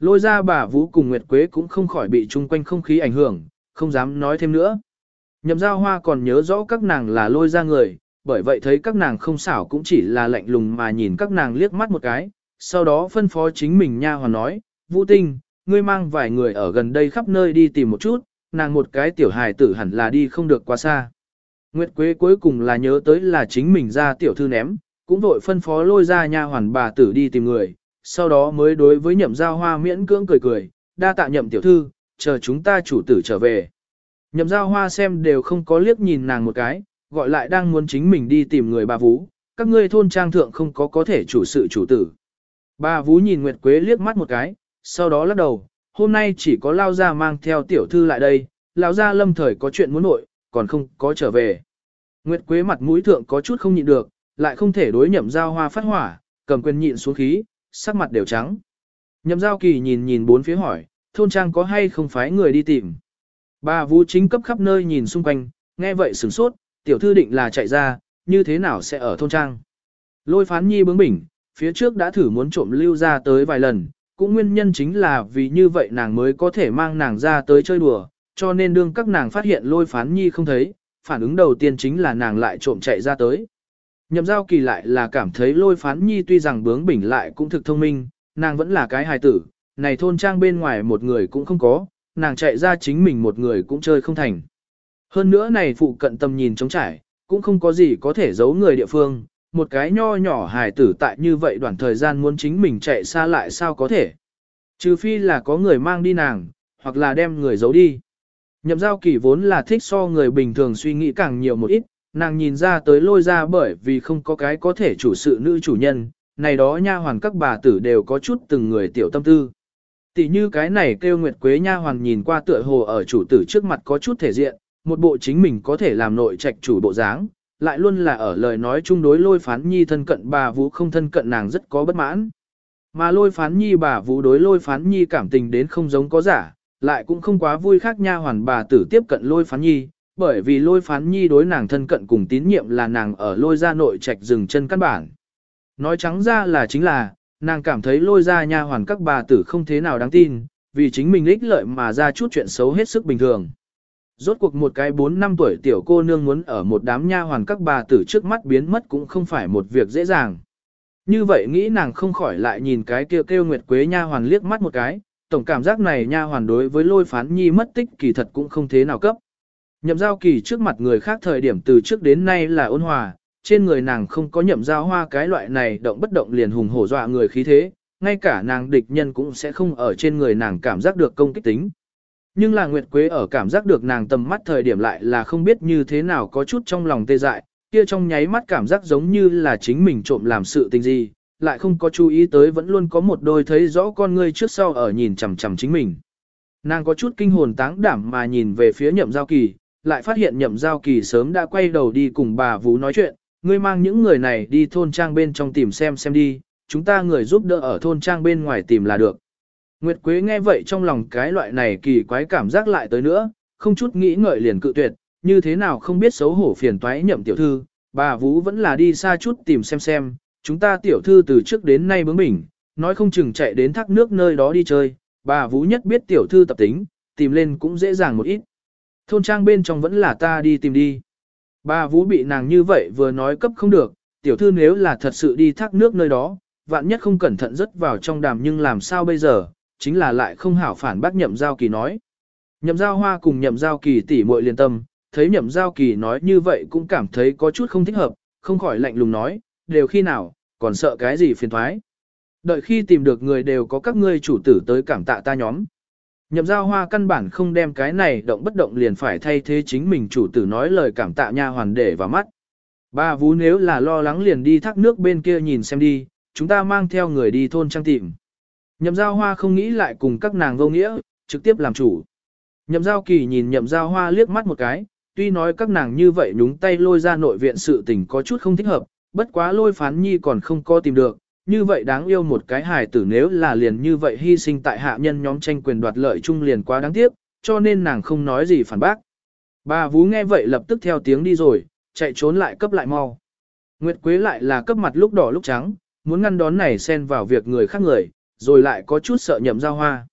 lôi ra bà Vũ cùng Nguyệt Quế cũng không khỏi bị chung quanh không khí ảnh hưởng, không dám nói thêm nữa. Nhậm giao hoa còn nhớ rõ các nàng là lôi ra người, bởi vậy thấy các nàng không xảo cũng chỉ là lạnh lùng mà nhìn các nàng liếc mắt một cái, sau đó phân phó chính mình nha hoàn nói, Vũ Tinh, ngươi mang vài người ở gần đây khắp nơi đi tìm một chút, nàng một cái tiểu hài tử hẳn là đi không được quá xa. Nguyệt Quế cuối cùng là nhớ tới là chính mình ra tiểu thư ném, cũng vội phân phó lôi ra nha hoàn bà tử đi tìm người, sau đó mới đối với nhậm giao hoa miễn cưỡng cười cười, đa tạ nhậm tiểu thư, chờ chúng ta chủ tử trở về. Nhậm giao hoa xem đều không có liếc nhìn nàng một cái, gọi lại đang muốn chính mình đi tìm người bà Vũ, các ngươi thôn trang thượng không có có thể chủ sự chủ tử. Bà Vũ nhìn Nguyệt Quế liếc mắt một cái, sau đó lắc đầu, hôm nay chỉ có lao gia mang theo tiểu thư lại đây, lao gia lâm thời có chuyện muốn nội, còn không có trở về. Nguyệt Quế mặt mũi thượng có chút không nhịn được, lại không thể đối nhậm giao hoa phát hỏa, cầm quyền nhịn xuống khí, sắc mặt đều trắng. Nhậm giao kỳ nhìn nhìn bốn phía hỏi, thôn trang có hay không phái người đi tìm. Bà Vũ chính cấp khắp nơi nhìn xung quanh, nghe vậy sửng sốt, tiểu thư định là chạy ra, như thế nào sẽ ở thôn trang. Lôi phán nhi bướng bỉnh, phía trước đã thử muốn trộm lưu ra tới vài lần, cũng nguyên nhân chính là vì như vậy nàng mới có thể mang nàng ra tới chơi đùa, cho nên đương các nàng phát hiện lôi phán nhi không thấy, phản ứng đầu tiên chính là nàng lại trộm chạy ra tới. Nhậm giao kỳ lại là cảm thấy lôi phán nhi tuy rằng bướng bỉnh lại cũng thực thông minh, nàng vẫn là cái hài tử, này thôn trang bên ngoài một người cũng không có, nàng chạy ra chính mình một người cũng chơi không thành. Hơn nữa này phụ cận tầm nhìn trống trải, cũng không có gì có thể giấu người địa phương, một cái nho nhỏ hài tử tại như vậy đoạn thời gian muốn chính mình chạy xa lại sao có thể. Trừ phi là có người mang đi nàng, hoặc là đem người giấu đi. Nhậm giao kỳ vốn là thích so người bình thường suy nghĩ càng nhiều một ít, nàng nhìn ra tới lôi ra bởi vì không có cái có thể chủ sự nữ chủ nhân, này đó nha hoàn các bà tử đều có chút từng người tiểu tâm tư. Tỷ như cái này kêu Nguyệt Quế nha hoàn nhìn qua tựa hồ ở chủ tử trước mặt có chút thể diện, một bộ chính mình có thể làm nội trạch chủ bộ dáng, lại luôn là ở lời nói chung đối lôi phán nhi thân cận bà vũ không thân cận nàng rất có bất mãn. Mà lôi phán nhi bà vũ đối lôi phán nhi cảm tình đến không giống có giả, lại cũng không quá vui khác nha hoàn bà tử tiếp cận lôi phán nhi, bởi vì lôi phán nhi đối nàng thân cận cùng tín nhiệm là nàng ở lôi ra nội trạch dừng chân căn bản. Nói trắng ra là chính là, nàng cảm thấy lôi ra nha hoàn các bà tử không thế nào đáng tin, vì chính mình ích lợi mà ra chút chuyện xấu hết sức bình thường. Rốt cuộc một cái 4 năm tuổi tiểu cô nương muốn ở một đám nha hoàn các bà tử trước mắt biến mất cũng không phải một việc dễ dàng. Như vậy nghĩ nàng không khỏi lại nhìn cái kêu kêu Nguyệt Quế nha hoàn liếc mắt một cái, tổng cảm giác này nha hoàn đối với lôi phán nhi mất tích kỳ thật cũng không thế nào cấp. Nhậm giao kỳ trước mặt người khác thời điểm từ trước đến nay là ôn hòa, trên người nàng không có nhậm giao hoa cái loại này động bất động liền hùng hổ dọa người khí thế, ngay cả nàng địch nhân cũng sẽ không ở trên người nàng cảm giác được công kích tính. Nhưng là Nguyệt Quế ở cảm giác được nàng tầm mắt thời điểm lại là không biết như thế nào có chút trong lòng tê dại, kia trong nháy mắt cảm giác giống như là chính mình trộm làm sự tình gì, lại không có chú ý tới vẫn luôn có một đôi thấy rõ con ngươi trước sau ở nhìn chằm chằm chính mình. Nàng có chút kinh hồn táng đảm mà nhìn về phía nhậm giao kỳ, lại phát hiện nhậm giao kỳ sớm đã quay đầu đi cùng bà Vũ nói chuyện, ngươi mang những người này đi thôn trang bên trong tìm xem xem đi, chúng ta người giúp đỡ ở thôn trang bên ngoài tìm là được. Nguyệt Quế nghe vậy trong lòng cái loại này kỳ quái cảm giác lại tới nữa, không chút nghĩ ngợi liền cự tuyệt, như thế nào không biết xấu hổ phiền toái nhậm tiểu thư, bà Vũ vẫn là đi xa chút tìm xem xem, chúng ta tiểu thư từ trước đến nay bướng bỉnh, nói không chừng chạy đến thác nước nơi đó đi chơi, bà Vũ nhất biết tiểu thư tập tính, tìm lên cũng dễ dàng một ít. Thôn trang bên trong vẫn là ta đi tìm đi. Bà Vũ bị nàng như vậy vừa nói cấp không được, tiểu thư nếu là thật sự đi thác nước nơi đó, vạn nhất không cẩn thận rớt vào trong đàm nhưng làm sao bây giờ, chính là lại không hảo phản bác nhậm giao kỳ nói. Nhậm giao hoa cùng nhậm giao kỳ tỉ muội liên tâm, thấy nhậm giao kỳ nói như vậy cũng cảm thấy có chút không thích hợp, không khỏi lạnh lùng nói, đều khi nào, còn sợ cái gì phiền thoái. Đợi khi tìm được người đều có các ngươi chủ tử tới cảm tạ ta nhóm. Nhậm giao hoa căn bản không đem cái này động bất động liền phải thay thế chính mình chủ tử nói lời cảm tạ nha hoàn để vào mắt. Ba vú nếu là lo lắng liền đi thác nước bên kia nhìn xem đi, chúng ta mang theo người đi thôn trang tìm. Nhậm giao hoa không nghĩ lại cùng các nàng vô nghĩa, trực tiếp làm chủ. Nhậm giao kỳ nhìn nhậm giao hoa liếc mắt một cái, tuy nói các nàng như vậy nhúng tay lôi ra nội viện sự tình có chút không thích hợp, bất quá lôi phán nhi còn không có tìm được, như vậy đáng yêu một cái hài tử nếu là liền như vậy hy sinh tại hạ nhân nhóm tranh quyền đoạt lợi chung liền quá đáng tiếc, cho nên nàng không nói gì phản bác. Bà Vú nghe vậy lập tức theo tiếng đi rồi, chạy trốn lại cấp lại mau. Nguyệt Quế lại là cấp mặt lúc đỏ lúc trắng, muốn ngăn đón này xen vào việc người khác người, rồi lại có chút sợ nhậm giao hoa.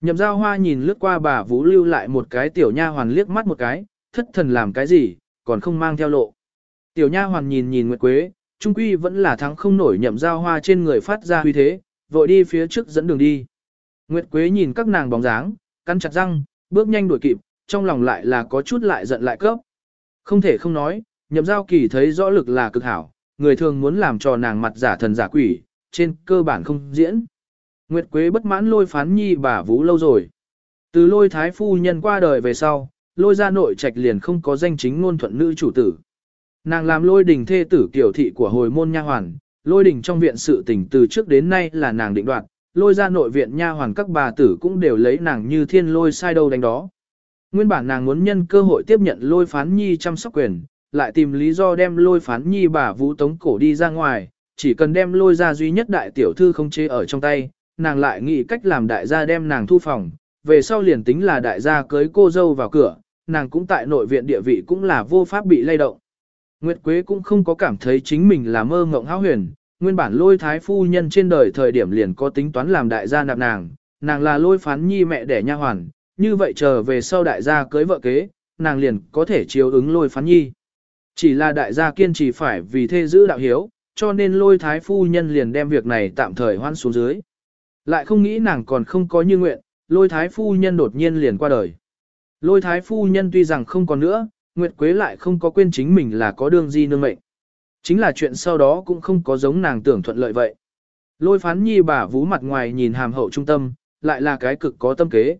Nhậm giao hoa nhìn lướt qua bà Vũ lưu lại một cái tiểu nha hoàn liếc mắt một cái, thất thần làm cái gì, còn không mang theo lộ. Tiểu nha hoàn nhìn nhìn Nguyệt Quế, trung quy vẫn là thắng không nổi nhậm giao hoa trên người phát ra huy thế, vội đi phía trước dẫn đường đi. Nguyệt Quế nhìn các nàng bóng dáng, cắn chặt răng, bước nhanh đuổi kịp, trong lòng lại là có chút lại giận lại cấp. Không thể không nói, nhậm giao kỳ thấy rõ lực là cực hảo, người thường muốn làm cho nàng mặt giả thần giả quỷ, trên cơ bản không diễn. Nguyệt Quế bất mãn lôi phán nhi bà vũ lâu rồi. Từ lôi thái phu nhân qua đời về sau, lôi ra nội trạch liền không có danh chính ngôn thuận nữ chủ tử. Nàng làm lôi đình thê tử kiểu thị của hồi môn nha hoàn, lôi đình trong viện sự tình từ trước đến nay là nàng định đoạt, lôi ra nội viện nha hoàn các bà tử cũng đều lấy nàng như thiên lôi sai đâu đánh đó. Nguyên bản nàng muốn nhân cơ hội tiếp nhận lôi phán nhi chăm sóc quyền, lại tìm lý do đem lôi phán nhi bà vũ tống cổ đi ra ngoài, chỉ cần đem lôi ra duy nhất đại tiểu thư không chế ở trong tay, nàng lại nghĩ cách làm đại gia đem nàng thu phòng, về sau liền tính là đại gia cưới cô dâu vào cửa, nàng cũng tại nội viện địa vị cũng là vô pháp bị lay động. Nguyệt Quế cũng không có cảm thấy chính mình là mơ ngộng hão huyền, nguyên bản lôi thái phu nhân trên đời thời điểm liền có tính toán làm đại gia nạp nàng, nàng là lôi phán nhi mẹ đẻ nha hoàn, như vậy chờ về sau đại gia cưới vợ kế, nàng liền có thể chiếu ứng lôi phán nhi. Chỉ là đại gia kiên trì phải vì thê giữ đạo hiếu, cho nên lôi thái phu nhân liền đem việc này tạm thời hoan xuống dưới. Lại không nghĩ nàng còn không có như nguyện, lôi thái phu nhân đột nhiên liền qua đời. Lôi thái phu nhân tuy rằng không còn nữa, Nguyệt Quế lại không có quên chính mình là có đương di nương mệnh. Chính là chuyện sau đó cũng không có giống nàng tưởng thuận lợi vậy. Lôi phán nhi bà vú mặt ngoài nhìn hàm hậu trung tâm, lại là cái cực có tâm kế.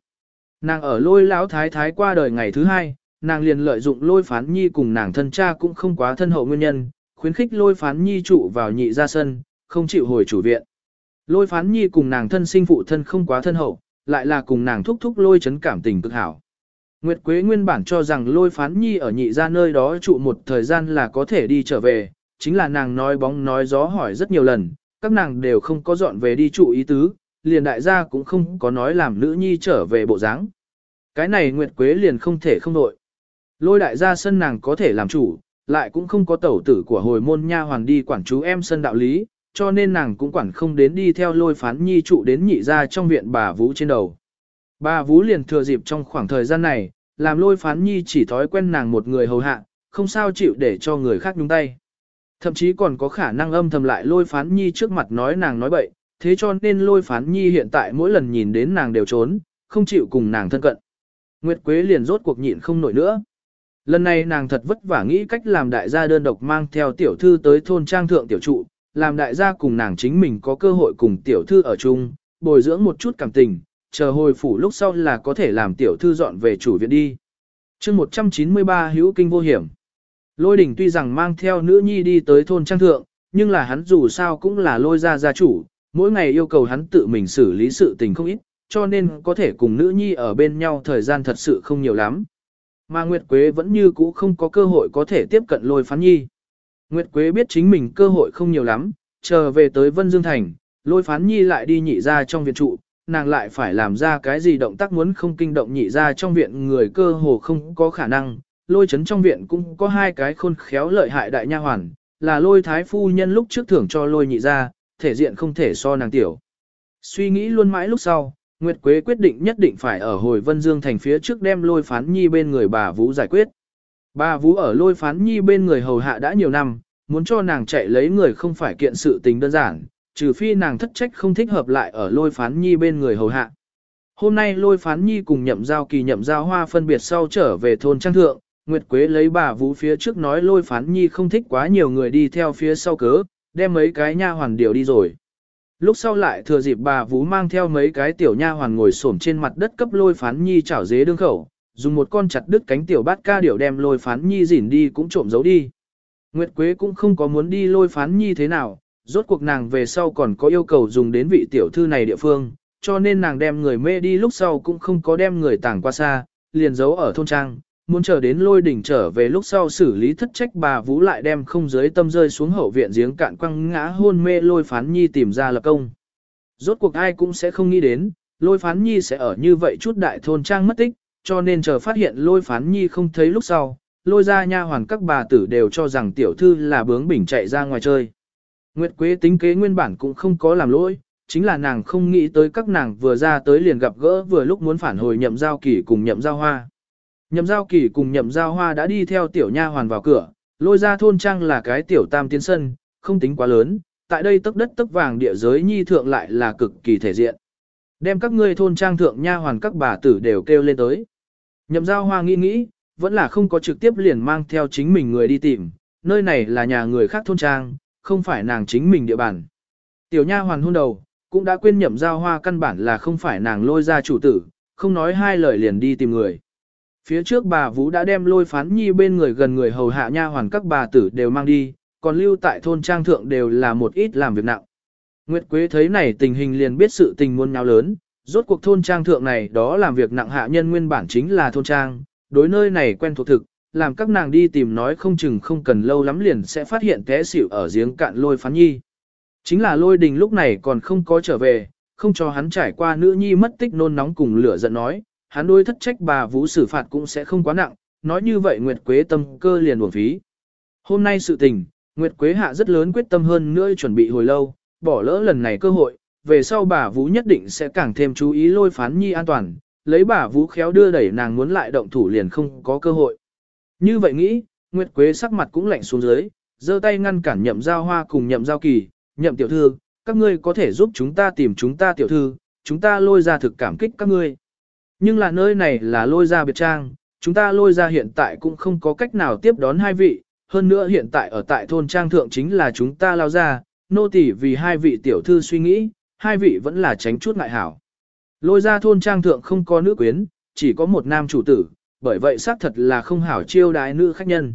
Nàng ở lôi lão thái thái qua đời ngày thứ hai, nàng liền lợi dụng lôi phán nhi cùng nàng thân cha cũng không quá thân hậu nguyên nhân, khuyến khích lôi phán nhi trụ vào nhị ra sân, không chịu hồi chủ viện. Lôi phán nhi cùng nàng thân sinh phụ thân không quá thân hậu, lại là cùng nàng thúc thúc lôi chấn cảm tình cực hảo. Nguyệt Quế nguyên bản cho rằng lôi phán nhi ở nhị ra nơi đó trụ một thời gian là có thể đi trở về, chính là nàng nói bóng nói gió hỏi rất nhiều lần, các nàng đều không có dọn về đi trụ ý tứ, liền đại gia cũng không có nói làm nữ nhi trở về bộ dáng. Cái này Nguyệt Quế liền không thể không nội. Lôi đại gia sân nàng có thể làm chủ, lại cũng không có tẩu tử của hồi môn nha hoàng đi quản chú em sân đạo lý, cho nên nàng cũng quản không đến đi theo lôi phán nhi trụ đến nhị ra trong viện bà Vũ trên đầu. Bà Vũ liền thừa dịp trong khoảng thời gian này, làm lôi phán nhi chỉ thói quen nàng một người hầu hạ, không sao chịu để cho người khác nhúng tay. Thậm chí còn có khả năng âm thầm lại lôi phán nhi trước mặt nói nàng nói bậy, thế cho nên lôi phán nhi hiện tại mỗi lần nhìn đến nàng đều trốn, không chịu cùng nàng thân cận. Nguyệt Quế liền rốt cuộc nhịn không nổi nữa. Lần này nàng thật vất vả nghĩ cách làm đại gia đơn độc mang theo tiểu thư tới thôn trang thượng tiểu trụ, làm đại gia cùng nàng chính mình có cơ hội cùng tiểu thư ở chung, bồi dưỡng một chút cảm tình, chờ hồi phủ lúc sau là có thể làm tiểu thư dọn về chủ viện đi. chương 193 hữu kinh vô hiểm. Lôi đỉnh tuy rằng mang theo nữ nhi đi tới thôn trang thượng, nhưng là hắn dù sao cũng là lôi ra gia chủ, mỗi ngày yêu cầu hắn tự mình xử lý sự tình không ít, cho nên có thể cùng nữ nhi ở bên nhau thời gian thật sự không nhiều lắm. Mà Nguyệt Quế vẫn như cũ không có cơ hội có thể tiếp cận lôi phán nhi. Nguyệt Quế biết chính mình cơ hội không nhiều lắm, chờ về tới Vân Dương Thành, lôi phán nhi lại đi nhị ra trong viện trụ, nàng lại phải làm ra cái gì động tác muốn không kinh động nhị ra trong viện người cơ hồ không có khả năng. Lôi chấn trong viện cũng có hai cái khôn khéo lợi hại đại nha hoàn, là lôi thái phu nhân lúc trước thưởng cho lôi nhị ra, thể diện không thể so nàng tiểu. Suy nghĩ luôn mãi lúc sau, Nguyệt Quế quyết định nhất định phải ở hồi Vân Dương thành phía trước đem lôi phán nhi bên người bà Vũ giải quyết. Bà Vũ ở lôi phán nhi bên người hầu hạ đã nhiều năm, muốn cho nàng chạy lấy người không phải kiện sự tình đơn giản, trừ phi nàng thất trách không thích hợp lại ở lôi phán nhi bên người hầu hạ. Hôm nay lôi phán nhi cùng nhậm giao kỳ nhậm giao hoa phân biệt sau trở về thôn trang thượng, Nguyệt Quế lấy bà Vũ phía trước nói lôi phán nhi không thích quá nhiều người đi theo phía sau cớ, đem mấy cái nha hoàn điều đi rồi. Lúc sau lại thừa dịp bà Vũ mang theo mấy cái tiểu nha hoàn ngồi xổm trên mặt đất cấp lôi phán nhi chảo dế đương khẩu, dùng một con chặt đứt cánh tiểu bát ca điểu đem lôi phán nhi dỉn đi cũng trộm giấu đi. Nguyệt Quế cũng không có muốn đi lôi phán nhi thế nào, rốt cuộc nàng về sau còn có yêu cầu dùng đến vị tiểu thư này địa phương, cho nên nàng đem người mê đi lúc sau cũng không có đem người tàng qua xa, liền giấu ở thôn trang, muốn chờ đến lôi đỉnh trở về lúc sau xử lý thất trách bà Vũ lại đem không giới tâm rơi xuống hậu viện giếng cạn quăng ngã hôn mê lôi phán nhi tìm ra lập công. Rốt cuộc ai cũng sẽ không nghĩ đến, lôi phán nhi sẽ ở như vậy chút đại thôn trang mất tích, cho nên chờ phát hiện lôi phán nhi không thấy lúc sau, lôi ra nha hoàn các bà tử đều cho rằng tiểu thư là bướng bỉnh chạy ra ngoài chơi. Nguyệt Quế tính kế nguyên bản cũng không có làm lỗi, chính là nàng không nghĩ tới các nàng vừa ra tới liền gặp gỡ vừa lúc muốn phản hồi nhậm giao kỳ cùng nhậm giao hoa. Nhậm giao kỳ cùng nhậm giao hoa đã đi theo tiểu nha hoàn vào cửa, lôi ra thôn trang là cái tiểu tam tiến sân, không tính quá lớn, tại đây tấc đất tấc vàng địa giới nhi thượng lại là cực kỳ thể diện. Đem các ngươi thôn trang thượng nha hoàn các bà tử đều kêu lên tới. Nhậm giao hoa nghĩ nghĩ, vẫn là không có trực tiếp liền mang theo chính mình người đi tìm, nơi này là nhà người khác thôn trang, không phải nàng chính mình địa bàn. Tiểu nha hoàn hôn đầu, cũng đã quên nhậm giao hoa căn bản là không phải nàng lôi ra chủ tử, không nói hai lời liền đi tìm người. Phía trước bà Vũ đã đem lôi phán nhi bên người gần người hầu hạ nha hoàn các bà tử đều mang đi, còn lưu tại thôn trang thượng đều là một ít làm việc nặng. Nguyệt Quế thấy này tình hình liền biết sự tình muôn nhau lớn, rốt cuộc thôn trang thượng này đó làm việc nặng hạ nhân nguyên bản chính là thôn trang, đối nơi này quen thuộc thực, làm các nàng đi tìm nói không chừng không cần lâu lắm liền sẽ phát hiện té xỉu ở giếng cạn lôi phán nhi. Chính là lôi đình lúc này còn không có trở về, không cho hắn trải qua nữ nhi mất tích nôn nóng cùng lửa giận nói, hắn đôi thất trách bà vũ xử phạt cũng sẽ không quá nặng, nói như vậy Nguyệt Quế tâm cơ liền buồn phí. Hôm nay sự tình, Nguyệt Quế hạ rất lớn quyết tâm hơn nữa chuẩn bị hồi lâu, bỏ lỡ lần này cơ hội, về sau bà Vũ nhất định sẽ càng thêm chú ý lôi phán nhi an toàn, lấy bà Vũ khéo đưa đẩy nàng muốn lại động thủ liền không có cơ hội. Như vậy nghĩ, Nguyệt Quế sắc mặt cũng lạnh xuống dưới, giơ tay ngăn cản nhậm giao hoa cùng nhậm giao kỳ, nhậm tiểu thư, các ngươi có thể giúp chúng ta tìm chúng ta tiểu thư, chúng ta lôi ra thực cảm kích các ngươi. Nhưng là nơi này là lôi ra biệt trang, chúng ta lôi ra hiện tại cũng không có cách nào tiếp đón hai vị, hơn nữa hiện tại ở tại thôn trang thượng chính là chúng ta lao ra, nô tỳ vì hai vị tiểu thư suy nghĩ, hai vị vẫn là tránh chút ngại hảo. Lôi ra thôn trang thượng không có nữ quyến, chỉ có một nam chủ tử, bởi vậy xác thật là không hảo chiêu đái nữ khách nhân.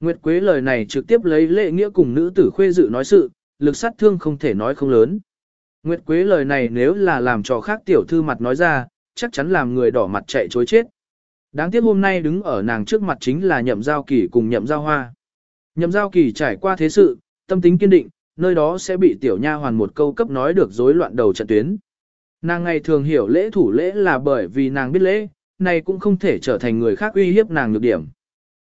Nguyệt Quế lời này trực tiếp lấy lệ nghĩa cùng nữ tử khuê dự nói sự, lực sát thương không thể nói không lớn. Nguyệt Quế lời này nếu là làm cho khác tiểu thư mặt nói ra, chắc chắn làm người đỏ mặt chạy chối chết. Đáng tiếc hôm nay đứng ở nàng trước mặt chính là nhậm giao kỳ cùng nhậm giao hoa. Nhậm giao kỳ trải qua thế sự, tâm tính kiên định, nơi đó sẽ bị tiểu nha hoàn một câu cấp nói được rối loạn đầu trận tuyến. Nàng ngày thường hiểu lễ thủ lễ là bởi vì nàng biết lễ, này cũng không thể trở thành người khác uy hiếp nàng nhược điểm.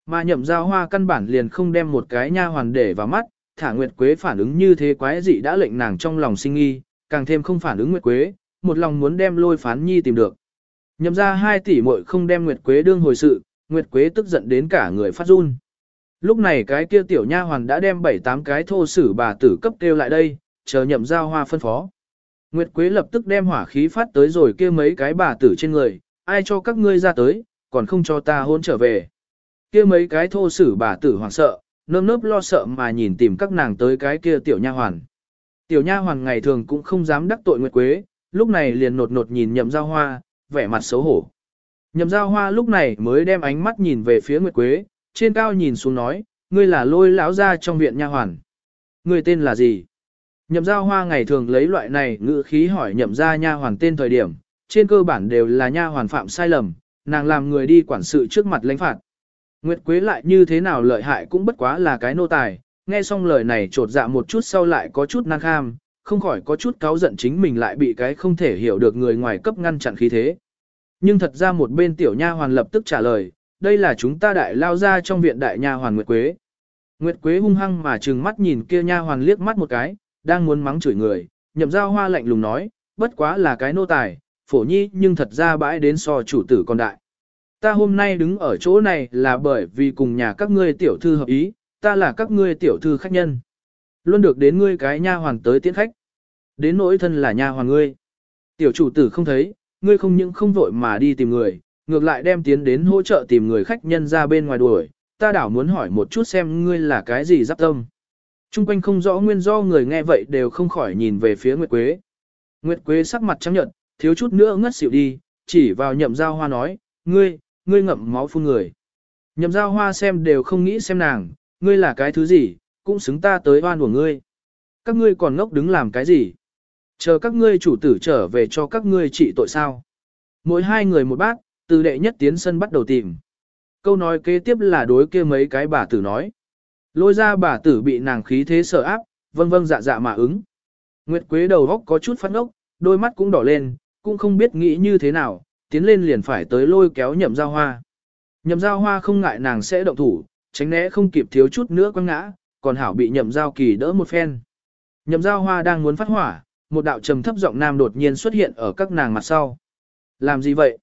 Mà nhậm giao hoa căn bản liền không đem một cái nha hoàn để vào mắt, thả Nguyệt Quế phản ứng như thế quái dị đã lệnh nàng trong lòng sinh nghi, càng thêm không phản ứng Nguyệt Quế, một lòng muốn đem lôi phán nhi tìm được. Nhậm ra hai tỷ muội không đem Nguyệt Quế đương hồi sự, Nguyệt Quế tức giận đến cả người phát run. Lúc này cái kia tiểu nha hoàn đã đem bảy tám cái thô sử bà tử cấp kêu lại đây, chờ nhậm giao hoa phân phó. Nguyệt Quế lập tức đem hỏa khí phát tới rồi kia mấy cái bà tử trên người, ai cho các ngươi ra tới, còn không cho ta hôn trở về. Kia mấy cái thô sử bà tử hoảng sợ, nơm nớp lo sợ mà nhìn tìm các nàng tới cái kia tiểu nha hoàn. Tiểu nha hoàn ngày thường cũng không dám đắc tội Nguyệt Quế, lúc này liền nột nột nhìn nhậm giao hoa, vẻ mặt xấu hổ. Nhậm giao hoa lúc này mới đem ánh mắt nhìn về phía Nguyệt Quế, trên cao nhìn xuống nói, ngươi là lôi lão ra trong viện nha hoàn. Ngươi tên là gì? Nhậm giao hoa ngày thường lấy loại này ngữ khí hỏi nhậm ra nha hoàn tên thời điểm, trên cơ bản đều là nha hoàn phạm sai lầm, nàng làm người đi quản sự trước mặt lãnh phạt. Nguyệt Quế lại như thế nào lợi hại cũng bất quá là cái nô tài, nghe xong lời này trột dạ một chút sau lại có chút năng kham, không khỏi có chút cáu giận chính mình lại bị cái không thể hiểu được người ngoài cấp ngăn chặn khí thế. Nhưng thật ra một bên tiểu nha hoàn lập tức trả lời, đây là chúng ta đại lao ra trong viện đại nha hoàn Nguyệt Quế. Nguyệt Quế hung hăng mà trừng mắt nhìn kia nha hoàn liếc mắt một cái, đang muốn mắng chửi người, nhậm giao hoa lạnh lùng nói, bất quá là cái nô tài, phổ nhi nhưng thật ra bãi đến so chủ tử còn đại. Ta hôm nay đứng ở chỗ này là bởi vì cùng nhà các ngươi tiểu thư hợp ý, ta là các ngươi tiểu thư khách nhân. Luôn được đến ngươi cái nha hoàn tới tiễn khách. Đến nỗi thân là nha hoàn ngươi. Tiểu chủ tử không thấy, ngươi không những không vội mà đi tìm người, ngược lại đem tiến đến hỗ trợ tìm người khách nhân ra bên ngoài đuổi, ta đảo muốn hỏi một chút xem ngươi là cái gì giáp tâm. Trung quanh không rõ nguyên do người nghe vậy đều không khỏi nhìn về phía Nguyệt Quế. Nguyệt Quế sắc mặt trắng nhợt, thiếu chút nữa ngất xỉu đi, chỉ vào nhậm giao hoa nói, ngươi, ngươi ngậm máu phun người. Nhậm giao hoa xem đều không nghĩ xem nàng, ngươi là cái thứ gì, cũng xứng ta tới oan của ngươi. Các ngươi còn ngốc đứng làm cái gì? Chờ các ngươi chủ tử trở về cho các ngươi trị tội sao? Mỗi hai người một bát từ đệ nhất tiến sân bắt đầu tìm. Câu nói kế tiếp là đối kia mấy cái bà tử nói. Lôi ra bà tử bị nàng khí thế sợ áp, vâng vâng dạ dạ mà ứng. Nguyệt Quế đầu góc có chút phát ngốc, đôi mắt cũng đỏ lên, cũng không biết nghĩ như thế nào, tiến lên liền phải tới lôi kéo nhậm giao hoa. Nhậm giao hoa không ngại nàng sẽ động thủ, tránh né không kịp thiếu chút nữa quăng ngã, còn hảo bị nhậm giao kỳ đỡ một phen. Nhậm giao hoa đang muốn phát hỏa, một đạo trầm thấp giọng nam đột nhiên xuất hiện ở các nàng mặt sau. Làm gì vậy?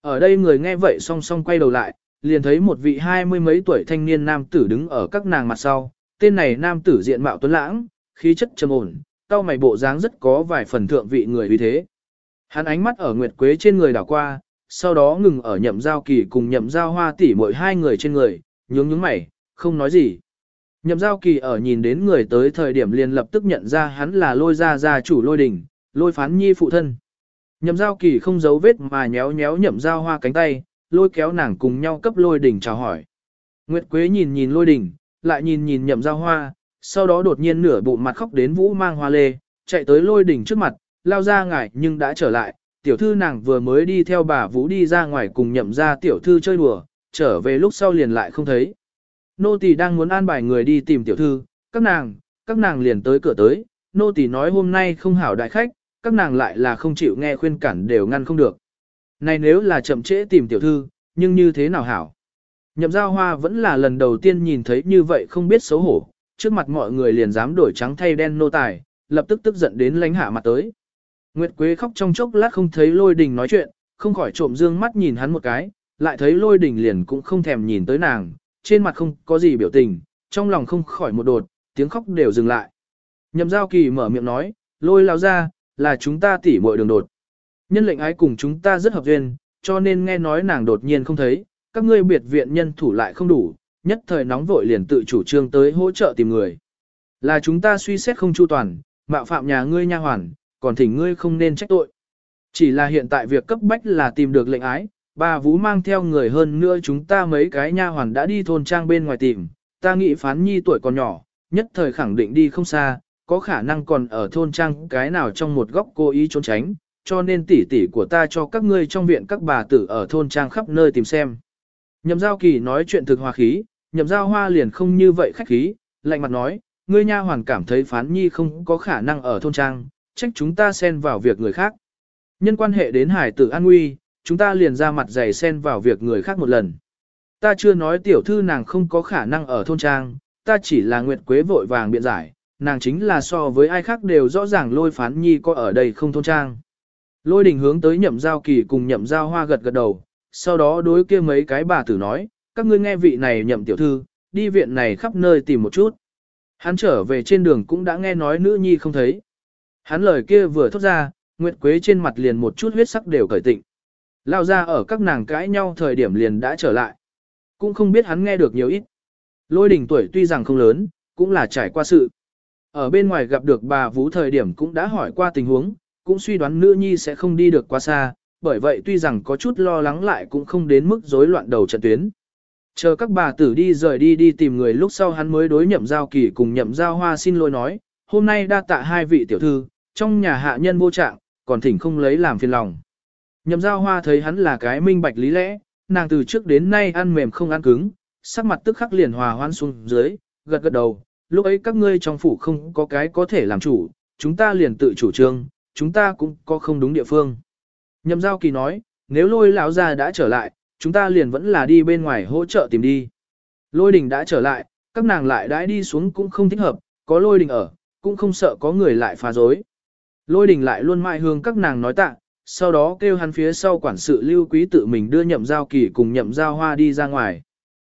Ở đây người nghe vậy song song quay đầu lại, liền thấy một vị hai mươi mấy tuổi thanh niên nam tử đứng ở các nàng mặt sau. Tên này nam tử diện mạo tuấn lãng, khí chất trầm ổn, tao mày bộ dáng rất có vài phần thượng vị người vì thế. Hắn ánh mắt ở Nguyệt Quế trên người đảo qua, sau đó ngừng ở nhậm giao kỳ cùng nhậm giao hoa tỷ mỗi hai người trên người, nhướng nhướng mày, không nói gì. Nhậm giao kỳ ở nhìn đến người tới thời điểm liền lập tức nhận ra hắn là lôi gia gia chủ lôi Đỉnh, lôi phán nhi phụ thân. Nhậm giao kỳ không giấu vết mà nhéo nhéo nhậm giao hoa cánh tay, lôi kéo nàng cùng nhau cấp lôi Đỉnh chào hỏi. Nguyệt Quế nhìn nhìn lôi Đỉnh, lại nhìn nhìn nhậm giao hoa, sau đó đột nhiên nửa bụng mặt khóc đến vũ mang hoa lê, chạy tới lôi Đỉnh trước mặt, lao ra ngài nhưng đã trở lại, tiểu thư nàng vừa mới đi theo bà vũ đi ra ngoài cùng nhậm ra tiểu thư chơi đùa, trở về lúc sau liền lại không thấy. Nô tỳ đang muốn an bài người đi tìm tiểu thư, các nàng, các nàng liền tới cửa tới, nô tỳ nói hôm nay không hảo đại khách, các nàng lại là không chịu nghe khuyên cản đều ngăn không được. Này nếu là chậm trễ tìm tiểu thư, nhưng như thế nào hảo? Nhậm giao hoa vẫn là lần đầu tiên nhìn thấy như vậy không biết xấu hổ, trước mặt mọi người liền dám đổi trắng thay đen nô tài, lập tức tức giận đến lánh hạ mặt tới. Nguyệt Quế khóc trong chốc lát không thấy lôi đình nói chuyện, không khỏi trộm dương mắt nhìn hắn một cái, lại thấy lôi đình liền cũng không thèm nhìn tới nàng, trên mặt không có gì biểu tình, trong lòng không khỏi một đột, tiếng khóc đều dừng lại. Nhậm giao kỳ mở miệng nói, lôi lao ra, là chúng ta tỉ muội đường đột. Nhân lệnh ái cùng chúng ta rất hợp duyên, cho nên nghe nói nàng đột nhiên không thấy, các ngươi biệt viện nhân thủ lại không đủ, nhất thời nóng vội liền tự chủ trương tới hỗ trợ tìm người. Là chúng ta suy xét không chu toàn, mạo phạm nhà ngươi nha hoàn, còn thỉnh ngươi không nên trách tội. Chỉ là hiện tại việc cấp bách là tìm được lệnh ái, bà Vũ mang theo người hơn nữa chúng ta mấy cái nha hoàn đã đi thôn trang bên ngoài tìm, ta nghĩ phán nhi tuổi còn nhỏ, nhất thời khẳng định đi không xa, có khả năng còn ở thôn trang cái nào trong một góc cố ý trốn tránh, cho nên tỷ tỷ của ta cho các ngươi trong viện các bà tử ở thôn trang khắp nơi tìm xem. Nhậm giao kỳ nói chuyện thực hòa khí, nhậm giao hoa liền không như vậy khách khí, lạnh mặt nói, ngươi nha hoàn cảm thấy phán nhi không có khả năng ở thôn trang, trách chúng ta xen vào việc người khác. Nhân quan hệ đến hải tử an nguy, chúng ta liền ra mặt dày xen vào việc người khác một lần. Ta chưa nói tiểu thư nàng không có khả năng ở thôn trang, ta chỉ là nguyệt quế vội vàng biện giải, nàng chính là so với ai khác đều rõ ràng lôi phán nhi có ở đây không thôn trang. Lôi đình hướng tới nhậm giao kỳ cùng nhậm giao hoa gật gật đầu, sau đó đối kia mấy cái bà tử nói, các ngươi nghe vị này nhậm tiểu thư, đi viện này khắp nơi tìm một chút. Hắn trở về trên đường cũng đã nghe nói nữ nhi không thấy. Hắn lời kia vừa thốt ra, Nguyệt Quế trên mặt liền một chút huyết sắc đều cởi tịnh. Lao ra ở các nàng cãi nhau thời điểm liền đã trở lại. Cũng không biết hắn nghe được nhiều ít. Lôi đỉnh tuổi tuy rằng không lớn, cũng là trải qua sự. Ở bên ngoài gặp được bà Vũ thời điểm cũng đã hỏi qua tình huống, cũng suy đoán nữ nhi sẽ không đi được quá xa, bởi vậy tuy rằng có chút lo lắng lại cũng không đến mức rối loạn đầu trận tuyến. Chờ các bà tử đi rời đi đi tìm người lúc sau hắn mới đối nhậm giao kỳ cùng nhậm giao hoa xin lỗi nói, hôm nay đa tạ hai vị tiểu thư, trong nhà hạ nhân vô trạng, còn thỉnh không lấy làm phiền lòng. Nhậm giao hoa thấy hắn là cái minh bạch lý lẽ, nàng từ trước đến nay ăn mềm không ăn cứng, sắc mặt tức khắc liền hòa hoan xuống dưới, gật gật đầu, lúc ấy các ngươi trong phủ không có cái có thể làm chủ, chúng ta liền tự chủ trương, chúng ta cũng có không đúng địa phương. Nhậm giao kỳ nói, nếu lôi lão ra đã trở lại, chúng ta liền vẫn là đi bên ngoài hỗ trợ tìm đi. Lôi đình đã trở lại, các nàng lại đãi đi xuống cũng không thích hợp, có lôi đình ở, cũng không sợ có người lại phá rối. Lôi đình lại luôn mãi hương các nàng nói tạ, sau đó kêu hắn phía sau quản sự lưu quý tự mình đưa nhậm giao kỳ cùng nhậm giao hoa đi ra ngoài.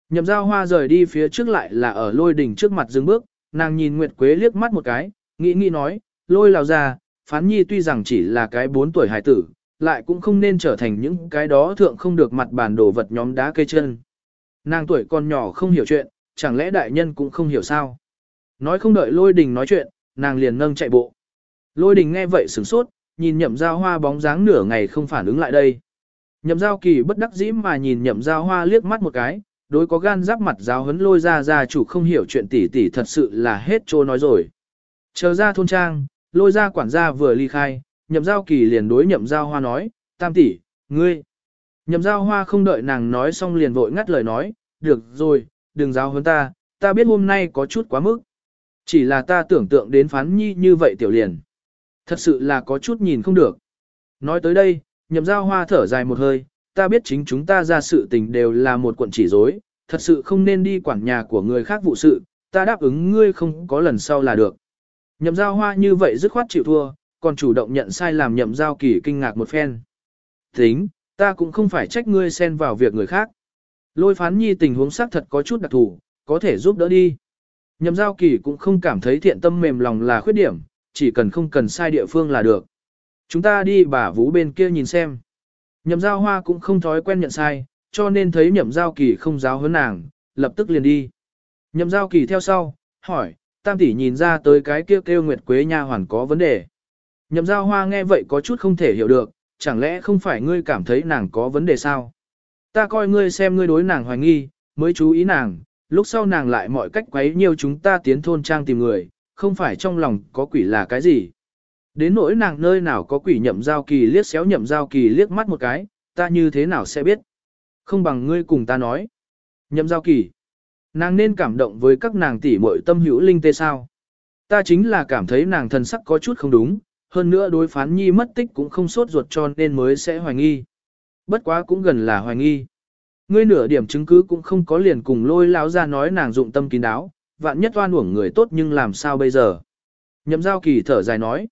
Nhậm giao hoa rời đi phía trước lại là ở lôi đình trước mặt dừng bước, nàng nhìn Nguyệt Quế liếc mắt một cái, nghĩ nghĩ nói, lôi lào ra, phán nhi tuy rằng chỉ là cái 4 tuổi hải tử, lại cũng không nên trở thành những cái đó thượng không được mặt bản đồ vật nhóm đá cây chân. Nàng tuổi còn nhỏ không hiểu chuyện, chẳng lẽ đại nhân cũng không hiểu sao. Nói không đợi lôi đình nói chuyện, nàng liền nâng chạy bộ. Lôi đình nghe vậy sửng sốt, nhìn nhậm giao hoa bóng dáng nửa ngày không phản ứng lại đây. Nhậm giao kỳ bất đắc dĩ mà nhìn nhậm giao hoa liếc mắt một cái, đối có gan giáp mặt giáo hấn lôi ra ra chủ không hiểu chuyện tỷ tỷ thật sự là hết trô nói rồi. Chờ ra thôn trang, lôi ra quản gia vừa ly khai, nhậm giao kỳ liền đối nhậm giao hoa nói, tam tỷ, ngươi. Nhậm giao hoa không đợi nàng nói xong liền vội ngắt lời nói, được rồi, đừng giao hấn ta, ta biết hôm nay có chút quá mức. Chỉ là ta tưởng tượng đến phán nhi như vậy tiểu liền. Thật sự là có chút nhìn không được. Nói tới đây, nhậm giao hoa thở dài một hơi, ta biết chính chúng ta ra sự tình đều là một cuộn chỉ dối, thật sự không nên đi quản nhà của người khác vụ sự, ta đáp ứng ngươi không có lần sau là được. Nhậm giao hoa như vậy dứt khoát chịu thua, còn chủ động nhận sai làm nhậm giao kỳ kinh ngạc một phen. Tính, ta cũng không phải trách ngươi xen vào việc người khác. Lôi phán nhi tình huống xác thật có chút đặc thù, có thể giúp đỡ đi. Nhậm giao kỳ cũng không cảm thấy thiện tâm mềm lòng là khuyết điểm, chỉ cần không cần sai địa phương là được. Chúng ta đi bà vũ bên kia nhìn xem. Nhậm giao hoa cũng không thói quen nhận sai, cho nên thấy nhậm giao kỳ không giáo hơn nàng, lập tức liền đi. Nhậm giao kỳ theo sau, hỏi, tam tỷ nhìn ra tới cái kêu kêu Nguyệt Quế nha hoàn có vấn đề. Nhậm giao hoa nghe vậy có chút không thể hiểu được, chẳng lẽ không phải ngươi cảm thấy nàng có vấn đề sao? Ta coi ngươi xem ngươi đối nàng hoài nghi, mới chú ý nàng, lúc sau nàng lại mọi cách quấy nhiều chúng ta tiến thôn trang tìm người, không phải trong lòng có quỷ là cái gì. Đến nỗi nàng nơi nào có quỷ nhậm giao kỳ liếc xéo nhậm giao kỳ liếc mắt một cái, ta như thế nào sẽ biết. Không bằng ngươi cùng ta nói. Nhậm giao kỳ. Nàng nên cảm động với các nàng tỷ muội tâm hữu linh tê sao. Ta chính là cảm thấy nàng thần sắc có chút không đúng, hơn nữa đối phán nhi mất tích cũng không sốt ruột cho nên mới sẽ hoài nghi. Bất quá cũng gần là hoài nghi. Ngươi nửa điểm chứng cứ cũng không có liền cùng lôi lão ra nói nàng dụng tâm kín đáo, vạn nhất oan uổng người tốt nhưng làm sao bây giờ. Nhậm giao kỳ thở dài nói.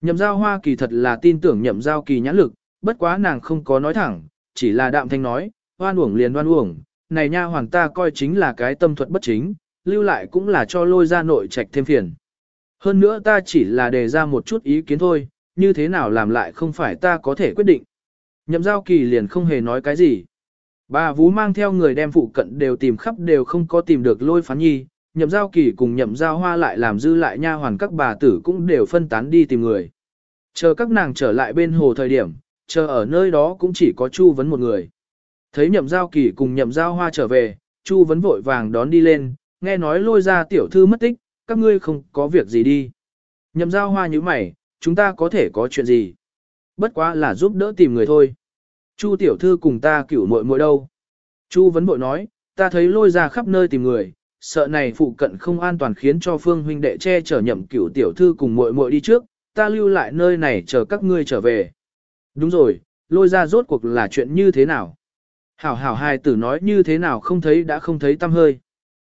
Nhậm giao hoa kỳ thật là tin tưởng nhậm giao kỳ nhãn lực, bất quá nàng không có nói thẳng, chỉ là đạm thanh nói, oan uổng liền oan uổng, này nha hoàng ta coi chính là cái tâm thuật bất chính, lưu lại cũng là cho lôi ra nội trạch thêm phiền. Hơn nữa ta chỉ là đề ra một chút ý kiến thôi, như thế nào làm lại không phải ta có thể quyết định. Nhậm giao kỳ liền không hề nói cái gì. Bà Vú mang theo người đem phụ cận đều tìm khắp đều không có tìm được lôi phán nhi, nhậm giao kỳ cùng nhậm giao hoa lại làm dư lại nha hoàn các bà tử cũng đều phân tán đi tìm người. Chờ các nàng trở lại bên hồ thời điểm, chờ ở nơi đó cũng chỉ có Chu vấn một người. Thấy nhậm giao kỳ cùng nhậm giao hoa trở về, Chu vấn vội vàng đón đi lên, nghe nói lôi ra tiểu thư mất tích, các ngươi không có việc gì đi. Nhậm giao hoa như mày, chúng ta có thể có chuyện gì. Bất quá là giúp đỡ tìm người thôi. Chu tiểu thư cùng ta cửu muội muội đâu. Chu vấn bội nói, ta thấy lôi ra khắp nơi tìm người, sợ này phụ cận không an toàn khiến cho phương huynh đệ che chở nhậm cửu tiểu thư cùng muội muội đi trước, ta lưu lại nơi này chờ các ngươi trở về. Đúng rồi, lôi ra rốt cuộc là chuyện như thế nào? Hảo hảo hài tử nói như thế nào không thấy đã không thấy tâm hơi.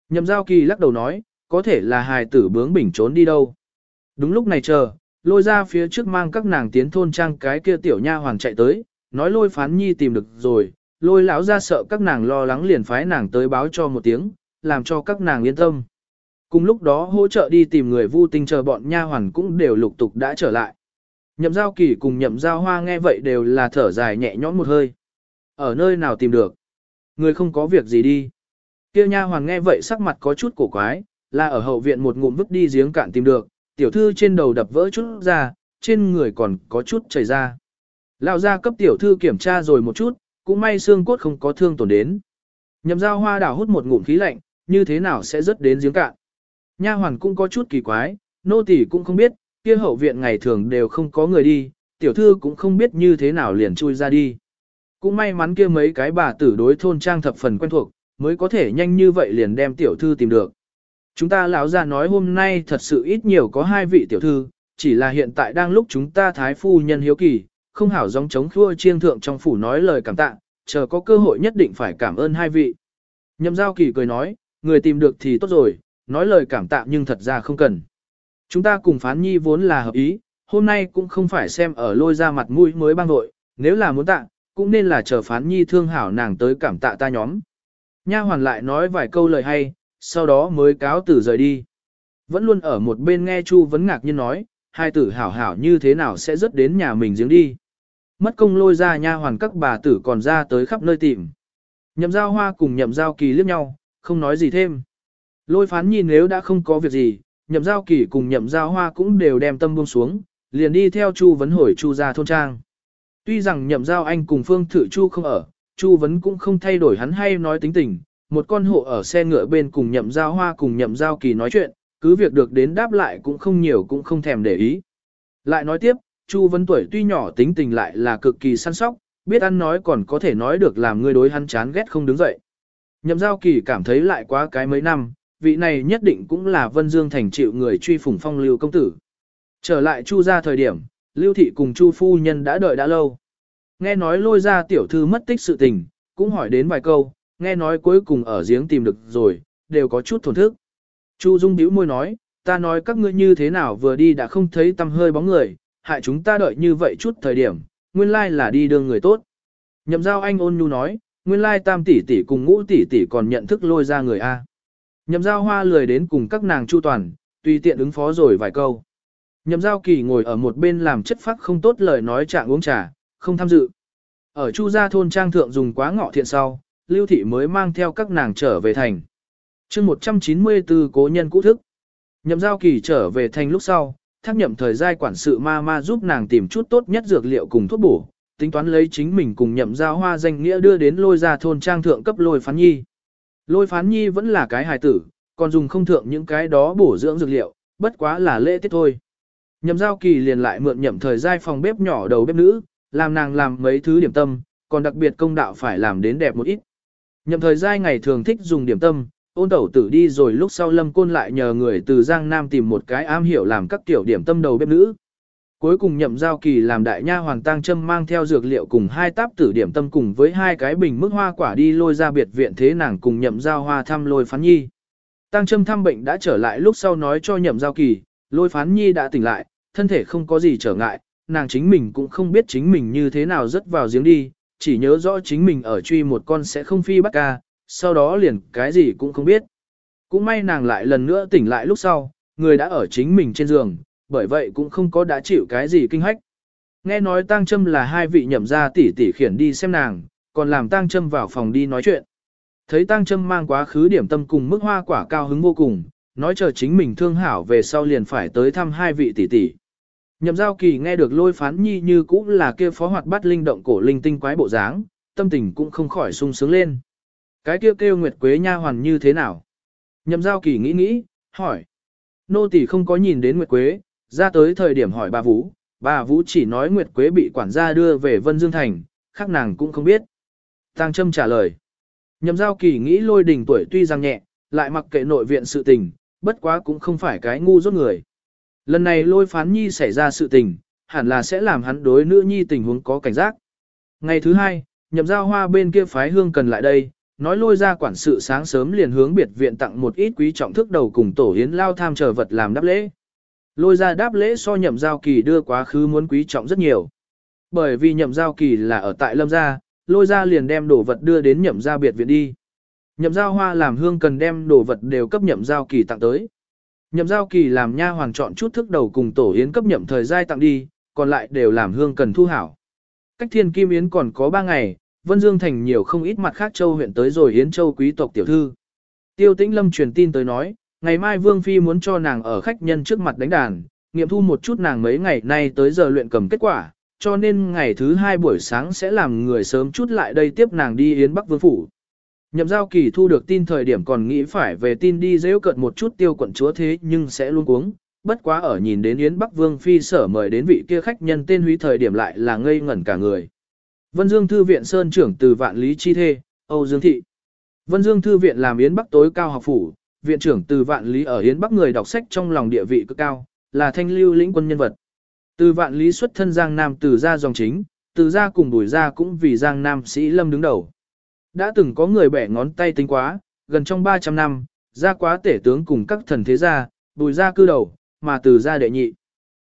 Nhậm giao kỳ lắc đầu nói, có thể là hài tử bướng bỉnh trốn đi đâu. Đúng lúc này chờ, lôi ra phía trước mang các nàng tiến thôn trang cái kia tiểu nha hoàng chạy tới, nói lôi phán nhi tìm được rồi, lôi lão ra sợ các nàng lo lắng liền phái nàng tới báo cho một tiếng, làm cho các nàng yên tâm. Cùng lúc đó hỗ trợ đi tìm người vu tinh chờ bọn nha hoàn cũng đều lục tục đã trở lại. Nhậm giao kỳ cùng nhậm giao hoa nghe vậy đều là thở dài nhẹ nhõm một hơi. Ở nơi nào tìm được? Người không có việc gì đi. Kia nha hoàn nghe vậy sắc mặt có chút cổ quái, là ở hậu viện một ngụm vứt đi giếng cạn tìm được, tiểu thư trên đầu đập vỡ chút ra, trên người còn có chút chảy ra. Lão gia cấp tiểu thư kiểm tra rồi một chút, cũng may xương cốt không có thương tổn đến. Nhậm giao hoa đảo hút một ngụm khí lạnh, như thế nào sẽ rớt đến giếng cạn. Nha hoàn cũng có chút kỳ quái, nô tỳ cũng không biết, kia hậu viện ngày thường đều không có người đi, tiểu thư cũng không biết như thế nào liền chui ra đi. Cũng may mắn kia mấy cái bà tử đối thôn trang thập phần quen thuộc, mới có thể nhanh như vậy liền đem tiểu thư tìm được. Chúng ta lão già nói hôm nay thật sự ít nhiều có hai vị tiểu thư, chỉ là hiện tại đang lúc chúng ta thái phu nhân hiếu kỳ, không hảo giống chống khua chiêng thượng trong phủ nói lời cảm tạ, chờ có cơ hội nhất định phải cảm ơn hai vị. Nhậm giao kỳ cười nói, người tìm được thì tốt rồi, nói lời cảm tạ nhưng thật ra không cần. Chúng ta cùng phán nhi vốn là hợp ý, hôm nay cũng không phải xem ở lôi ra mặt mũi mới băng vội, nếu là muốn tạ, cũng nên là chờ phán nhi thương hảo nàng tới cảm tạ ta nhóm. Nha hoàn lại nói vài câu lời hay, sau đó mới cáo tử rời đi. Vẫn luôn ở một bên nghe Chu vấn ngạc nhiên nói, hai tử hảo hảo như thế nào sẽ rớt đến nhà mình giếng đi. Mất công lôi ra nha hoàn các bà tử còn ra tới khắp nơi tìm. Nhậm giao hoa cùng nhậm giao kỳ liếc nhau, không nói gì thêm. Lôi phán nhìn nếu đã không có việc gì, nhậm giao kỳ cùng nhậm giao hoa cũng đều đem tâm buông xuống, liền đi theo Chu vấn hồi Chu ra thôn trang. Tuy rằng nhậm giao anh cùng phương thử Chu không ở, Chu vấn cũng không thay đổi hắn hay nói tính tình, một con hộ ở xe ngựa bên cùng nhậm giao hoa cùng nhậm giao kỳ nói chuyện, cứ việc được đến đáp lại cũng không nhiều cũng không thèm để ý. Lại nói tiếp, Chu vấn tuổi tuy nhỏ tính tình lại là cực kỳ săn sóc, biết ăn nói còn có thể nói được làm người đối hắn chán ghét không đứng dậy. Nhậm giao kỳ cảm thấy lại quá cái mấy năm, vị này nhất định cũng là Vân Dương thành chịu người truy phủng phong lưu công tử. Trở lại Chu ra thời điểm, Lưu Thị cùng Chu Phu Nhân đã đợi đã lâu. Nghe nói lôi ra tiểu thư mất tích sự tình, cũng hỏi đến vài câu, nghe nói cuối cùng ở giếng tìm được rồi, đều có chút thổn thức. Chu Dung bĩu môi nói, ta nói các ngươi như thế nào vừa đi đã không thấy tâm hơi bóng người, hại chúng ta đợi như vậy chút thời điểm, nguyên lai là đi đường người tốt. Nhậm giao anh ôn nhu nói, nguyên lai tam tỷ tỷ cùng ngũ tỷ tỷ còn nhận thức lôi ra người A. Nhậm giao hoa lười đến cùng các nàng chu toàn, tùy tiện ứng phó rồi vài câu. Nhậm giao kỳ ngồi ở một bên làm chất phác không tốt lời nói trạng uống trà, không tham dự. Ở chu gia thôn trang thượng dùng quá ngọ thiện sau, lưu thị mới mang theo các nàng trở về thành. chương 194 cố nhân cũ thức. Nhậm giao kỳ trở về thành lúc sau, thác nhậm thời gian quản sự ma ma giúp nàng tìm chút tốt nhất dược liệu cùng thuốc bổ, tính toán lấy chính mình cùng nhậm giao hoa danh nghĩa đưa đến lôi ra thôn trang thượng cấp lôi phán nhi. Lôi phán nhi vẫn là cái hài tử, còn dùng không thượng những cái đó bổ dưỡng dược liệu, bất quá là lễ tiết thôi. Nhậm giao kỳ liền lại mượn nhậm thời gian phòng bếp nhỏ đầu bếp nữ, làm nàng làm mấy thứ điểm tâm, còn đặc biệt công đạo phải làm đến đẹp một ít. Nhậm thời gian ngày thường thích dùng điểm tâm, ôn tẩu tử đi rồi lúc sau lâm côn lại nhờ người từ Giang Nam tìm một cái am hiểu làm các tiểu điểm tâm đầu bếp nữ. Cuối cùng nhậm giao kỳ làm đại nha hoàng tang châm mang theo dược liệu cùng hai táp tử điểm tâm cùng với hai cái bình mức hoa quả đi lôi ra biệt viện thế nàng cùng nhậm giao hoa thăm lôi phán nhi. Tang châm thăm bệnh đã trở lại lúc sau nói cho nhậm giao kỳ, lôi phán nhi đã tỉnh lại, thân thể không có gì trở ngại, nàng chính mình cũng không biết chính mình như thế nào rất vào giếng đi, chỉ nhớ rõ chính mình ở truy một con sẽ không phi bắt ca, sau đó liền cái gì cũng không biết. Cũng may nàng lại lần nữa tỉnh lại lúc sau, người đã ở chính mình trên giường, bởi vậy cũng không có đã chịu cái gì kinh hách. Nghe nói Tang Trâm là hai vị nhậm gia tỷ tỷ khiển đi xem nàng, còn làm Tang Trâm vào phòng đi nói chuyện. Thấy Tang Trâm mang quá khứ điểm tâm cùng mức hoa quả cao hứng vô cùng, nói chờ chính mình thương hảo về sau liền phải tới thăm hai vị tỷ tỷ. Nhậm giao kỳ nghe được lôi phán nhi như cũng là kia phó hoạt bát linh động cổ linh tinh quái bộ dáng, tâm tình cũng không khỏi sung sướng lên. Cái kia kêu, kêu Nguyệt Quế nha hoàn như thế nào? Nhậm giao kỳ nghĩ nghĩ, hỏi. Nô tỳ không có nhìn đến Nguyệt Quế, ra tới thời điểm hỏi bà Vũ, bà Vũ chỉ nói Nguyệt Quế bị quản gia đưa về Vân Dương Thành, khác nàng cũng không biết. Tăng Trâm trả lời. Nhậm giao kỳ nghĩ lôi đình tuổi tuy rằng nhẹ, lại mặc kệ nội viện sự tình, bất quá cũng không phải cái ngu rốt người. Lần này lôi phán nhi xảy ra sự tình, hẳn là sẽ làm hắn đối nữ nhi tình huống có cảnh giác. Ngày thứ hai, nhậm giao hoa bên kia phái hương cần lại đây, nói lôi ra quản sự sáng sớm liền hướng biệt viện tặng một ít quý trọng thức đầu cùng tổ hiến lao tham chờ vật làm đáp lễ. Lôi ra đáp lễ so nhậm giao kỳ đưa quá khứ muốn quý trọng rất nhiều. Bởi vì nhậm giao kỳ là ở tại lâm gia, lôi ra liền đem đồ vật đưa đến nhậm gia biệt viện đi. Nhậm giao hoa làm hương cần đem đồ vật đều cấp nhậm giao kỳ tặng tới. Nhậm giao kỳ làm nha hoàng chọn chút thức đầu cùng tổ yến cấp nhậm thời gian tặng đi, còn lại đều làm hương cần thu hảo. Cách thiên kim yến còn có 3 ngày, Vân Dương Thành nhiều không ít mặt khác châu huyện tới rồi Yến Châu quý tộc tiểu thư. Tiêu Tĩnh Lâm truyền tin tới nói, ngày mai Vương Phi muốn cho nàng ở khách nhân trước mặt đánh đàn, nghiệm thu một chút nàng mấy ngày nay tới giờ luyện cầm kết quả, cho nên ngày thứ hai buổi sáng sẽ làm người sớm chút lại đây tiếp nàng đi Yến Bắc Vương Phủ. Nhậm giao kỳ thu được tin thời điểm còn nghĩ phải về tin đi dễ cận một chút tiêu quận chúa thế nhưng sẽ luôn cuống, bất quá ở nhìn đến Yến Bắc Vương Phi sở mời đến vị kia khách nhân tên húy thời điểm lại là ngây ngẩn cả người. Vân Dương Thư viện Sơn trưởng từ Vạn Lý Chi Thê, Âu Dương Thị. Vân Dương Thư viện làm Yến Bắc tối cao học phủ, viện trưởng từ Vạn Lý ở Hiến Bắc người đọc sách trong lòng địa vị cực cao, là thanh lưu lĩnh quân nhân vật. Từ Vạn Lý xuất thân Giang Nam từ gia dòng chính, từ gia cùng bùi gia cũng vì Giang Nam sĩ lâm đứng đầu. Đã từng có người bẻ ngón tay tính quá, gần trong 300 năm, gia quá tể tướng cùng các thần thế gia, bùi gia cư đầu, mà từ gia đệ nhị.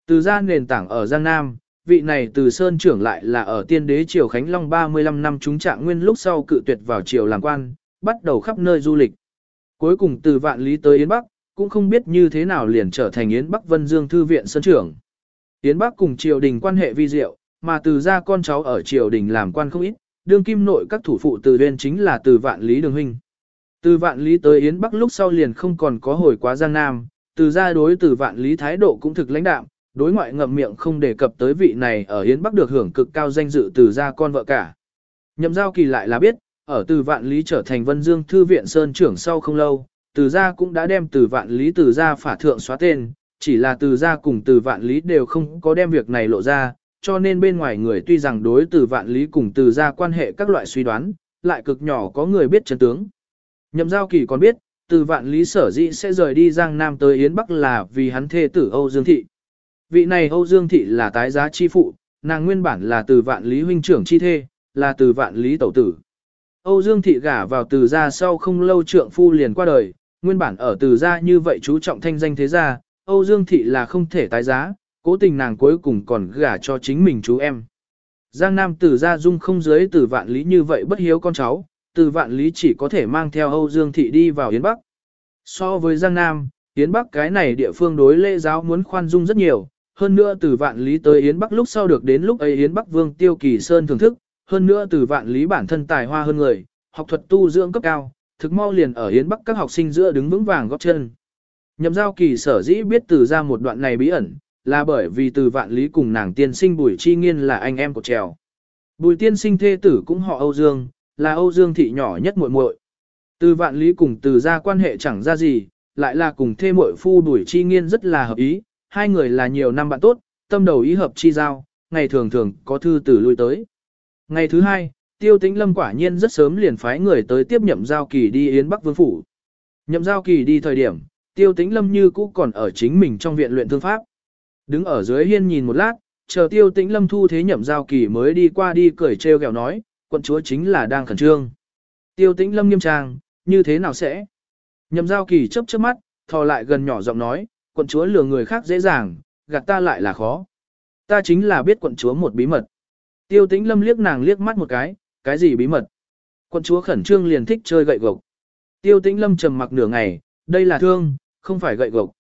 Từ gia nền tảng ở Giang Nam, vị này từ Sơn trưởng lại là ở tiên đế triều Khánh Long 35 năm chúng trạng nguyên lúc sau cự tuyệt vào triều làm quan, bắt đầu khắp nơi du lịch. Cuối cùng từ Vạn Lý tới Yến Bắc, cũng không biết như thế nào liền trở thành Yến Bắc Vân Dương Thư viện Sơn trưởng. Yến Bắc cùng triều đình quan hệ vi diệu, mà từ gia con cháu ở triều đình làm quan không ít, đương kim nội các thủ phụ từ viên chính là từ Vạn Lý Đường Huynh. Từ Vạn Lý tới Yến Bắc lúc sau liền không còn có hồi quá Giang Nam, từ gia đối từ Vạn Lý thái độ cũng thực lãnh đạm, đối ngoại ngậm miệng không đề cập tới vị này ở Yến Bắc được hưởng cực cao danh dự từ gia con vợ cả. Nhậm giao kỳ lại là biết, ở từ vạn lý trở thành vân dương thư viện sơn trưởng sau không lâu, từ gia cũng đã đem từ vạn lý từ gia phả thượng xóa tên, chỉ là từ gia cùng từ vạn lý đều không có đem việc này lộ ra, cho nên bên ngoài người tuy rằng đối từ vạn lý cùng từ gia quan hệ các loại suy đoán, lại cực nhỏ có người biết chân tướng. Nhậm giao kỳ còn biết, từ vạn lý sở dĩ sẽ rời đi Giang Nam tới Yến Bắc là vì hắn thê tử Âu Dương Thị. Vị này Âu Dương Thị là tái giá chi phụ, nàng nguyên bản là từ vạn lý huynh trưởng chi thê, là từ vạn lý tẩu tử. Âu Dương Thị gả vào từ gia sau không lâu trượng phu liền qua đời, nguyên bản ở từ gia như vậy chú trọng thanh danh thế gia, Âu Dương Thị là không thể tái giá, Cố tình nàng cuối cùng còn gả cho chính mình chú em. Giang Nam từ gia dung không dưới từ vạn lý như vậy bất hiếu con cháu, từ vạn lý chỉ có thể mang theo Âu Dương Thị đi vào Yến Bắc. So với Giang Nam, Yến Bắc cái này địa phương đối lễ giáo muốn khoan dung rất nhiều, hơn nữa từ vạn lý tới Yến Bắc lúc sau được đến lúc ấy Yến Bắc Vương Tiêu Kỳ Sơn thưởng thức, hơn nữa từ vạn lý bản thân tài hoa hơn người, học thuật tu dưỡng cấp cao, thực mau liền ở Yến Bắc các học sinh giữa đứng vững vàng góp chân. Nhậm giao kỳ sở dĩ biết từ ra một đoạn này bí ẩn, là bởi vì từ vạn lý cùng nàng tiên sinh Bùi Chi Nghiên là anh em của trèo. Bùi tiên sinh thê tử cũng họ Âu Dương, là Âu Dương thị nhỏ nhất muội muội. Từ vạn lý cùng từ ra quan hệ chẳng ra gì, lại là cùng thê muội phu Bùi Chi Nghiên rất là hợp ý, hai người là nhiều năm bạn tốt, tâm đầu ý hợp chi giao, ngày thường thường có thư từ lui tới. Ngày thứ hai, Tiêu Tĩnh Lâm quả nhiên rất sớm liền phái người tới tiếp nhậm giao kỳ đi Yến Bắc Vương Phủ. Nhậm giao kỳ đi thời điểm, Tiêu Tĩnh Lâm như cũ còn ở chính mình trong viện luyện thương pháp. Đứng ở dưới hiên nhìn một lát, chờ Tiêu Tĩnh Lâm thu thế nhậm giao kỳ mới đi qua đi cười trêu ghẹo nói, quận chúa chính là đang khẩn trương. Tiêu Tĩnh Lâm nghiêm trang, như thế nào sẽ? Nhậm giao kỳ chớp chớp mắt, thò lại gần nhỏ giọng nói, quận chúa lừa người khác dễ dàng, gạt ta lại là khó. Ta chính là biết quận chúa một bí mật. Tiêu tĩnh lâm liếc nàng liếc mắt một cái, cái gì bí mật? Quân chúa khẩn trương liền thích chơi gậy gộc. Tiêu tĩnh lâm trầm mặc nửa ngày, đây là thương, không phải gậy gộc.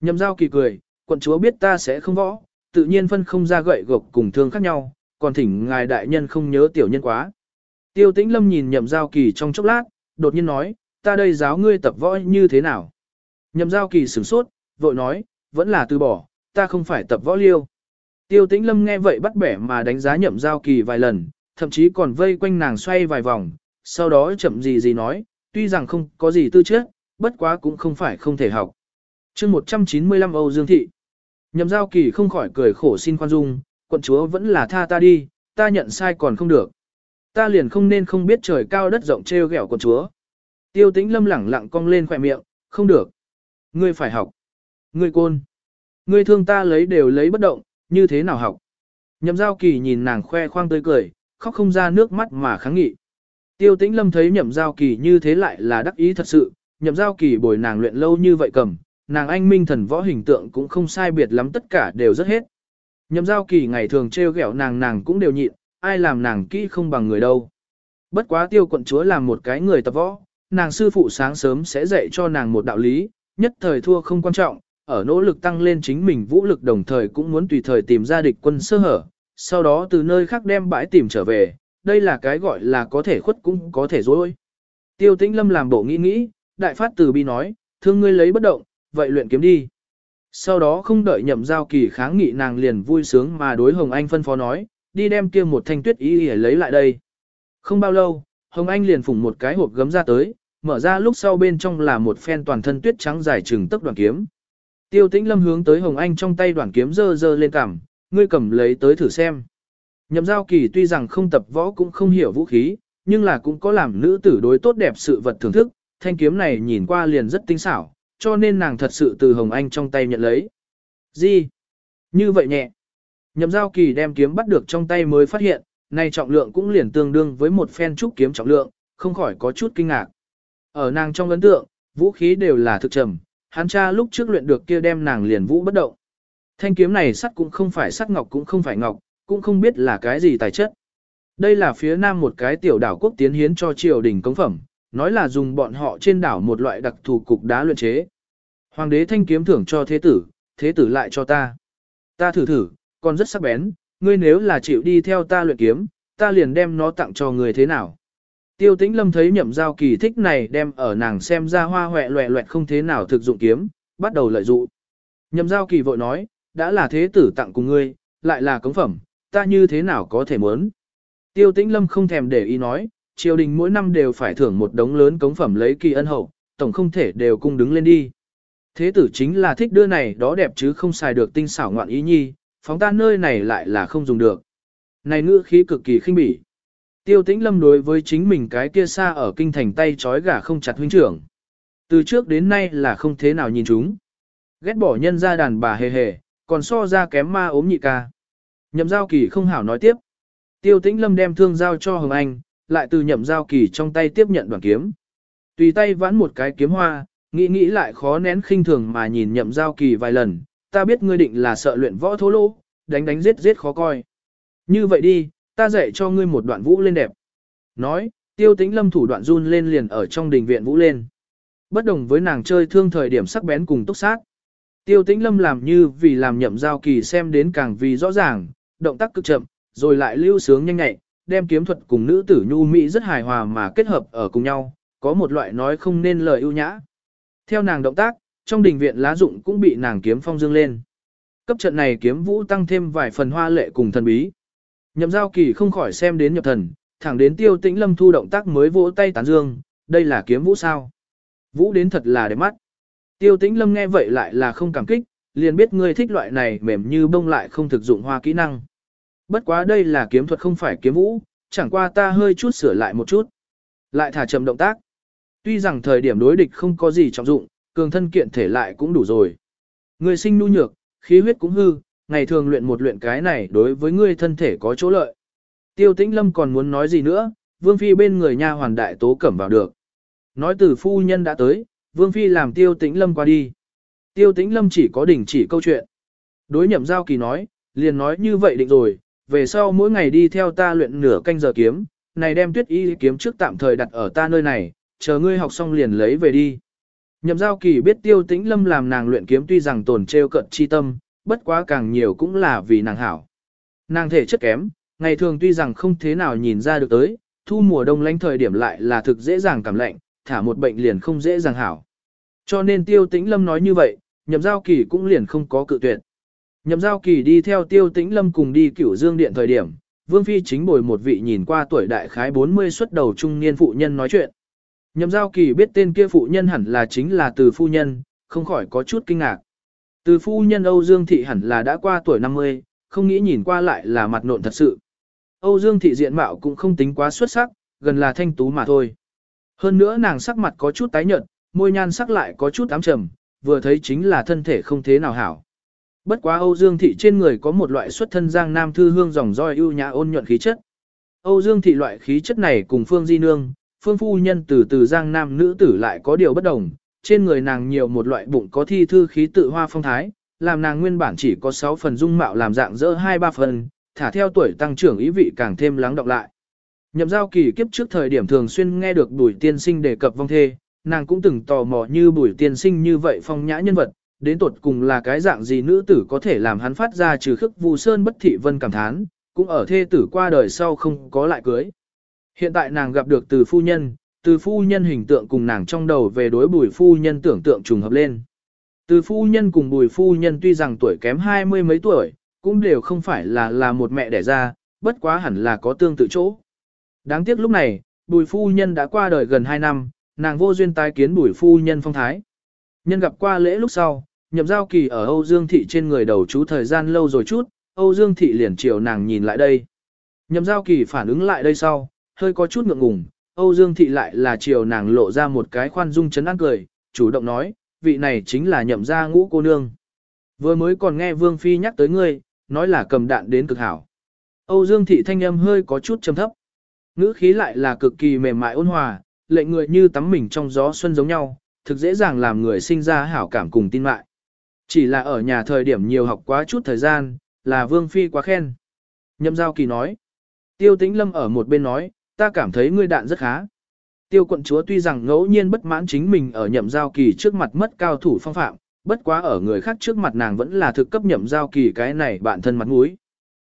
Nhậm giao kỳ cười, quận chúa biết ta sẽ không võ, tự nhiên phân không ra gậy gộc cùng thương khác nhau, còn thỉnh ngài đại nhân không nhớ tiểu nhân quá. Tiêu tĩnh lâm nhìn nhậm giao kỳ trong chốc lát, đột nhiên nói, ta đây giáo ngươi tập võ như thế nào? Nhậm giao kỳ sửng sốt, vội nói, vẫn là từ bỏ, ta không phải tập võ liêu. Tiêu tĩnh lâm nghe vậy bắt bẻ mà đánh giá nhậm giao kỳ vài lần, thậm chí còn vây quanh nàng xoay vài vòng, sau đó chậm gì gì nói, tuy rằng không có gì tư chất, bất quá cũng không phải không thể học. chương 195 Âu Dương Thị Nhậm giao kỳ không khỏi cười khổ xin khoan dung, quận chúa vẫn là tha ta đi, ta nhận sai còn không được. Ta liền không nên không biết trời cao đất rộng treo gẹo quận chúa. Tiêu tĩnh lâm lẳng lặng cong lên khỏe miệng, không được. Ngươi phải học. Ngươi côn. Ngươi thương ta lấy đều lấy bất động, như thế nào học. Nhậm giao kỳ nhìn nàng khoe khoang tươi cười, khóc không ra nước mắt mà kháng nghị. Tiêu tĩnh lâm thấy nhậm giao kỳ như thế lại là đắc ý thật sự, nhậm giao kỳ bồi nàng luyện lâu như vậy cầm, nàng anh minh thần võ hình tượng cũng không sai biệt lắm tất cả đều rất hết. Nhậm giao kỳ ngày thường trêu ghẹo nàng nàng cũng đều nhịn, ai làm nàng kỹ không bằng người đâu. Bất quá tiêu quận chúa làm một cái người tập võ, nàng sư phụ sáng sớm sẽ dạy cho nàng một đạo lý, nhất thời thua không quan trọng, ở nỗ lực tăng lên chính mình vũ lực đồng thời cũng muốn tùy thời tìm ra địch quân sơ hở, sau đó từ nơi khác đem bãi tìm trở về, đây là cái gọi là có thể khuất cũng có thể dối. Tiêu tĩnh lâm làm bộ nghĩ nghĩ, đại phát từ bi nói, thương ngươi lấy bất động, vậy luyện kiếm đi. Sau đó không đợi nhậm giao kỳ kháng nghị nàng liền vui sướng mà đối Hồng Anh phân phó nói, đi đem kia một thanh tuyết ý để lấy lại đây. Không bao lâu, Hồng Anh liền phủng một cái hộp gấm ra tới, mở ra lúc sau bên trong là một phen toàn thân tuyết trắng dài chừng tấc đoàn kiếm. Tiêu tĩnh lâm hướng tới Hồng Anh trong tay đoạn kiếm dơ dơ lên cằm, ngươi cầm lấy tới thử xem. Nhậm giao kỳ tuy rằng không tập võ cũng không hiểu vũ khí, nhưng là cũng có làm nữ tử đối tốt đẹp sự vật thưởng thức, thanh kiếm này nhìn qua liền rất tinh xảo, cho nên nàng thật sự từ Hồng Anh trong tay nhận lấy. Gì? Như vậy nhẹ. Nhậm giao kỳ đem kiếm bắt được trong tay mới phát hiện, nay trọng lượng cũng liền tương đương với một phen trúc kiếm trọng lượng, không khỏi có chút kinh ngạc. Ở nàng trong ấn tượng, vũ khí đều là thực trầm, hắn cha lúc trước luyện được kia đem nàng liền vũ bất động. Thanh kiếm này sắt cũng không phải sắt ngọc cũng không phải ngọc, cũng không biết là cái gì tài chất. Đây là phía nam một cái tiểu đảo quốc tiến hiến cho triều đình công phẩm, nói là dùng bọn họ trên đảo một loại đặc thù cục đá luyện chế. Hoàng đế thanh kiếm thưởng cho thế tử, thế tử lại cho ta. Ta thử thử, còn rất sắc bén, ngươi nếu là chịu đi theo ta luyện kiếm, ta liền đem nó tặng cho người thế nào. Tiêu tĩnh lâm thấy nhậm giao kỳ thích này đem ở nàng xem ra hoa hoẹ loẹ loẹt không thế nào thực dụng kiếm, bắt đầu lợi dụng. Nhậm giao kỳ vội nói, đã là thế tử tặng cùng ngươi, lại là cống phẩm, ta như thế nào có thể muốn. Tiêu tĩnh lâm không thèm để ý nói, triều đình mỗi năm đều phải thưởng một đống lớn cống phẩm lấy kỳ ân hậu, tổng không thể đều cung đứng lên đi. Thế tử chính là thích đưa này đó đẹp chứ không xài được tinh xảo ngoạn ý nhi, phóng ta nơi này lại là không dùng được. Này ngữ khí cực kỳ khinh bỉ. Tiêu tĩnh lâm đối với chính mình cái kia xa ở kinh thành tay trói gà không chặt huynh trưởng. Từ trước đến nay là không thế nào nhìn chúng. Ghét bỏ nhân ra đàn bà hề hề, còn so ra kém ma ốm nhị ca. Nhậm giao kỳ không hảo nói tiếp. Tiêu tĩnh lâm đem thương giao cho Hồng Anh, lại từ nhậm giao kỳ trong tay tiếp nhận đoàn kiếm. Tùy tay vãn một cái kiếm hoa, nghĩ nghĩ lại khó nén khinh thường mà nhìn nhậm giao kỳ vài lần, ta biết ngươi định là sợ luyện võ thô lỗ, đánh đánh giết giết khó coi. Như vậy đi, ta dạy cho ngươi một đoạn vũ lên đẹp. Nói, tiêu tĩnh lâm thủ đoạn run lên liền ở trong đình viện vũ lên. Bất đồng với nàng chơi thương thời điểm sắc bén cùng túc sát. Tiêu tĩnh lâm làm như vì làm nhậm giao kỳ xem đến càng vì rõ ràng, động tác cực chậm, rồi lại lưu sướng nhanh nhạy, đem kiếm thuật cùng nữ tử nhu mỹ rất hài hòa mà kết hợp ở cùng nhau, có một loại nói không nên lời ưu nhã. Theo nàng động tác, trong đình viện lá dụng cũng bị nàng kiếm phong dương lên. Cấp trận này kiếm vũ tăng thêm vài phần hoa lệ cùng thần bí. Nhậm giao kỳ không khỏi xem đến nhập thần, thẳng đến tiêu tĩnh lâm thu động tác mới vỗ tay tán dương, đây là kiếm vũ sao. Vũ đến thật là đẹp mắt. Tiêu tĩnh lâm nghe vậy lại là không cảm kích, liền biết ngươi thích loại này mềm như bông lại không thực dụng hoa kỹ năng. Bất quá đây là kiếm thuật không phải kiếm vũ, chẳng qua ta hơi chút sửa lại một chút. Lại thả chậm động tác. Tuy rằng thời điểm đối địch không có gì trọng dụng, cường thân kiện thể lại cũng đủ rồi. Người sinh nu nhược, khí huyết cũng hư, ngày thường luyện một luyện cái này đối với ngươi thân thể có chỗ lợi. Tiêu tĩnh lâm còn muốn nói gì nữa, vương phi bên người nha hoàn đại tố cẩm vào được. Nói từ phu nhân đã tới, vương phi làm tiêu tĩnh lâm qua đi. Tiêu tĩnh lâm chỉ có đỉnh chỉ câu chuyện. Đối nhậm giao kỳ nói, liền nói như vậy định rồi, về sau mỗi ngày đi theo ta luyện nửa canh giờ kiếm, này đem tuyết y kiếm trước tạm thời đặt ở ta nơi này, chờ ngươi học xong liền lấy về đi. Nhậm giao kỳ biết tiêu tĩnh lâm làm nàng luyện kiếm tuy rằng tổn treo cận chi tâm, bất quá càng nhiều cũng là vì nàng hảo. Nàng thể chất kém, ngày thường tuy rằng không thế nào nhìn ra được tới, thu mùa đông lánh thời điểm lại là thực dễ dàng cảm lạnh, thả một bệnh liền không dễ dàng hảo. Cho nên tiêu tĩnh lâm nói như vậy, nhậm giao kỳ cũng liền không có cự tuyệt. Nhậm giao kỳ đi theo tiêu tĩnh lâm cùng đi cửu dương điện thời điểm, vương phi chính bồi một vị nhìn qua tuổi đại khái 40 xuất đầu trung niên phụ nhân nói chuyện. Nhậm giao kỳ biết tên kia phụ nhân hẳn là chính là từ phu nhân, không khỏi có chút kinh ngạc. Từ phu nhân Âu Dương Thị hẳn là đã qua tuổi 50, không nghĩ nhìn qua lại là mặt nộn thật sự. Âu Dương Thị diện mạo cũng không tính quá xuất sắc, gần là thanh tú mà thôi. Hơn nữa nàng sắc mặt có chút tái nhợt, môi nhan sắc lại có chút ám trầm, vừa thấy chính là thân thể không thế nào hảo. Bất quá Âu Dương Thị trên người có một loại xuất thân giang nam thư hương dòng roi ưu nhã ôn nhuận khí chất. Âu Dương Thị loại khí chất này cùng Phương Di Nương, Phương Phu Nhân từ từ giang nam nữ tử lại có điều bất đồng, trên người nàng nhiều một loại bụng có thi thư khí tự hoa phong thái, làm nàng nguyên bản chỉ có 6 phần dung mạo làm dạng dỡ 2-3 phần, thả theo tuổi tăng trưởng ý vị càng thêm lắng đọng lại. Nhậm giao kỳ kiếp trước thời điểm thường xuyên nghe được bùi tiên sinh đề cập vong thê, nàng cũng từng tò mò như bùi tiên sinh như vậy phong nhã nhân vật, đến tột cùng là cái dạng gì nữ tử có thể làm hắn phát ra trừ khức vu sơn bất thị vân cảm thán, cũng ở thê tử qua đời sau không có lại cưới. Hiện tại nàng gặp được từ phu nhân, từ phu nhân hình tượng cùng nàng trong đầu về đối bùi phu nhân tưởng tượng trùng hợp lên. Từ phu nhân cùng bùi phu nhân tuy rằng tuổi kém hai mươi mấy tuổi, cũng đều không phải là là một mẹ đẻ ra, bất quá hẳn là có tương tự chỗ. Đáng tiếc lúc này, bùi phu nhân đã qua đời gần 2 năm, nàng vô duyên tái kiến bùi phu nhân phong thái. Nhân gặp qua lễ lúc sau, nhậm giao kỳ ở Âu Dương Thị trên người đầu chú thời gian lâu rồi chút, Âu Dương Thị liền chiều nàng nhìn lại đây. Nhậm giao kỳ phản ứng lại đây sau, hơi có chút ngượng ngùng, Âu Dương Thị lại là chiều nàng lộ ra một cái khoan dung chấn an cười, chủ động nói, vị này chính là nhậm gia ngũ cô nương. Vừa mới còn nghe Vương Phi nhắc tới ngươi, nói là cầm đạn đến cực hảo. Âu Dương Thị thanh âm hơi có chút trầm thấp. Ngữ khí lại là cực kỳ mềm mại ôn hòa, lệnh người như tắm mình trong gió xuân giống nhau, thực dễ dàng làm người sinh ra hảo cảm cùng tin mại. Chỉ là ở nhà thời điểm nhiều học quá chút thời gian, là Vương Phi quá khen. Nhậm Giao Kỳ nói. Tiêu Tĩnh Lâm ở một bên nói, ta cảm thấy ngươi đạn rất khá. Tiêu quận chúa tuy rằng ngẫu nhiên bất mãn chính mình ở nhậm giao kỳ trước mặt mất cao thủ phong phạm, bất quá ở người khác trước mặt nàng vẫn là thực cấp nhậm giao kỳ cái này bạn thân mặt mũi.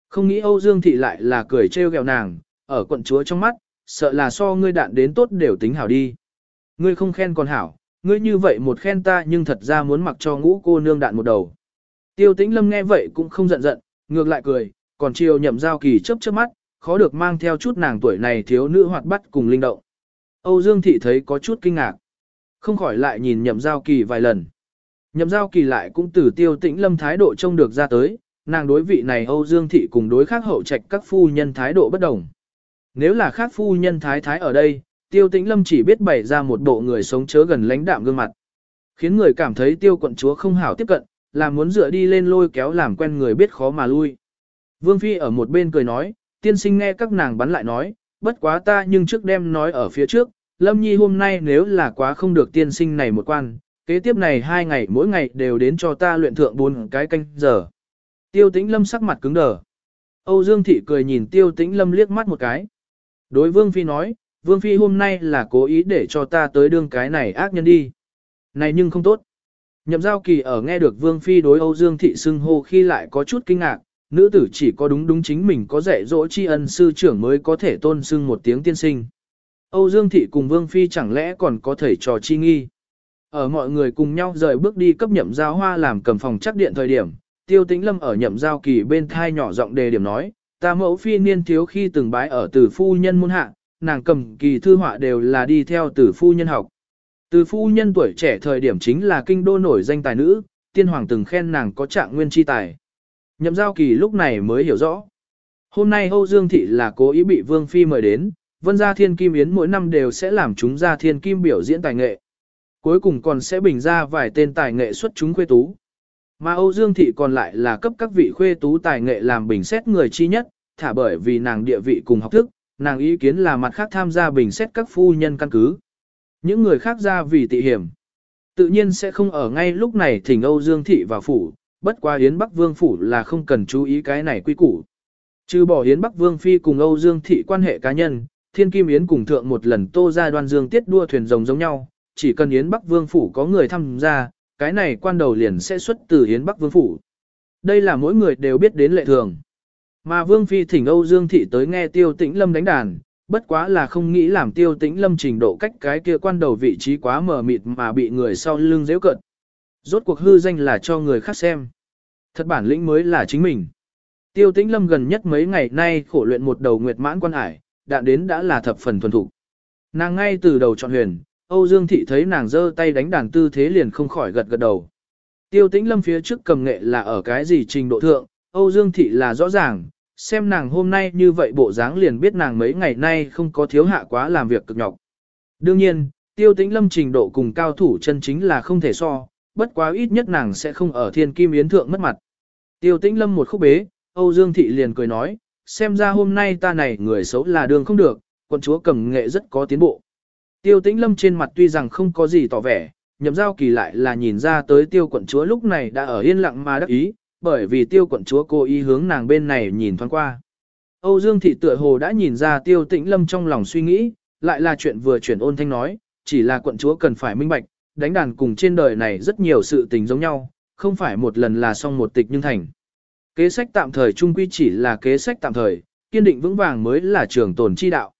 Không nghĩ Âu Dương Thị lại là cười trêu ghẹo nàng, ở quận chúa trong mắt, sợ là so ngươi đạn đến tốt đều tính hảo đi. Ngươi không khen còn hảo, ngươi như vậy một khen ta nhưng thật ra muốn mặc cho ngũ cô nương đạn một đầu. Tiêu tĩnh lâm nghe vậy cũng không giận giận, ngược lại cười, còn chiều nhậm giao kỳ chớp chớp mắt, khó được mang theo chút nàng tuổi này thiếu nữ hoạt bát cùng linh động. Âu Dương Thị thấy có chút kinh ngạc. Không khỏi lại nhìn nhậm giao kỳ vài lần. Nhậm giao kỳ lại cũng từ tiêu tĩnh lâm thái độ trông được ra tới, nàng đối vị này Âu Dương Thị cùng đối khác hậu trạch các phu nhân thái độ bất đồng. Nếu là khác phu nhân thái thái ở đây, tiêu tĩnh lâm chỉ biết bày ra một bộ người sống chớ gần lãnh đạm gương mặt. Khiến người cảm thấy tiêu quận chúa không hảo tiếp cận, là muốn dựa đi lên lôi kéo làm quen người biết khó mà lui. Vương Phi ở một bên cười nói, tiên sinh nghe các nàng bắn lại nói, bất quá ta nhưng trước đem nói ở phía trước, Lâm Nhi hôm nay nếu là quá không được tiên sinh này một quan, kế tiếp này hai ngày mỗi ngày đều đến cho ta luyện thượng bốn cái canh giờ. Tiêu tĩnh lâm sắc mặt cứng đờ. Âu Dương Thị cười nhìn tiêu tĩnh lâm liếc mắt một cái. Đối Vương Phi nói, Vương Phi hôm nay là cố ý để cho ta tới đương cái này ác nhân đi. Này nhưng không tốt. Nhậm giao kỳ ở nghe được Vương Phi đối Âu Dương Thị xưng hô khi lại có chút kinh ngạc, nữ tử chỉ có đúng đúng chính mình có dạy dỗ tri ân sư trưởng mới có thể tôn xưng một tiếng tiên sinh. Âu Dương Thị cùng Vương Phi chẳng lẽ còn có thể trò chi nghi. Ở mọi người cùng nhau rời bước đi cấp nhậm giao hoa làm cầm phòng chắc điện thời điểm, tiêu tĩnh lâm ở nhậm giao kỳ bên thai nhỏ giọng đề điểm nói, ta mẫu phi niên thiếu khi từng bái ở tử phu nhân môn hạ, nàng cầm kỳ thư họa đều là đi theo tử phu nhân học. Từ phu nhân tuổi trẻ thời điểm chính là kinh đô nổi danh tài nữ, tiên hoàng từng khen nàng có trạng nguyên chi tài. Nhậm giao kỳ lúc này mới hiểu rõ. Hôm nay Âu Dương Thị là cố ý bị Vương Phi mời đến, Vân Gia Thiên Kim Yến mỗi năm đều sẽ làm chúng Gia Thiên Kim biểu diễn tài nghệ. Cuối cùng còn sẽ bình ra vài tên tài nghệ xuất chúng khuê tú. Mà Âu Dương Thị còn lại là cấp các vị khuê tú tài nghệ làm bình xét người chi nhất, thả bởi vì nàng địa vị cùng học thức, nàng ý kiến là mặt khác tham gia bình xét các phu nhân căn cứ. Những người khác ra vì tị hiểm. Tự nhiên sẽ không ở ngay lúc này thỉnh Âu Dương Thị vào phủ, bất qua Yến Bắc Vương phủ là không cần chú ý cái này quy củ. Trừ bỏ Yến Bắc Vương Phi cùng Âu Dương Thị quan hệ cá nhân, Thiên Kim Yến cùng thượng một lần tô ra đoan dương tiết đua thuyền rồng giống nhau, chỉ cần Yến Bắc Vương phủ có người tham gia, cái này quan đầu liền sẽ xuất từ Yến Bắc Vương phủ. Đây là mỗi người đều biết đến lệ thường. Mà Vương Phi thỉnh Âu Dương Thị tới nghe Tiêu Tĩnh Lâm đánh đàn, bất quá là không nghĩ làm Tiêu Tĩnh Lâm trình độ cách cái kia quan đầu vị trí quá mờ mịt mà bị người sau lưng dễ cận. Rốt cuộc hư danh là cho người khác xem. Thật bản lĩnh mới là chính mình. Tiêu Tĩnh Lâm gần nhất mấy ngày nay khổ luyện một đầu nguyệt mãn quan hải, đạn đến đã là thập phần thuần thủ. Nàng ngay từ đầu chọn huyền, Âu Dương Thị thấy nàng giơ tay đánh đàn tư thế liền không khỏi gật gật đầu. Tiêu Tĩnh Lâm phía trước cầm nghệ là ở cái gì trình độ thượng, Âu Dương Thị là rõ ràng, xem nàng hôm nay như vậy bộ dáng liền biết nàng mấy ngày nay không có thiếu hạ quá làm việc cực nhọc. Đương nhiên, Tiêu Tĩnh Lâm trình độ cùng cao thủ chân chính là không thể so, bất quá ít nhất nàng sẽ không ở thiên kim yến thượng mất mặt. Tiêu Tĩnh Lâm một khúc bế, Âu Dương Thị liền cười nói, xem ra hôm nay ta này người xấu là đường không được, quân chúa cầm nghệ rất có tiến bộ. Tiêu tĩnh lâm trên mặt tuy rằng không có gì tỏ vẻ, nhậm giao kỳ lại là nhìn ra tới tiêu quận chúa lúc này đã ở yên lặng mà đắc ý, bởi vì tiêu quận chúa cố ý hướng nàng bên này nhìn thoáng qua. Âu Dương thị tựa hồ đã nhìn ra tiêu tĩnh lâm trong lòng suy nghĩ, lại là chuyện vừa chuyển ôn thanh nói, chỉ là quận chúa cần phải minh bạch, đánh đàn cùng trên đời này rất nhiều sự tình giống nhau, không phải một lần là xong một tịch nhưng thành. Kế sách tạm thời trung quy chỉ là kế sách tạm thời, kiên định vững vàng mới là trường tồn chi đạo.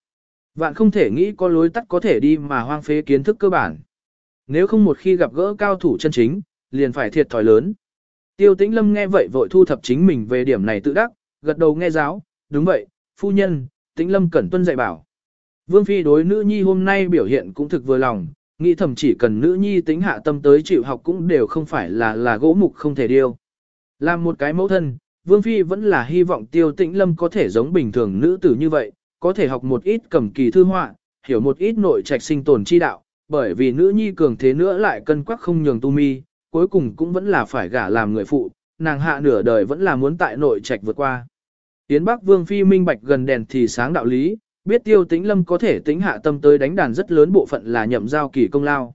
Vạn không thể nghĩ có lối tắt có thể đi mà hoang phế kiến thức cơ bản. Nếu không một khi gặp gỡ cao thủ chân chính, liền phải thiệt thòi lớn. Tiêu tĩnh lâm nghe vậy vội thu thập chính mình về điểm này tự đắc, gật đầu nghe giáo, đúng vậy, phu nhân, tĩnh lâm cẩn tuân dạy bảo. Vương Phi đối nữ nhi hôm nay biểu hiện cũng thực vừa lòng, nghĩ thầm chỉ cần nữ nhi tính hạ tâm tới chịu học cũng đều không phải là là gỗ mục không thể điêu. Làm một cái mẫu thân, Vương Phi vẫn là hy vọng tiêu tĩnh lâm có thể giống bình thường nữ tử như vậy, có thể học một ít cầm kỳ thư họa, hiểu một ít nội trạch sinh tồn chi đạo, bởi vì nữ nhi cường thế nữa lại cân quắc không nhường tu mi, cuối cùng cũng vẫn là phải gả làm người phụ, nàng hạ nửa đời vẫn là muốn tại nội trạch vượt qua. Yến Bắc Vương Phi minh bạch gần đèn thì sáng đạo lý, biết tiêu tĩnh lâm có thể tính hạ tâm tới đánh đàn rất lớn bộ phận là nhậm giao kỳ công lao.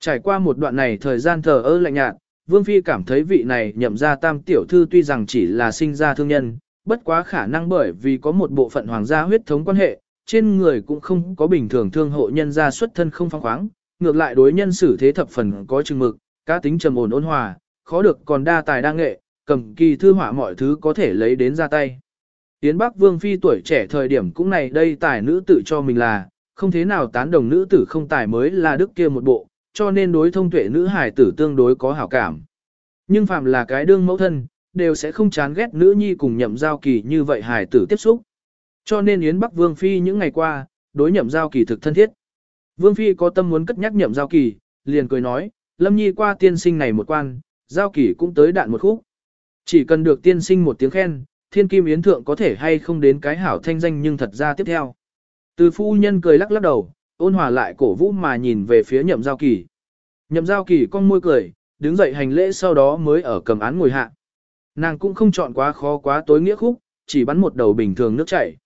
Trải qua một đoạn này thời gian thờ ơ lạnh nhạt, Vương Phi cảm thấy vị này nhậm ra tam tiểu thư tuy rằng chỉ là sinh ra thương nhân, bất quá khả năng bởi vì có một bộ phận hoàng gia huyết thống quan hệ, trên người cũng không có bình thường thương hộ nhân gia xuất thân không phong khoáng, ngược lại đối nhân xử thế thập phần có chừng mực, cá tính trầm ổn ôn hòa, khó được còn đa tài đa nghệ, cầm kỳ thư họa mọi thứ có thể lấy đến ra tay. Yến Bắc Vương Phi tuổi trẻ thời điểm cũng này đây tài nữ tử cho mình là, không thế nào tán đồng nữ tử không tài mới là đức kia một bộ, cho nên đối thông tuệ nữ hài tử tương đối có hảo cảm. Nhưng phạm là cái đương mẫu thân, đều sẽ không chán ghét nữ nhi cùng nhậm giao kỳ như vậy hài tử tiếp xúc. Cho nên Yến Bắc Vương Phi những ngày qua, đối nhậm giao kỳ thực thân thiết. Vương Phi có tâm muốn cất nhắc nhậm giao kỳ, liền cười nói, Lâm Nhi qua tiên sinh này một quan, giao kỳ cũng tới đạn một khúc. Chỉ cần được tiên sinh một tiếng khen, thiên kim yến thượng có thể hay không đến cái hảo thanh danh nhưng thật ra tiếp theo. Từ phu nhân cười lắc lắc đầu, ôn hòa lại cổ vũ mà nhìn về phía nhậm giao kỳ. Nhậm giao kỳ con môi cười, đứng dậy hành lễ sau đó mới ở cầm án ngồi hạ. Nàng cũng không chọn quá khó quá tối nghĩa khúc, chỉ bắn một đầu bình thường nước chảy.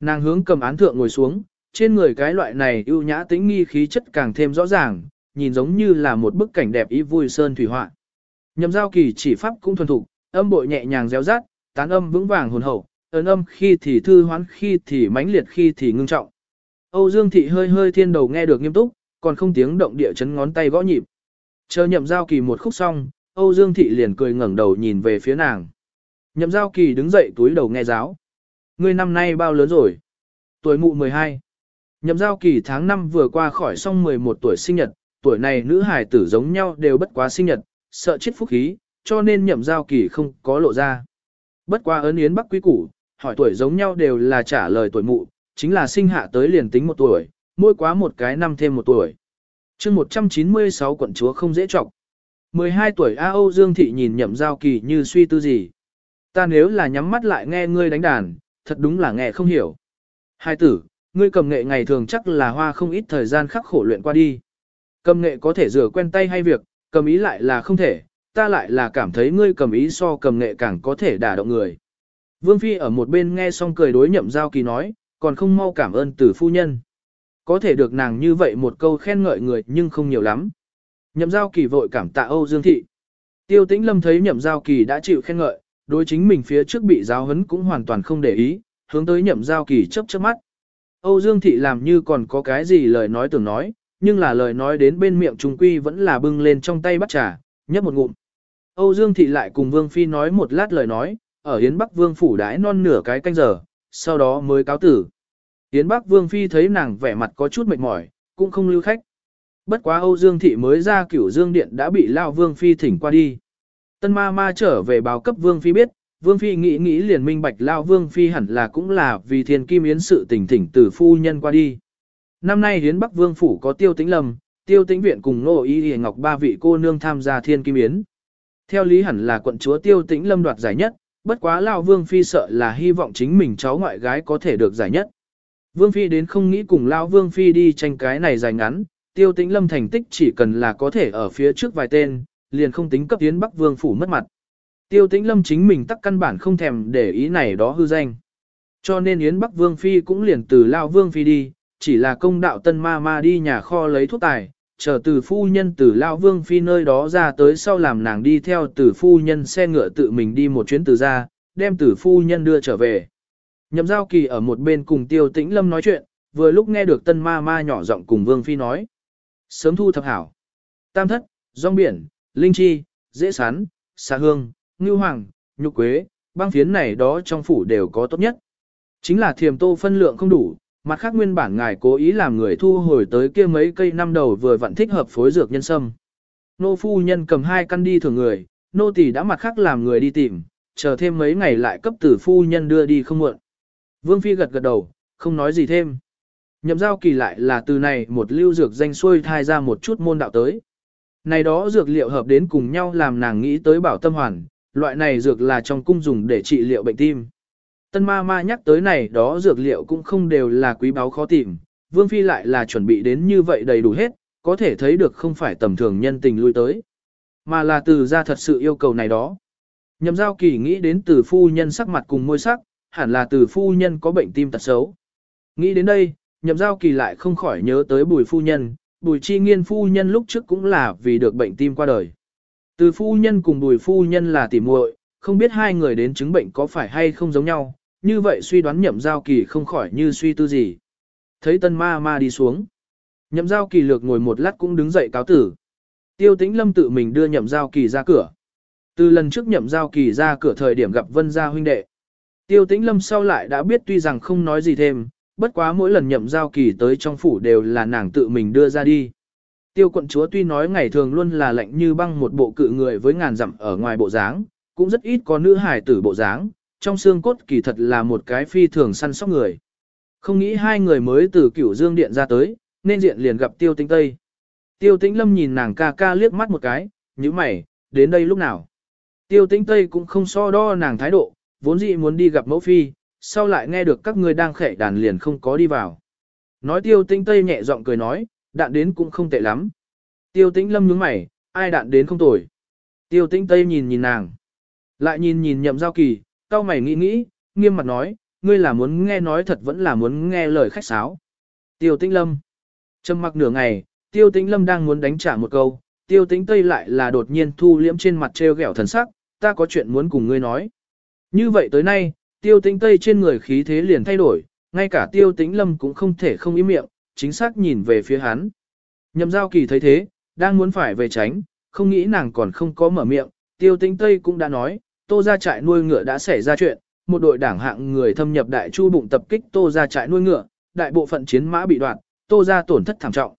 Nàng hướng cầm án thượng ngồi xuống, trên người cái loại này ưu nhã tính nghi khí chất càng thêm rõ ràng, nhìn giống như là một bức cảnh đẹp ý vui sơn thủy họa. Nhậm giao kỳ chỉ pháp cũng thuần thục, âm bội nhẹ nhàng réo rát, tán âm vững vàng hồn hậu, ấn âm khi thì thư hoán khi thì mãnh liệt khi thì ngưng trọng. Âu Dương Thị hơi hơi thiên đầu nghe được nghiêm túc, còn không tiếng động địa chấn ngón tay gõ nhịp. Chờ nhậm giao kỳ một khúc xong, Âu Dương Thị liền cười ngẩng đầu nhìn về phía nàng. Nhậm giao kỳ đứng dậy túi đầu nghe giáo. Ngươi năm nay bao lớn rồi? Tuổi mụ 12. Nhậm giao kỳ tháng 5 vừa qua khỏi xong 11 tuổi sinh nhật, tuổi này nữ hài tử giống nhau đều bất quá sinh nhật, sợ chết phúc khí, cho nên nhậm giao kỳ không có lộ ra. Bất qua ấn yến bắc quý củ, hỏi tuổi giống nhau đều là trả lời tuổi mụ, chính là sinh hạ tới liền tính một tuổi, mỗi quá một cái năm thêm một tuổi. chương 196 quận chúa không dễ trọng. 12 tuổi A Âu Dương Thị nhìn nhậm giao kỳ như suy tư gì. Ta nếu là nhắm mắt lại nghe ngươi đánh đàn, thật đúng là nghe không hiểu. Hai tử, ngươi cầm nghệ ngày thường chắc là hoa không ít thời gian khắc khổ luyện qua đi. Cầm nghệ có thể rửa quen tay hay việc, cầm ý lại là không thể, ta lại là cảm thấy ngươi cầm ý so cầm nghệ càng có thể đả động người. Vương Phi ở một bên nghe xong cười đối nhậm giao kỳ nói, còn không mau cảm ơn từ phu nhân. Có thể được nàng như vậy một câu khen ngợi người nhưng không nhiều lắm. Nhậm giao kỳ vội cảm tạ Âu Dương Thị. Tiêu tĩnh lâm thấy nhậm giao kỳ đã chịu khen ngợi, đối chính mình phía trước bị giáo huấn cũng hoàn toàn không để ý, hướng tới nhậm giao kỳ chớp chớp mắt. Âu Dương Thị làm như còn có cái gì lời nói tưởng nói, nhưng là lời nói đến bên miệng trung quy vẫn là bưng lên trong tay bắt trà, nhấp một ngụm. Âu Dương Thị lại cùng Vương Phi nói một lát lời nói, ở Yến Bắc Vương phủ đãi non nửa cái canh giờ, sau đó mới cáo tử. Yến Bắc Vương Phi thấy nàng vẻ mặt có chút mệt mỏi, cũng không lưu khách. Bất quá Âu Dương Thị mới ra cửu Dương Điện đã bị Lao Vương Phi thỉnh qua đi. Tân ma ma trở về báo cấp Vương Phi biết, Vương Phi nghĩ nghĩ liền minh bạch Lao Vương Phi hẳn là cũng là vì thiên kim yến sự tỉnh thỉnh từ phu nhân qua đi. Năm nay Yến Bắc Vương Phủ có tiêu tĩnh lầm, tiêu tĩnh viện cùng nô y hề ngọc ba vị cô nương tham gia thiên kim yến. Theo lý hẳn là quận chúa tiêu tĩnh lâm đoạt giải nhất, bất quá Lao Vương Phi sợ là hy vọng chính mình cháu ngoại gái có thể được giải nhất. Vương Phi đến không nghĩ cùng Lao Vương Phi đi tranh cái này dài ngắn, tiêu tĩnh lâm thành tích chỉ cần là có thể ở phía trước vài tên, liền không tính cấp tiến Bắc Vương Phủ mất mặt. Tiêu tĩnh lâm chính mình tắc căn bản không thèm để ý này đó hư danh. Cho nên Yến Bắc Vương Phi cũng liền từ Lao Vương Phi đi, chỉ là công đạo tân ma ma đi nhà kho lấy thuốc tài, chờ từ phu nhân từ Lao Vương Phi nơi đó ra tới sau làm nàng đi theo từ phu nhân xe ngựa tự mình đi một chuyến từ ra, đem từ phu nhân đưa trở về. Nhậm giao kỳ ở một bên cùng tiêu tĩnh lâm nói chuyện, vừa lúc nghe được tân ma ma nhỏ giọng cùng Vương Phi nói. Sớm thu thập hảo. Tam thất, rong biển, linh chi, dễ sán, xà hương, ngưu hoàng, nhục quế, băng phiến này đó trong phủ đều có tốt nhất. Chính là thiềm tô phân lượng không đủ, mặt khác nguyên bản ngài cố ý làm người thu hồi tới kia mấy cây năm đầu vừa vặn thích hợp phối dược nhân sâm. Nô phu nhân cầm hai căn đi thường người, nô tỳ đã mặt khác làm người đi tìm, chờ thêm mấy ngày lại cấp tử phu nhân đưa đi không muộn. Vương Phi gật gật đầu, không nói gì thêm. Nhậm giao kỳ lại là từ này một lưu dược danh xuôi thai ra một chút môn đạo tới. Này đó dược liệu hợp đến cùng nhau làm nàng nghĩ tới bảo tâm hoàn, loại này dược là trong cung dùng để trị liệu bệnh tim. Tân ma ma nhắc tới này đó dược liệu cũng không đều là quý báu khó tìm, Vương Phi lại là chuẩn bị đến như vậy đầy đủ hết, có thể thấy được không phải tầm thường nhân tình lui tới, mà là từ ra thật sự yêu cầu này đó. Nhậm giao kỳ nghĩ đến từ phu nhân sắc mặt cùng môi sắc, hẳn là từ phu nhân có bệnh tim tật xấu. Nghĩ đến đây, nhậm giao kỳ lại không khỏi nhớ tới bùi phu nhân, bùi chi nghiên phu nhân lúc trước cũng là vì được bệnh tim qua đời. Từ phu nhân cùng bùi phu nhân là tỉ muội, không biết hai người đến chứng bệnh có phải hay không giống nhau, như vậy suy đoán nhậm giao kỳ không khỏi như suy tư gì. Thấy tân ma ma đi xuống. Nhậm giao kỳ lược ngồi một lát cũng đứng dậy cáo tử. Tiêu tĩnh lâm tự mình đưa nhậm giao kỳ ra cửa. Từ lần trước nhậm giao kỳ ra cửa thời điểm gặp vân gia huynh đệ. Tiêu tĩnh lâm sau lại đã biết tuy rằng không nói gì thêm, bất quá mỗi lần nhậm giao kỳ tới trong phủ đều là nàng tự mình đưa ra đi. Tiêu quận chúa tuy nói ngày thường luôn là lạnh như băng một bộ cự người với ngàn dặm ở ngoài bộ dáng, cũng rất ít có nữ hài tử bộ dáng, trong xương cốt kỳ thật là một cái phi thường săn sóc người. Không nghĩ hai người mới từ cửu dương điện ra tới, nên diện liền gặp tiêu tĩnh tây. Tiêu tĩnh lâm nhìn nàng ca ca liếc mắt một cái, như mày, đến đây lúc nào. Tiêu tĩnh tây cũng không so đo nàng thái độ, vốn dĩ muốn đi gặp mẫu phi, sau lại nghe được các người đang khệ đàn liền không có đi vào. Nói tiêu tĩnh tây nhẹ giọng cười nói, đạn đến cũng không tệ lắm. Tiêu tĩnh lâm nhướng mày, ai đạn đến không tồi. Tiêu tĩnh tây nhìn nhìn nàng. Lại nhìn nhìn nhậm giao kỳ, cao mày nghĩ nghĩ, nghiêm mặt nói, ngươi là muốn nghe nói thật vẫn là muốn nghe lời khách sáo. Tiêu tĩnh lâm. Trầm mặc nửa ngày, Tiêu tĩnh lâm đang muốn đánh trả một câu, tiêu tĩnh tây lại là đột nhiên thu liễm trên mặt treo ghẹo thần sắc, ta có chuyện muốn cùng ngươi nói. Như vậy tới nay, tiêu tĩnh tây trên người khí thế liền thay đổi, ngay cả tiêu tĩnh lâm cũng không thể không im miệng, chính xác nhìn về phía hắn. Nhậm giao kỳ thấy thế, đang muốn phải về tránh, không nghĩ nàng còn không có mở miệng, tiêu tĩnh tây cũng đã nói, tô ra trại nuôi ngựa đã xảy ra chuyện, một đội đảng hạng người thâm nhập đại chu bụng tập kích tô ra trại nuôi ngựa, đại bộ phận chiến mã bị đoạn, tô ra tổn thất thảm trọng.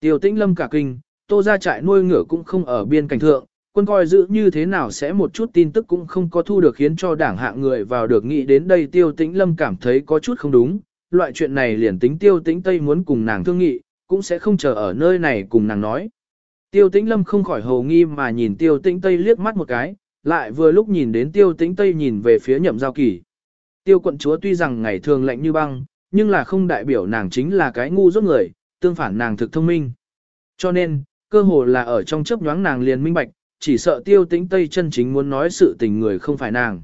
Tiêu tĩnh lâm cả kinh, tô ra trại nuôi ngựa cũng không ở biên cảnh thượng, quân coi giữ như thế nào sẽ một chút tin tức cũng không có thu được khiến cho đảng hạng người vào được nghĩ đến đây tiêu tĩnh lâm cảm thấy có chút không đúng, loại chuyện này liền tính tiêu tĩnh tây muốn cùng nàng thương nghị, cũng sẽ không chờ ở nơi này cùng nàng nói. Tiêu tĩnh lâm không khỏi hồ nghi mà nhìn tiêu tĩnh tây liếc mắt một cái, lại vừa lúc nhìn đến tiêu tĩnh tây nhìn về phía nhậm giao kỳ. Tiêu quận chúa tuy rằng ngày thường lạnh như băng, nhưng là không đại biểu nàng chính là cái ngu rốt người, tương phản nàng thực thông minh. Cho nên, cơ hồ là ở trong chớp nhoáng nàng liền minh bạch, chỉ sợ tiêu tĩnh tây chân chính muốn nói sự tình người không phải nàng.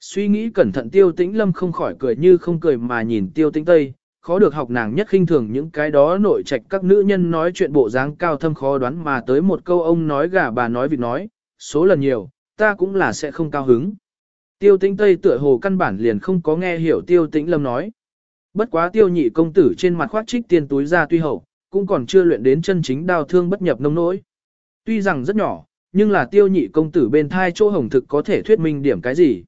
Suy nghĩ cẩn thận tiêu tĩnh lâm không khỏi cười như không cười mà nhìn tiêu tĩnh tây, khó được học nàng nhất khinh thường những cái đó nội trạch các nữ nhân nói chuyện bộ dáng cao thâm khó đoán mà tới một câu ông nói gà bà nói vịt nói, số lần nhiều, ta cũng là sẽ không cao hứng. Tiêu tĩnh tây tựa hồ căn bản liền không có nghe hiểu tiêu tĩnh lâm nói. Bất quá tiêu nhị công tử trên mặt khoác trích tiền túi ra tuy hậu, cũng còn chưa luyện đến chân chính đào thương bất nhập nông nỗi. Tuy rằng rất nhỏ, nhưng là tiêu nhị công tử bên thai chỗ hồng thực có thể thuyết minh điểm cái gì.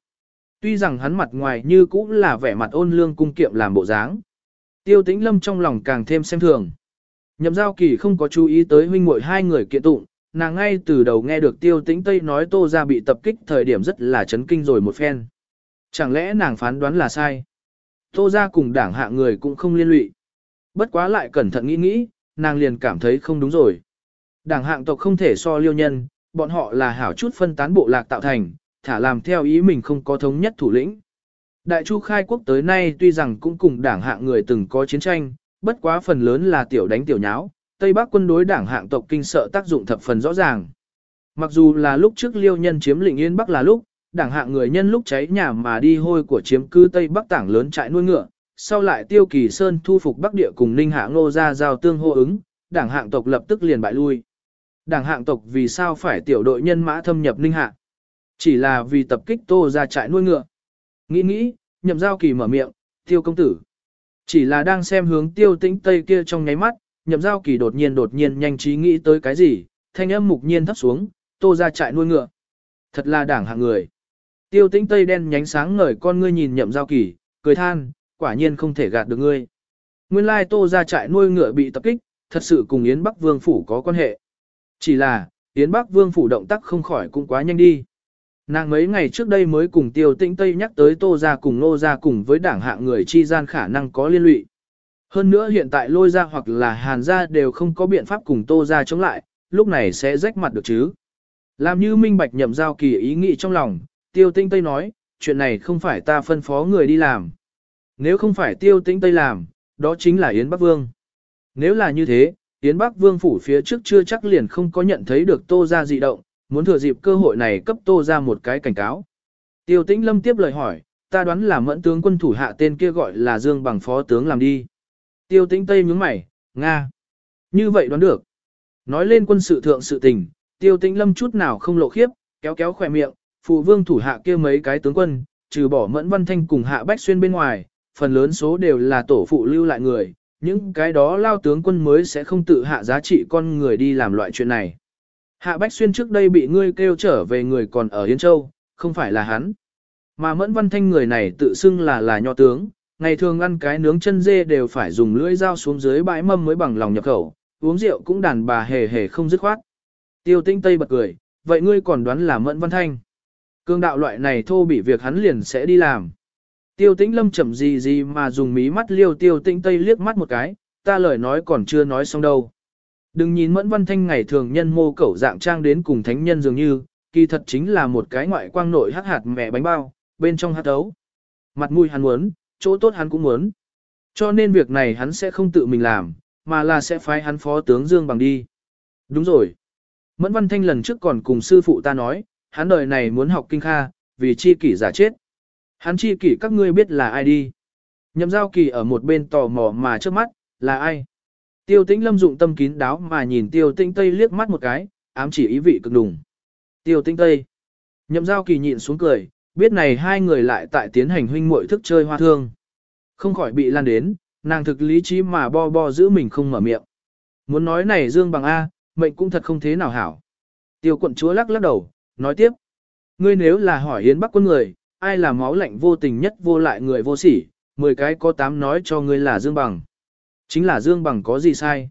Tuy rằng hắn mặt ngoài như cũng là vẻ mặt ôn lương cung kiệm làm bộ dáng. Tiêu tĩnh lâm trong lòng càng thêm xem thường. Nhậm giao kỳ không có chú ý tới huynh muội hai người kiện tụng, nàng ngay từ đầu nghe được tiêu tĩnh Tây nói tô ra bị tập kích thời điểm rất là chấn kinh rồi một phen. Chẳng lẽ nàng phán đoán là sai? Tô ra cùng đảng hạ người cũng không liên lụy. Bất quá lại cẩn thận nghĩ nghĩ, nàng liền cảm thấy không đúng rồi. Đảng hạng tộc không thể so liêu nhân, bọn họ là hảo chút phân tán bộ lạc tạo thành, thả làm theo ý mình không có thống nhất thủ lĩnh. Đại Chu khai quốc tới nay tuy rằng cũng cùng đảng hạng người từng có chiến tranh, bất quá phần lớn là tiểu đánh tiểu nháo, Tây Bắc quân đối đảng hạng tộc kinh sợ tác dụng thập phần rõ ràng. Mặc dù là lúc trước liêu nhân chiếm lĩnh Yên Bắc là lúc, đảng hạng người nhân lúc cháy nhà mà đi hôi của chiếm cư Tây Bắc tảng lớn trại nuôi ngựa, sau lại tiêu kỳ sơn thu phục Bắc địa cùng Ninh Hạ Ngô ra giao tương hô ứng, đảng hạng tộc lập tức liền bại lui. Đảng hạng tộc vì sao phải tiểu đội nhân mã thâm nhập Ninh Hạ? Chỉ là vì tập kích tô ra trại nuôi ngựa. Nghĩ nghĩ, nhậm giao kỳ mở miệng, tiêu công tử. Chỉ là đang xem hướng tiêu tĩnh tây kia trong nháy mắt, nhậm giao kỳ đột nhiên đột nhiên nhanh trí nghĩ tới cái gì, thanh âm mục nhiên thấp xuống, tô ra trại nuôi ngựa. Thật là đảng hạng người. Tiêu tĩnh tây đen nhánh sáng ngời con ngươi nhìn nhậm giao kỳ, cười than, quả nhiên không thể gạt được ngươi. Nguyên lai tô ra trại nuôi ngựa bị tập kích, thật sự cùng Yến Bắc Vương Phủ có quan hệ. Chỉ là, Yến Bắc Vương Phủ động tác không khỏi cũng quá nhanh đi. Nàng mấy ngày trước đây mới cùng Tiêu Tĩnh Tây nhắc tới Tô gia cùng Nô gia cùng với đảng hạng người chi gian khả năng có liên lụy. Hơn nữa hiện tại Lôi ra hoặc là Hàn ra đều không có biện pháp cùng Tô gia chống lại, lúc này sẽ rách mặt được chứ. Làm như minh bạch nhậm giao kỳ ý nghĩ trong lòng, Tiêu tinh Tây nói, chuyện này không phải ta phân phó người đi làm. Nếu không phải Tiêu tinh Tây làm, đó chính là Yến Bắc Vương. Nếu là như thế, Yến Bắc Vương phủ phía trước chưa chắc liền không có nhận thấy được Tô gia dị động, muốn thừa dịp cơ hội này cấp tô ra một cái cảnh cáo. Tiêu tĩnh lâm tiếp lời hỏi, ta đoán là mẫn tướng quân thủ hạ tên kia gọi là Dương bằng phó tướng làm đi. Tiêu tĩnh tây nhướng mày, Nga. Như vậy đoán được. Nói lên quân sự thượng sự tình, tiêu tĩnh lâm chút nào không lộ khiếp, kéo kéo khỏe miệng, phụ vương thủ hạ kia mấy cái tướng quân, trừ bỏ mẫn văn thanh cùng hạ bách xuyên bên ngoài, phần lớn số đều là tổ phụ lưu lại người, những cái đó lao tướng quân mới sẽ không tự hạ giá trị con người đi làm loại chuyện này. Hạ Bách Xuyên trước đây bị ngươi kêu trở về người còn ở Yên Châu, không phải là hắn. Mà Mẫn Văn Thanh người này tự xưng là là nho tướng, ngày thường ăn cái nướng chân dê đều phải dùng lưỡi dao xuống dưới bãi mâm mới bằng lòng nhập khẩu, uống rượu cũng đàn bà hề hề không dứt khoát. Tiêu tinh Tây bật cười, vậy ngươi còn đoán là Mẫn Văn Thanh. Cương đạo loại này thô bị việc hắn liền sẽ đi làm. Tiêu tĩnh lâm chậm gì gì mà dùng mí mắt liêu tiêu tĩnh Tây liếc mắt một cái, ta lời nói còn chưa nói xong đâu. Đừng nhìn Mẫn Văn Thanh ngày thường nhân mô cẩu dạng trang đến cùng thánh nhân dường như, kỳ thật chính là một cái ngoại quang nội hắc hạt mẹ bánh bao, bên trong hạt ấu. Mặt mũi hắn muốn, chỗ tốt hắn cũng muốn. Cho nên việc này hắn sẽ không tự mình làm, mà là sẽ phái hắn phó tướng Dương Bằng đi. Đúng rồi. Mẫn Văn Thanh lần trước còn cùng sư phụ ta nói, hắn đời này muốn học kinh kha, vì chi kỷ giả chết. Hắn chi kỷ các ngươi biết là ai đi. Nhậm giao kỳ ở một bên tò mò mà trước mắt, là ai? Tiêu tĩnh lâm dụng tâm kín đáo mà nhìn tiêu tĩnh tây liếc mắt một cái, ám chỉ ý vị cực đùng. Tiêu tĩnh tây. Nhậm giao kỳ nhịn xuống cười, biết này hai người lại tại tiến hành huynh muội thức chơi hoa thương. Không khỏi bị lan đến, nàng thực lý trí mà bo bo giữ mình không mở miệng. Muốn nói này Dương bằng A, mệnh cũng thật không thế nào hảo. Tiêu quận chúa lắc lắc đầu, nói tiếp. Ngươi nếu là hỏi hiến bắc quân người, ai là máu lạnh vô tình nhất vô lại người vô sỉ, mười cái có tám nói cho ngươi là Dương bằng. Chính là Dương bằng có gì sai?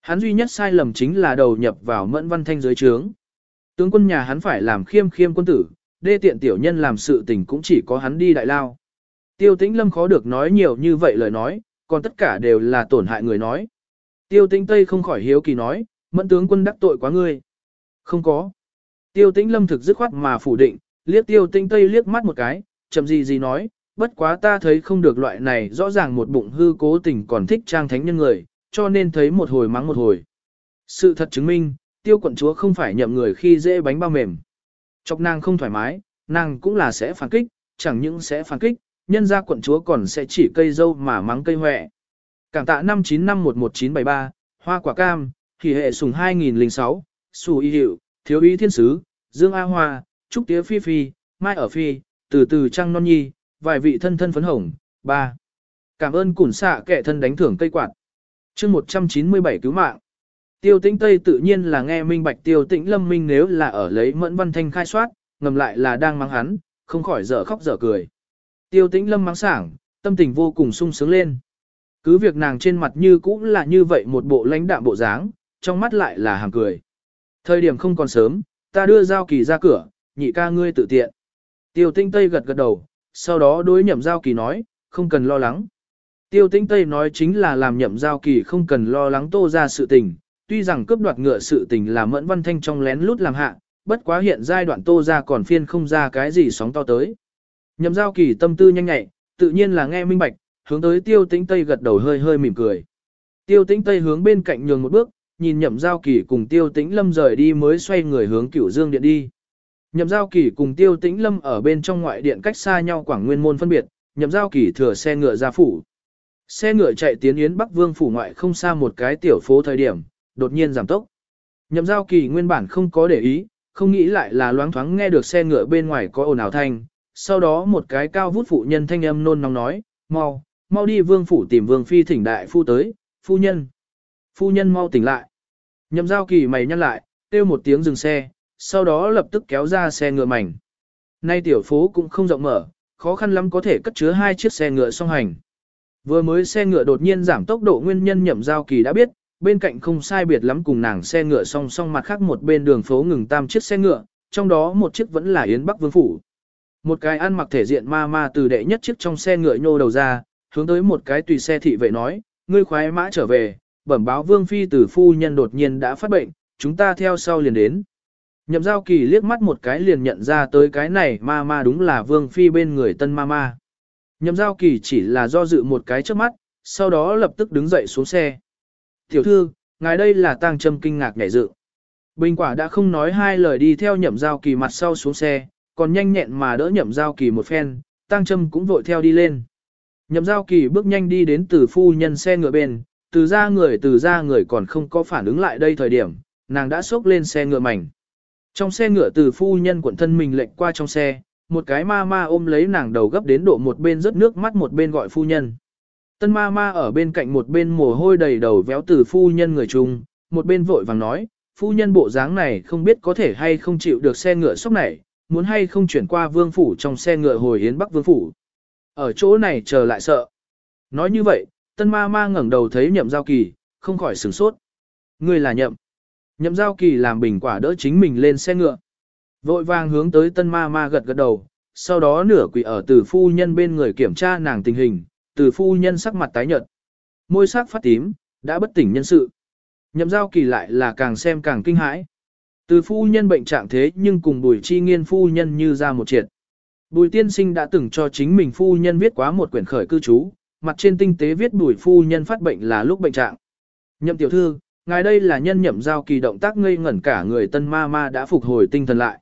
Hắn duy nhất sai lầm chính là đầu nhập vào mẫn văn thanh giới trướng. Tướng quân nhà hắn phải làm khiêm khiêm quân tử, đê tiện tiểu nhân làm sự tình cũng chỉ có hắn đi đại lao. Tiêu tĩnh lâm khó được nói nhiều như vậy lời nói, còn tất cả đều là tổn hại người nói. Tiêu tĩnh Tây không khỏi hiếu kỳ nói, mẫn tướng quân đắc tội quá ngươi. Không có. Tiêu tĩnh lâm thực dứt khoát mà phủ định, liếc tiêu tĩnh Tây liếc mắt một cái, chậm gì gì nói, bất quá ta thấy không được loại này rõ ràng một bụng hư cố tình còn thích trang thánh nhân người, cho nên thấy một hồi mắng một hồi. Sự thật chứng minh, tiêu quận chúa không phải nhậm người khi dễ bánh bao mềm. Chọc nàng không thoải mái, nàng cũng là sẽ phản kích, chẳng những sẽ phản kích, nhân ra quận chúa còn sẽ chỉ cây dâu mà mắng cây hoẹ. Cảm tạ 595111973, Hoa Quả Cam, Kỳ hệ sùng 2006, Sù Y Hiệu, Thiếu Ý Thiên Sứ, Dương A Hoa, Trúc Tía Phi Phi, Mai ở Phi, Từ Từ Trăng Non Nhi, vài vị thân thân phấn hồng, ba. Cảm ơn củn xạ kẻ thân đánh thưởng cây quạt. chương 197 cứu mạng. Tiêu tĩnh Tây tự nhiên là nghe minh bạch tiêu tĩnh lâm minh nếu là ở lấy mẫn văn thanh khai soát, ngầm lại là đang mắng hắn, không khỏi dở khóc dở cười. Tiêu tĩnh lâm mắng sảng, tâm tình vô cùng sung sướng lên. Cứ việc nàng trên mặt như cũ là như vậy một bộ lãnh đạm bộ dáng, trong mắt lại là hàng cười. Thời điểm không còn sớm, ta đưa giao kỳ ra cửa, nhị ca ngươi tự tiện. Tiêu tinh Tây gật gật đầu, sau đó đối nhậm giao kỳ nói, không cần lo lắng. Tiêu tinh Tây nói chính là làm nhậm giao kỳ không cần lo lắng tô ra sự tình, tuy rằng cướp đoạt ngựa sự tình là mẫn văn thanh trong lén lút làm hạ, bất quá hiện giai đoạn tô ra còn phiên không ra cái gì sóng to tới. Nhậm giao kỳ tâm tư nhanh nhẹ, tự nhiên là nghe minh bạch, hướng tới tiêu tĩnh Tây gật đầu hơi hơi mỉm cười. Tiêu tĩnh Tây hướng bên cạnh nhường một bước, nhìn nhậm giao kỳ cùng tiêu tĩnh lâm rời đi mới xoay người hướng cửu dương điện đi. Nhậm giao kỳ cùng tiêu tĩnh lâm ở bên trong ngoại điện cách xa nhau quảng nguyên môn phân biệt, nhậm giao kỳ thừa xe ngựa ra phủ. Xe ngựa chạy tiến yến Bắc Vương phủ ngoại không xa một cái tiểu phố thời điểm, đột nhiên giảm tốc. Nhậm giao kỳ nguyên bản không có để ý, không nghĩ lại là loáng thoáng nghe được xe ngựa bên ngoài có ồn ào thanh. Sau đó một cái cao vút phụ nhân thanh âm nôn nóng nói, mau, mau đi vương phủ tìm vương phi thỉnh đại phu tới, phu nhân. Phu nhân mau tỉnh lại. Nhậm giao kỳ mày nhăn lại, kêu một tiếng dừng xe, sau đó lập tức kéo ra xe ngựa mảnh. Nay tiểu phố cũng không rộng mở, khó khăn lắm có thể cất chứa hai chiếc xe ngựa song hành. Vừa mới xe ngựa đột nhiên giảm tốc độ nguyên nhân nhậm giao kỳ đã biết, bên cạnh không sai biệt lắm cùng nàng xe ngựa song song mặt khác một bên đường phố ngừng tam chiếc xe ngựa, trong đó một chiếc vẫn là Yến Bắc Vương Phủ. Một cái ăn mặc thể diện ma ma từ đệ nhất chiếc trong xe ngựa nhô đầu ra, hướng tới một cái tùy xe thị vệ nói, ngươi khoái mã trở về, bẩm báo Vương Phi tử phu nhân đột nhiên đã phát bệnh, chúng ta theo sau liền đến. Nhậm giao kỳ liếc mắt một cái liền nhận ra tới cái này ma ma đúng là Vương Phi bên người tân ma ma. Nhậm giao kỳ chỉ là do dự một cái trước mắt, sau đó lập tức đứng dậy xuống xe. Tiểu thư, ngài đây là tang châm kinh ngạc nhảy dự. Bình quả đã không nói hai lời đi theo nhậm giao kỳ mặt sau xuống xe, còn nhanh nhẹn mà đỡ nhậm giao kỳ một phen, tang châm cũng vội theo đi lên. Nhậm giao kỳ bước nhanh đi đến từ phu nhân xe ngựa bên, từ ra người từ ra người còn không có phản ứng lại đây thời điểm, nàng đã xốc lên xe ngựa mảnh. Trong xe ngựa từ phu nhân quận thân mình lệnh qua trong xe, một cái ma ma ôm lấy nàng đầu gấp đến độ một bên rớt nước mắt một bên gọi phu nhân. Tân ma ma ở bên cạnh một bên mồ hôi đầy đầu véo từ phu nhân người chung, một bên vội vàng nói, phu nhân bộ dáng này không biết có thể hay không chịu được xe ngựa sốc này, muốn hay không chuyển qua vương phủ trong xe ngựa hồi hiến bắc vương phủ. Ở chỗ này chờ lại sợ. Nói như vậy, tân ma ma ngẩng đầu thấy nhậm giao kỳ, không khỏi sửng sốt. Người là nhậm. Nhậm giao kỳ làm bình quả đỡ chính mình lên xe ngựa. Vội vàng hướng tới tân ma ma gật gật đầu, sau đó nửa quỷ ở từ phu nhân bên người kiểm tra nàng tình hình, từ phu nhân sắc mặt tái nhợt. Môi sắc phát tím, đã bất tỉnh nhân sự. Nhậm giao kỳ lại là càng xem càng kinh hãi. Từ phu nhân bệnh trạng thế nhưng cùng bùi chi nghiên phu nhân như ra một triệt. Bùi tiên sinh đã từng cho chính mình phu nhân viết quá một quyển khởi cư trú, mặt trên tinh tế viết bùi phu nhân phát bệnh là lúc bệnh trạng. Nhậm tiểu thư, ngài đây là nhân nhậm giao kỳ động tác ngây ngẩn cả người tân ma ma đã phục hồi tinh thần lại.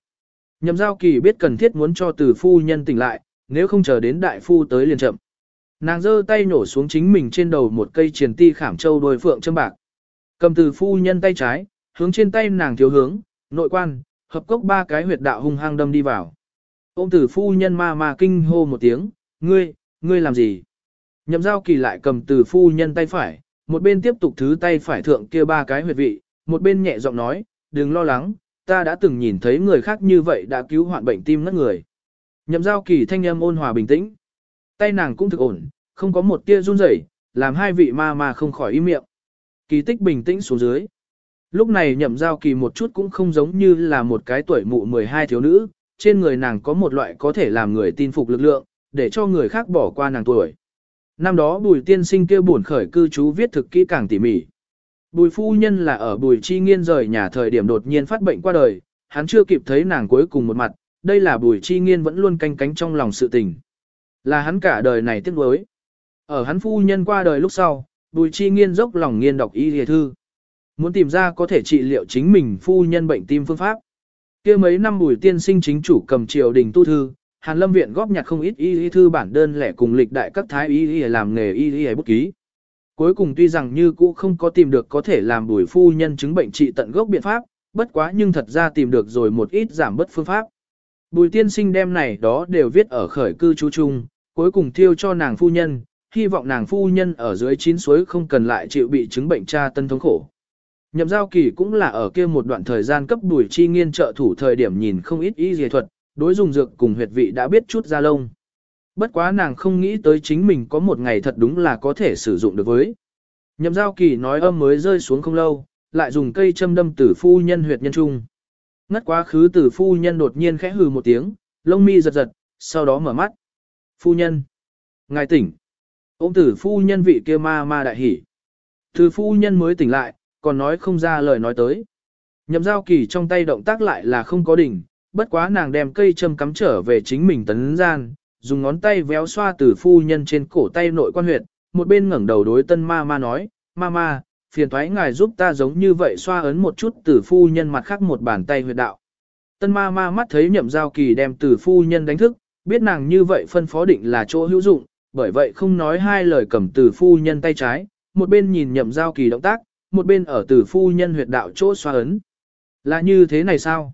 Nhậm giao kỳ biết cần thiết muốn cho từ phu nhân tỉnh lại, nếu không chờ đến đại phu tới liền chậm. Nàng giơ tay nổ xuống chính mình trên đầu một cây triền ti khảm châu đôi phượng châm bạc, Cầm từ phu nhân tay trái, hướng trên tay nàng thiếu hướng, nội quan, hợp cốc ba cái huyệt đạo hung hăng đâm đi vào. Ôm tử phu nhân ma ma kinh hô một tiếng, ngươi, ngươi làm gì? Nhậm giao kỳ lại cầm từ phu nhân tay phải, một bên tiếp tục thứ tay phải thượng kia ba cái huyệt vị, một bên nhẹ giọng nói, đừng lo lắng, ta đã từng nhìn thấy người khác như vậy đã cứu hoạn bệnh tim ngất người. Nhậm giao kỳ thanh âm ôn hòa bình tĩnh. Tay nàng cũng thực ổn, không có một tia run rẩy, làm hai vị ma ma không khỏi im miệng. Kỳ tích bình tĩnh xuống dưới. Lúc này nhậm giao kỳ một chút cũng không giống như là một cái tuổi mụ 12 thiếu nữ, trên người nàng có một loại có thể làm người tin phục lực lượng, để cho người khác bỏ qua nàng tuổi. Năm đó bùi tiên sinh kêu buồn khởi cư trú viết thực kỹ càng tỉ mỉ. Bùi phu nhân là ở bùi chi nghiên rời nhà thời điểm đột nhiên phát bệnh qua đời, hắn chưa kịp thấy nàng cuối cùng một mặt, đây là bùi chi nghiên vẫn luôn canh cánh trong lòng sự tình. Là hắn cả đời này tiếc nuối. Ở hắn phu nhân qua đời lúc sau, bùi chi nghiên dốc lòng nghiên đọc y lìa thư. Muốn tìm ra có thể trị liệu chính mình phu nhân bệnh tim phương pháp. kia mấy năm bùi tiên sinh chính chủ cầm triều đình tu thư, Hàn Lâm viện góp nhặt không ít y lìa thư bản đơn lẻ cùng lịch đại các thái y lìa làm nghề y lìa bút ký. Cuối cùng tuy rằng như cũ không có tìm được có thể làm bùi phu nhân chứng bệnh trị tận gốc biện pháp, bất quá nhưng thật ra tìm được rồi một ít giảm bất phương pháp. Bùi tiên sinh đem này đó đều viết ở khởi cư chú chung, cuối cùng thiêu cho nàng phu nhân, hy vọng nàng phu nhân ở dưới chín suối không cần lại chịu bị chứng bệnh tra tân thống khổ. Nhậm giao kỳ cũng là ở kia một đoạn thời gian cấp đuổi chi nghiên trợ thủ thời điểm nhìn không ít y dề thuật, đối dùng dược cùng huyệt vị đã biết chút ra lông. Bất quá nàng không nghĩ tới chính mình có một ngày thật đúng là có thể sử dụng được với. Nhậm giao kỳ nói âm mới rơi xuống không lâu, lại dùng cây châm đâm tử phu nhân huyệt nhân trung. Ngất quá khứ tử phu nhân đột nhiên khẽ hừ một tiếng, lông mi giật giật, sau đó mở mắt. Phu nhân. Ngài tỉnh. Ông tử phu nhân vị kia ma ma đại hỉ. Tử phu nhân mới tỉnh lại, còn nói không ra lời nói tới. Nhậm giao kỳ trong tay động tác lại là không có đỉnh, bất quá nàng đem cây châm cắm trở về chính mình tấn gian, dùng ngón tay véo xoa từ phu nhân trên cổ tay nội quan huyệt, một bên ngẩng đầu đối tân ma ma nói, ma ma, phiền thoái ngài giúp ta giống như vậy xoa ấn một chút từ phu nhân mặt khác một bàn tay huyệt đạo. Tân ma ma mắt thấy nhậm giao kỳ đem từ phu nhân đánh thức, biết nàng như vậy phân phó định là chỗ hữu dụng, bởi vậy không nói hai lời cầm từ phu nhân tay trái, một bên nhìn nhậm giao kỳ động tác, một bên ở từ phu nhân huyệt đạo chỗ xoa ấn. Là như thế này sao?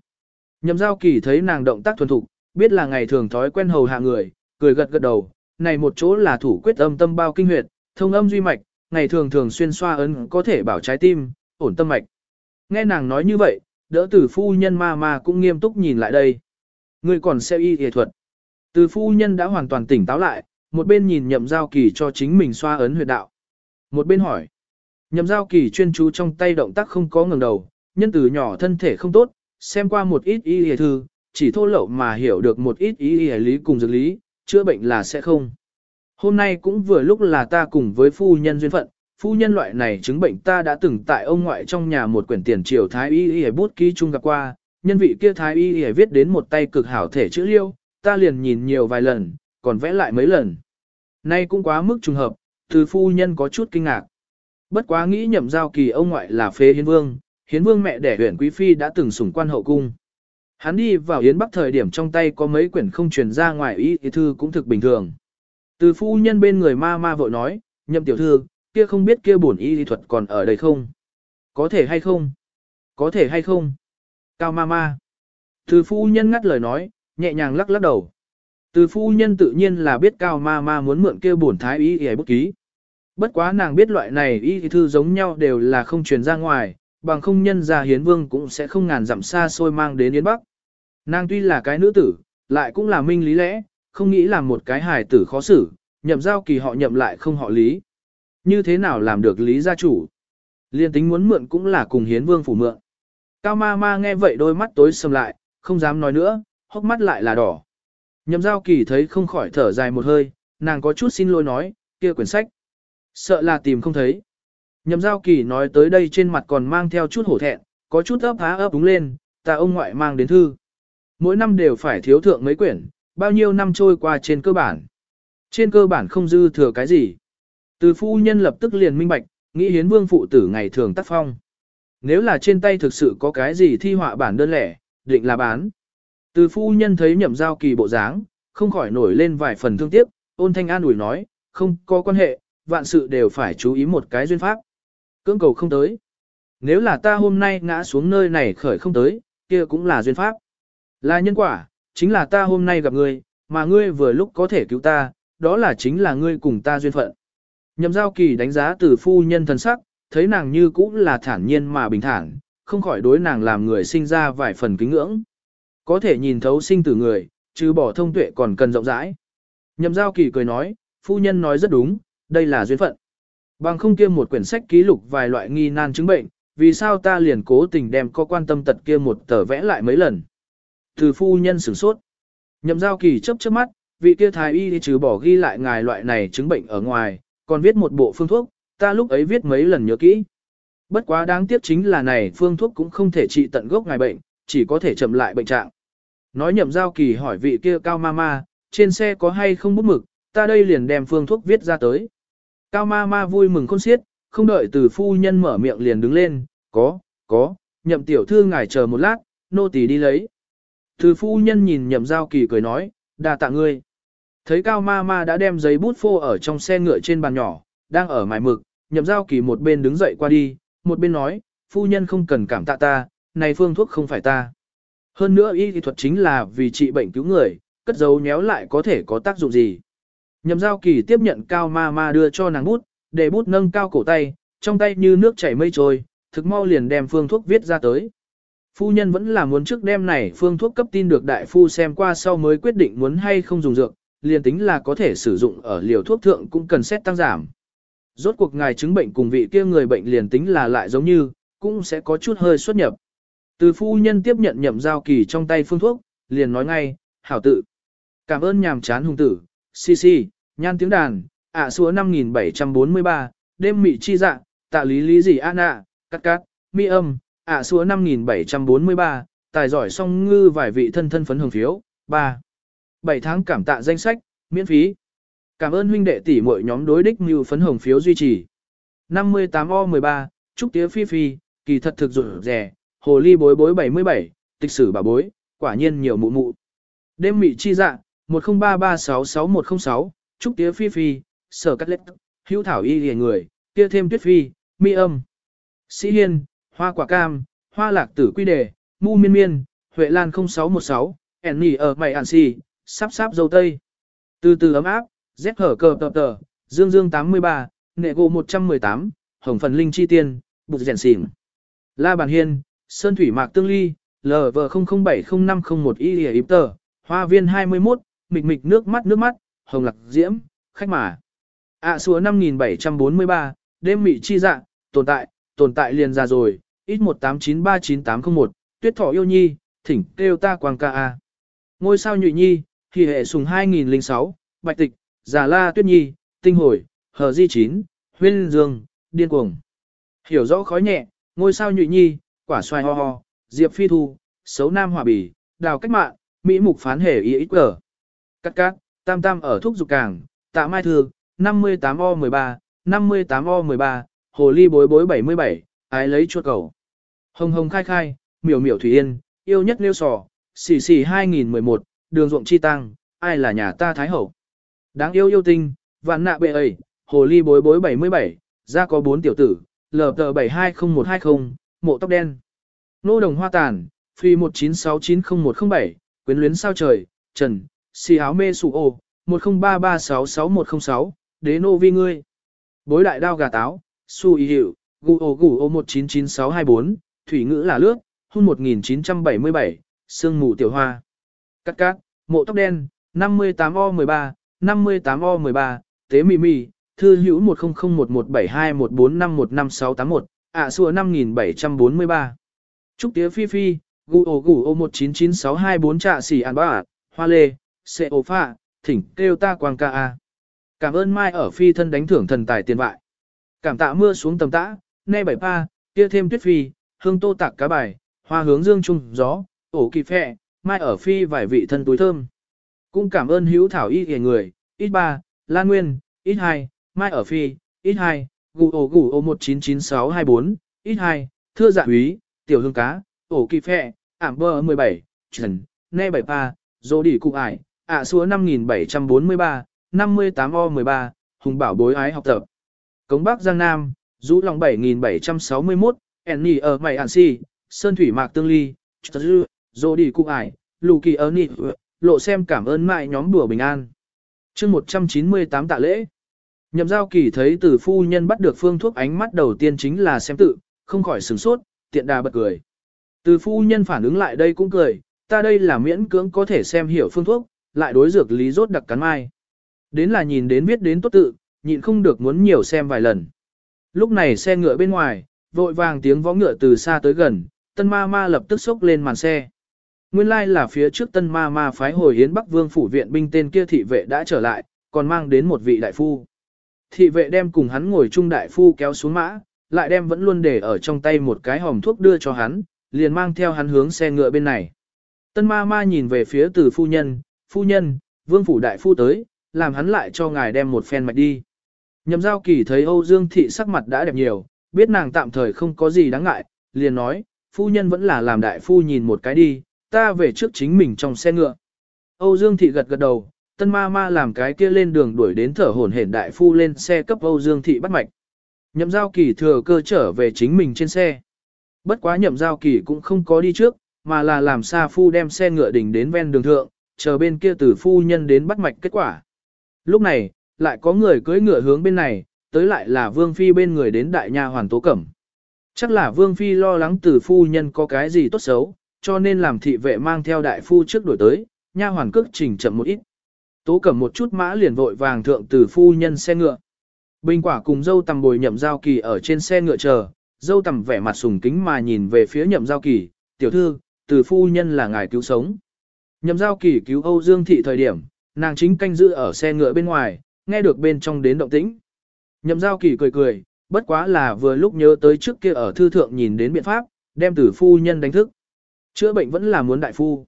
Nhậm giao kỳ thấy nàng động tác thuần thục, biết là ngày thường thói quen hầu hạ người, cười gật gật đầu, này một chỗ là thủ quyết âm tâm bao kinh huyệt, thông âm duy mạch, ngày thường thường xuyên xoa ấn có thể bảo trái tim, ổn tâm mạch. Nghe nàng nói như vậy, đỡ tử phu nhân ma ma cũng nghiêm túc nhìn lại đây. Người còn xem y y thuật. Từ phu nhân đã hoàn toàn tỉnh táo lại, một bên nhìn nhậm giao kỳ cho chính mình xoa ấn huyệt đạo. Một bên hỏi. Nhậm giao kỳ chuyên chú trong tay động tác không có ngừng đầu, nhân từ nhỏ thân thể không tốt, xem qua một ít y y thư, chỉ thô lậu mà hiểu được một ít y y lý cùng dược lý, chữa bệnh là sẽ không. Hôm nay cũng vừa lúc là ta cùng với phu nhân duyên phận, phu nhân loại này chứng bệnh ta đã từng tại ông ngoại trong nhà một quyển tiền triều thái y y bút ký chung gặp qua, nhân vị kia thái y y viết đến một tay cực hảo thể chữ liêu, ta liền nhìn nhiều vài lần, còn vẽ lại mấy lần. Nay cũng quá mức trùng hợp, từ phu nhân có chút kinh ngạc. Bất quá nghĩ nhậm giao kỳ ông ngoại là phế hiến vương, hiến vương mẹ đẻ huyện quý phi đã từng sủng quan hậu cung. Hắn đi vào yến bắc thời điểm trong tay có mấy quyển không truyền ra ngoài ý thì thư cũng thực bình thường. Từ phu nhân bên người ma ma vội nói, nhậm tiểu thư, kia không biết kia bổn y lý thuật còn ở đây không? Có thể hay không? Có thể hay không? Cao ma ma. Từ phu nhân ngắt lời nói, nhẹ nhàng lắc lắc đầu. Từ phu nhân tự nhiên là biết cao ma ma muốn mượn kia bổn thái y y bút ký. Bất quá nàng biết loại này y thư giống nhau đều là không truyền ra ngoài, bằng không nhân ra hiến vương cũng sẽ không ngàn dặm xa xôi mang đến Yến Bắc. Nàng tuy là cái nữ tử, lại cũng là minh lý lẽ, không nghĩ là một cái hài tử khó xử, nhậm giao kỳ họ nhậm lại không họ lý. Như thế nào làm được lý gia chủ? Liên tính muốn mượn cũng là cùng hiến vương phủ mượn. Cao ma ma nghe vậy đôi mắt tối sầm lại, không dám nói nữa, hốc mắt lại là đỏ. Nhậm giao kỳ thấy không khỏi thở dài một hơi, nàng có chút xin lỗi nói, kia quyển sách. Sợ là tìm không thấy. Nhậm giao kỳ nói tới đây trên mặt còn mang theo chút hổ thẹn, có chút ấp há ấp đúng lên, ta ông ngoại mang đến thư. Mỗi năm đều phải thiếu thượng mấy quyển, bao nhiêu năm trôi qua trên cơ bản. Trên cơ bản không dư thừa cái gì. Từ phu nhân lập tức liền minh bạch, nghĩ hiến vương phụ tử ngày thường tác phong. Nếu là trên tay thực sự có cái gì thi họa bản đơn lẻ, định là bán. Từ phu nhân thấy nhậm giao kỳ bộ dáng, không khỏi nổi lên vài phần thương tiếc, ôn thanh an ủi nói, không có quan hệ, vạn sự đều phải chú ý một cái duyên pháp. Cưỡng cầu không tới. Nếu là ta hôm nay ngã xuống nơi này khởi không tới, kia cũng là duyên pháp. Là nhân quả, chính là ta hôm nay gặp ngươi, mà ngươi vừa lúc có thể cứu ta, đó là chính là ngươi cùng ta duyên phận. Nhậm giao kỳ đánh giá từ phu nhân thần sắc, thấy nàng như cũng là thản nhiên mà bình thản, không khỏi đối nàng làm người sinh ra vài phần kính ngưỡng. Có thể nhìn thấu sinh tử người, chứ bỏ thông tuệ còn cần rộng rãi. Nhậm giao kỳ cười nói, phu nhân nói rất đúng, đây là duyên phận. Bằng không kia một quyển sách ký lục vài loại nghi nan chứng bệnh, vì sao ta liền cố tình đem có quan tâm tật kia một tờ vẽ lại mấy lần. Từ phu nhân sửng sốt. Nhậm giao kỳ chấp chớp mắt, vị kia thái y trừ bỏ ghi lại ngài loại này chứng bệnh ở ngoài, còn viết một bộ phương thuốc, ta lúc ấy viết mấy lần nhớ kỹ. Bất quá đáng tiếc chính là này phương thuốc cũng không thể trị tận gốc ngài bệnh, chỉ có thể chậm lại bệnh trạng. Nói nhậm giao kỳ hỏi vị kia cao ma ma, trên xe có hay không bút mực, ta đây liền đem phương thuốc viết ra tới. Cao ma ma vui mừng khôn xiết, không đợi từ phu nhân mở miệng liền đứng lên, có, có, nhậm tiểu thư ngài chờ một lát, nô tỳ đi lấy. Từ phu nhân nhìn nhậm giao kỳ cười nói, đà tạ ngươi. Thấy cao ma ma đã đem giấy bút phô ở trong xe ngựa trên bàn nhỏ, đang ở mài mực, nhậm giao kỳ một bên đứng dậy qua đi, một bên nói, phu nhân không cần cảm tạ ta, này phương thuốc không phải ta. Hơn nữa y thì thuật chính là vì trị bệnh cứu người, cất dấu nhéo lại có thể có tác dụng gì. Nhậm giao kỳ tiếp nhận cao ma ma đưa cho nàng bút, để bút nâng cao cổ tay, trong tay như nước chảy mây trôi, thực mau liền đem phương thuốc viết ra tới. Phu nhân vẫn là muốn trước đêm này phương thuốc cấp tin được đại phu xem qua sau mới quyết định muốn hay không dùng dược, liền tính là có thể sử dụng ở liều thuốc thượng cũng cần xét tăng giảm. Rốt cuộc ngài chứng bệnh cùng vị kia người bệnh liền tính là lại giống như, cũng sẽ có chút hơi xuất nhập. Từ phu nhân tiếp nhận nhậm giao kỳ trong tay phương thuốc, liền nói ngay, hảo tự. Cảm ơn nhàm chán hùng tử, si si, nhan tiếng đàn, ạ à xúa 5743, đêm mị chi dạ, tạ lý lý gì an ạ, cắt cắt, mi âm, ạ à xúa 5743, tài giỏi song ngư vài vị thân thân phấn hưởng phiếu, 3. 7 tháng cảm tạ danh sách, miễn phí. Cảm ơn huynh đệ tỷ muội nhóm đối đích mưu phấn hồng phiếu duy trì. 58O13, Trúc Tía Phi Phi, kỳ thật thực rủ rẻ, hồ ly bối bối 77, tịch sử bà bối, quả nhiên nhiều mụ mụ. Đêm mị chi dạ, 1033666106, Trúc Tía Phi Phi, sở cắt lết, hữu thảo y lìa người, kia thêm tuyết phi, mi âm. Sĩ Hiên, hoa quả cam, hoa lạc tử quy đề, mu miên miên, Huệ Lan 0616, ẻn nỉ ở mày ản si, sắp sắp dâu tây. Từ từ ấm áp, rét hở cờ tờ tờ, Dương Dương 83, Nệ gộ 118, Hồng Phần Linh Chi Tiên, Bụt Rèn Xỉn. La Bàn Hiên, Sơn Thủy Mạc Tương Ly, LV0070501 Y Lìa Tờ, Hoa Viên 21, Mịch Mịch Nước Mắt Nước Mắt, Hồng Lạc Diễm, Khách Mà. ạ à, xúa 5743, đêm mị chi dạ, tồn tại, tồn tại liền ra rồi, ít 1893981, tuyết thọ yêu nhi, thỉnh kêu ta quang ca a. Ngôi sao nhụy nhi, thì hệ sùng 2006, bạch tịch, Già La Tuyết Nhi, Tinh Hồi, Hờ Di Chín, Huyên Dương, Điên Cuồng. Hiểu rõ khói nhẹ, ngôi sao nhụy nhi, quả xoài ho ho, Diệp Phi Thu, xấu Nam Hòa Bỉ, Đào Cách Mạng, Mỹ Mục Phán Hề Y Ít Cờ. Cắt cắt, Tam Tam ở Thúc Dục Cảng, Tạ Mai thư, 58O13, 58O13, Hồ Ly Bối Bối 77, Ái Lấy Chuột Cầu. Hồng Hồng Khai Khai, Miểu Miểu Thủy Yên, Yêu Nhất Liêu Sò, Xỉ Xỉ 2011, Đường Ruộng Chi Tăng, Ai là nhà ta Thái Hậu. Đáng yêu yêu tinh, vạn nạ bệ ấy, hồ ly bối bối 77, ra có 4 tiểu tử, lờ tờ 720120, mộ tóc đen. Nô đồng hoa tàn, phi 19690107, quyến luyến sao trời, trần, xì áo mê sụ ô, 1033666106, đế nô vi ngươi. Bối đại đao gà táo, su y hiệu, gu ô gu ô 199624, thủy ngữ là lướt, hun 1977, sương mù tiểu hoa. Cắt cát, mộ tóc đen, 58O13, 58O13, tế mì mì, thư hữu 10011721451561, ạ xua 5743. Trúc tía phi phi, gu ổ gu ô 199624 trạ xỉ ản bạ, hoa lê, xệ ổ phạ, thỉnh kêu ta quang ca a. Cảm ơn mai ở phi thân đánh thưởng thần tài tiền bại. Cảm tạ mưa xuống tầm tã, ne bảy pa, kia thêm tuyết phi, hương tô tạc cá bài, hoa hướng dương trung gió, ổ kỳ phẹ, mai ở phi vài vị thân túi thơm. Cũng cảm ơn hữu thảo y hề người, ít ba, Lan Nguyên, ít hai, Mai ở Phi, ít hai, gù ổ gù ổ 199624, ít hai, thưa dạ úy, tiểu hương cá, ổ kỳ phẹ, ảm bơ 17, trần, ne 7 pa, dô đỉ cụ ải, ạ xúa 5743, 58O13, hùng bảo bối ái học tập. Cống Bắc Giang Nam, rũ lòng 7761, Enni ở mày ản si, sơn thủy mạc tương ly, dư, dô đỉ cụ ải, lù kỳ ơ nị, lộ xem cảm ơn mại nhóm đùa bình an. chương 198 tạ lễ. Nhậm giao kỳ thấy từ phu nhân bắt được phương thuốc ánh mắt đầu tiên chính là xem tự, không khỏi sửng sốt, tiện đà bật cười. Từ phu nhân phản ứng lại đây cũng cười, ta đây là miễn cưỡng có thể xem hiểu phương thuốc, lại đối dược lý rốt đặc cắn mai. Đến là nhìn đến viết đến tốt tự, nhịn không được muốn nhiều xem vài lần. Lúc này xe ngựa bên ngoài, vội vàng tiếng võ ngựa từ xa tới gần, tân ma ma lập tức xốc lên màn xe. Nguyên lai like là phía trước tân ma ma phái hồi hiến Bắc Vương phủ viện binh tên kia thị vệ đã trở lại, còn mang đến một vị đại phu. Thị vệ đem cùng hắn ngồi chung đại phu kéo xuống mã, lại đem vẫn luôn để ở trong tay một cái hòm thuốc đưa cho hắn, liền mang theo hắn hướng xe ngựa bên này. Tân ma ma nhìn về phía từ phu nhân, phu nhân, vương phủ đại phu tới, làm hắn lại cho ngài đem một phen mạch đi. Nhậm giao kỳ thấy Âu Dương Thị sắc mặt đã đẹp nhiều, biết nàng tạm thời không có gì đáng ngại, liền nói, phu nhân vẫn là làm đại phu nhìn một cái đi, ta về trước chính mình trong xe ngựa. Âu Dương Thị gật gật đầu, tân ma ma làm cái kia lên đường đuổi đến thở hổn hển đại phu lên xe cấp Âu Dương Thị bắt mạch. Nhậm giao kỳ thừa cơ trở về chính mình trên xe. Bất quá nhậm giao kỳ cũng không có đi trước, mà là làm xa phu đem xe ngựa đỉnh đến ven đường thượng, chờ bên kia từ phu nhân đến bắt mạch kết quả. Lúc này, lại có người cưỡi ngựa hướng bên này, tới lại là Vương Phi bên người đến đại nha hoàn tố cẩm. Chắc là Vương Phi lo lắng từ phu nhân có cái gì tốt xấu, cho nên làm thị vệ mang theo đại phu trước đổi tới, nha hoàn cước trình chậm một ít. Tố cẩm một chút mã liền vội vàng thượng từ phu nhân xe ngựa. Bình quả cùng dâu tầm bồi nhậm giao kỳ ở trên xe ngựa chờ, dâu tầm vẻ mặt sùng kính mà nhìn về phía nhậm giao kỳ, tiểu thư, từ phu nhân là ngài cứu sống. Nhậm giao kỳ cứu Âu Dương Thị thời điểm, nàng chính canh giữ ở xe ngựa bên ngoài, nghe được bên trong đến động tĩnh. Nhậm giao kỳ cười cười, bất quá là vừa lúc nhớ tới trước kia ở thư thượng nhìn đến biện pháp, đem tử phu nhân đánh thức. Chữa bệnh vẫn là muốn đại phu.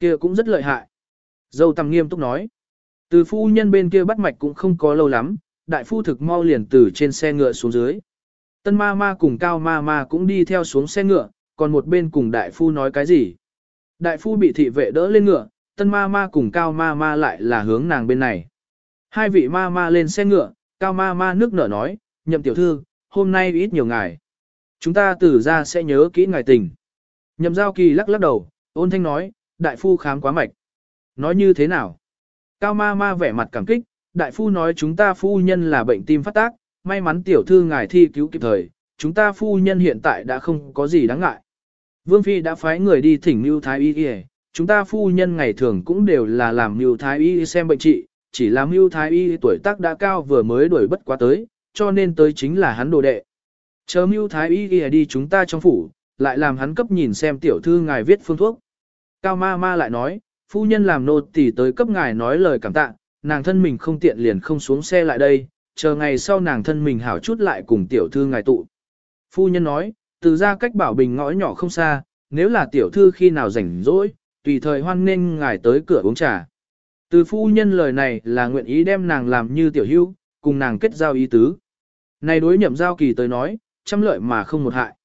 kia cũng rất lợi hại. Dâu tầm nghiêm túc nói. Từ phu nhân bên kia bắt mạch cũng không có lâu lắm, đại phu thực mau liền từ trên xe ngựa xuống dưới. Tân ma ma cùng cao ma ma cũng đi theo xuống xe ngựa, còn một bên cùng đại phu nói cái gì. Đại phu bị thị vệ đỡ lên ngựa, tân ma ma cùng cao ma ma lại là hướng nàng bên này. Hai vị ma ma lên xe ngựa, cao ma ma nước nở nói, nhậm tiểu thư, hôm nay ít nhiều ngài. Chúng ta từ ra sẽ nhớ kỹ ngài tình. Nhậm giao kỳ lắc lắc đầu, ôn thanh nói, đại phu khám quá mạch. Nói như thế nào? Cao ma ma vẻ mặt cảm kích, đại phu nói chúng ta phu nhân là bệnh tim phát tác, may mắn tiểu thư ngài thi cứu kịp thời, chúng ta phu nhân hiện tại đã không có gì đáng ngại. Vương Phi đã phái người đi thỉnh Mưu Thái Y chúng ta phu nhân ngày thường cũng đều là làm Mưu Thái Y xem bệnh trị, chỉ là Mưu Thái Y tuổi tác đã cao vừa mới đuổi bất quá tới, cho nên tới chính là hắn đồ đệ. Chờ Mưu Thái Y Y đi chúng ta trong phủ, lại làm hắn cấp nhìn xem tiểu thư ngài viết phương thuốc. Cao ma ma lại nói, phu nhân làm nô tỳ tới cấp ngài nói lời cảm tạ, nàng thân mình không tiện liền không xuống xe lại đây, chờ ngày sau nàng thân mình hảo chút lại cùng tiểu thư ngài tụ. Phu nhân nói, từ ra cách bảo bình ngõ nhỏ không xa, nếu là tiểu thư khi nào rảnh rỗi, tùy thời hoan nên ngài tới cửa uống trà. Từ phu nhân lời này là nguyện ý đem nàng làm như tiểu hữu, cùng nàng kết giao ý tứ. Này đối nhậm giao kỳ tới nói, trăm lợi mà không một hại.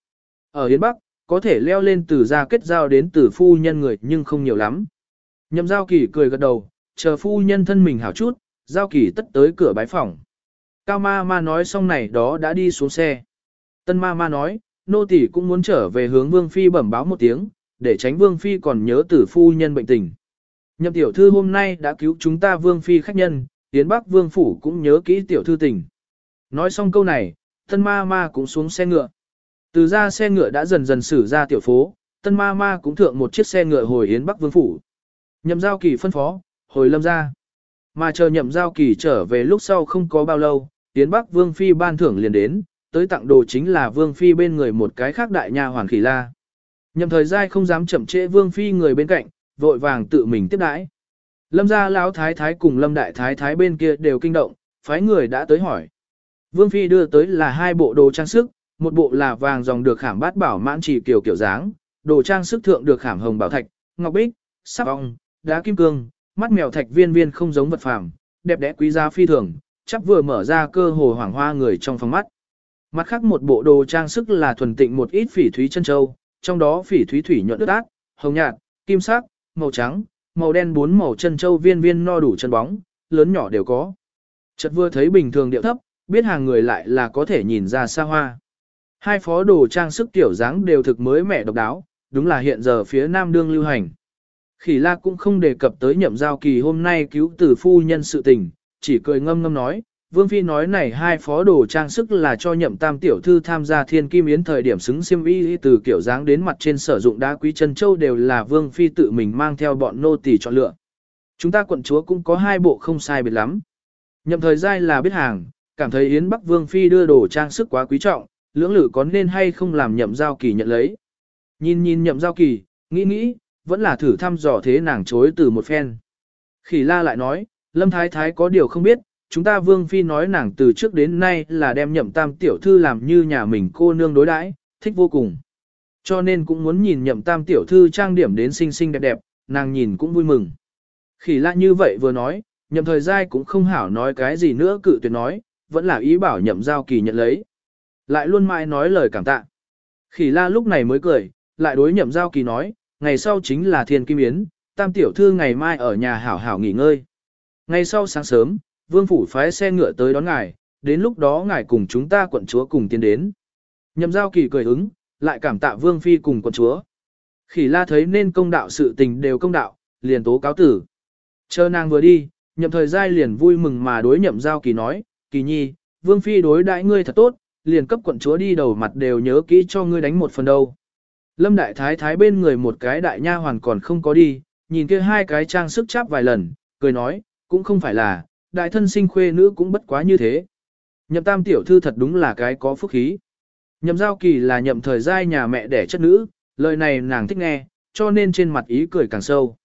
Ở Hiến Bắc, có thể leo lên từ ra kết giao đến từ phu nhân người nhưng không nhiều lắm. Nhậm giao kỳ cười gật đầu, chờ phu nhân thân mình hảo chút, giao kỳ tất tới cửa bái phòng. Cao ma ma nói xong này đó đã đi xuống xe. Tân ma ma nói, nô tỷ cũng muốn trở về hướng vương phi bẩm báo một tiếng, để tránh vương phi còn nhớ tử phu nhân bệnh tình. Nhậm tiểu thư hôm nay đã cứu chúng ta vương phi khách nhân, tiến bắc vương phủ cũng nhớ kỹ tiểu thư tình. Nói xong câu này, tân ma ma cũng xuống xe ngựa. Từ ra xe ngựa đã dần dần xử ra tiểu phố, tân ma ma cũng thượng một chiếc xe ngựa hồi Yến Bắc Vương Phủ. Nhậm giao kỳ phân phó, hồi lâm ra. Mà chờ nhậm giao kỳ trở về lúc sau không có bao lâu, Tiến Bắc Vương Phi ban thưởng liền đến, tới tặng đồ chính là Vương Phi bên người một cái khác đại nha hoàn khỉ la. Nhậm thời gian không dám chậm trễ Vương Phi người bên cạnh, vội vàng tự mình tiếp đãi. Lâm gia lão thái thái cùng Lâm đại thái thái bên kia đều kinh động, phái người đã tới hỏi. Vương Phi đưa tới là hai bộ đồ trang sức, một bộ là vàng dòng được khảm bát bảo mãn chỉ kiểu kiểu dáng, đồ trang sức thượng được khảm hồng bảo thạch, ngọc bích, sắc ong, đá kim cương, mắt mèo thạch viên viên không giống vật phàm, đẹp đẽ quý giá phi thường, chắc vừa mở ra cơ hồ hoàng hoa người trong phòng mắt. Mặt khác một bộ đồ trang sức là thuần tịnh một ít phỉ thúy chân châu, trong đó phỉ thúy thủy nhuận ướt át, hồng nhạt, kim sắc, màu trắng, màu đen bốn màu chân châu viên viên no đủ chân bóng, lớn nhỏ đều có. Chợt vừa thấy bình thường điệu thấp, biết hàng người lại là có thể nhìn ra xa hoa. Hai phó đồ trang sức tiểu dáng đều thực mới mẻ độc đáo, đúng là hiện giờ phía Nam đương lưu hành. Khỉ la cũng không đề cập tới nhậm giao kỳ hôm nay cứu tử phu nhân sự tình, chỉ cười ngâm ngâm nói, Vương Phi nói này hai phó đồ trang sức là cho nhậm tam tiểu thư tham gia thiên kim yến thời điểm xứng xiêm y từ kiểu dáng đến mặt trên sử dụng đá quý chân châu đều là Vương Phi tự mình mang theo bọn nô tỳ chọn lựa. Chúng ta quận chúa cũng có hai bộ không sai biệt lắm. Nhậm thời giai là biết hàng, cảm thấy Yến Bắc Vương Phi đưa đồ trang sức quá quý trọng, lưỡng lự có nên hay không làm nhậm giao kỳ nhận lấy. Nhìn nhìn nhậm giao kỳ, nghĩ nghĩ, vẫn là thử thăm dò thế nàng chối từ một phen. Khỉ la lại nói, Lâm Thái Thái có điều không biết, chúng ta Vương Phi nói nàng từ trước đến nay là đem nhậm tam tiểu thư làm như nhà mình cô nương đối đãi, thích vô cùng. Cho nên cũng muốn nhìn nhậm tam tiểu thư trang điểm đến xinh xinh đẹp đẹp, nàng nhìn cũng vui mừng. Khỉ la như vậy vừa nói, nhậm thời giai cũng không hảo nói cái gì nữa cự tuyệt nói, vẫn là ý bảo nhậm giao kỳ nhận lấy. Lại luôn mãi nói lời cảm tạ. Khỉ la lúc này mới cười, lại đối nhậm giao kỳ nói, ngày sau chính là thiên kim yến, tam tiểu thư ngày mai ở nhà hảo hảo nghỉ ngơi. Ngày sau sáng sớm, vương phủ phái xe ngựa tới đón ngài, đến lúc đó ngài cùng chúng ta quận chúa cùng tiến đến. Nhậm giao kỳ cười ứng, lại cảm tạ vương phi cùng quận chúa. Khỉ la thấy nên công đạo sự tình đều công đạo, liền tố cáo tử. Chờ nàng vừa đi, nhậm thời giai liền vui mừng mà đối nhậm giao kỳ nói, kỳ nhi, vương phi đối đãi ngươi thật tốt, liền cấp quận chúa đi đầu mặt đều nhớ kỹ cho ngươi đánh một phần đâu. Lâm đại thái thái bên người một cái đại nha hoàn còn không có đi, nhìn kia hai cái trang sức cháp vài lần, cười nói, cũng không phải là, đại thân sinh khuê nữ cũng bất quá như thế. Nhậm tam tiểu thư thật đúng là cái có phúc khí. Nhậm giao kỳ là nhậm thời giai nhà mẹ đẻ chất nữ, lời này nàng thích nghe, cho nên trên mặt ý cười càng sâu.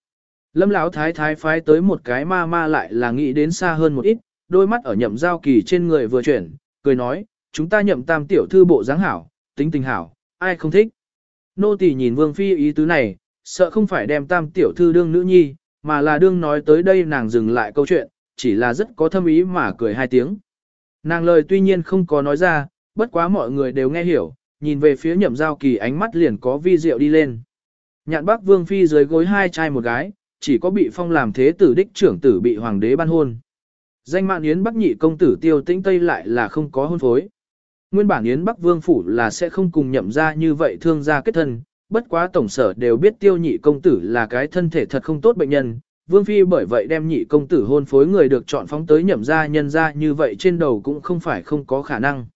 Lâm lão thái thái phái tới một cái ma ma lại là nghĩ đến xa hơn một ít, đôi mắt ở nhậm giao kỳ trên người vừa chuyển, cười nói, chúng ta nhậm tam tiểu thư bộ dáng hảo, tính tình hảo, ai không thích. Nô tỳ nhìn vương phi ý tứ này, sợ không phải đem tam tiểu thư đương nữ nhi, mà là đương nói tới đây nàng dừng lại câu chuyện, chỉ là rất có thâm ý mà cười hai tiếng. Nàng lời tuy nhiên không có nói ra, bất quá mọi người đều nghe hiểu, nhìn về phía nhậm giao kỳ ánh mắt liền có vi diệu đi lên. Nhạn bác vương phi dưới gối hai trai một gái, chỉ có bị phong làm thế tử đích trưởng tử bị hoàng đế ban hôn. Danh mạng Yến Bắc nhị công tử tiêu tĩnh Tây lại là không có hôn phối. Nguyên bản Yến Bắc Vương Phủ là sẽ không cùng nhậm ra như vậy thương gia kết thân, bất quá tổng sở đều biết tiêu nhị công tử là cái thân thể thật không tốt bệnh nhân. Vương Phi bởi vậy đem nhị công tử hôn phối người được chọn phóng tới nhậm ra nhân ra như vậy trên đầu cũng không phải không có khả năng.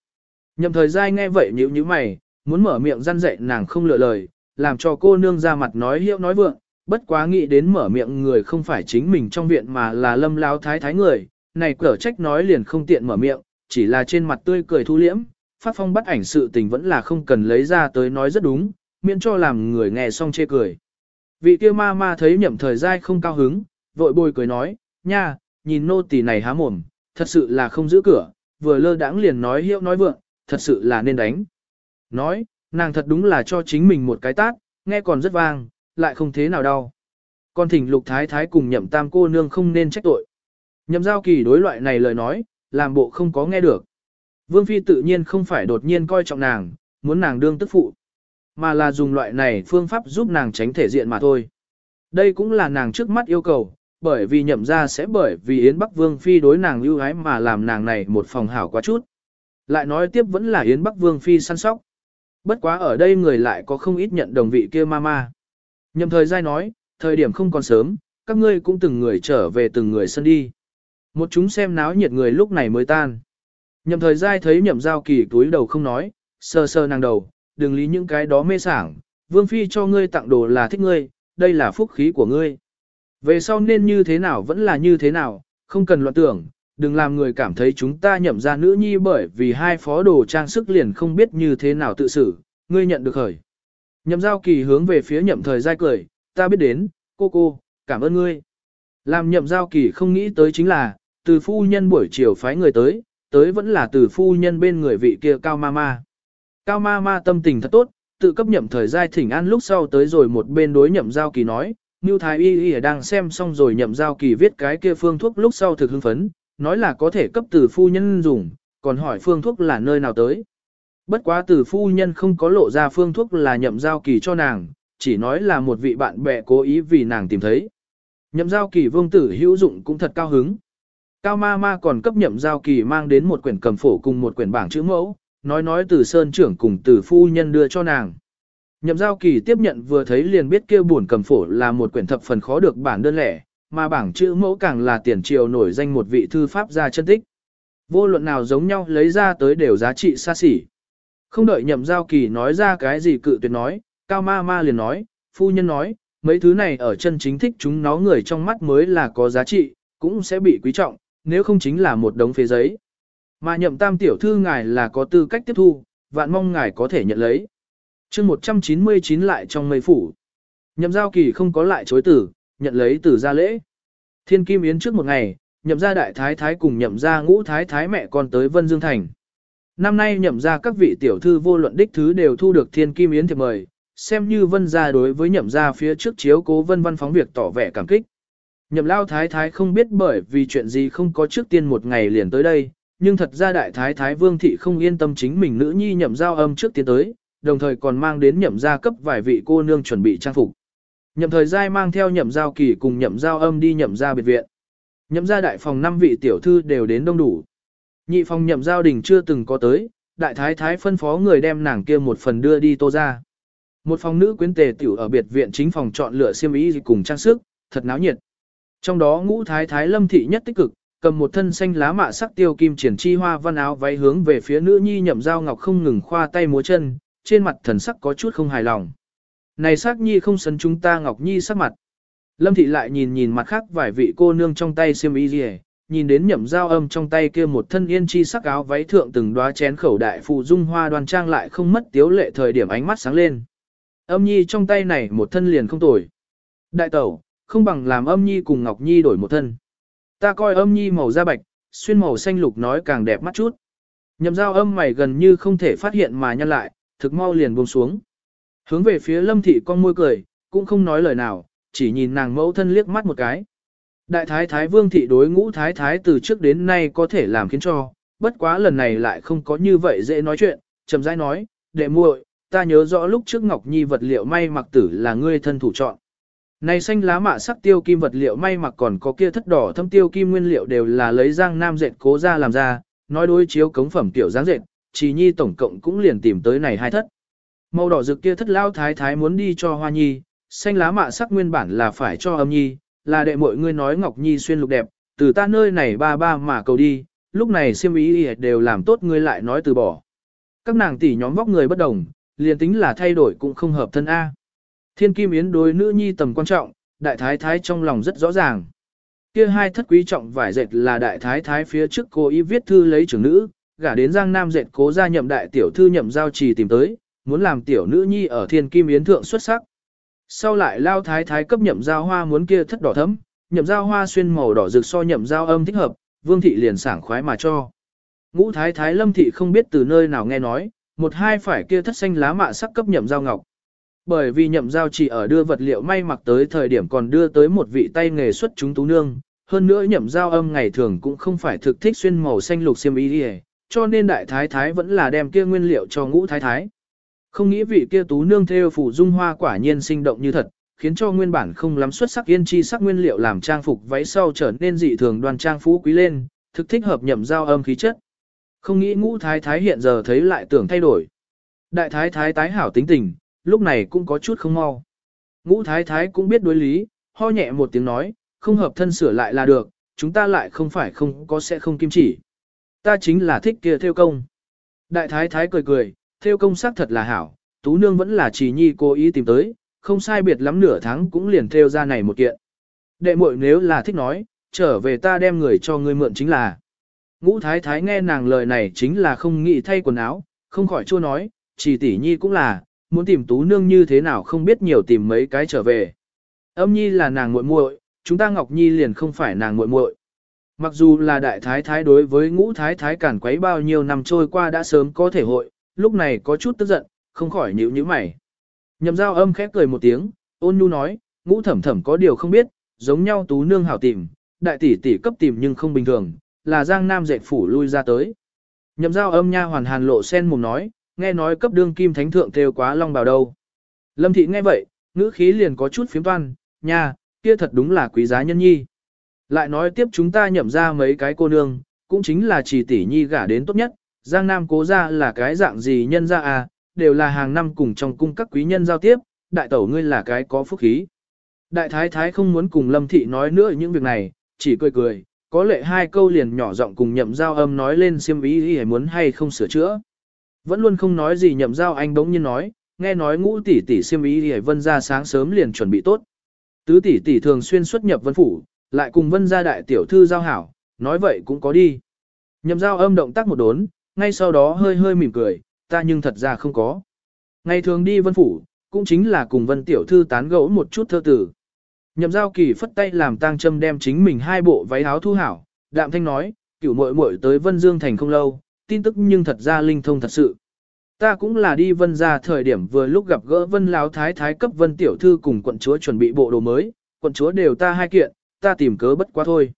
Nhậm thời giai nghe vậy nhíu như mày, muốn mở miệng răn dạy nàng không lựa lời, làm cho cô nương ra mặt nói hiệu nói vượng, bất quá nghĩ đến mở miệng người không phải chính mình trong viện mà là lâm lao thái thái người, này cở trách nói liền không tiện mở miệng, chỉ là trên mặt tươi cười thu liễm, phát phong bắt ảnh sự tình vẫn là không cần lấy ra tới nói rất đúng, miễn cho làm người nghe xong chê cười. Vị kia ma ma thấy nhậm thời giai không cao hứng, vội bồi cười nói, nha, nhìn nô tỳ này há mồm, thật sự là không giữ cửa, vừa lơ đãng liền nói hiệu nói vượng, thật sự là nên đánh. Nói, nàng thật đúng là cho chính mình một cái tát, nghe còn rất vang, lại không thế nào đau. Con thỉnh lục thái thái cùng nhậm tam cô nương không nên trách tội. Nhậm giao kỳ đối loại này lời nói, làm bộ không có nghe được. Vương Phi tự nhiên không phải đột nhiên coi trọng nàng, muốn nàng đương tức phụ, mà là dùng loại này phương pháp giúp nàng tránh thể diện mà thôi. Đây cũng là nàng trước mắt yêu cầu, bởi vì nhậm ra sẽ bởi vì Yến Bắc Vương Phi đối nàng ưu ái mà làm nàng này một phòng hảo quá chút. Lại nói tiếp vẫn là Yến Bắc Vương Phi săn sóc. Bất quá ở đây người lại có không ít nhận đồng vị kia ma ma. Nhậm thời giai nói, thời điểm không còn sớm, các ngươi cũng từng người trở về từng người sân đi. Một chúng xem náo nhiệt người lúc này mới tan. Nhậm thời giai thấy nhậm giao kỳ túi đầu không nói, sơ sơ nàng đầu, đừng lý những cái đó mê sảng, vương phi cho ngươi tặng đồ là thích ngươi, đây là phúc khí của ngươi. Về sau nên như thế nào vẫn là như thế nào, không cần loạn tưởng, đừng làm người cảm thấy chúng ta nhậm ra nữ nhi bởi vì hai phó đồ trang sức liền không biết như thế nào tự xử, ngươi nhận được khởi. Nhậm giao kỳ hướng về phía nhậm thời giai cười, ta biết đến, cô cô, cảm ơn ngươi. Làm nhậm giao kỳ không nghĩ tới chính là, từ phu nhân buổi chiều phái người tới, tới vẫn là từ phu nhân bên người vị kia cao ma ma. Cao ma ma tâm tình thật tốt, tự cấp nhậm thời giai thỉnh an lúc sau tới rồi một bên đối nhậm giao kỳ nói, Ngưu Thái Y Y đang xem xong rồi nhậm giao kỳ viết cái kia phương thuốc lúc sau thực hưng phấn, nói là có thể cấp từ phu nhân dùng, còn hỏi phương thuốc là nơi nào tới. Bất quá từ phu nhân không có lộ ra phương thuốc là nhậm giao kỳ cho nàng, chỉ nói là một vị bạn bè cố ý vì nàng tìm thấy. Nhậm giao kỳ vương tử hữu dụng cũng thật cao hứng. Cao ma ma còn cấp nhậm giao kỳ mang đến một quyển cầm phổ cùng một quyển bảng chữ mẫu, nói nói từ sơn trưởng cùng từ phu nhân đưa cho nàng. Nhậm giao kỳ tiếp nhận vừa thấy liền biết kêu buồn cầm phổ là một quyển thập phần khó được bản đơn lẻ, mà bảng chữ mẫu càng là tiền triều nổi danh một vị thư pháp gia chân tích. Vô luận nào giống nhau lấy ra tới đều giá trị xa xỉ. Không đợi nhậm giao kỳ nói ra cái gì cự tuyệt nói, cao ma ma liền nói, phu nhân nói, mấy thứ này ở chân chính thích chúng nó người trong mắt mới là có giá trị, cũng sẽ bị quý trọng, nếu không chính là một đống phế giấy. Mà nhậm tam tiểu thư ngài là có tư cách tiếp thu, vạn mong ngài có thể nhận lấy. chương 199 lại trong mây phủ. Nhậm giao kỳ không có lại chối tử, nhận lấy từ gia lễ. Thiên Kim Yến trước một ngày, nhậm gia đại thái thái cùng nhậm gia ngũ thái thái mẹ con tới Vân Dương Thành. Năm nay nhậm gia các vị tiểu thư vô luận đích thứ đều thu được Thiên Kim Yến thiệp mời, xem như vân gia đối với nhậm gia phía trước chiếu cố vân văn phóng việc tỏ vẻ cảm kích. Nhậm lao thái thái không biết bởi vì chuyện gì không có trước tiên một ngày liền tới đây, nhưng thật ra đại thái thái vương thị không yên tâm chính mình nữ nhi nhậm giao âm trước tiên tới, đồng thời còn mang đến nhậm gia cấp vài vị cô nương chuẩn bị trang phục. Nhậm thời giai mang theo nhậm giao kỳ cùng nhậm giao âm đi nhậm gia biệt viện. Nhậm gia đại phòng năm vị tiểu thư đều đến đông đủ. Nhị phòng nhậm giao đình chưa từng có tới, đại thái thái phân phó người đem nàng kia một phần đưa đi tô ra. Một phòng nữ quyến tề tiểu ở biệt viện chính phòng chọn lựa xiêm y cùng trang sức, thật náo nhiệt. Trong đó ngũ thái thái lâm thị nhất tích cực, cầm một thân xanh lá mạ sắc tiêu kim triển chi hoa văn áo váy hướng về phía nữ nhi nhậm giao ngọc không ngừng khoa tay múa chân, trên mặt thần sắc có chút không hài lòng. Này sắc nhi không sấn chúng ta ngọc nhi sắc mặt. Lâm thị lại nhìn nhìn mặt khác vài vị cô nương trong tay xiêm y rìa, nhìn đến nhậm giao âm trong tay kia một thân yên chi sắc áo váy thượng từng đóa chén khẩu đại phụ dung hoa đoan trang lại không mất tiếu lệ thời điểm ánh mắt sáng lên. Âm nhi trong tay này một thân liền không tồi. Đại tẩu, không bằng làm âm nhi cùng ngọc nhi đổi một thân. Ta coi âm nhi màu da bạch, xuyên màu xanh lục nói càng đẹp mắt chút. Nhậm giao âm mày gần như không thể phát hiện mà nhăn lại, thực mau liền buông xuống. Hướng về phía lâm thị con môi cười, cũng không nói lời nào, chỉ nhìn nàng mẫu thân liếc mắt một cái. Đại thái thái vương thị đối ngũ thái thái từ trước đến nay có thể làm khiến cho, bất quá lần này lại không có như vậy dễ nói chuyện, chậm rãi nói, đệ muội, ta nhớ rõ lúc trước Ngọc Nhi vật liệu may mặc tử là ngươi thân thủ chọn. Này xanh lá mạ sắc tiêu kim vật liệu may mặc còn có kia thất đỏ thâm tiêu kim nguyên liệu đều là lấy giang nam dệt cố ra làm ra, nói đối chiếu cống phẩm tiểu dáng dệt, chỉ nhi tổng cộng cũng liền tìm tới này hai thất. Màu đỏ rực kia thất lao thái thái muốn đi cho hoa nhi, xanh lá mạ sắc nguyên bản là phải cho âm nhi, là đệ mọi ngươi nói ngọc nhi xuyên lục đẹp, từ ta nơi này ba ba mà cầu đi, lúc này siêm ý đều làm tốt ngươi lại nói từ bỏ. Các nàng tỷ nhóm vóc người bất đồng, liền tính là thay đổi cũng không hợp thân A. Thiên kim yến đối nữ nhi tầm quan trọng, đại thái thái trong lòng rất rõ ràng. Kia hai thất quý trọng vải dệt là đại thái thái phía trước cô ý viết thư lấy trưởng nữ, gả đến giang nam dệt cố gia nhậm đại tiểu thư nhậm giao trì tìm tới, muốn làm tiểu nữ nhi ở thiên kim yến thượng xuất sắc. Sau lại lao thái thái cấp nhậm giao hoa muốn kia thất đỏ thấm, nhậm giao hoa xuyên màu đỏ rực so nhậm giao âm thích hợp, vương thị liền sảng khoái mà cho. Ngũ thái thái lâm thị không biết từ nơi nào nghe nói, một hai phải kia thất xanh lá mạ sắc cấp nhậm giao ngọc. Bởi vì nhậm giao chỉ ở đưa vật liệu may mặc tới thời điểm còn đưa tới một vị tay nghề xuất chúng tú nương, hơn nữa nhậm giao âm ngày thường cũng không phải thực thích xuyên màu xanh lục xiêm y đi cho nên đại thái thái vẫn là đem kia nguyên liệu cho ngũ thái thái. Không nghĩ vị kia tú nương theo phủ dung hoa quả nhiên sinh động như thật, khiến cho nguyên bản không lắm xuất sắc yên chi sắc nguyên liệu làm trang phục váy sau trở nên dị thường đoan trang phú quý lên, thực thích hợp nhậm giao âm khí chất. Không nghĩ ngũ thái thái hiện giờ thấy lại tưởng thay đổi. Đại thái thái tái hảo tính tình, lúc này cũng có chút không mau. Ngũ thái thái cũng biết đối lý, ho nhẹ một tiếng nói, không hợp thân sửa lại là được, chúng ta lại không phải không có sẽ không kim chỉ. Ta chính là thích kia theo công. Đại thái thái cười cười, theo công sắc thật là hảo, tú nương vẫn là chỉ nhi cố ý tìm tới, không sai biệt lắm nửa tháng cũng liền theo ra này một kiện. Đệ muội nếu là thích nói, trở về ta đem người cho ngươi mượn chính là. Ngũ thái thái nghe nàng lời này chính là không nghĩ thay quần áo, không khỏi chua nói, chỉ tỷ nhi cũng là, muốn tìm tú nương như thế nào không biết nhiều tìm mấy cái trở về. Âm nhi là nàng muội muội, chúng ta ngọc nhi liền không phải nàng muội muội. Mặc dù là đại thái thái đối với ngũ thái thái cản quấy bao nhiêu năm trôi qua đã sớm có thể hội, lúc này có chút tức giận, không khỏi nhíu nhíu mày. Nhậm giao âm khép cười một tiếng, ôn nhu nói, ngũ thẩm thẩm có điều không biết, giống nhau tú nương hảo tìm, đại tỷ tỷ cấp tìm nhưng không bình thường, là giang nam dệt phủ lui ra tới. Nhậm giao âm nha hoàn hàn lộ sen mồm nói, nghe nói cấp đương kim thánh thượng theo quá long bào đâu. Lâm thị nghe vậy, ngữ khí liền có chút phiếm toan, nha, kia thật đúng là quý giá nhân nhi. Lại nói tiếp chúng ta nhậm ra mấy cái cô nương, cũng chính là chỉ tỷ nhi gả đến tốt nhất, Giang Nam cố ra là cái dạng gì nhân ra à, đều là hàng năm cùng trong cung các quý nhân giao tiếp, đại tẩu ngươi là cái có phúc khí. Đại thái thái không muốn cùng Lâm Thị nói nữa những việc này, chỉ cười cười, có lệ hai câu liền nhỏ giọng cùng nhậm giao âm nói lên xiêm ý ý muốn hay không sửa chữa. Vẫn luôn không nói gì nhậm giao anh bỗng nhiên nói, nghe nói ngũ tỷ tỷ siêm ý ý vân ra sáng sớm liền chuẩn bị tốt. Tứ tỷ tỷ thường xuyên xuất nhập vân phủ, lại cùng vân gia đại tiểu thư giao hảo, nói vậy cũng có đi. Nhậm giao âm động tác một đốn, ngay sau đó hơi hơi mỉm cười, ta nhưng thật ra không có. Ngày thường đi vân phủ, cũng chính là cùng vân tiểu thư tán gẫu một chút thơ tử. Nhậm giao kỳ phất tay làm tang châm đem chính mình hai bộ váy áo thu hảo, đạm thanh nói, cửu muội muội tới vân dương thành không lâu, tin tức nhưng thật ra linh thông thật sự. Ta cũng là đi vân ra thời điểm vừa lúc gặp gỡ vân láo thái thái cấp vân tiểu thư cùng quận chúa chuẩn bị bộ đồ mới, quận chúa đều ta hai kiện, ta tìm cớ bất quá thôi.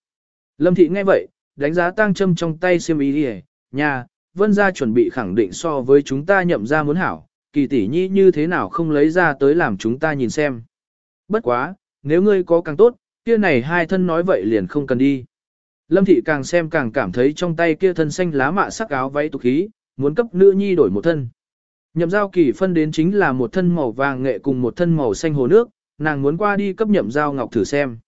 Lâm thị nghe vậy, đánh giá tang châm trong tay xiêm ý đi nhà, vân ra chuẩn bị khẳng định so với chúng ta nhậm ra muốn hảo, kỳ tỷ nhi như thế nào không lấy ra tới làm chúng ta nhìn xem. Bất quá, nếu ngươi có càng tốt, kia này hai thân nói vậy liền không cần đi. Lâm thị càng xem càng cảm thấy trong tay kia thân xanh lá mạ sắc áo váy tục khí, muốn cấp nữ nhi đổi một thân. Nhậm giao kỳ phân đến chính là một thân màu vàng nghệ cùng một thân màu xanh hồ nước, nàng muốn qua đi cấp nhậm giao ngọc thử xem.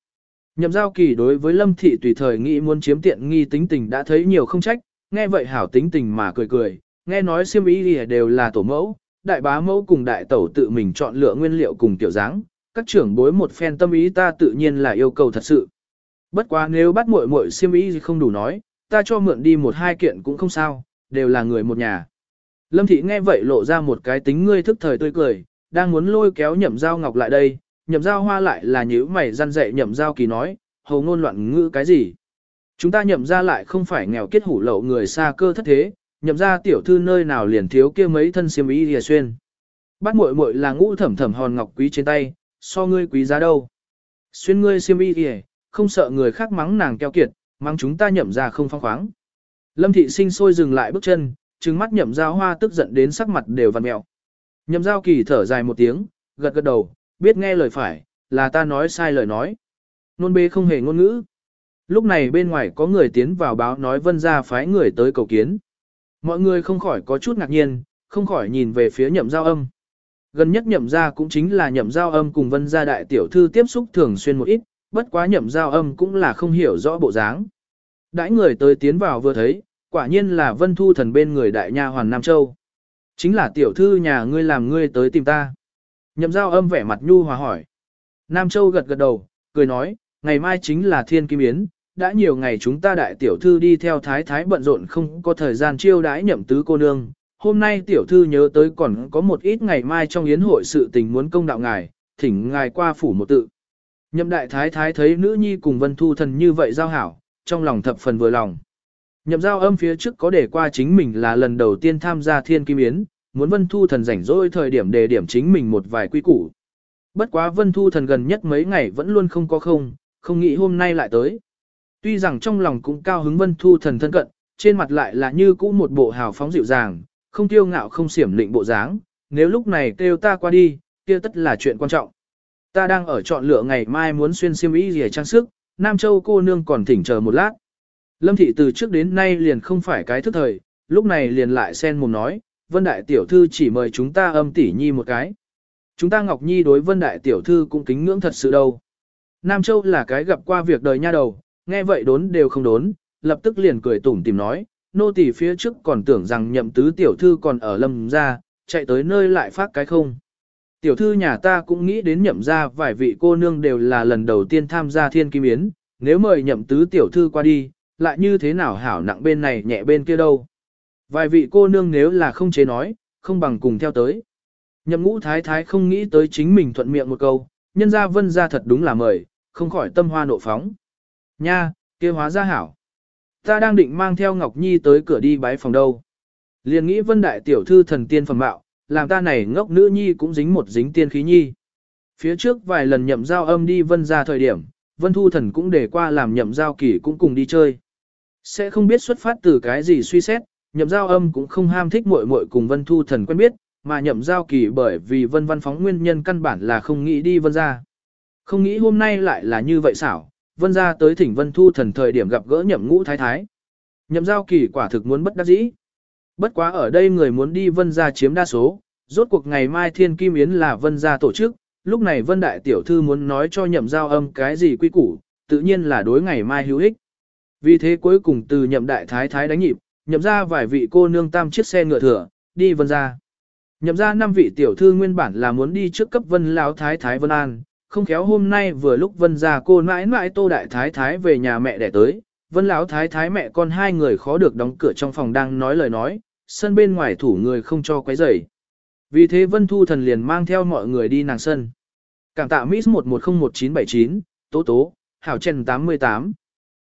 Nhậm giao kỳ đối với lâm thị tùy thời nghĩ muốn chiếm tiện nghi tính tình đã thấy nhiều không trách, nghe vậy hảo tính tình mà cười cười, nghe nói siêm ý đều là tổ mẫu, đại bá mẫu cùng đại tẩu tự mình chọn lựa nguyên liệu cùng tiểu dáng, các trưởng bối một phen tâm ý ta tự nhiên là yêu cầu thật sự. Bất quá nếu bắt muội muội siêm ý không đủ nói, ta cho mượn đi một hai kiện cũng không sao, đều là người một nhà. Lâm thị nghe vậy lộ ra một cái tính ngươi thức thời tươi cười, đang muốn lôi kéo nhậm dao ngọc lại đây, nhậm dao hoa lại là nhíu mày răn dạy nhậm dao kỳ nói, hầu ngôn loạn ngữ cái gì. Chúng ta nhậm ra lại không phải nghèo kết hủ lậu người xa cơ thất thế, nhậm ra tiểu thư nơi nào liền thiếu kia mấy thân xiêm y lìa xuyên. Bắt muội muội là ngũ thẩm thẩm hòn ngọc quý trên tay, so ngươi quý giá đâu. Xuyên ngươi xiêm y lìa, không sợ người khác mắng nàng keo kiệt, mắng chúng ta nhậm ra không phong khoáng. Lâm thị sinh sôi dừng lại bước chân, trừng mắt nhậm giao hoa tức giận đến sắc mặt đều vằn mẹo. Nhậm giao kỳ thở dài một tiếng, gật gật đầu, biết nghe lời phải, là ta nói sai lời nói. Nôn bê không hề ngôn ngữ. Lúc này bên ngoài có người tiến vào báo nói vân ra phái người tới cầu kiến. Mọi người không khỏi có chút ngạc nhiên, không khỏi nhìn về phía nhậm giao âm. Gần nhất nhậm ra cũng chính là nhậm giao âm cùng vân gia đại tiểu thư tiếp xúc thường xuyên một ít, bất quá nhậm giao âm cũng là không hiểu rõ bộ dáng. Đãi người tới tiến vào vừa thấy, quả nhiên là vân thu thần bên người đại nha hoàn Nam Châu. Chính là tiểu thư nhà ngươi làm ngươi tới tìm ta. Nhậm giao âm vẻ mặt nhu hòa hỏi. Nam Châu gật gật đầu, cười nói, ngày mai chính là thiên kim yến, đã nhiều ngày chúng ta đại tiểu thư đi theo thái thái bận rộn không có thời gian chiêu đãi nhậm tứ cô nương. Hôm nay tiểu thư nhớ tới còn có một ít ngày mai trong yến hội sự tình muốn công đạo ngài, thỉnh ngài qua phủ một tự. Nhậm đại thái thái thấy nữ nhi cùng vân thu thần như vậy giao hảo, trong lòng thập phần vừa lòng. Nhậm giao âm phía trước có để qua chính mình là lần đầu tiên tham gia thiên kim yến, muốn vân thu thần rảnh rỗi thời điểm đề điểm chính mình một vài quy củ. Bất quá vân thu thần gần nhất mấy ngày vẫn luôn không có không, không nghĩ hôm nay lại tới. Tuy rằng trong lòng cũng cao hứng vân thu thần thân cận, trên mặt lại là như cũ một bộ hào phóng dịu dàng, không tiêu ngạo không xiểm lịnh bộ dáng, nếu lúc này kêu ta qua đi, kia tất là chuyện quan trọng. Ta đang ở chọn lựa ngày mai muốn xuyên xiêm y gì trang sức, Nam Châu cô nương còn thỉnh chờ một lát. Lâm thị từ trước đến nay liền không phải cái thức thời, lúc này liền lại sen mồm nói, Vân Đại Tiểu Thư chỉ mời chúng ta âm tỷ nhi một cái. Chúng ta Ngọc Nhi đối Vân Đại Tiểu Thư cũng kính ngưỡng thật sự đâu. Nam Châu là cái gặp qua việc đời nha đầu, nghe vậy đốn đều không đốn, lập tức liền cười tủm tìm nói, nô tỳ phía trước còn tưởng rằng nhậm tứ tiểu thư còn ở lâm ra, chạy tới nơi lại phát cái không. Tiểu thư nhà ta cũng nghĩ đến nhậm ra vài vị cô nương đều là lần đầu tiên tham gia thiên kim yến, nếu mời nhậm tứ tiểu thư qua đi, lại như thế nào hảo nặng bên này nhẹ bên kia đâu. Vài vị cô nương nếu là không chế nói, không bằng cùng theo tới. Nhậm ngũ thái thái không nghĩ tới chính mình thuận miệng một câu, nhân ra vân ra thật đúng là mời, không khỏi tâm hoa nộ phóng. Nha, kia hóa ra hảo. Ta đang định mang theo Ngọc Nhi tới cửa đi bái phòng đâu. Liền nghĩ vân đại tiểu thư thần tiên phẩm bạo, làm ta này ngốc nữ nhi cũng dính một dính tiên khí nhi. Phía trước vài lần nhậm giao âm đi vân ra thời điểm, vân thu thần cũng để qua làm nhậm giao kỳ cũng cùng đi chơi. Sẽ không biết xuất phát từ cái gì suy xét, nhậm giao âm cũng không ham thích muội muội cùng vân thu thần quen biết, mà nhậm giao kỳ bởi vì vân văn phóng nguyên nhân căn bản là không nghĩ đi vân ra. Không nghĩ hôm nay lại là như vậy xảo, vân ra tới thỉnh vân thu thần thời điểm gặp gỡ nhậm ngũ thái thái. Nhậm giao kỳ quả thực muốn bất đắc dĩ. Bất quá ở đây người muốn đi vân gia chiếm đa số, rốt cuộc ngày mai thiên kim yến là vân gia tổ chức, lúc này vân đại tiểu thư muốn nói cho nhậm giao âm cái gì quy củ, tự nhiên là đối ngày mai hữu ích. Vì thế cuối cùng từ nhậm đại thái thái đánh nhịp, nhậm ra vài vị cô nương tam chiếc xe ngựa thừa, đi vân gia. Nhậm ra năm vị tiểu thư nguyên bản là muốn đi trước cấp vân lão thái thái vân an, không khéo hôm nay vừa lúc vân gia cô mãi mãi tô đại thái thái về nhà mẹ đẻ tới, vân lão thái thái mẹ con hai người khó được đóng cửa trong phòng đang nói lời nói, sân bên ngoài thủ người không cho quấy rầy. Vì thế vân thu thần liền mang theo mọi người đi nàng sân. Cảm tạ Miss 11011979, Tố Tố, Hảo Trần 88,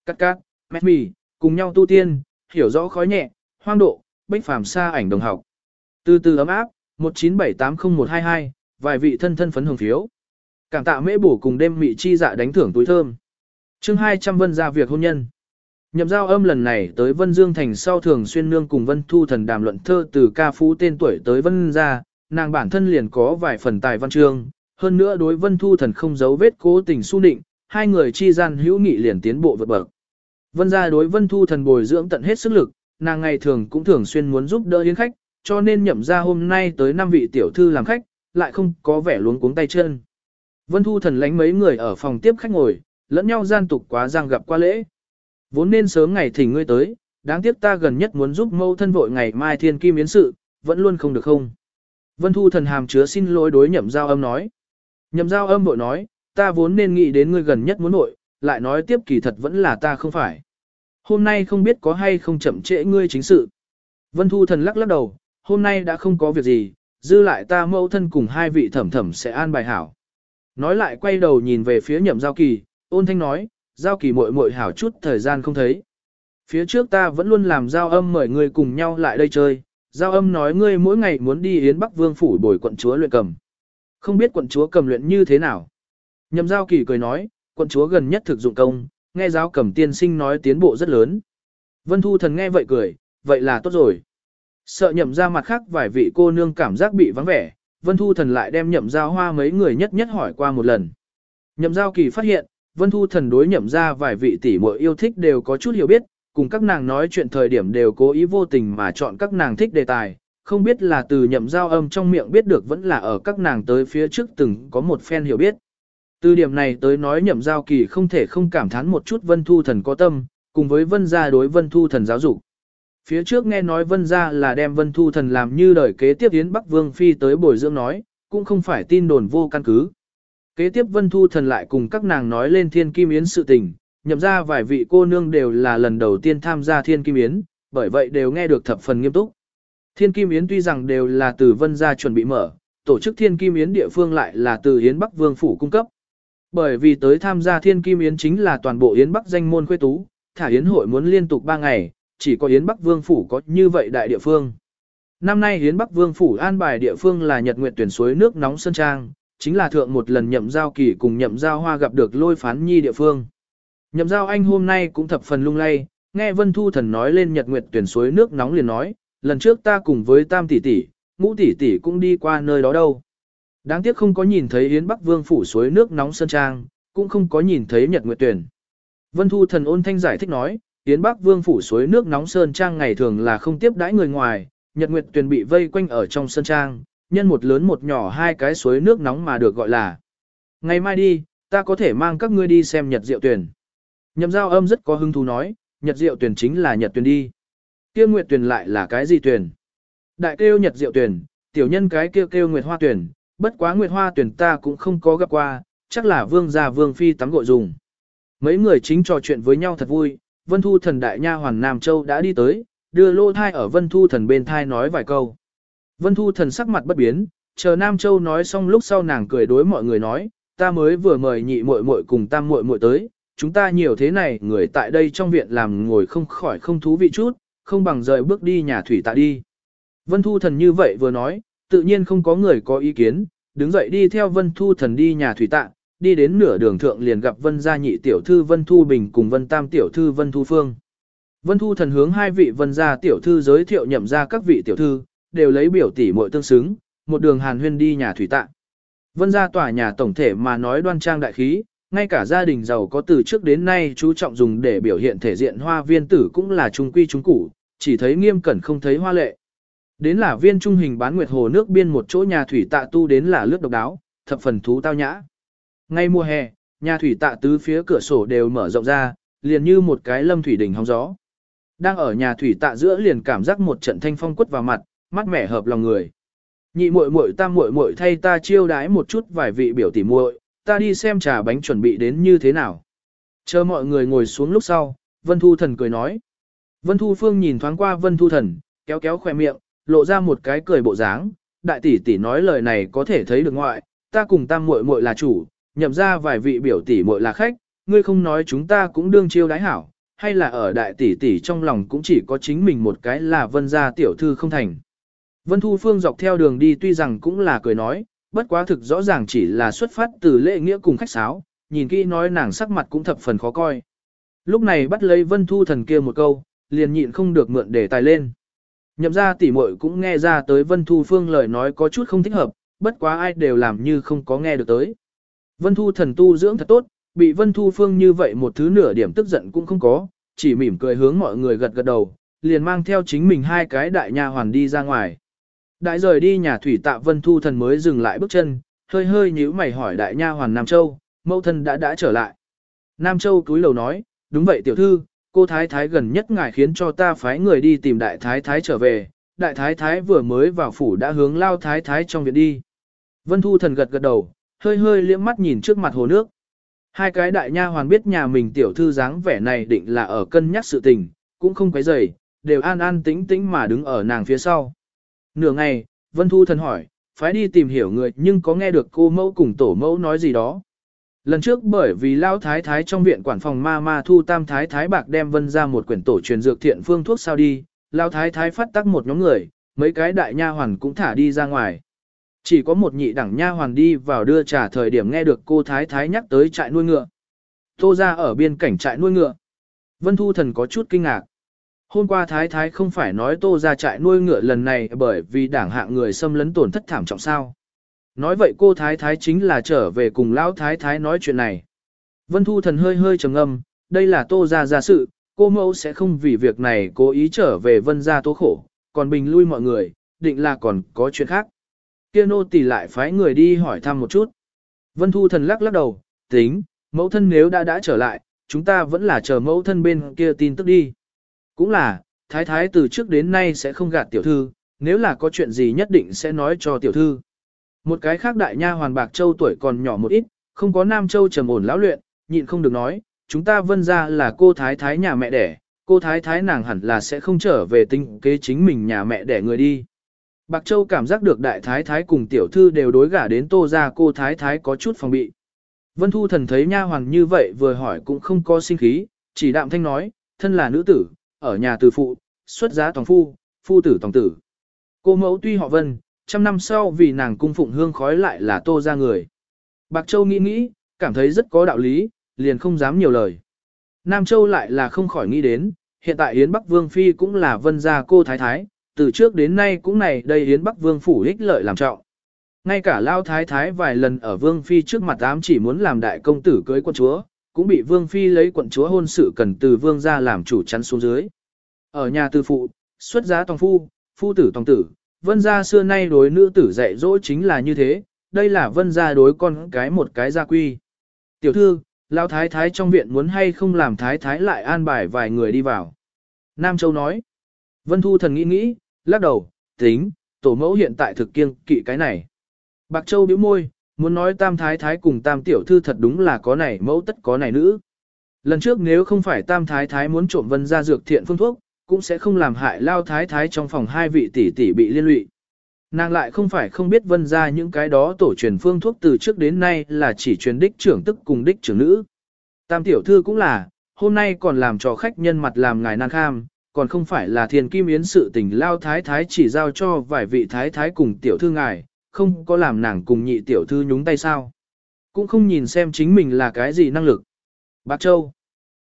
Cắt Cát, Mét Mì, cùng nhau tu tiên, hiểu rõ khói nhẹ, hoang độ, bách phàm xa ảnh đồng học. Từ từ ấm áp, 19780122, vài vị thân thân phấn hưởng phiếu. Cảm tạ mễ bổ cùng đêm mị chi dạ đánh thưởng túi thơm. chương 200 vân ra việc hôn nhân. Nhậm giao âm lần này tới Vân Dương Thành sau thường xuyên nương cùng Vân Thu Thần đàm luận thơ từ ca phú tên tuổi tới Vân ra, nàng bản thân liền có vài phần tài văn chương, hơn nữa đối Vân Thu Thần không giấu vết cố tình su định, hai người chi gian hữu nghị liền tiến bộ vượt bậc. Vân ra đối Vân Thu Thần bồi dưỡng tận hết sức lực, nàng ngày thường cũng thường xuyên muốn giúp đỡ yến khách, cho nên nhậm ra hôm nay tới năm vị tiểu thư làm khách, lại không có vẻ luống cuống tay chân. Vân Thu Thần lánh mấy người ở phòng tiếp khách ngồi, lẫn nhau gian tục quá giang gặp qua lễ. Vốn nên sớm ngày thỉnh ngươi tới, đáng tiếc ta gần nhất muốn giúp mâu thân vội ngày mai thiên kim yến sự, vẫn luôn không được không. Vân Thu Thần hàm chứa xin lỗi đối nhậm giao âm nói. Nhậm giao âm vội nói, ta vốn nên nghĩ đến ngươi gần nhất muốn vội, lại nói tiếp kỳ thật vẫn là ta không phải. Hôm nay không biết có hay không chậm trễ ngươi chính sự. Vân Thu Thần lắc lắc đầu, hôm nay đã không có việc gì, dư lại ta mẫu thân cùng hai vị thẩm thẩm sẽ an bài hảo. Nói lại quay đầu nhìn về phía nhậm giao kỳ, ôn thanh nói, giao kỳ muội muội hảo chút thời gian không thấy. Phía trước ta vẫn luôn làm giao âm mời ngươi cùng nhau lại đây chơi, giao âm nói ngươi mỗi ngày muốn đi Yến Bắc Vương phủ bồi quận chúa luyện cầm. Không biết quận chúa cầm luyện như thế nào. Nhậm giao kỳ cười nói, quận chúa gần nhất thực dụng công, nghe giáo cầm tiên sinh nói tiến bộ rất lớn. Vân Thu Thần nghe vậy cười, vậy là tốt rồi. Sợ nhậm ra mặt khác vài vị cô nương cảm giác bị vắng vẻ, Vân Thu Thần lại đem nhậm giao hoa mấy người nhất nhất hỏi qua một lần. Nhậm giao kỳ phát hiện, Vân Thu Thần đối nhậm ra vài vị tỷ muội yêu thích đều có chút hiểu biết, cùng các nàng nói chuyện thời điểm đều cố ý vô tình mà chọn các nàng thích đề tài, không biết là từ nhậm giao âm trong miệng biết được vẫn là ở các nàng tới phía trước từng có một phen hiểu biết. Từ điểm này tới nói nhậm giao kỳ không thể không cảm thán một chút Vân Thu Thần có tâm, cùng với Vân gia đối Vân Thu Thần giáo dục. Phía trước nghe nói Vân gia là đem Vân Thu Thần làm như đời kế tiếp Yến Bắc Vương Phi tới bồi dưỡng nói, cũng không phải tin đồn vô căn cứ. Kế tiếp Vân Thu Thần lại cùng các nàng nói lên Thiên Kim Yến sự tình, nhậm ra vài vị cô nương đều là lần đầu tiên tham gia Thiên Kim Yến, bởi vậy đều nghe được thập phần nghiêm túc. Thiên Kim Yến tuy rằng đều là từ Vân gia chuẩn bị mở, tổ chức Thiên Kim Yến địa phương lại là từ Yến Bắc Vương Phủ cung cấp. Bởi vì tới tham gia Thiên Kim Yến chính là toàn bộ Yến Bắc danh môn khuê tú, thả Yến hội muốn liên tục 3 ngày, chỉ có Yến Bắc Vương Phủ có như vậy đại địa phương. Năm nay Yến Bắc Vương Phủ an bài địa phương là Nhật Nguyệt tuyển suối nước nóng Sơn Trang, chính là thượng một lần nhậm giao kỳ cùng nhậm giao hoa gặp được lôi phán nhi địa phương. Nhậm giao anh hôm nay cũng thập phần lung lay, nghe Vân Thu Thần nói lên Nhật Nguyệt tuyển suối nước nóng liền nói, lần trước ta cùng với Tam tỷ tỷ, Ngũ tỷ tỷ cũng đi qua nơi đó đâu. Đáng tiếc không có nhìn thấy Yến Bắc Vương phủ suối nước nóng sơn trang, cũng không có nhìn thấy Nhật Nguyệt tuyển. Vân Thu Thần ôn thanh giải thích nói, Yến Bắc Vương phủ suối nước nóng sơn trang ngày thường là không tiếp đãi người ngoài, Nhật Nguyệt tuyển bị vây quanh ở trong sơn trang, nhân một lớn một nhỏ hai cái suối nước nóng mà được gọi là. Ngày mai đi, ta có thể mang các ngươi đi xem Nhật Diệu tuyển. Nhậm giao âm rất có hứng thú nói, Nhật Diệu tuyển chính là Nhật tuyển đi. Kia Nguyệt tuyển lại là cái gì tuyển? Đại kêu Nhật Diệu tuyển, tiểu nhân cái kêu kêu Nguyệt Hoa tuyển, bất quá Nguyệt Hoa tuyển ta cũng không có gặp qua, chắc là vương gia vương phi tắm gội dùng. Mấy người chính trò chuyện với nhau thật vui, Vân Thu thần đại nha hoàn Nam Châu đã đi tới, đưa lô thai ở Vân Thu thần bên thai nói vài câu. Vân Thu thần sắc mặt bất biến, chờ Nam Châu nói xong lúc sau nàng cười đối mọi người nói, ta mới vừa mời nhị muội muội cùng tam muội muội tới, chúng ta nhiều thế này người tại đây trong viện làm ngồi không khỏi không thú vị chút, không bằng rời bước đi nhà thủy tạ đi. Vân Thu thần như vậy vừa nói, tự nhiên không có người có ý kiến, đứng dậy đi theo Vân Thu thần đi nhà thủy tạ, đi đến nửa đường thượng liền gặp Vân gia nhị tiểu thư Vân Thu Bình cùng Vân Tam tiểu thư Vân Thu Phương. Vân Thu thần hướng hai vị Vân gia tiểu thư giới thiệu nhậm ra các vị tiểu thư, đều lấy biểu tỷ muội tương xứng, một đường hàn huyên đi nhà thủy tạ. Vân gia tòa nhà tổng thể mà nói đoan trang đại khí, ngay cả gia đình giàu có từ trước đến nay chú trọng dùng để biểu hiện thể diện hoa viên tử cũng là trung quy trung củ, chỉ thấy nghiêm cẩn không thấy hoa lệ. Đến là viên trung hình bán nguyệt hồ nước biên một chỗ nhà thủy tạ tu đến là lướt độc đáo, thập phần thú tao nhã. Ngay mùa hè, nhà thủy tạ tứ phía cửa sổ đều mở rộng ra, liền như một cái lâm thủy đỉnh hóng gió. Đang ở nhà thủy tạ giữa liền cảm giác một trận thanh phong quất vào mặt, mắt mẻ hợp lòng người. Nhị muội muội tam muội muội thay ta chiêu đái một chút vài vị biểu tỉ muội, ta đi xem trà bánh chuẩn bị đến như thế nào. Chờ mọi người ngồi xuống lúc sau, Vân Thu Thần cười nói. Vân Thu Phương nhìn thoáng qua Vân Thu Thần, kéo kéo khoe miệng, lộ ra một cái cười bộ dáng. Đại tỷ tỷ nói lời này có thể thấy được ngoại, ta cùng tam muội muội là chủ, nhậm ra vài vị biểu tỷ muội là khách, ngươi không nói chúng ta cũng đương chiêu đái hảo, hay là ở đại tỷ tỷ trong lòng cũng chỉ có chính mình một cái là vân gia tiểu thư không thành. Vân Thu Phương dọc theo đường đi tuy rằng cũng là cười nói, bất quá thực rõ ràng chỉ là xuất phát từ lễ nghĩa cùng khách sáo, nhìn kỹ nói nàng sắc mặt cũng thập phần khó coi. Lúc này bắt lấy Vân Thu thần kia một câu, liền nhịn không được mượn để tài lên. Nhậm ra tỉ muội cũng nghe ra tới Vân Thu Phương lời nói có chút không thích hợp, bất quá ai đều làm như không có nghe được tới. Vân Thu thần tu dưỡng thật tốt, bị Vân Thu Phương như vậy một thứ nửa điểm tức giận cũng không có, chỉ mỉm cười hướng mọi người gật gật đầu, liền mang theo chính mình hai cái đại nha hoàn đi ra ngoài. Đại rời đi nhà thủy tạ Vân Thu thần mới dừng lại bước chân, hơi hơi nhíu mày hỏi đại nha hoàn Nam Châu, mẫu thân đã đã trở lại. Nam Châu cúi đầu nói, đúng vậy tiểu thư, cô thái thái gần nhất ngài khiến cho ta phái người đi tìm đại thái thái trở về, đại thái thái vừa mới vào phủ đã hướng lao thái thái trong viện đi. Vân Thu thần gật gật đầu, hơi hơi liễm mắt nhìn trước mặt hồ nước. Hai cái đại nha hoàn biết nhà mình tiểu thư dáng vẻ này định là ở cân nhắc sự tình, cũng không quấy rầy, đều an an tĩnh tĩnh mà đứng ở nàng phía sau. Nửa ngày, Vân Thu thần hỏi, phái đi tìm hiểu người nhưng có nghe được cô mẫu cùng tổ mẫu nói gì đó. Lần trước bởi vì lao thái thái trong viện quản phòng ma ma thu tam thái thái bạc đem vân ra một quyển tổ truyền dược thiện phương thuốc sao đi, lao thái thái phát tắc một nhóm người, mấy cái đại nha hoàn cũng thả đi ra ngoài. Chỉ có một nhị đẳng nha hoàn đi vào đưa trả thời điểm nghe được cô thái thái nhắc tới trại nuôi ngựa. Tô ra ở biên cảnh trại nuôi ngựa. Vân Thu Thần có chút kinh ngạc. Hôm qua thái thái không phải nói tô ra trại nuôi ngựa lần này bởi vì đảng hạng người xâm lấn tổn thất thảm trọng sao. Nói vậy cô thái thái chính là trở về cùng lão thái thái nói chuyện này. Vân Thu Thần hơi hơi trầm âm, đây là tô ra ra sự, cô mẫu sẽ không vì việc này cố ý trở về vân ra tố khổ, còn bình lui mọi người, định là còn có chuyện khác kia nô tỷ lại phái người đi hỏi thăm một chút. Vân Thu Thần lắc lắc đầu, tính, mẫu thân nếu đã đã trở lại, chúng ta vẫn là chờ mẫu thân bên kia tin tức đi. Cũng là, thái thái từ trước đến nay sẽ không gạt tiểu thư, nếu là có chuyện gì nhất định sẽ nói cho tiểu thư. Một cái khác đại nha hoàn bạc châu tuổi còn nhỏ một ít, không có nam châu trầm ổn lão luyện, nhịn không được nói, chúng ta vân ra là cô thái thái nhà mẹ đẻ, cô thái thái nàng hẳn là sẽ không trở về tinh kế chính mình nhà mẹ đẻ người đi. Bạc Châu cảm giác được đại thái thái cùng tiểu thư đều đối gả đến tô ra cô thái thái có chút phòng bị. Vân Thu Thần thấy nha hoàng như vậy vừa hỏi cũng không có sinh khí, chỉ đạm thanh nói, thân là nữ tử, ở nhà từ phụ, xuất giá tòng phu, phu tử tòng tử. Cô mẫu tuy họ Vân, trăm năm sau vì nàng cung phụng hương khói lại là tô ra người. Bạc Châu nghĩ nghĩ, cảm thấy rất có đạo lý, liền không dám nhiều lời. Nam Châu lại là không khỏi nghĩ đến, hiện tại Yến Bắc Vương Phi cũng là Vân gia cô thái thái, từ trước đến nay cũng này đây Yến Bắc Vương phủ ích lợi làm trọng. Ngay cả Lao Thái Thái vài lần ở Vương Phi trước mặt ám chỉ muốn làm đại công tử cưới quân chúa, cũng bị Vương Phi lấy quận chúa hôn sự cần từ Vương ra làm chủ chắn xuống dưới. Ở nhà tư phụ, xuất giá tòng phu, phu tử tòng tử, vân gia xưa nay đối nữ tử dạy dỗ chính là như thế, đây là vân gia đối con cái một cái gia quy. Tiểu thư, lão Thái Thái trong viện muốn hay không làm Thái Thái lại an bài vài người đi vào. Nam Châu nói, Vân Thu thần nghĩ nghĩ, lắc đầu, tính, tổ mẫu hiện tại thực kiêng kỵ cái này. Bạc Châu bĩu môi, muốn nói tam thái thái cùng tam tiểu thư thật đúng là có này mẫu tất có này nữ. Lần trước nếu không phải tam thái thái muốn trộm vân ra dược thiện phương thuốc, cũng sẽ không làm hại lao thái thái trong phòng hai vị tỷ tỷ bị liên lụy. Nàng lại không phải không biết vân ra những cái đó tổ truyền phương thuốc từ trước đến nay là chỉ truyền đích trưởng tức cùng đích trưởng nữ. Tam tiểu thư cũng là, hôm nay còn làm cho khách nhân mặt làm ngài nan kham, còn không phải là thiền kim yến sự tình lao thái thái chỉ giao cho vài vị thái thái cùng tiểu thư ngài, không có làm nàng cùng nhị tiểu thư nhúng tay sao. Cũng không nhìn xem chính mình là cái gì năng lực. Bạc Châu.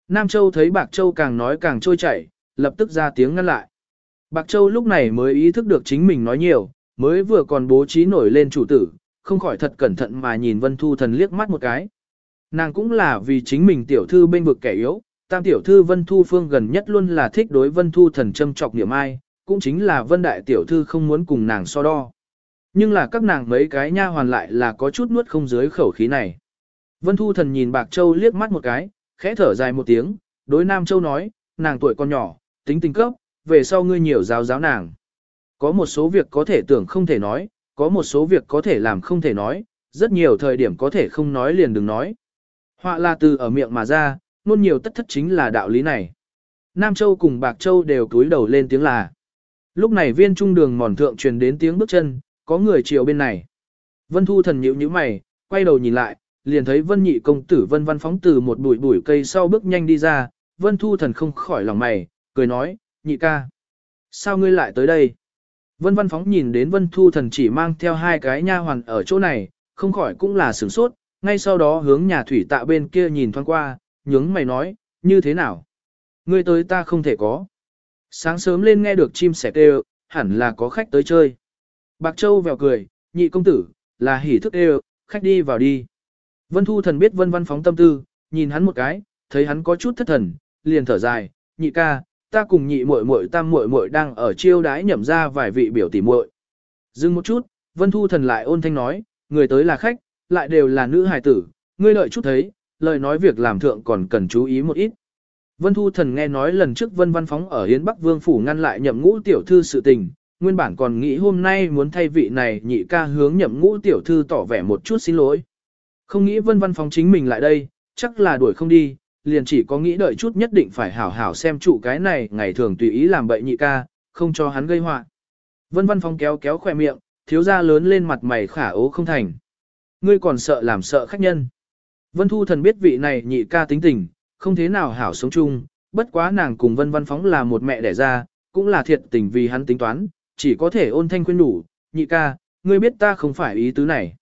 Nam Châu thấy Bạc Châu càng nói càng trôi chảy, lập tức ra tiếng ngăn lại. Bạc Châu lúc này mới ý thức được chính mình nói nhiều, mới vừa còn bố trí nổi lên chủ tử, không khỏi thật cẩn thận mà nhìn Vân Thu Thần liếc mắt một cái. Nàng cũng là vì chính mình tiểu thư bên vực kẻ yếu, tam tiểu thư Vân Thu Phương gần nhất luôn là thích đối Vân Thu thần châm trọc niệm ai, cũng chính là Vân Đại tiểu thư không muốn cùng nàng so đo. Nhưng là các nàng mấy cái nha hoàn lại là có chút nuốt không dưới khẩu khí này. Vân Thu thần nhìn Bạc Châu liếc mắt một cái, khẽ thở dài một tiếng, đối Nam Châu nói, nàng tuổi còn nhỏ, tính tình cấp, về sau ngươi nhiều giáo giáo nàng. Có một số việc có thể tưởng không thể nói, có một số việc có thể làm không thể nói, rất nhiều thời điểm có thể không nói liền đừng nói. Họa là từ ở miệng mà ra, luôn nhiều tất thất chính là đạo lý này. Nam Châu cùng Bạc Châu đều cúi đầu lên tiếng là. Lúc này viên trung đường mòn thượng truyền đến tiếng bước chân, có người chiều bên này. Vân Thu thần nhíu nhíu mày, quay đầu nhìn lại, liền thấy Vân Nhị công tử Vân Văn phóng từ một bụi bụi cây sau bước nhanh đi ra, Vân Thu thần không khỏi lòng mày, cười nói, nhị ca. Sao ngươi lại tới đây? Vân Văn phóng nhìn đến Vân Thu thần chỉ mang theo hai cái nha hoàn ở chỗ này, không khỏi cũng là sửng sốt, ngay sau đó hướng nhà thủy tạ bên kia nhìn thoáng qua, nhướng mày nói, như thế nào? Ngươi tới ta không thể có. Sáng sớm lên nghe được chim sẻ kêu, hẳn là có khách tới chơi. Bạc Châu vèo cười, nhị công tử, là hỉ thức kêu, khách đi vào đi. Vân Thu Thần biết Vân Văn phóng tâm tư, nhìn hắn một cái, thấy hắn có chút thất thần, liền thở dài, nhị ca, ta cùng nhị muội muội tam muội muội đang ở chiêu đái nhậm ra vài vị biểu tỷ muội. Dừng một chút, Vân Thu Thần lại ôn thanh nói, người tới là khách, lại đều là nữ hài tử, ngươi lợi chút thấy, lời nói việc làm thượng còn cần chú ý một ít. Vân Thu Thần nghe nói lần trước Vân Văn Phóng ở Hiến Bắc Vương Phủ ngăn lại nhậm ngũ tiểu thư sự tình, nguyên bản còn nghĩ hôm nay muốn thay vị này nhị ca hướng nhậm ngũ tiểu thư tỏ vẻ một chút xin lỗi. Không nghĩ Vân Văn Phóng chính mình lại đây, chắc là đuổi không đi, liền chỉ có nghĩ đợi chút nhất định phải hảo hảo xem trụ cái này ngày thường tùy ý làm bậy nhị ca, không cho hắn gây họa. Vân Văn Phóng kéo kéo khỏe miệng, thiếu ra lớn lên mặt mày khả ố không thành. Ngươi còn sợ làm sợ khách nhân. Vân Thu Thần biết vị này nhị ca tính tình, không thế nào hảo sống chung, bất quá nàng cùng Vân Văn Phóng là một mẹ đẻ ra, cũng là thiệt tình vì hắn tính toán, chỉ có thể ôn thanh khuyên đủ, nhị ca, ngươi biết ta không phải ý tứ này.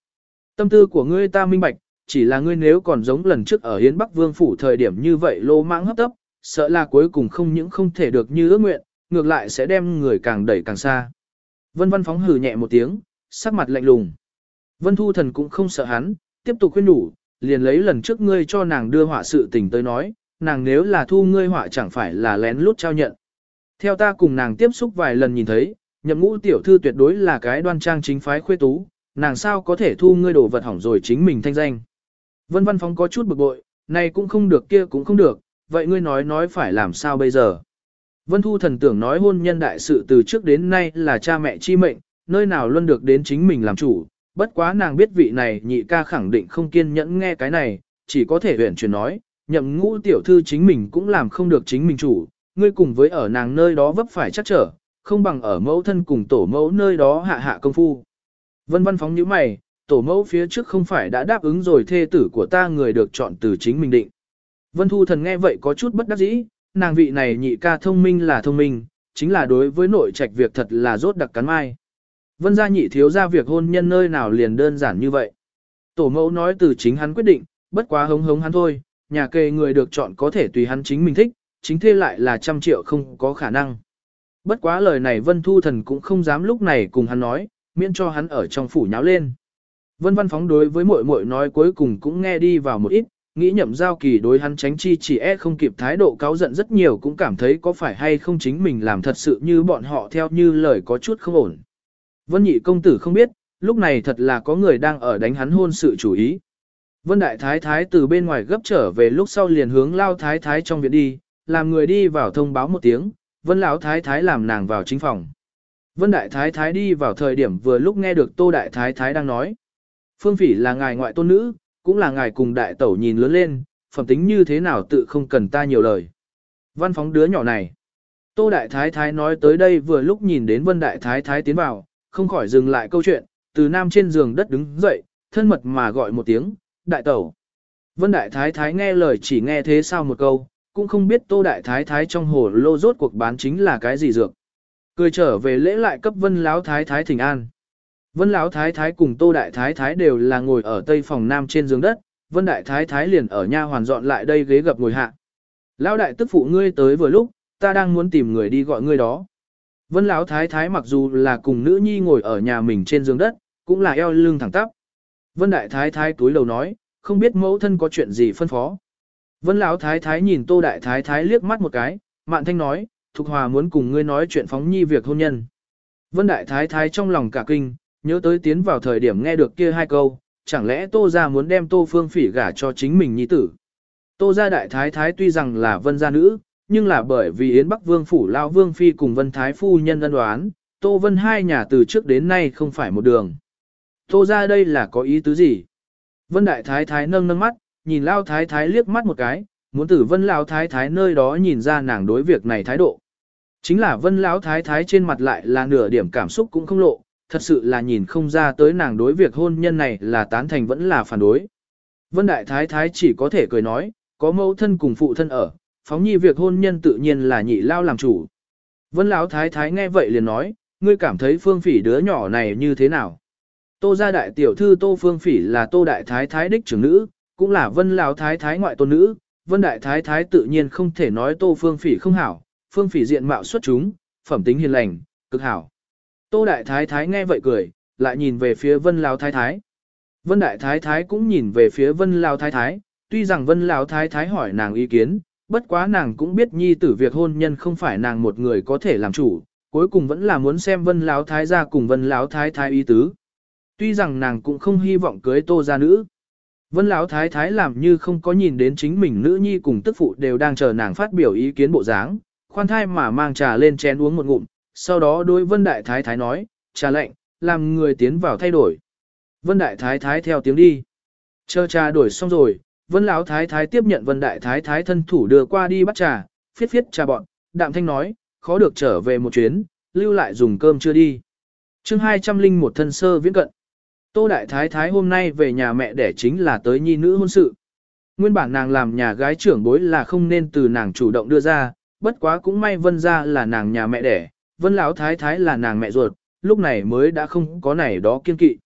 Tâm tư của ngươi ta minh bạch, chỉ là ngươi nếu còn giống lần trước ở Hiến Bắc Vương Phủ thời điểm như vậy lô mãng hấp tấp, sợ là cuối cùng không những không thể được như ước nguyện, ngược lại sẽ đem người càng đẩy càng xa. Vân Văn Phóng hừ nhẹ một tiếng, sắc mặt lạnh lùng. Vân Thu Thần cũng không sợ hắn, tiếp tục khuyên đủ, liền lấy lần trước ngươi cho nàng đưa họa sự tình tới nói, nàng nếu là thu ngươi họa chẳng phải là lén lút trao nhận. Theo ta cùng nàng tiếp xúc vài lần nhìn thấy, nhậm ngũ tiểu thư tuyệt đối là cái đoan trang chính phái khuê tú, nàng sao có thể thu ngươi đồ vật hỏng rồi chính mình thanh danh. Vân văn phóng có chút bực bội, này cũng không được kia cũng không được, vậy ngươi nói nói phải làm sao bây giờ. Vân thu thần tưởng nói hôn nhân đại sự từ trước đến nay là cha mẹ chi mệnh, nơi nào luôn được đến chính mình làm chủ, bất quá nàng biết vị này nhị ca khẳng định không kiên nhẫn nghe cái này, chỉ có thể huyện chuyển nói, nhậm ngũ tiểu thư chính mình cũng làm không được chính mình chủ, ngươi cùng với ở nàng nơi đó vấp phải chắc trở, không bằng ở mẫu thân cùng tổ mẫu nơi đó hạ hạ công phu. Vân văn phóng như mày, tổ mẫu phía trước không phải đã đáp ứng rồi thê tử của ta người được chọn từ chính mình định. Vân thu thần nghe vậy có chút bất đắc dĩ, nàng vị này nhị ca thông minh là thông minh, chính là đối với nội trạch việc thật là rốt đặc cắn mai. Vân gia nhị thiếu ra việc hôn nhân nơi nào liền đơn giản như vậy. Tổ mẫu nói từ chính hắn quyết định, bất quá hống hống hắn thôi, nhà kề người được chọn có thể tùy hắn chính mình thích, chính thế lại là trăm triệu không có khả năng. Bất quá lời này Vân Thu Thần cũng không dám lúc này cùng hắn nói, miễn cho hắn ở trong phủ nháo lên. Vân Văn Phóng đối với muội muội nói cuối cùng cũng nghe đi vào một ít, nghĩ nhậm giao kỳ đối hắn tránh chi chỉ e không kịp thái độ cáo giận rất nhiều cũng cảm thấy có phải hay không chính mình làm thật sự như bọn họ theo như lời có chút không ổn. Vân nhị công tử không biết, lúc này thật là có người đang ở đánh hắn hôn sự chủ ý. Vân đại thái thái từ bên ngoài gấp trở về lúc sau liền hướng lao thái thái trong viện đi, làm người đi vào thông báo một tiếng, vân lão thái thái làm nàng vào chính phòng. Vân đại thái thái đi vào thời điểm vừa lúc nghe được tô đại thái thái đang nói. Phương phỉ là ngài ngoại tôn nữ, cũng là ngài cùng đại tẩu nhìn lớn lên, phẩm tính như thế nào tự không cần ta nhiều lời. Văn phóng đứa nhỏ này. Tô đại thái thái nói tới đây vừa lúc nhìn đến vân đại thái thái tiến vào, không khỏi dừng lại câu chuyện, từ nam trên giường đất đứng dậy, thân mật mà gọi một tiếng, đại tẩu. Vân đại thái thái nghe lời chỉ nghe thế sao một câu, cũng không biết tô đại thái thái trong hồ lô rốt cuộc bán chính là cái gì dược. Cười trở về lễ lại cấp vân lão thái thái thỉnh an. Vân lão thái thái cùng tô đại thái thái đều là ngồi ở tây phòng nam trên giường đất, vân đại thái thái liền ở nha hoàn dọn lại đây ghế gập ngồi hạ. Lão đại tức phụ ngươi tới vừa lúc, ta đang muốn tìm người đi gọi ngươi đó. Vân Lão thái thái mặc dù là cùng nữ nhi ngồi ở nhà mình trên giường đất, cũng là eo lưng thẳng tắp. Vân đại thái thái túi lầu nói, không biết mẫu thân có chuyện gì phân phó. Vân Lão Thái Thái nhìn Tô Đại Thái Thái liếc mắt một cái, Mạn Thanh nói, Thục Hòa muốn cùng ngươi nói chuyện phóng nhi việc hôn nhân. Vân Đại Thái Thái trong lòng cả kinh, nhớ tới tiến vào thời điểm nghe được kia hai câu, chẳng lẽ Tô gia muốn đem Tô Phương Phỉ gả cho chính mình nhi tử. Tô gia Đại Thái Thái tuy rằng là Vân gia nữ, nhưng là bởi vì Yến Bắc Vương Phủ Lao Vương Phi cùng Vân Thái Phu nhân ân đoán, Tô Vân hai nhà từ trước đến nay không phải một đường. Tô gia đây là có ý tứ gì? Vân Đại Thái Thái nâng nâng mắt, nhìn Lao Thái Thái liếc mắt một cái, muốn tử Vân Lao Thái Thái nơi đó nhìn ra nàng đối việc này thái độ. Chính là Vân Lão Thái Thái trên mặt lại là nửa điểm cảm xúc cũng không lộ, thật sự là nhìn không ra tới nàng đối việc hôn nhân này là tán thành vẫn là phản đối. Vân Đại Thái Thái chỉ có thể cười nói, có mẫu thân cùng phụ thân ở, phóng nhi việc hôn nhân tự nhiên là nhị lao làm chủ. Vân Lão Thái Thái nghe vậy liền nói, ngươi cảm thấy phương phỉ đứa nhỏ này như thế nào? Tô gia đại tiểu thư Tô Phương Phỉ là Tô đại thái thái đích trưởng nữ, cũng là Vân lão thái thái ngoại tôn nữ, Vân đại thái thái tự nhiên không thể nói Tô Phương Phỉ không hảo, Phương Phỉ diện mạo xuất chúng, phẩm tính hiền lành, cực hảo. Tô đại thái thái nghe vậy cười, lại nhìn về phía Vân lão thái thái. Vân đại thái thái cũng nhìn về phía Vân lão thái thái, tuy rằng Vân lão thái thái hỏi nàng ý kiến, bất quá nàng cũng biết nhi tử việc hôn nhân không phải nàng một người có thể làm chủ, cuối cùng vẫn là muốn xem Vân lão thái gia cùng Vân lão thái thái ý tứ. Tuy rằng nàng cũng không hy vọng cưới tô gia nữ. Vân Lão Thái Thái làm như không có nhìn đến chính mình nữ nhi cùng tức phụ đều đang chờ nàng phát biểu ý kiến bộ dáng, khoan thai mà mang trà lên chén uống một ngụm, sau đó đối Vân Đại Thái Thái nói, trà lệnh, làm người tiến vào thay đổi. Vân Đại Thái Thái theo tiếng đi. Chờ trà đổi xong rồi, Vân Lão Thái Thái tiếp nhận Vân Đại Thái Thái thân thủ đưa qua đi bắt trà, phiết phiết trà bọn, đạm thanh nói, khó được trở về một chuyến, lưu lại dùng cơm chưa đi. chương 200 linh một thân sơ viễn cận. Tô Đại Thái Thái hôm nay về nhà mẹ đẻ chính là tới nhi nữ hôn sự. Nguyên bản nàng làm nhà gái trưởng bối là không nên từ nàng chủ động đưa ra, bất quá cũng may vân ra là nàng nhà mẹ đẻ, vân lão thái thái là nàng mẹ ruột, lúc này mới đã không có này đó kiên kỵ.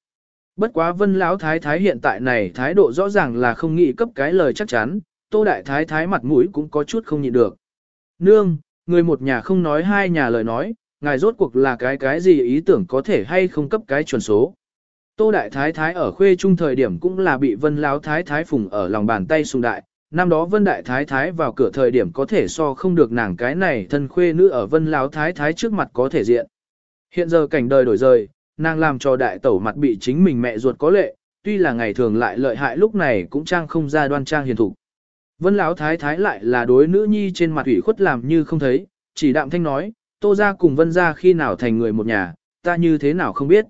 Bất quá vân lão thái thái hiện tại này thái độ rõ ràng là không nghĩ cấp cái lời chắc chắn, tô đại thái thái mặt mũi cũng có chút không nhịn được. Nương, người một nhà không nói hai nhà lời nói, ngài rốt cuộc là cái cái gì ý tưởng có thể hay không cấp cái chuẩn số. Tô Đại Thái Thái ở khuê trung thời điểm cũng là bị Vân Lão Thái Thái phùng ở lòng bàn tay sùng đại. Năm đó Vân Đại Thái Thái vào cửa thời điểm có thể so không được nàng cái này thân khuê nữ ở Vân Lão Thái Thái trước mặt có thể diện. Hiện giờ cảnh đời đổi rời, nàng làm cho đại tẩu mặt bị chính mình mẹ ruột có lệ, tuy là ngày thường lại lợi hại lúc này cũng trang không ra đoan trang hiền thủ. Vân Lão Thái Thái lại là đối nữ nhi trên mặt ủy khuất làm như không thấy, chỉ đạm thanh nói, Tô ra cùng Vân ra khi nào thành người một nhà, ta như thế nào không biết.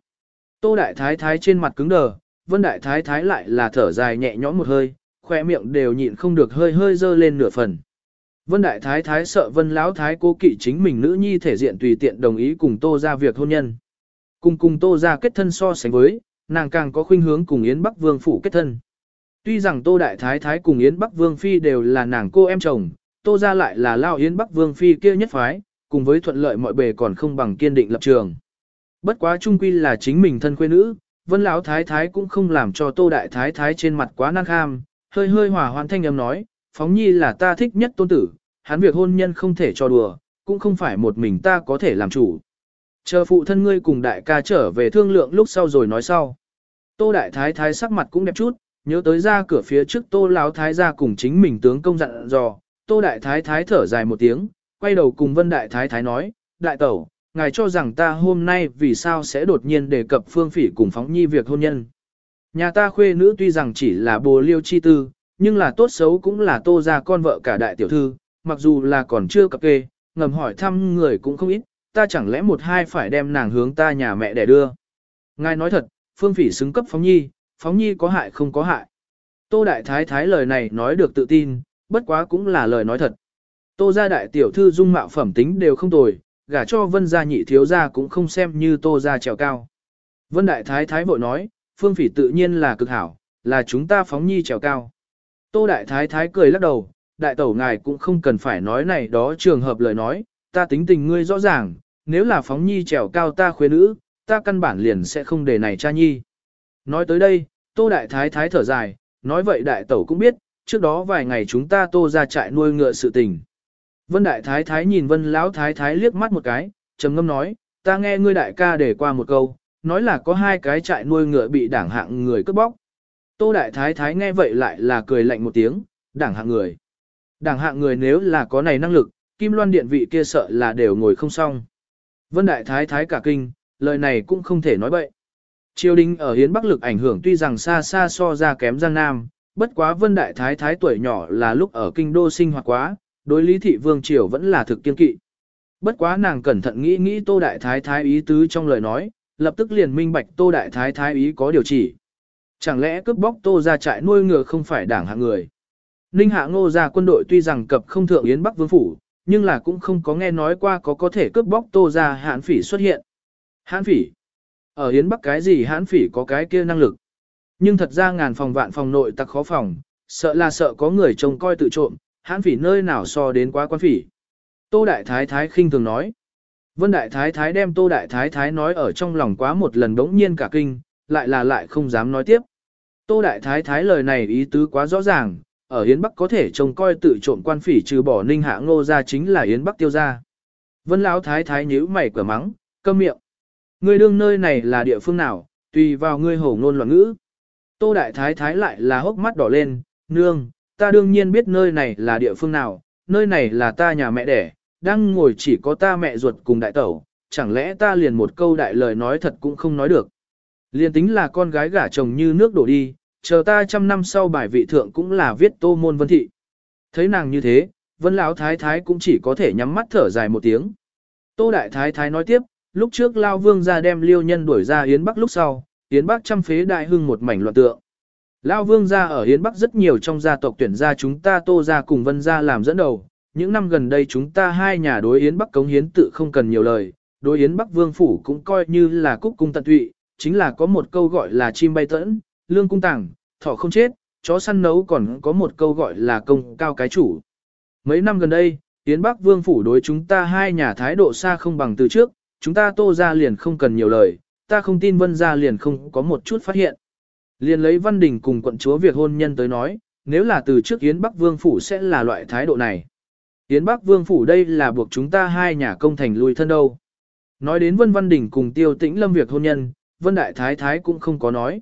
Tô Đại Thái Thái trên mặt cứng đờ, Vân Đại Thái Thái lại là thở dài nhẹ nhõm một hơi, khoe miệng đều nhịn không được hơi hơi dơ lên nửa phần. Vân Đại Thái Thái sợ Vân Lão Thái cố kỵ chính mình nữ nhi thể diện tùy tiện đồng ý cùng Tô ra việc hôn nhân. Cùng cùng Tô ra kết thân so sánh với, nàng càng có khuynh hướng cùng Yến Bắc Vương phủ kết thân. Tuy rằng Tô Đại Thái Thái cùng Yến Bắc Vương Phi đều là nàng cô em chồng, Tô ra lại là Lao Yến Bắc Vương Phi kia nhất phái, cùng với thuận lợi mọi bề còn không bằng kiên định lập trường. Bất quá trung quy là chính mình thân quê nữ, Vân lão thái thái cũng không làm cho Tô đại thái thái trên mặt quá năng kham, hơi hơi hòa hoan thanh âm nói, phóng nhi là ta thích nhất tôn tử, hắn việc hôn nhân không thể cho đùa, cũng không phải một mình ta có thể làm chủ. Chờ phụ thân ngươi cùng đại ca trở về thương lượng lúc sau rồi nói sau. Tô đại thái thái sắc mặt cũng đẹp chút, nhớ tới ra cửa phía trước tô lão thái ra cùng chính mình tướng công dặn dò, tô đại thái thái thở dài một tiếng, quay đầu cùng vân đại thái thái nói, đại tẩu, ngài cho rằng ta hôm nay vì sao sẽ đột nhiên đề cập phương phỉ cùng phóng nhi việc hôn nhân. Nhà ta khuê nữ tuy rằng chỉ là bồ liêu chi tư, nhưng là tốt xấu cũng là tô ra con vợ cả đại tiểu thư, mặc dù là còn chưa cập kê, ngầm hỏi thăm người cũng không ít, ta chẳng lẽ một hai phải đem nàng hướng ta nhà mẹ để đưa. Ngài nói thật, phương phỉ xứng cấp phóng nhi, phóng nhi có hại không có hại. Tô đại thái thái lời này nói được tự tin, bất quá cũng là lời nói thật. Tô gia đại tiểu thư dung mạo phẩm tính đều không tồi, gả cho vân gia nhị thiếu gia cũng không xem như tô gia trèo cao. Vân đại thái thái vội nói, phương phỉ tự nhiên là cực hảo, là chúng ta phóng nhi trèo cao. Tô đại thái thái cười lắc đầu, đại tẩu ngài cũng không cần phải nói này đó trường hợp lời nói, ta tính tình ngươi rõ ràng, nếu là phóng nhi trèo cao ta khuê nữ, ta căn bản liền sẽ không để này cha nhi. Nói tới đây, tô đại thái thái thở dài, nói vậy đại tẩu cũng biết, trước đó vài ngày chúng ta tô ra trại nuôi ngựa sự tình. Vân Đại Thái Thái nhìn Vân Lão Thái Thái liếc mắt một cái, trầm ngâm nói, ta nghe ngươi đại ca để qua một câu, nói là có hai cái trại nuôi ngựa bị đảng hạng người cướp bóc. Tô Đại Thái Thái nghe vậy lại là cười lạnh một tiếng, đảng hạng người. Đảng hạng người nếu là có này năng lực, Kim Loan Điện vị kia sợ là đều ngồi không xong. Vân Đại Thái Thái cả kinh, lời này cũng không thể nói bậy. Triều đình ở Hiến Bắc lực ảnh hưởng tuy rằng xa xa so ra kém Giang Nam, bất quá Vân Đại Thái Thái tuổi nhỏ là lúc ở kinh đô sinh hoạt quá, đối lý thị vương triều vẫn là thực kiên kỵ. Bất quá nàng cẩn thận nghĩ nghĩ Tô Đại Thái Thái ý tứ trong lời nói, lập tức liền minh bạch Tô Đại Thái Thái ý có điều chỉ. Chẳng lẽ cướp bóc Tô ra trại nuôi ngựa không phải đảng hạng người. Ninh hạ ngô ra quân đội tuy rằng cập không thượng Yến Bắc Vương Phủ, nhưng là cũng không có nghe nói qua có có thể cướp bóc Tô ra hãn phỉ xuất hiện. Hãn phỉ? Ở Yến Bắc cái gì hãn phỉ có cái kia năng lực? Nhưng thật ra ngàn phòng vạn phòng nội tặc khó phòng, sợ là sợ có người trông coi tự trộm, hãn phỉ nơi nào so đến quá quan phỉ. Tô Đại Thái Thái khinh thường nói. Vân Đại Thái Thái đem Tô Đại Thái Thái nói ở trong lòng quá một lần đống nhiên cả kinh, lại là lại không dám nói tiếp. Tô Đại Thái Thái lời này ý tứ quá rõ ràng, ở Yến Bắc có thể trông coi tự trộm quan phỉ trừ bỏ ninh hạ ngô ra chính là Yến Bắc tiêu ra. Vân Lão Thái Thái nhíu mày cửa mắng, câm miệng. Ngươi đương nơi này là địa phương nào, tùy vào ngươi hổ ngôn loạn ngữ. Tô Đại Thái Thái lại là hốc mắt đỏ lên, nương, ta đương nhiên biết nơi này là địa phương nào, nơi này là ta nhà mẹ đẻ, đang ngồi chỉ có ta mẹ ruột cùng đại tẩu, chẳng lẽ ta liền một câu đại lời nói thật cũng không nói được. Liền tính là con gái gả chồng như nước đổ đi, chờ ta trăm năm sau bài vị thượng cũng là viết tô môn vân thị. Thấy nàng như thế, vân lão thái thái cũng chỉ có thể nhắm mắt thở dài một tiếng. Tô đại thái thái nói tiếp, lúc trước lao vương ra đem liêu nhân đuổi ra Yến Bắc lúc sau, Yến Bắc trăm phế đại hưng một mảnh loạn tượng. Lão vương gia ở Yến Bắc rất nhiều trong gia tộc tuyển gia chúng ta tô gia cùng vân gia làm dẫn đầu. Những năm gần đây chúng ta hai nhà đối Yến Bắc cống hiến tự không cần nhiều lời, đối Yến Bắc vương phủ cũng coi như là cúc cung tận tụy, chính là có một câu gọi là chim bay tẫn, lương cung tàng, thỏ không chết, chó săn nấu còn có một câu gọi là công cao cái chủ. Mấy năm gần đây, Yến Bắc vương phủ đối chúng ta hai nhà thái độ xa không bằng từ trước, chúng ta tô ra liền không cần nhiều lời, ta không tin vân ra liền không có một chút phát hiện. Liền lấy Văn Đình cùng quận chúa việc hôn nhân tới nói, nếu là từ trước Yến Bắc Vương Phủ sẽ là loại thái độ này. Yến Bắc Vương Phủ đây là buộc chúng ta hai nhà công thành lui thân đâu. Nói đến Vân Văn Đình cùng Tiêu Tĩnh Lâm việc hôn nhân, Vân Đại Thái Thái cũng không có nói.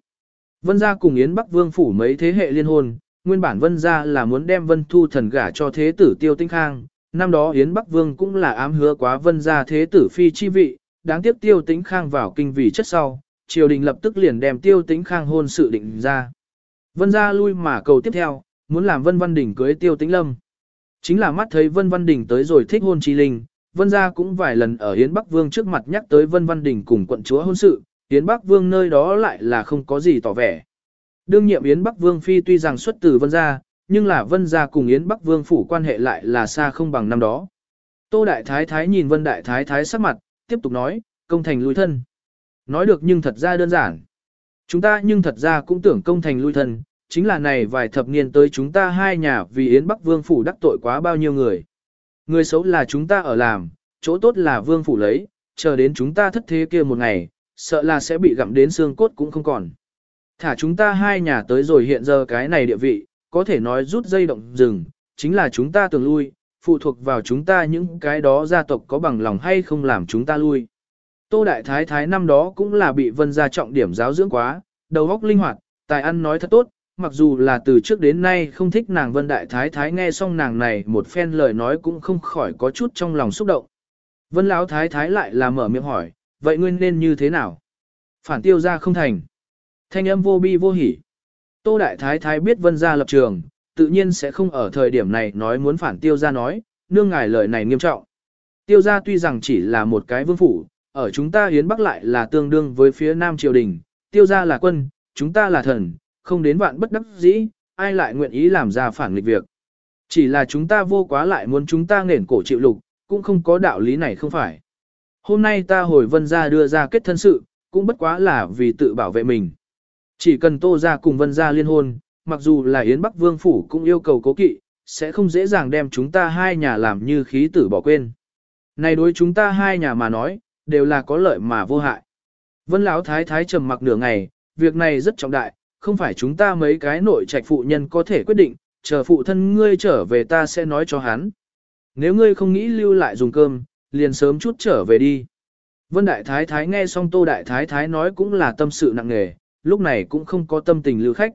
Vân gia cùng Yến Bắc Vương Phủ mấy thế hệ liên hôn, nguyên bản Vân gia là muốn đem Vân Thu thần gả cho thế tử Tiêu Tĩnh Khang. Năm đó Yến Bắc Vương cũng là ám hứa quá Vân gia thế tử phi chi vị, đáng tiếc Tiêu Tĩnh Khang vào kinh vì chất sau, triều đình lập tức liền đem tiêu tĩnh khang hôn sự định ra. Vân ra lui mà cầu tiếp theo, muốn làm Vân Văn Đình cưới tiêu tĩnh lâm. Chính là mắt thấy Vân Văn Đình tới rồi thích hôn chi linh, Vân gia cũng vài lần ở Yến Bắc Vương trước mặt nhắc tới Vân Văn Đình cùng quận chúa hôn sự, Yến Bắc Vương nơi đó lại là không có gì tỏ vẻ. Đương nhiệm Yến Bắc Vương phi tuy rằng xuất từ Vân gia, nhưng là Vân gia cùng Yến Bắc Vương phủ quan hệ lại là xa không bằng năm đó. Tô Đại Thái Thái nhìn Vân Đại Thái Thái sắc mặt, tiếp tục nói, công thành lui thân. Nói được nhưng thật ra đơn giản. Chúng ta nhưng thật ra cũng tưởng công thành lui thân, chính là này vài thập niên tới chúng ta hai nhà vì Yến Bắc Vương Phủ đắc tội quá bao nhiêu người. Người xấu là chúng ta ở làm, chỗ tốt là Vương Phủ lấy, chờ đến chúng ta thất thế kia một ngày, sợ là sẽ bị gặm đến xương cốt cũng không còn. Thả chúng ta hai nhà tới rồi hiện giờ cái này địa vị, có thể nói rút dây động rừng, chính là chúng ta tưởng lui, phụ thuộc vào chúng ta những cái đó gia tộc có bằng lòng hay không làm chúng ta lui. Tô Đại Thái Thái năm đó cũng là bị vân gia trọng điểm giáo dưỡng quá, đầu óc linh hoạt, tài ăn nói thật tốt, mặc dù là từ trước đến nay không thích nàng vân Đại Thái Thái nghe xong nàng này một phen lời nói cũng không khỏi có chút trong lòng xúc động. Vân Lão Thái Thái lại là mở miệng hỏi, vậy ngươi nên như thế nào? Phản tiêu ra không thành. Thanh âm vô bi vô hỉ. Tô Đại Thái Thái biết vân gia lập trường, tự nhiên sẽ không ở thời điểm này nói muốn phản tiêu ra nói, nương ngài lời này nghiêm trọng. Tiêu gia tuy rằng chỉ là một cái vương phủ, ở chúng ta Yến Bắc lại là tương đương với phía Nam triều đình, tiêu gia là quân, chúng ta là thần, không đến vạn bất đắc dĩ, ai lại nguyện ý làm ra phản nghịch việc. Chỉ là chúng ta vô quá lại muốn chúng ta nghển cổ chịu lục, cũng không có đạo lý này không phải. Hôm nay ta hồi vân gia đưa ra kết thân sự, cũng bất quá là vì tự bảo vệ mình. Chỉ cần tô ra cùng vân gia liên hôn, mặc dù là Yến Bắc Vương Phủ cũng yêu cầu cố kỵ, sẽ không dễ dàng đem chúng ta hai nhà làm như khí tử bỏ quên. Này đối chúng ta hai nhà mà nói, đều là có lợi mà vô hại. Vân Lão Thái Thái trầm mặc nửa ngày, việc này rất trọng đại, không phải chúng ta mấy cái nội trạch phụ nhân có thể quyết định, chờ phụ thân ngươi trở về ta sẽ nói cho hắn. Nếu ngươi không nghĩ lưu lại dùng cơm, liền sớm chút trở về đi. Vân Đại Thái Thái nghe xong Tô Đại Thái Thái nói cũng là tâm sự nặng nề, lúc này cũng không có tâm tình lưu khách.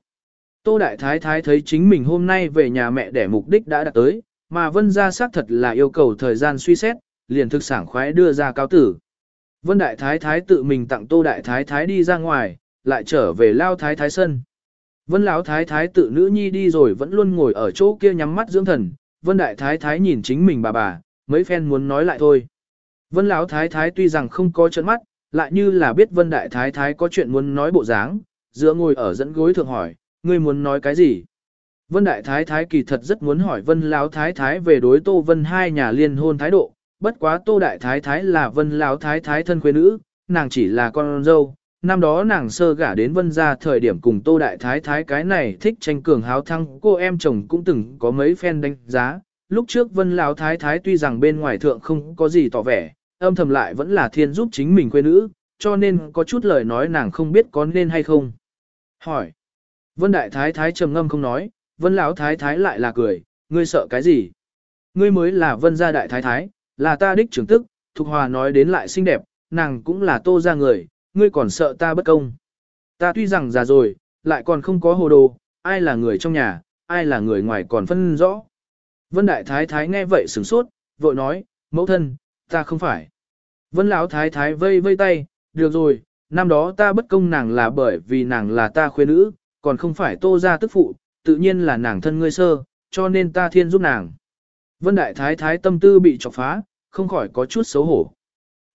Tô Đại Thái Thái thấy chính mình hôm nay về nhà mẹ để mục đích đã đạt tới, Mà vân gia xác thật là yêu cầu thời gian suy xét, liền thực sảng khoái đưa ra cáo tử. Vân đại thái thái tự mình tặng tô đại thái thái đi ra ngoài, lại trở về lao thái thái sân. Vân lão thái thái tự nữ nhi đi rồi vẫn luôn ngồi ở chỗ kia nhắm mắt dưỡng thần, vân đại thái thái nhìn chính mình bà bà, mấy phen muốn nói lại thôi. Vân lão thái thái tuy rằng không có trận mắt, lại như là biết vân đại thái thái có chuyện muốn nói bộ dáng, giữa ngồi ở dẫn gối thường hỏi, ngươi muốn nói cái gì? Vân đại thái thái kỳ thật rất muốn hỏi vân lão thái thái về đối tô vân hai nhà liên hôn thái độ, bất quá tô đại thái thái là vân lão thái thái thân quê nữ, nàng chỉ là con dâu. Năm đó nàng sơ gả đến vân gia thời điểm cùng tô đại thái thái cái này thích tranh cường háo thăng, cô em chồng cũng từng có mấy phen đánh giá. Lúc trước vân lão thái thái tuy rằng bên ngoài thượng không có gì tỏ vẻ, âm thầm lại vẫn là thiên giúp chính mình quê nữ, cho nên có chút lời nói nàng không biết có nên hay không. Hỏi. Vân đại thái thái trầm ngâm không nói, vân lão thái thái lại là cười, ngươi sợ cái gì? Ngươi mới là vân gia đại thái thái, là ta đích trưởng tức, Thục Hòa nói đến lại xinh đẹp, nàng cũng là tô ra người, ngươi còn sợ ta bất công. Ta tuy rằng già rồi, lại còn không có hồ đồ, ai là người trong nhà, ai là người ngoài còn phân rõ. Vân Đại Thái Thái nghe vậy sửng sốt, vội nói, mẫu thân, ta không phải. Vân Lão Thái Thái vây vây tay, được rồi, năm đó ta bất công nàng là bởi vì nàng là ta khuê nữ, còn không phải tô ra tức phụ, tự nhiên là nàng thân ngươi sơ, cho nên ta thiên giúp nàng. Vân Đại Thái Thái tâm tư bị chọc phá, không khỏi có chút xấu hổ.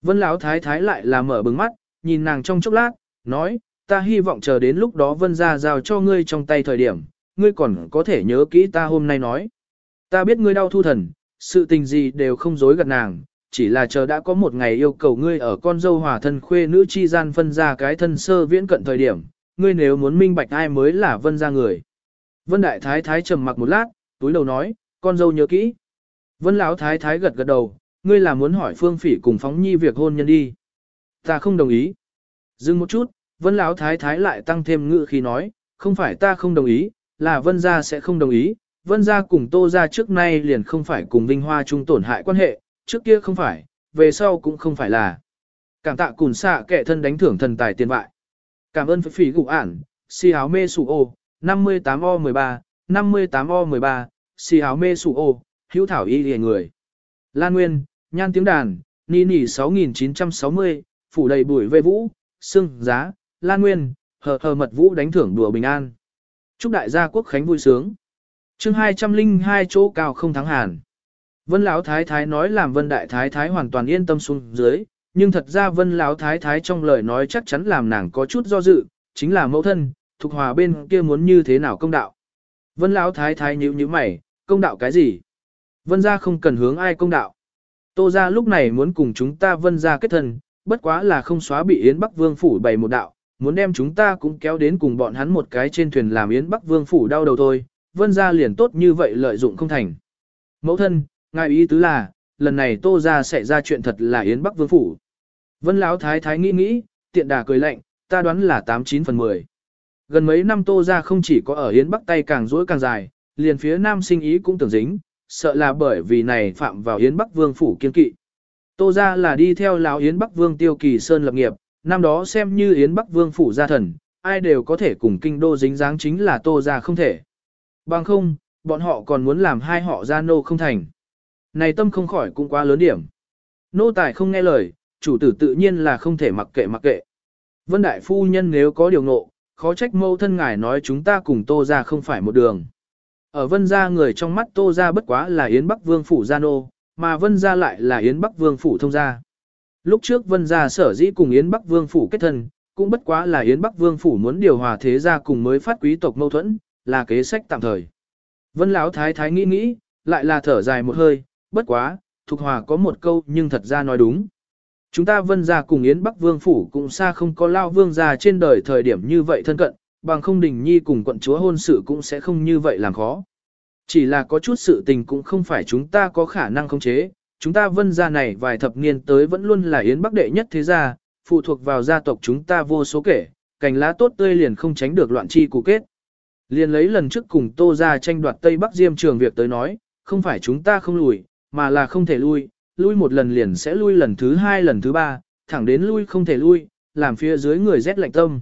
Vân Lão Thái Thái lại là mở bừng mắt, nhìn nàng trong chốc lát, nói, ta hy vọng chờ đến lúc đó Vân ra giao cho ngươi trong tay thời điểm, ngươi còn có thể nhớ kỹ ta hôm nay nói. Ta biết ngươi đau thu thần, sự tình gì đều không dối gạt nàng, chỉ là chờ đã có một ngày yêu cầu ngươi ở con dâu hòa thân khuê nữ chi gian phân ra cái thân sơ viễn cận thời điểm, ngươi nếu muốn minh bạch ai mới là Vân ra người. Vân Đại Thái Thái trầm mặc một lát, túi đầu nói, con dâu nhớ kỹ. Vân Lão Thái Thái gật gật đầu, ngươi là muốn hỏi Phương Phỉ cùng Phóng Nhi việc hôn nhân đi. Ta không đồng ý. Dừng một chút, Vân Lão Thái Thái lại tăng thêm ngữ khi nói, không phải ta không đồng ý, là Vân gia sẽ không đồng ý. Vân gia cùng Tô gia trước nay liền không phải cùng Vinh Hoa chung tổn hại quan hệ, trước kia không phải, về sau cũng không phải là. Cảm tạ cùn xạ kẻ thân đánh thưởng thần tài tiền bại. Cảm ơn phỉ gục ản, si áo mê sụ ô, 58O13, 58O13, si áo mê sụ ô, hữu thảo y lìa người. Lan Nguyên, nhan tiếng đàn, ni nỉ 6960, phủ đầy bụi vê vũ, sưng, giá, Lan Nguyên, hờ hờ mật vũ đánh thưởng đùa bình an. Chúc đại gia quốc khánh vui sướng. chương 202 chỗ cao không thắng hàn. Vân Lão Thái Thái nói làm Vân Đại Thái Thái hoàn toàn yên tâm xuống dưới, nhưng thật ra Vân Lão Thái Thái trong lời nói chắc chắn làm nàng có chút do dự, chính là mẫu thân, thuộc hòa bên kia muốn như thế nào công đạo. Vân Lão Thái Thái nhíu nhíu mày, công đạo cái gì? Vân gia không cần hướng ai công đạo. Tô gia lúc này muốn cùng chúng ta vân gia kết thân, bất quá là không xóa bị Yến Bắc Vương phủ bày một đạo, muốn đem chúng ta cũng kéo đến cùng bọn hắn một cái trên thuyền làm Yến Bắc Vương phủ đau đầu thôi, vân gia liền tốt như vậy lợi dụng không thành. Mẫu thân, ngài ý tứ là, lần này Tô gia sẽ ra chuyện thật là Yến Bắc Vương phủ. Vân Lão thái thái nghĩ nghĩ, tiện đà cười lạnh, ta đoán là 89 phần 10. Gần mấy năm Tô gia không chỉ có ở Yến Bắc tay càng rỗi càng dài, liền phía Nam sinh ý cũng tưởng dính, sợ là bởi vì này phạm vào Yến Bắc Vương phủ kiên kỵ. Tô ra là đi theo lão Yến Bắc Vương Tiêu Kỳ Sơn lập nghiệp, năm đó xem như Yến Bắc Vương phủ gia thần, ai đều có thể cùng kinh đô dính dáng chính là Tô ra không thể. Bằng không, bọn họ còn muốn làm hai họ gia nô không thành. Này tâm không khỏi cũng quá lớn điểm. Nô tài không nghe lời, chủ tử tự nhiên là không thể mặc kệ mặc kệ. Vân Đại Phu Nhân nếu có điều ngộ, khó trách mâu thân ngài nói chúng ta cùng Tô ra không phải một đường. Ở vân gia người trong mắt tô gia bất quá là Yến Bắc Vương phủ gia nô, mà vân gia lại là Yến Bắc Vương phủ thông gia. Lúc trước vân gia sở dĩ cùng Yến Bắc Vương phủ kết thân, cũng bất quá là Yến Bắc Vương phủ muốn điều hòa thế gia cùng mới phát quý tộc mâu thuẫn, là kế sách tạm thời. Vân lão thái thái nghĩ nghĩ, lại là thở dài một hơi, bất quá, Thục Hòa có một câu nhưng thật ra nói đúng. Chúng ta vân gia cùng Yến Bắc Vương phủ cũng xa không có lao vương gia trên đời thời điểm như vậy thân cận, bằng không đình nhi cùng quận chúa hôn sự cũng sẽ không như vậy làm khó. Chỉ là có chút sự tình cũng không phải chúng ta có khả năng khống chế, chúng ta vân gia này vài thập niên tới vẫn luôn là yến bắc đệ nhất thế gia, phụ thuộc vào gia tộc chúng ta vô số kể, cành lá tốt tươi liền không tránh được loạn chi cụ kết. Liền lấy lần trước cùng tô gia tranh đoạt Tây Bắc Diêm trường việc tới nói, không phải chúng ta không lùi, mà là không thể lui, lui một lần liền sẽ lui lần thứ hai lần thứ ba, thẳng đến lui không thể lui, làm phía dưới người rét lạnh tâm.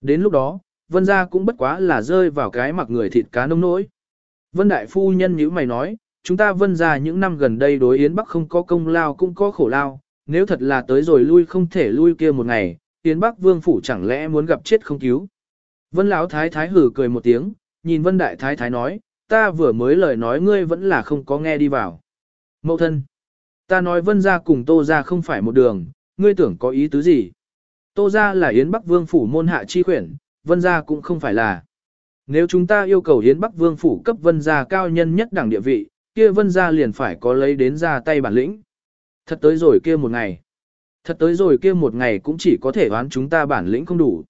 Đến lúc đó, vân gia cũng bất quá là rơi vào cái mặc người thịt cá nông nỗi. Vân đại phu nhân nhữ mày nói, chúng ta vân ra những năm gần đây đối Yến Bắc không có công lao cũng có khổ lao, nếu thật là tới rồi lui không thể lui kia một ngày, Yến Bắc vương phủ chẳng lẽ muốn gặp chết không cứu. Vân Lão Thái Thái hử cười một tiếng, nhìn Vân Đại Thái Thái nói, ta vừa mới lời nói ngươi vẫn là không có nghe đi vào. Mậu thân, ta nói Vân ra cùng Tô ra không phải một đường, ngươi tưởng có ý tứ gì. Tô ra là Yến Bắc vương phủ môn hạ chi khuyển, Vân gia cũng không phải là. Nếu chúng ta yêu cầu Yến Bắc vương phủ cấp Vân gia cao nhân nhất đẳng địa vị, kia Vân gia liền phải có lấy đến ra tay bản lĩnh. Thật tới rồi kia một ngày. Thật tới rồi kia một ngày cũng chỉ có thể đoán chúng ta bản lĩnh không đủ.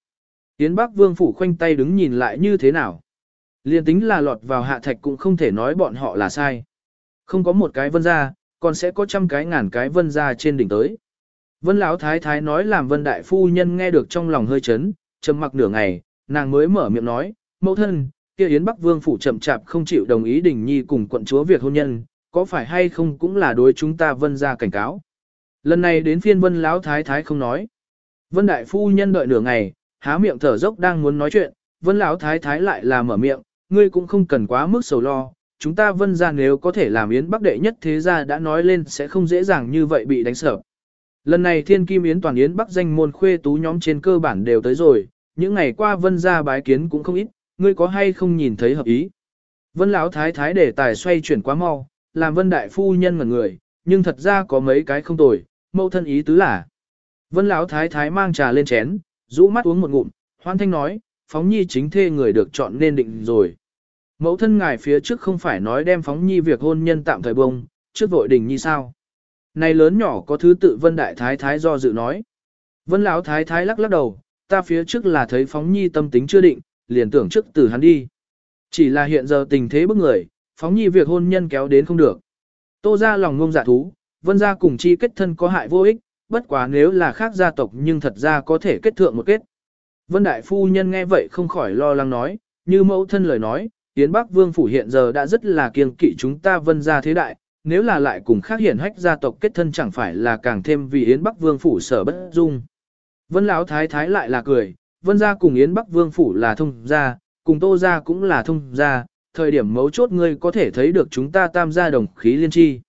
Yến Bắc Vương phủ khoanh tay đứng nhìn lại như thế nào. Liên tính là lọt vào hạ thạch cũng không thể nói bọn họ là sai. Không có một cái vân gia, còn sẽ có trăm cái ngàn cái vân gia trên đỉnh tới. Vân Lão Thái Thái nói làm vân đại phu nhân nghe được trong lòng hơi chấn, trầm mặc nửa ngày, nàng mới mở miệng nói, mẫu thân, kia Yến Bắc Vương phủ chậm chạp không chịu đồng ý đình nhi cùng quận chúa việc hôn nhân, có phải hay không cũng là đối chúng ta vân ra cảnh cáo. Lần này đến phiên vân Lão Thái Thái không nói. Vân đại phu nhân đợi nửa ngày, há miệng thở dốc đang muốn nói chuyện, vân lão thái thái lại là mở miệng, ngươi cũng không cần quá mức sầu lo, chúng ta vân ra nếu có thể làm yến bắc đệ nhất thế gia đã nói lên sẽ không dễ dàng như vậy bị đánh sợ. Lần này thiên kim yến toàn yến bắc danh môn khuê tú nhóm trên cơ bản đều tới rồi, những ngày qua vân ra bái kiến cũng không ít, ngươi có hay không nhìn thấy hợp ý. Vân lão thái thái để tài xoay chuyển quá mau, làm vân đại phu nhân ngẩn người, nhưng thật ra có mấy cái không tồi, mẫu thân ý tứ là. Vân lão thái thái mang trà lên chén, rũ mắt uống một ngụm, hoan thanh nói, phóng nhi chính thê người được chọn nên định rồi. Mẫu thân ngài phía trước không phải nói đem phóng nhi việc hôn nhân tạm thời bông, trước vội đình nhi sao. Này lớn nhỏ có thứ tự vân đại thái thái do dự nói. Vân lão thái thái lắc lắc đầu, ta phía trước là thấy phóng nhi tâm tính chưa định, liền tưởng trước từ hắn đi. Chỉ là hiện giờ tình thế bức người, phóng nhi việc hôn nhân kéo đến không được. Tô ra lòng ngông dạ thú, vân ra cùng chi kết thân có hại vô ích, bất quá nếu là khác gia tộc nhưng thật ra có thể kết thượng một kết. Vân Đại Phu Nhân nghe vậy không khỏi lo lắng nói, như mẫu thân lời nói, Yến Bắc Vương Phủ hiện giờ đã rất là kiêng kỵ chúng ta vân gia thế đại, nếu là lại cùng khác hiển hách gia tộc kết thân chẳng phải là càng thêm vì Yến Bắc Vương Phủ sở bất dung. Vân Lão Thái Thái lại là cười, vân gia cùng Yến Bắc Vương Phủ là thông gia, cùng Tô gia cũng là thông gia, thời điểm mấu chốt ngươi có thể thấy được chúng ta tam gia đồng khí liên tri.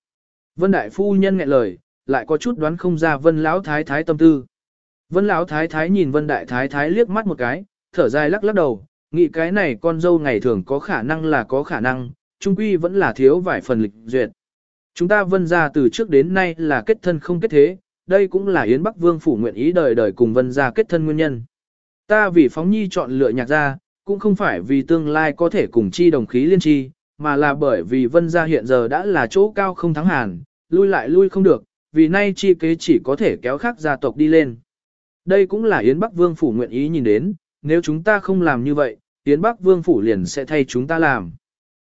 Vân Đại Phu Nhân nghẹn lời, lại có chút đoán không ra vân lão thái thái tâm tư. Vân lão thái thái nhìn vân đại thái thái liếc mắt một cái, thở dài lắc lắc đầu, nghĩ cái này con dâu ngày thường có khả năng là có khả năng, trung quy vẫn là thiếu vài phần lịch duyệt. Chúng ta vân ra từ trước đến nay là kết thân không kết thế, đây cũng là Yến Bắc Vương phủ nguyện ý đời đời cùng vân gia kết thân nguyên nhân. Ta vì phóng nhi chọn lựa nhạc gia, cũng không phải vì tương lai có thể cùng chi đồng khí liên chi, mà là bởi vì vân gia hiện giờ đã là chỗ cao không thắng hàn, lui lại lui không được, vì nay chi kế chỉ có thể kéo khác gia tộc đi lên. Đây cũng là Yến Bắc Vương Phủ nguyện ý nhìn đến, nếu chúng ta không làm như vậy, Yến Bắc Vương Phủ liền sẽ thay chúng ta làm.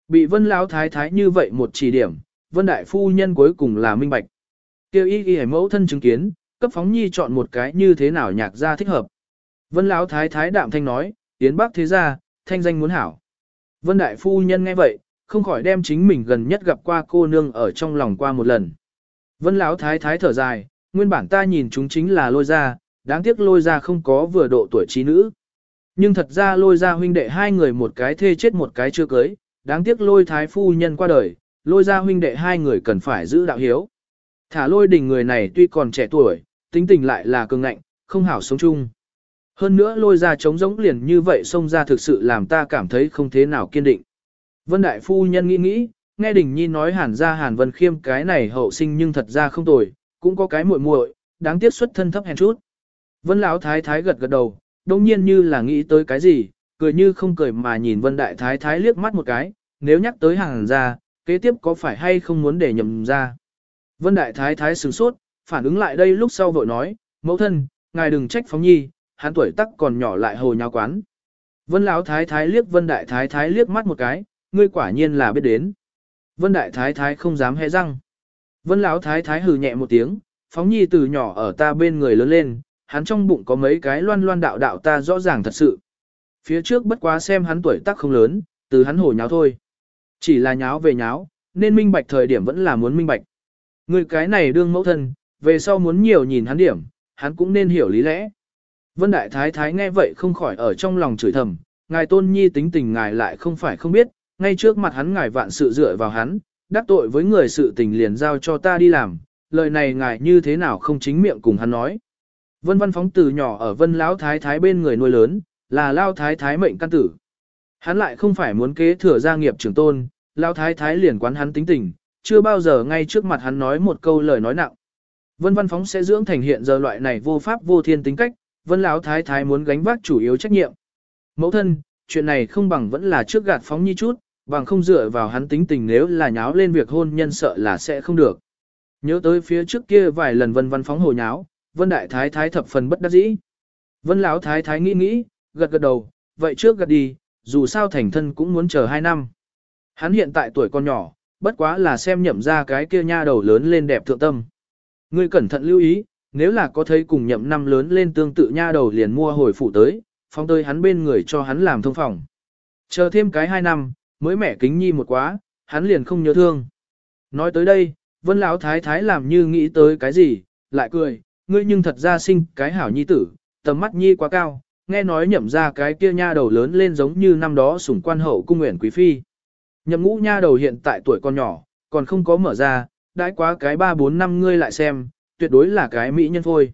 Bị Vân Lão Thái Thái như vậy một chỉ điểm, Vân Đại Phu Nhân cuối cùng là minh bạch. Kêu y y mẫu thân chứng kiến, cấp phóng nhi chọn một cái như thế nào nhạc ra thích hợp. Vân Lão Thái Thái đạm thanh nói, tiến Bắc thế gia, thanh danh muốn hảo. Vân Đại Phu Nhân nghe vậy, không khỏi đem chính mình gần nhất gặp qua cô nương ở trong lòng qua một lần. Vân Lão thái thái thở dài, nguyên bản ta nhìn chúng chính là lôi ra, đáng tiếc lôi ra không có vừa độ tuổi trí nữ. Nhưng thật ra lôi ra huynh đệ hai người một cái thê chết một cái chưa cưới, đáng tiếc lôi thái phu nhân qua đời, lôi ra huynh đệ hai người cần phải giữ đạo hiếu. Thả lôi đình người này tuy còn trẻ tuổi, tính tình lại là cường ngạnh, không hảo sống chung. Hơn nữa lôi ra trống giống liền như vậy xông ra thực sự làm ta cảm thấy không thế nào kiên định. Vân Đại Phu Nhân nghĩ nghĩ, nghe Đình Nhi nói hàn ra hàn vân khiêm cái này hậu sinh nhưng thật ra không tồi, cũng có cái muội muội, đáng tiếc xuất thân thấp hèn chút. Vân Lão Thái Thái gật gật đầu, đông nhiên như là nghĩ tới cái gì, cười như không cười mà nhìn Vân Đại Thái Thái liếc mắt một cái, nếu nhắc tới hàn ra, kế tiếp có phải hay không muốn để nhầm ra. Vân Đại Thái Thái sửng sốt, phản ứng lại đây lúc sau vội nói, mẫu thân, ngài đừng trách phóng nhi, hắn tuổi tắc còn nhỏ lại hồ nháo quán. Vân Lão Thái Thái liếc Vân Đại Thái Thái liếc mắt một cái, ngươi quả nhiên là biết đến. Vân Đại Thái Thái không dám hé răng. Vân Lão Thái Thái hừ nhẹ một tiếng, phóng nhi từ nhỏ ở ta bên người lớn lên, hắn trong bụng có mấy cái loan loan đạo đạo ta rõ ràng thật sự. Phía trước bất quá xem hắn tuổi tác không lớn, từ hắn hồ nháo thôi. Chỉ là nháo về nháo, nên minh bạch thời điểm vẫn là muốn minh bạch. Người cái này đương mẫu thân, về sau muốn nhiều nhìn hắn điểm, hắn cũng nên hiểu lý lẽ. Vân Đại Thái Thái nghe vậy không khỏi ở trong lòng chửi thầm, ngài tôn nhi tính tình ngài lại không phải không biết, ngay trước mặt hắn ngài vạn sự dựa vào hắn, đắc tội với người sự tình liền giao cho ta đi làm, lời này ngài như thế nào không chính miệng cùng hắn nói. Vân văn phóng từ nhỏ ở vân lão thái thái bên người nuôi lớn, là lao thái thái mệnh căn tử. Hắn lại không phải muốn kế thừa gia nghiệp trưởng tôn, lao thái thái liền quán hắn tính tình, chưa bao giờ ngay trước mặt hắn nói một câu lời nói nặng. Vân văn phóng sẽ dưỡng thành hiện giờ loại này vô pháp vô thiên tính cách, vân lão thái thái muốn gánh vác chủ yếu trách nhiệm. Mẫu thân, chuyện này không bằng vẫn là trước gạt phóng nhi chút, bằng không dựa vào hắn tính tình nếu là nháo lên việc hôn nhân sợ là sẽ không được. Nhớ tới phía trước kia vài lần vân văn phóng hồ nháo, vân đại thái thái thập phần bất đắc dĩ. Vân lão thái thái nghĩ nghĩ, gật gật đầu, vậy trước gật đi, dù sao thành thân cũng muốn chờ hai năm. Hắn hiện tại tuổi còn nhỏ, bất quá là xem nhậm ra cái kia nha đầu lớn lên đẹp thượng tâm. Ngươi cẩn thận lưu ý, nếu là có thấy cùng nhậm năm lớn lên tương tự nha đầu liền mua hồi phụ tới, phong tới hắn bên người cho hắn làm thông phòng. Chờ thêm cái hai năm, mới mẻ kính nhi một quá, hắn liền không nhớ thương. Nói tới đây, vân lão thái thái làm như nghĩ tới cái gì, lại cười, ngươi nhưng thật ra sinh cái hảo nhi tử, tầm mắt nhi quá cao, nghe nói nhậm ra cái kia nha đầu lớn lên giống như năm đó sủng quan hậu cung nguyện quý phi. Nhậm ngũ nha đầu hiện tại tuổi còn nhỏ, còn không có mở ra, đãi quá cái 3-4 năm ngươi lại xem, tuyệt đối là cái mỹ nhân thôi.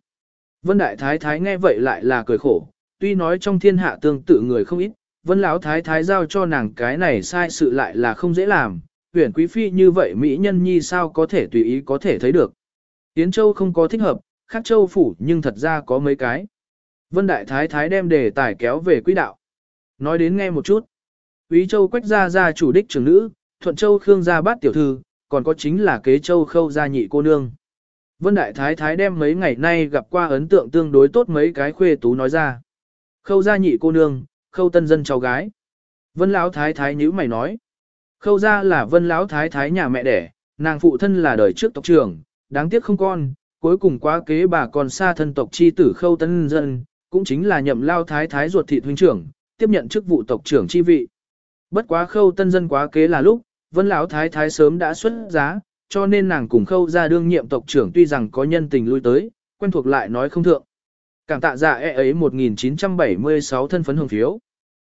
Vân Đại Thái Thái nghe vậy lại là cười khổ, tuy nói trong thiên hạ tương tự người không ít, Vân Lão Thái Thái giao cho nàng cái này sai sự lại là không dễ làm, huyền quý phi như vậy mỹ nhân nhi sao có thể tùy ý có thể thấy được. Tiến Châu không có thích hợp, khác Châu phủ nhưng thật ra có mấy cái. Vân Đại Thái Thái đem đề tài kéo về quỹ đạo. Nói đến nghe một chút. Úy Châu quách gia gia chủ đích trưởng nữ, Thuận Châu Khương gia bát tiểu thư, còn có chính là kế Châu khâu gia nhị cô nương. Vân Đại Thái Thái đem mấy ngày nay gặp qua ấn tượng tương đối tốt mấy cái khuê tú nói ra. Khâu gia nhị cô nương, khâu tân dân cháu gái. Vân Lão Thái Thái nhữ mày nói. Khâu gia là Vân Lão Thái Thái nhà mẹ đẻ, nàng phụ thân là đời trước tộc trưởng, đáng tiếc không con, cuối cùng quá kế bà còn xa thân tộc chi tử khâu tân dân, cũng chính là nhậm lao thái thái ruột thị huynh trưởng, tiếp nhận chức vụ tộc trưởng chi vị. Bất quá khâu tân dân quá kế là lúc, vân lão thái thái sớm đã xuất giá, cho nên nàng cùng khâu ra đương nhiệm tộc trưởng tuy rằng có nhân tình lui tới, quen thuộc lại nói không thượng. Cảm tạ dạ e ấy 1976 thân phấn hưởng phiếu.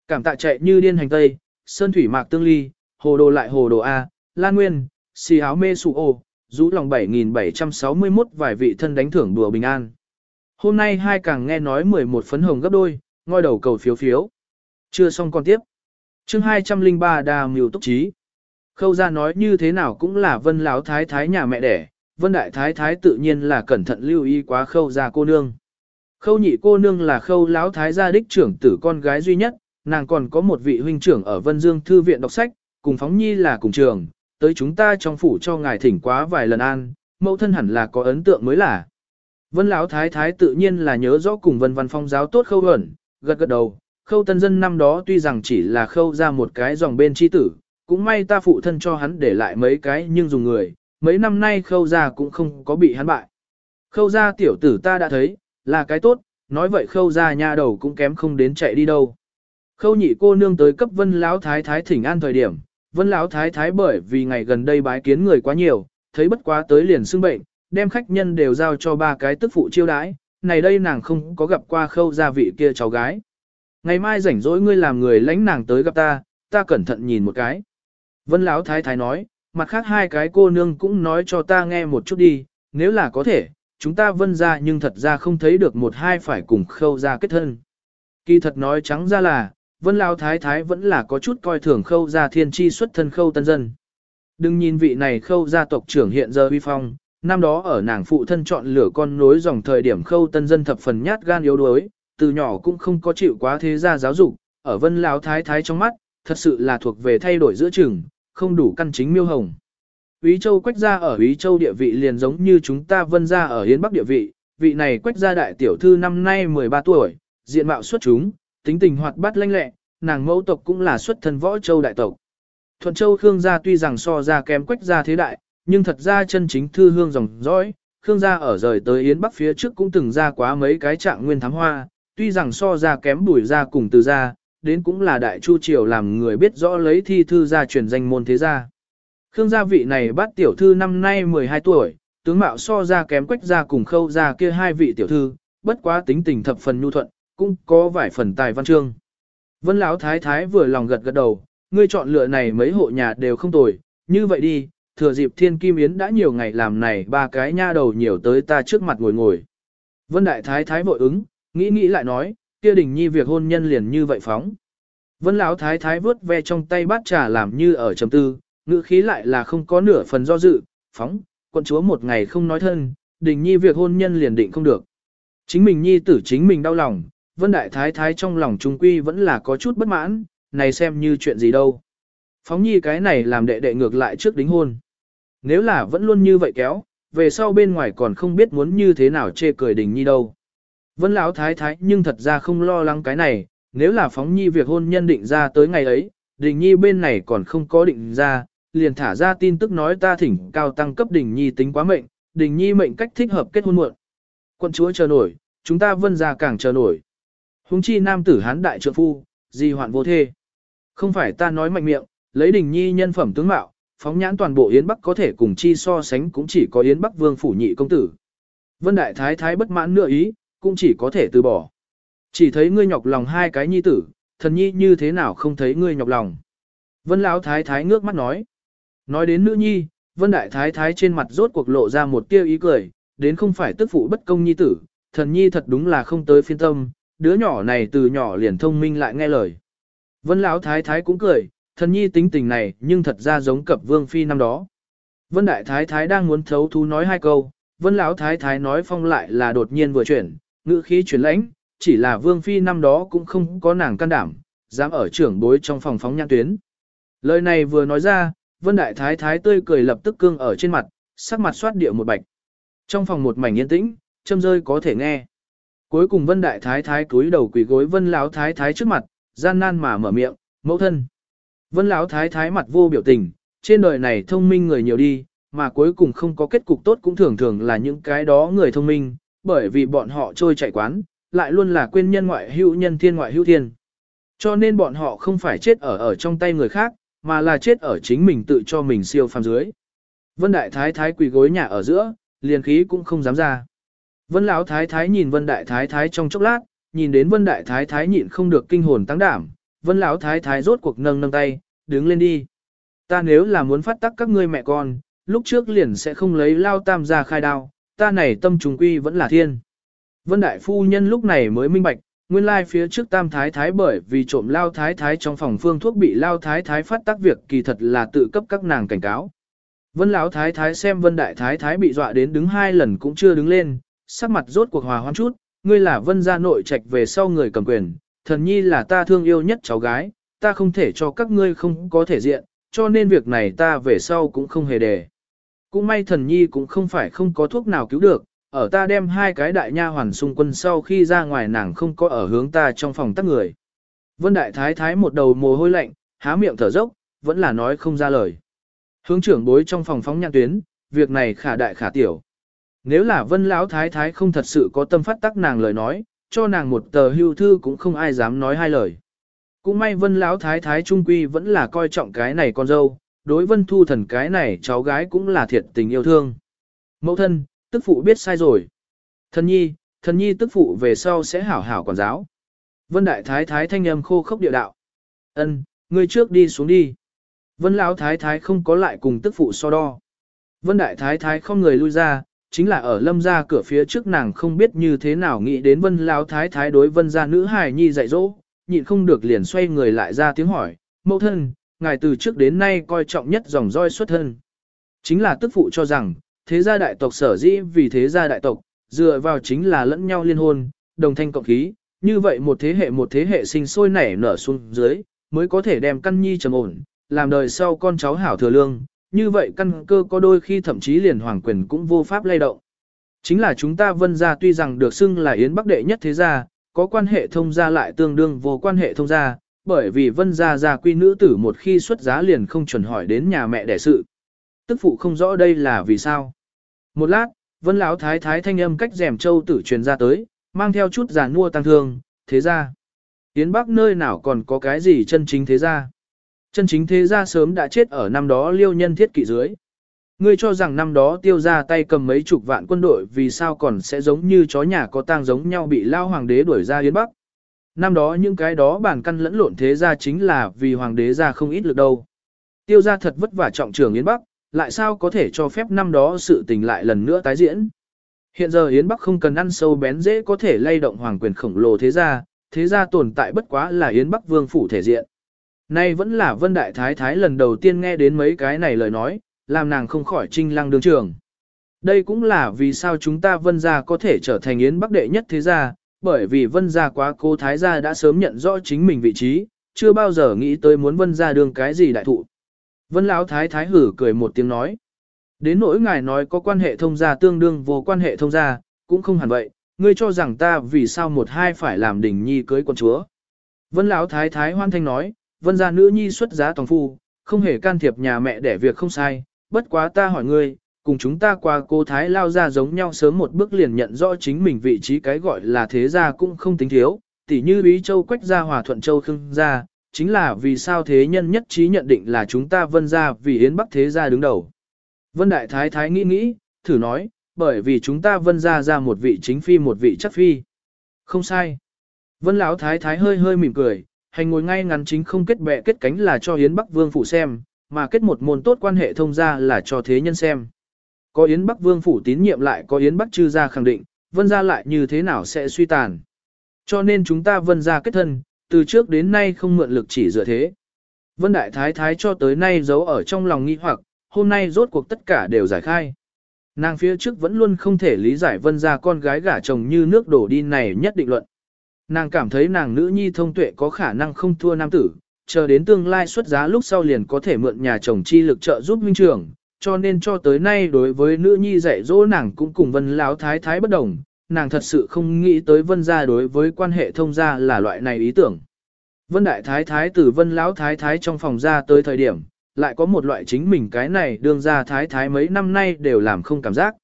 Cảm tạ chạy như điên hành tây, sơn thủy mạc tương ly, hồ đồ lại hồ đồ A, lan nguyên, xì áo mê sụ ô, rũ lòng 7761 vài vị thân đánh thưởng đùa bình an. Hôm nay hai càng nghe nói 11 phấn hồng gấp đôi, ngoi đầu cầu phiếu phiếu. Chưa xong còn tiếp chương 203 đà mưu túc trí. Khâu ra nói như thế nào cũng là vân láo thái thái nhà mẹ đẻ, vân đại thái thái tự nhiên là cẩn thận lưu ý quá khâu ra cô nương. Khâu nhị cô nương là khâu láo thái gia đích trưởng tử con gái duy nhất, nàng còn có một vị huynh trưởng ở Vân Dương Thư viện đọc sách, cùng phóng nhi là cùng trường, tới chúng ta trong phủ cho ngài thỉnh quá vài lần an, mẫu thân hẳn là có ấn tượng mới là. Vân Lão Thái Thái tự nhiên là nhớ rõ cùng Vân Văn Phong giáo tốt khâu ẩn, gật gật đầu, khâu tân dân năm đó tuy rằng chỉ là khâu ra một cái dòng bên chi tử, cũng may ta phụ thân cho hắn để lại mấy cái nhưng dùng người, mấy năm nay khâu ra cũng không có bị hắn bại. Khâu ra tiểu tử ta đã thấy, là cái tốt, nói vậy khâu ra nha đầu cũng kém không đến chạy đi đâu. Khâu nhị cô nương tới cấp Vân Lão Thái Thái thỉnh an thời điểm, Vân Lão Thái Thái bởi vì ngày gần đây bái kiến người quá nhiều, thấy bất quá tới liền xưng bệnh, đem khách nhân đều giao cho ba cái tức phụ chiêu đãi, này đây nàng không có gặp qua khâu gia vị kia cháu gái. Ngày mai rảnh rỗi ngươi làm người lãnh nàng tới gặp ta, ta cẩn thận nhìn một cái. Vân Lão Thái Thái nói, mặt khác hai cái cô nương cũng nói cho ta nghe một chút đi, nếu là có thể, chúng ta vân ra nhưng thật ra không thấy được một hai phải cùng khâu ra kết thân. Kỳ thật nói trắng ra là, vân Lão Thái Thái vẫn là có chút coi thường khâu ra thiên tri xuất thân khâu tân dân. Đừng nhìn vị này khâu gia tộc trưởng hiện giờ uy phong, năm đó ở nàng phụ thân chọn lửa con nối dòng thời điểm khâu tân dân thập phần nhát gan yếu đuối, từ nhỏ cũng không có chịu quá thế gia giáo dục, ở vân lão thái thái trong mắt, thật sự là thuộc về thay đổi giữa chừng, không đủ căn chính miêu hồng. Ý Châu quách gia ở Ý Châu địa vị liền giống như chúng ta vân gia ở Hiến Bắc địa vị, vị này quách gia đại tiểu thư năm nay 13 tuổi, diện mạo xuất chúng, tính tình hoạt bát lanh lẹ, nàng mẫu tộc cũng là xuất thân võ châu đại tộc. Thuận Châu Khương gia tuy rằng so ra kém quách gia thế đại, nhưng thật ra chân chính thư hương dòng dõi, Khương gia ở rời tới Yến Bắc phía trước cũng từng ra quá mấy cái trạng nguyên thám hoa, tuy rằng so ra kém bùi ra cùng từ ra, đến cũng là đại chu triều làm người biết rõ lấy thi thư ra truyền danh môn thế gia. Khương gia vị này bắt tiểu thư năm nay 12 tuổi, tướng mạo so ra kém quách ra cùng khâu ra kia hai vị tiểu thư, bất quá tính tình thập phần nhu thuận, cũng có vài phần tài văn chương. Vân lão thái thái vừa lòng gật gật đầu, ngươi chọn lựa này mấy hộ nhà đều không tồi, như vậy đi, thừa dịp thiên kim yến đã nhiều ngày làm này ba cái nha đầu nhiều tới ta trước mặt ngồi ngồi. Vân Đại Thái Thái vội ứng, nghĩ nghĩ lại nói, kia đình nhi việc hôn nhân liền như vậy phóng. Vân Lão Thái Thái vớt ve trong tay bát trà làm như ở trầm tư, ngữ khí lại là không có nửa phần do dự, phóng, quận chúa một ngày không nói thân, đình nhi việc hôn nhân liền định không được. Chính mình nhi tử chính mình đau lòng, Vân Đại Thái Thái trong lòng trung quy vẫn là có chút bất mãn, này xem như chuyện gì đâu. Phóng nhi cái này làm đệ đệ ngược lại trước đính hôn. Nếu là vẫn luôn như vậy kéo, về sau bên ngoài còn không biết muốn như thế nào chê cười đình nhi đâu. Vân Lão Thái Thái nhưng thật ra không lo lắng cái này, nếu là phóng nhi việc hôn nhân định ra tới ngày ấy, đình nhi bên này còn không có định ra, liền thả ra tin tức nói ta thỉnh cao tăng cấp đình nhi tính quá mệnh, đình nhi mệnh cách thích hợp kết hôn muộn. Quân chúa chờ nổi, chúng ta vân ra càng chờ nổi. Hùng chi nam tử hán đại trượng phu, di hoạn vô thê. Không phải ta nói mạnh miệng, lấy đình nhi nhân phẩm tướng mạo, phóng nhãn toàn bộ Yến Bắc có thể cùng chi so sánh cũng chỉ có Yến Bắc vương phủ nhị công tử. Vân đại thái thái bất mãn nửa ý, cũng chỉ có thể từ bỏ. Chỉ thấy ngươi nhọc lòng hai cái nhi tử, thần nhi như thế nào không thấy ngươi nhọc lòng. Vân lão thái thái ngước mắt nói. Nói đến nữ nhi, vân đại thái thái trên mặt rốt cuộc lộ ra một tia ý cười, đến không phải tức phụ bất công nhi tử, thần nhi thật đúng là không tới phiên tâm, đứa nhỏ này từ nhỏ liền thông minh lại nghe lời. Vân lão thái thái cũng cười, thần nhi tính tình này nhưng thật ra giống cập vương phi năm đó. Vân đại thái thái đang muốn thấu thú nói hai câu, vân lão thái thái nói phong lại là đột nhiên vừa chuyển, ngữ khí chuyển lãnh, chỉ là vương phi năm đó cũng không có nàng can đảm, dám ở trưởng bối trong phòng phóng nhãn tuyến. Lời này vừa nói ra, vân đại thái thái tươi cười lập tức cương ở trên mặt, sắc mặt xoát điệu một bạch. Trong phòng một mảnh yên tĩnh, châm rơi có thể nghe. Cuối cùng vân đại thái thái cúi đầu quỳ gối vân lão thái thái trước mặt, gian nan mà mở miệng, mẫu thân. Vân lão thái thái mặt vô biểu tình, trên đời này thông minh người nhiều đi, mà cuối cùng không có kết cục tốt cũng thường thường là những cái đó người thông minh, bởi vì bọn họ trôi chạy quán, lại luôn là quên nhân ngoại hữu nhân thiên ngoại hữu thiên. Cho nên bọn họ không phải chết ở ở trong tay người khác, mà là chết ở chính mình tự cho mình siêu phàm dưới. Vân Đại Thái Thái quỳ gối nhà ở giữa, liền khí cũng không dám ra. Vân Lão Thái Thái nhìn Vân Đại Thái Thái trong chốc lát, nhìn đến Vân Đại Thái Thái nhịn không được kinh hồn tăng đảm, Vân Lão Thái Thái rốt cuộc nâng nâng tay, đứng lên đi. Ta nếu là muốn phát tắc các ngươi mẹ con, lúc trước liền sẽ không lấy Lao Tam ra khai đao, ta này tâm trùng quy vẫn là thiên. Vân Đại Phu Nhân lúc này mới minh bạch, nguyên lai phía trước Tam Thái Thái bởi vì trộm Lao Thái Thái trong phòng phương thuốc bị Lao Thái Thái phát tác việc kỳ thật là tự cấp các nàng cảnh cáo. Vân Lão Thái Thái xem Vân Đại Thái Thái bị dọa đến đứng hai lần cũng chưa đứng lên, sắc mặt rốt cuộc hòa hoãn chút, ngươi là Vân gia nội trạch về sau người cầm quyền, thần nhi là ta thương yêu nhất cháu gái, ta không thể cho các ngươi không có thể diện, cho nên việc này ta về sau cũng không hề để. Cũng may thần nhi cũng không phải không có thuốc nào cứu được, ở ta đem hai cái đại nha hoàn xung quân sau khi ra ngoài nàng không có ở hướng ta trong phòng tắc người. Vân đại thái thái một đầu mồ hôi lạnh, há miệng thở dốc, vẫn là nói không ra lời. Hướng trưởng bối trong phòng phóng nhạc tuyến, việc này khả đại khả tiểu. Nếu là vân lão thái thái không thật sự có tâm phát tắc nàng lời nói, cho nàng một tờ hưu thư cũng không ai dám nói hai lời. Cũng may vân lão thái thái trung quy vẫn là coi trọng cái này con dâu, đối vân thu thần cái này cháu gái cũng là thiệt tình yêu thương. Mẫu thân, tức phụ biết sai rồi. Thần nhi, thần nhi tức phụ về sau sẽ hảo hảo quản giáo. Vân đại thái thái thanh âm khô khốc địa đạo. Ân, ngươi trước đi xuống đi. Vân lão thái thái không có lại cùng tức phụ so đo. Vân đại thái thái không người lui ra, chính là ở lâm ra cửa phía trước nàng không biết như thế nào nghĩ đến vân lão thái thái đối vân gia nữ hài nhi dạy dỗ, nhịn không được liền xoay người lại ra tiếng hỏi, mẫu thân, ngài từ trước đến nay coi trọng nhất dòng roi xuất thân. Chính là tức phụ cho rằng, thế gia đại tộc sở dĩ vì thế gia đại tộc, dựa vào chính là lẫn nhau liên hôn, đồng thanh cộng khí, như vậy một thế hệ một thế hệ sinh sôi nảy nở xuống dưới, mới có thể đem căn nhi trầm ổn, làm đời sau con cháu hảo thừa lương, như vậy căn cơ có đôi khi thậm chí liền hoàng quyền cũng vô pháp lay động. Chính là chúng ta vân gia tuy rằng được xưng là yến bắc đệ nhất thế gia, có quan hệ thông gia lại tương đương vô quan hệ thông gia, bởi vì vân gia gia quy nữ tử một khi xuất giá liền không chuẩn hỏi đến nhà mẹ đẻ sự. Tức phụ không rõ đây là vì sao. Một lát, vân lão thái thái thanh âm cách rèm châu tử truyền ra tới, mang theo chút giàn mua tăng thương, thế ra. Yến Bắc nơi nào còn có cái gì chân chính thế ra. Chân chính thế gia sớm đã chết ở năm đó liêu nhân thiết kỵ dưới. Ngươi cho rằng năm đó tiêu ra tay cầm mấy chục vạn quân đội vì sao còn sẽ giống như chó nhà có tang giống nhau bị lao hoàng đế đuổi ra Yến Bắc. Năm đó những cái đó bản căn lẫn lộn thế gia chính là vì hoàng đế ra không ít lực đâu. Tiêu ra thật vất vả trọng trưởng Yến Bắc, lại sao có thể cho phép năm đó sự tình lại lần nữa tái diễn. Hiện giờ Yến Bắc không cần ăn sâu bén dễ có thể lay động hoàng quyền khổng lồ thế gia, thế gia tồn tại bất quá là Yến Bắc vương phủ thể diện. Nay vẫn là Vân Đại Thái Thái lần đầu tiên nghe đến mấy cái này lời nói, làm nàng không khỏi trinh lăng đường trường. Đây cũng là vì sao chúng ta Vân gia có thể trở thành Yến Bắc đệ nhất thế gia, bởi vì Vân gia quá cố Thái gia đã sớm nhận rõ chính mình vị trí, chưa bao giờ nghĩ tới muốn Vân gia đương cái gì đại thụ. Vân Lão Thái Thái hử cười một tiếng nói. Đến nỗi ngài nói có quan hệ thông gia tương đương vô quan hệ thông gia, cũng không hẳn vậy, ngươi cho rằng ta vì sao một hai phải làm đỉnh nhi cưới quân chúa. Vân Lão Thái Thái hoan thanh nói, vân gia nữ nhi xuất giá tòng phu, không hề can thiệp nhà mẹ để việc không sai, bất quá ta hỏi ngươi, cùng chúng ta qua cô Thái lao ra giống nhau sớm một bước liền nhận rõ chính mình vị trí cái gọi là thế gia cũng không tính thiếu, tỉ như Bí Châu Quách gia hòa thuận Châu Khương gia, chính là vì sao thế nhân nhất trí nhận định là chúng ta vân gia vì Yến Bắc thế gia đứng đầu. Vân Đại Thái Thái nghĩ nghĩ, thử nói, bởi vì chúng ta vân gia ra một vị chính phi một vị chắc phi. Không sai. Vân Lão Thái Thái hơi hơi mỉm cười, hành ngồi ngay ngắn chính không kết bè kết cánh là cho Yến Bắc Vương phủ xem, mà kết một môn tốt quan hệ thông gia là cho thế nhân xem. Có Yến Bắc Vương phủ tín nhiệm lại có Yến Bắc chư gia khẳng định, vân gia lại như thế nào sẽ suy tàn. Cho nên chúng ta vân gia kết thân, từ trước đến nay không mượn lực chỉ dựa thế. Vân Đại Thái Thái cho tới nay giấu ở trong lòng nghi hoặc, hôm nay rốt cuộc tất cả đều giải khai. Nàng phía trước vẫn luôn không thể lý giải vân gia con gái gả chồng như nước đổ đi này nhất định luận. Nàng cảm thấy nàng nữ nhi thông tuệ có khả năng không thua nam tử, chờ đến tương lai xuất giá lúc sau liền có thể mượn nhà chồng chi lực trợ giúp huynh trưởng, cho nên cho tới nay đối với nữ nhi dạy dỗ nàng cũng cùng vân lão thái thái bất đồng, nàng thật sự không nghĩ tới vân gia đối với quan hệ thông gia là loại này ý tưởng. Vân đại thái thái từ vân lão thái thái trong phòng ra tới thời điểm, lại có một loại chính mình cái này đương ra thái thái mấy năm nay đều làm không cảm giác.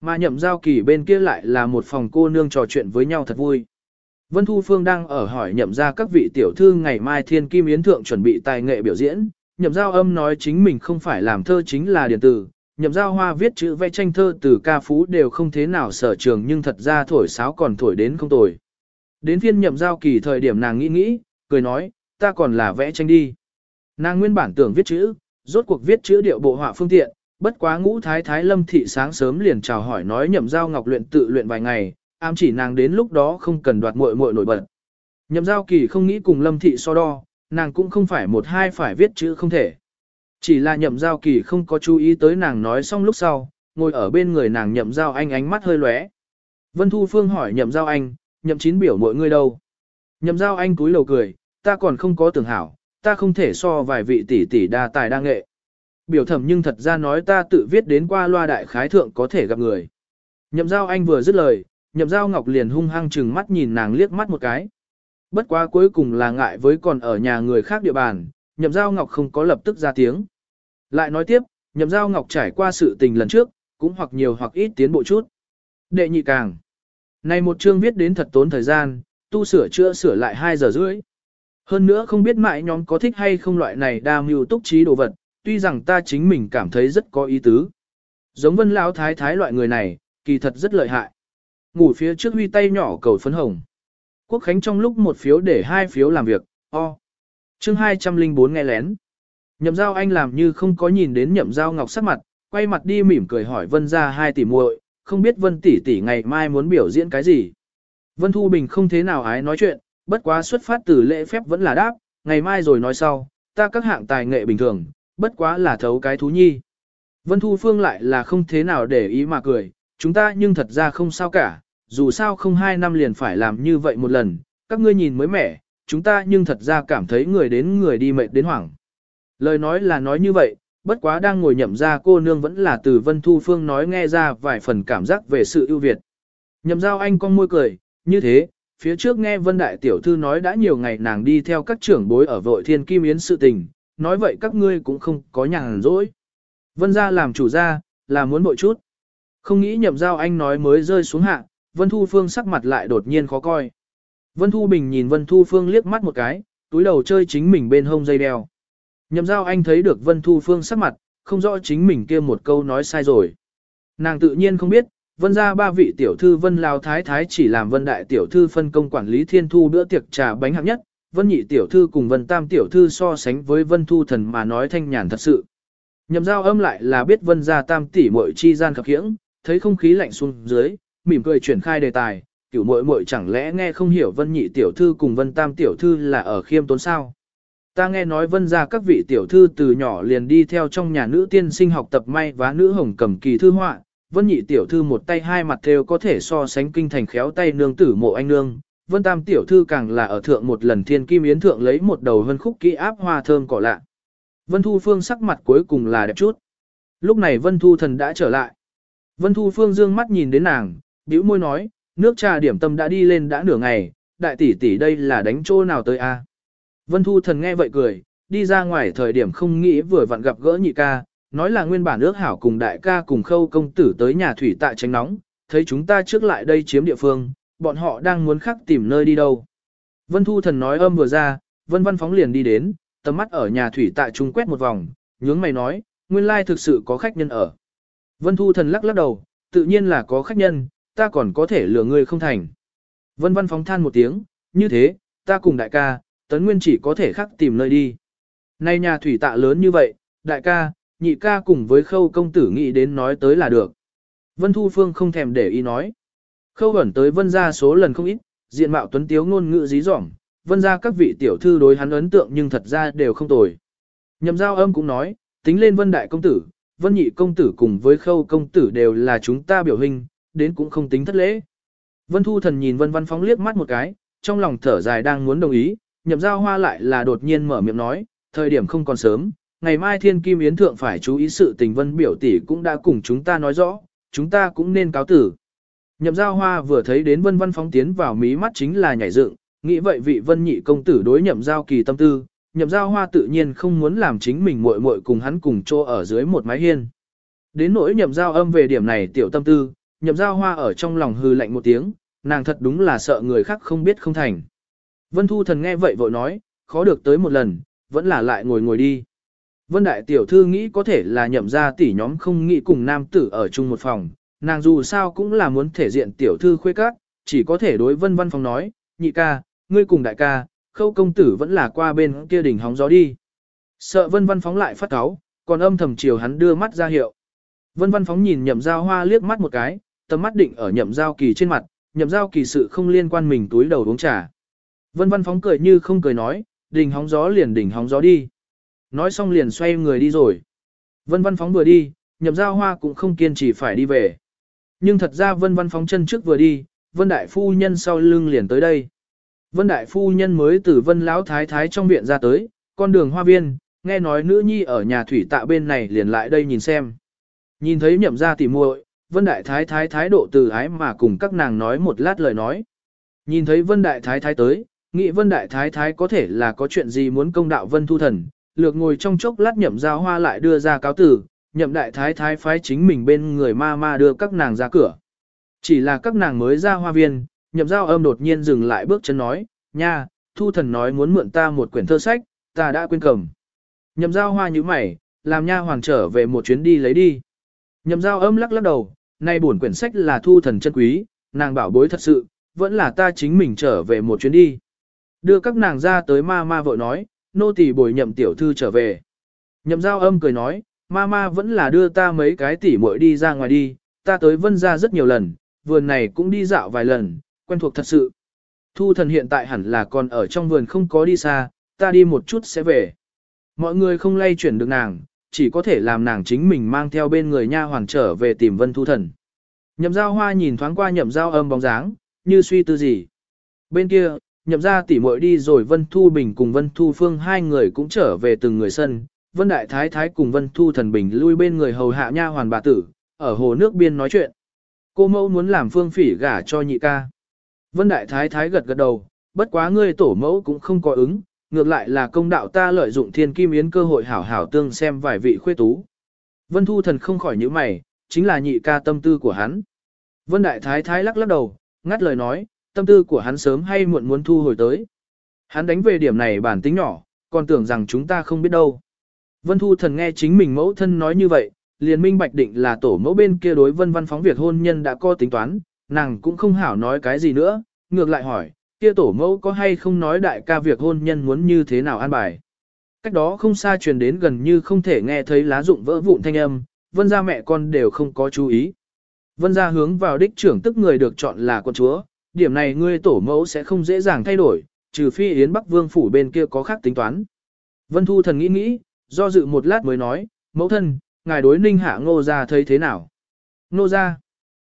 Mà nhậm giao kỳ bên kia lại là một phòng cô nương trò chuyện với nhau thật vui. Vân Thu Phương đang ở hỏi nhậm ra các vị tiểu thư ngày mai thiên kim yến thượng chuẩn bị tài nghệ biểu diễn. Nhậm giao âm nói chính mình không phải làm thơ chính là điện tử. Nhậm giao hoa viết chữ vẽ tranh thơ từ ca phú đều không thế nào sở trường nhưng thật ra thổi sáo còn thổi đến không tồi. Đến phiên nhậm giao kỳ thời điểm nàng nghĩ nghĩ, cười nói, ta còn là vẽ tranh đi. Nàng nguyên bản tưởng viết chữ, rốt cuộc viết chữ điệu bộ họa phương tiện, bất quá ngũ thái thái lâm thị sáng sớm liền chào hỏi nói nhậm giao ngọc luyện tự luyện vài ngày, ám chỉ nàng đến lúc đó không cần đoạt muội muội nổi bật. Nhậm giao kỳ không nghĩ cùng lâm thị so đo, nàng cũng không phải một hai phải viết chữ không thể. Chỉ là nhậm giao kỳ không có chú ý tới nàng nói xong lúc sau, ngồi ở bên người nàng nhậm giao anh ánh mắt hơi lóe. Vân Thu Phương hỏi nhậm giao anh, nhậm chín biểu mọi người đâu. Nhậm giao anh cúi đầu cười, ta còn không có tưởng hảo, ta không thể so vài vị tỷ tỷ đa tài đa nghệ. Biểu thẩm nhưng thật ra nói ta tự viết đến qua loa đại khái thượng có thể gặp người. Nhậm giao anh vừa dứt lời, nhậm giao ngọc liền hung hăng chừng mắt nhìn nàng liếc mắt một cái. Bất quá cuối cùng là ngại với còn ở nhà người khác địa bàn, nhậm giao ngọc không có lập tức ra tiếng. Lại nói tiếp, nhậm giao ngọc trải qua sự tình lần trước, cũng hoặc nhiều hoặc ít tiến bộ chút. Đệ nhị càng. Này một chương viết đến thật tốn thời gian, tu sửa chữa sửa lại 2 giờ rưỡi. Hơn nữa không biết mãi nhóm có thích hay không loại này đa mưu túc trí đồ vật, tuy rằng ta chính mình cảm thấy rất có ý tứ. Giống vân lão thái thái loại người này, kỳ thật rất lợi hại. Ngủ phía trước huy tay nhỏ cầu phấn hồng. Quốc Khánh trong lúc một phiếu để hai phiếu làm việc, o. chương 204 nghe lén. Nhậm giao anh làm như không có nhìn đến nhậm giao ngọc sắc mặt, quay mặt đi mỉm cười hỏi vân ra hai tỷ muội không biết vân tỷ tỷ ngày mai muốn biểu diễn cái gì. Vân Thu Bình không thế nào ái nói chuyện, bất quá xuất phát từ lễ phép vẫn là đáp, ngày mai rồi nói sau, ta các hạng tài nghệ bình thường, bất quá là thấu cái thú nhi. Vân Thu Phương lại là không thế nào để ý mà cười, chúng ta nhưng thật ra không sao cả, dù sao không hai năm liền phải làm như vậy một lần, các ngươi nhìn mới mẻ, chúng ta nhưng thật ra cảm thấy người đến người đi mệt đến hoảng. Lời nói là nói như vậy, bất quá đang ngồi nhậm ra cô nương vẫn là từ Vân Thu Phương nói nghe ra vài phần cảm giác về sự ưu việt. Nhậm giao anh con môi cười, như thế, phía trước nghe Vân Đại Tiểu Thư nói đã nhiều ngày nàng đi theo các trưởng bối ở vội thiên kim yến sự tình, nói vậy các ngươi cũng không có nhàn rỗi. Vân ra làm chủ gia, là muốn bội chút. Không nghĩ nhậm giao anh nói mới rơi xuống hạ, Vân Thu Phương sắc mặt lại đột nhiên khó coi. Vân Thu Bình nhìn Vân Thu Phương liếc mắt một cái, túi đầu chơi chính mình bên hông dây đeo. Nhậm giao anh thấy được Vân Thu Phương sắc mặt, không rõ chính mình kia một câu nói sai rồi. Nàng tự nhiên không biết, vân ra ba vị tiểu thư vân lao thái thái chỉ làm vân đại tiểu thư phân công quản lý thiên thu bữa tiệc trà bánh hạng nhất, vân nhị tiểu thư cùng vân tam tiểu thư so sánh với vân thu thần mà nói thanh nhàn thật sự. Nhậm giao âm lại là biết vân gia tam tỷ muội chi gian khập khiễng, thấy không khí lạnh xuống dưới, mỉm cười chuyển khai đề tài, cửu muội muội chẳng lẽ nghe không hiểu vân nhị tiểu thư cùng vân tam tiểu thư là ở khiêm tốn sao. Ta nghe nói vân gia các vị tiểu thư từ nhỏ liền đi theo trong nhà nữ tiên sinh học tập may vá nữ hồng cầm kỳ thư họa, vân nhị tiểu thư một tay hai mặt đều có thể so sánh kinh thành khéo tay nương tử mộ anh nương. Vân Tam tiểu thư càng là ở thượng một lần thiên kim yến thượng lấy một đầu vân khúc kỹ áp hoa thơm cỏ lạ. Vân Thu Phương sắc mặt cuối cùng là đẹp chút. Lúc này Vân Thu thần đã trở lại. Vân Thu Phương dương mắt nhìn đến nàng, bĩu môi nói, nước trà điểm tâm đã đi lên đã nửa ngày, đại tỷ tỷ đây là đánh chỗ nào tới a? Vân Thu thần nghe vậy cười, đi ra ngoài thời điểm không nghĩ vừa vặn gặp gỡ nhị ca, nói là nguyên bản ước hảo cùng đại ca cùng khâu công tử tới nhà thủy tại tránh nóng, thấy chúng ta trước lại đây chiếm địa phương, bọn họ đang muốn khắc tìm nơi đi đâu. Vân Thu thần nói âm vừa ra, Vân Văn phóng liền đi đến, tầm mắt ở nhà thủy tại trung quét một vòng, nhướng mày nói, nguyên lai thực sự có khách nhân ở. Vân Thu thần lắc lắc đầu, tự nhiên là có khách nhân, ta còn có thể lừa ngươi không thành. Vân Văn phóng than một tiếng, như thế, ta cùng đại ca, tấn nguyên chỉ có thể khắc tìm nơi đi. Nay nhà thủy tạ lớn như vậy, đại ca, nhị ca cùng với khâu công tử nghĩ đến nói tới là được. Vân Thu Phương không thèm để ý nói. Khâu ẩn tới vân ra số lần không ít, diện mạo tuấn tiếu ngôn ngữ dí dỏm, vân ra các vị tiểu thư đối hắn ấn tượng nhưng thật ra đều không tồi. Nhậm giao âm cũng nói, tính lên vân đại công tử, vân nhị công tử cùng với khâu công tử đều là chúng ta biểu hình, đến cũng không tính thất lễ. Vân thu thần nhìn vân văn phóng liếc mắt một cái, trong lòng thở dài đang muốn đồng ý, nhậm giao hoa lại là đột nhiên mở miệng nói, thời điểm không còn sớm, ngày mai thiên kim yến thượng phải chú ý sự tình vân biểu tỷ cũng đã cùng chúng ta nói rõ, chúng ta cũng nên cáo tử. Nhậm giao hoa vừa thấy đến vân văn phóng tiến vào mí mắt chính là nhảy dựng, nghĩ vậy vị vân nhị công tử đối nhậm giao kỳ tâm tư, nhậm giao hoa tự nhiên không muốn làm chính mình muội muội cùng hắn cùng chô ở dưới một mái hiên. Đến nỗi nhậm giao âm về điểm này tiểu tâm tư, nhậm giao hoa ở trong lòng hư lạnh một tiếng, nàng thật đúng là sợ người khác không biết không thành. Vân Thu Thần nghe vậy vội nói, khó được tới một lần, vẫn là lại ngồi ngồi đi. Vân Đại Tiểu Thư nghĩ có thể là nhậm ra tỷ nhóm không nghĩ cùng nam tử ở chung một phòng, nàng dù sao cũng là muốn thể diện Tiểu Thư khuê các, chỉ có thể đối Vân Văn Phòng nói, nhị ca, ngươi cùng đại ca, khâu công tử vẫn là qua bên kia đỉnh hóng gió đi. Sợ Vân Văn Phóng lại phát cáo, còn âm thầm chiều hắn đưa mắt ra hiệu. Vân Văn Phóng nhìn nhậm giao hoa liếc mắt một cái, tầm mắt định ở nhậm giao kỳ trên mặt, nhậm giao kỳ sự không liên quan mình túi đầu uống trà. Vân Văn Phóng cười như không cười nói, đỉnh hóng gió liền đỉnh hóng gió đi. Nói xong liền xoay người đi rồi. Vân Văn Phóng vừa đi, nhậm giao hoa cũng không kiên trì phải đi về. Nhưng thật ra Vân Văn Phóng chân trước vừa đi, Vân Đại Phu Nhân sau lưng liền tới đây. Vân Đại Phu Nhân mới từ Vân Lão Thái Thái trong viện ra tới, con đường hoa viên, nghe nói nữ nhi ở nhà thủy tạ bên này liền lại đây nhìn xem. Nhìn thấy nhậm ra tỉ muội, Vân Đại Thái Thái thái độ từ ái mà cùng các nàng nói một lát lời nói. Nhìn thấy Vân Đại Thái Thái tới, nghĩ Vân Đại Thái Thái có thể là có chuyện gì muốn công đạo Vân Thu Thần, lược ngồi trong chốc lát nhậm giao hoa lại đưa ra cáo tử, nhậm Đại Thái Thái phái chính mình bên người ma ma đưa các nàng ra cửa. Chỉ là các nàng mới ra hoa viên, nhậm giao âm đột nhiên dừng lại bước chân nói, nha, Thu Thần nói muốn mượn ta một quyển thơ sách, ta đã quên cầm. Nhậm giao hoa như mày, làm nha hoàng trở về một chuyến đi lấy đi. Nhậm giao âm lắc lắc đầu, nay buồn quyển sách là thu thần chân quý, nàng bảo bối thật sự, vẫn là ta chính mình trở về một chuyến đi. Đưa các nàng ra tới ma ma vội nói, nô tỳ bồi nhậm tiểu thư trở về. Nhậm giao âm cười nói, ma ma vẫn là đưa ta mấy cái tỉ muội đi ra ngoài đi, ta tới vân ra rất nhiều lần, vườn này cũng đi dạo vài lần, quen thuộc thật sự. Thu thần hiện tại hẳn là còn ở trong vườn không có đi xa, ta đi một chút sẽ về. Mọi người không lay chuyển được nàng, chỉ có thể làm nàng chính mình mang theo bên người nha hoàn trở về tìm Vân Thu Thần. Nhậm giao hoa nhìn thoáng qua nhậm giao âm bóng dáng, như suy tư gì. Bên kia, nhậm ra tỉ muội đi rồi Vân Thu Bình cùng Vân Thu Phương hai người cũng trở về từng người sân. Vân Đại Thái Thái cùng Vân Thu Thần Bình lui bên người hầu hạ nha hoàn bà tử, ở hồ nước biên nói chuyện. Cô mẫu muốn làm phương phỉ gả cho nhị ca. Vân Đại Thái Thái gật gật đầu, bất quá ngươi tổ mẫu cũng không có ứng, ngược lại là công đạo ta lợi dụng thiên kim yến cơ hội hảo hảo tương xem vài vị khuê tú. Vân Thu Thần không khỏi nhíu mày, chính là nhị ca tâm tư của hắn. Vân Đại Thái Thái lắc lắc đầu, ngắt lời nói, tâm tư của hắn sớm hay muộn muốn thu hồi tới. Hắn đánh về điểm này bản tính nhỏ, còn tưởng rằng chúng ta không biết đâu. Vân Thu Thần nghe chính mình mẫu thân nói như vậy, liền minh bạch định là tổ mẫu bên kia đối vân văn phóng việc hôn nhân đã có tính toán, nàng cũng không hảo nói cái gì nữa, ngược lại hỏi, kia tổ mẫu có hay không nói đại ca việc hôn nhân muốn như thế nào an bài. Cách đó không xa truyền đến gần như không thể nghe thấy lá rụng vỡ vụn thanh âm, vân gia mẹ con đều không có chú ý. Vân gia hướng vào đích trưởng tức người được chọn là con chúa, điểm này ngươi tổ mẫu sẽ không dễ dàng thay đổi, trừ phi Yến Bắc Vương phủ bên kia có khác tính toán. Vân Thu Thần nghĩ nghĩ, do dự một lát mới nói, mẫu thân, ngài đối ninh hạ ngô gia thấy thế nào? Ngô gia.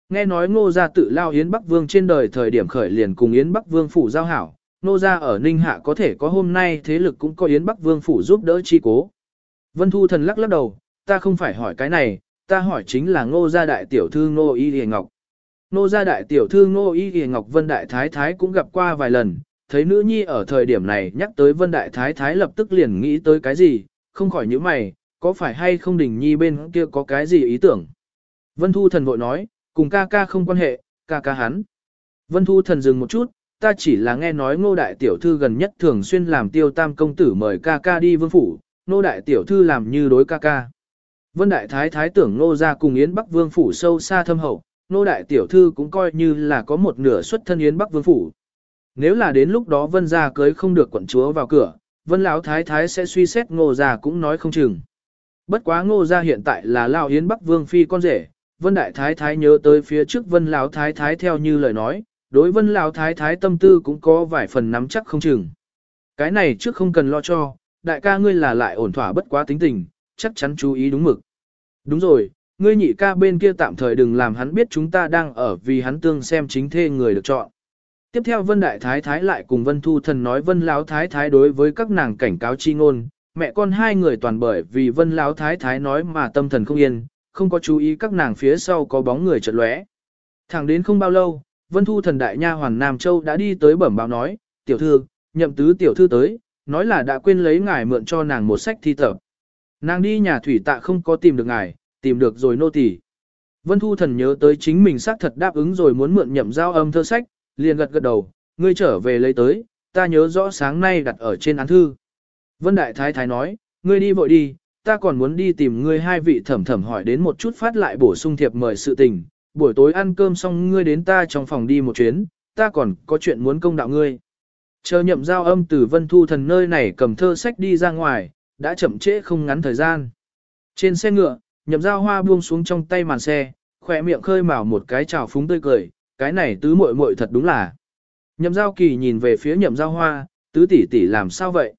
Nghe nói ngô gia tự lao Yến Bắc Vương trên đời thời điểm khởi liền cùng Yến Bắc Vương phủ giao hảo, ngô gia ở ninh hạ có thể có hôm nay thế lực cũng có Yến Bắc Vương phủ giúp đỡ chi cố. Vân Thu Thần lắc lắc đầu, ta không phải hỏi cái này, ta hỏi chính là ngô gia đại tiểu thư ngô y hề ngọc. Ngô gia đại tiểu thư ngô y hề ngọc Vân Đại Thái Thái cũng gặp qua vài lần, thấy nữ nhi ở thời điểm này nhắc tới Vân Đại Thái Thái lập tức liền nghĩ tới cái gì, không khỏi những mày, có phải hay không đình nhi bên kia có cái gì ý tưởng. Vân Thu Thần vội nói, cùng ca ca không quan hệ, ca ca hắn. Vân Thu Thần dừng một chút, ta chỉ là nghe nói ngô đại tiểu thư gần nhất thường xuyên làm tiêu tam công tử mời ca ca đi vương phủ, ngô đại tiểu thư làm như đối ca ca. Vân Đại Thái Thái tưởng Nô ra cùng Yến Bắc Vương Phủ sâu xa thâm hậu, Nô Đại Tiểu Thư cũng coi như là có một nửa xuất thân Yến Bắc Vương Phủ. Nếu là đến lúc đó Vân gia cưới không được quận chúa vào cửa, Vân Lão Thái Thái sẽ suy xét Ngô gia cũng nói không chừng. Bất quá Ngô gia hiện tại là Lão Yến Bắc Vương Phi con rể, Vân Đại Thái Thái nhớ tới phía trước Vân Lão Thái Thái theo như lời nói, đối Vân Lão Thái Thái tâm tư cũng có vài phần nắm chắc không chừng. Cái này trước không cần lo cho, đại ca ngươi là lại ổn thỏa bất quá tính tình, chắc chắn chú ý đúng mực. Đúng rồi, ngươi nhị ca bên kia tạm thời đừng làm hắn biết chúng ta đang ở vì hắn tương xem chính thê người được chọn. Tiếp theo Vân Đại Thái Thái lại cùng Vân Thu Thần nói Vân Lão Thái Thái đối với các nàng cảnh cáo chi ngôn, mẹ con hai người toàn bởi vì Vân Lão Thái Thái nói mà tâm thần không yên, không có chú ý các nàng phía sau có bóng người chợt lóe. Thẳng đến không bao lâu, Vân Thu Thần Đại Nha Hoàng Nam Châu đã đi tới bẩm báo nói, tiểu thư, nhậm tứ tiểu thư tới, nói là đã quên lấy ngài mượn cho nàng một sách thi tập. Nàng đi nhà thủy tạ không có tìm được ngài, tìm được rồi nô tỳ. Vân Thu Thần nhớ tới chính mình xác thật đáp ứng rồi muốn mượn nhậm giao âm thơ sách, liền gật gật đầu, ngươi trở về lấy tới, ta nhớ rõ sáng nay đặt ở trên án thư. Vân Đại Thái Thái nói, ngươi đi vội đi, ta còn muốn đi tìm ngươi hai vị thẩm thẩm hỏi đến một chút phát lại bổ sung thiệp mời sự tình, buổi tối ăn cơm xong ngươi đến ta trong phòng đi một chuyến, ta còn có chuyện muốn công đạo ngươi. Chờ nhậm giao âm từ Vân Thu Thần nơi này cầm thơ sách đi ra ngoài, đã chậm trễ không ngắn thời gian. Trên xe ngựa, nhậm giao hoa buông xuống trong tay màn xe, khỏe miệng khơi mào một cái trào phúng tươi cười, cái này tứ muội muội thật đúng là. Nhậm giao kỳ nhìn về phía nhậm giao hoa, tứ tỷ tỷ làm sao vậy?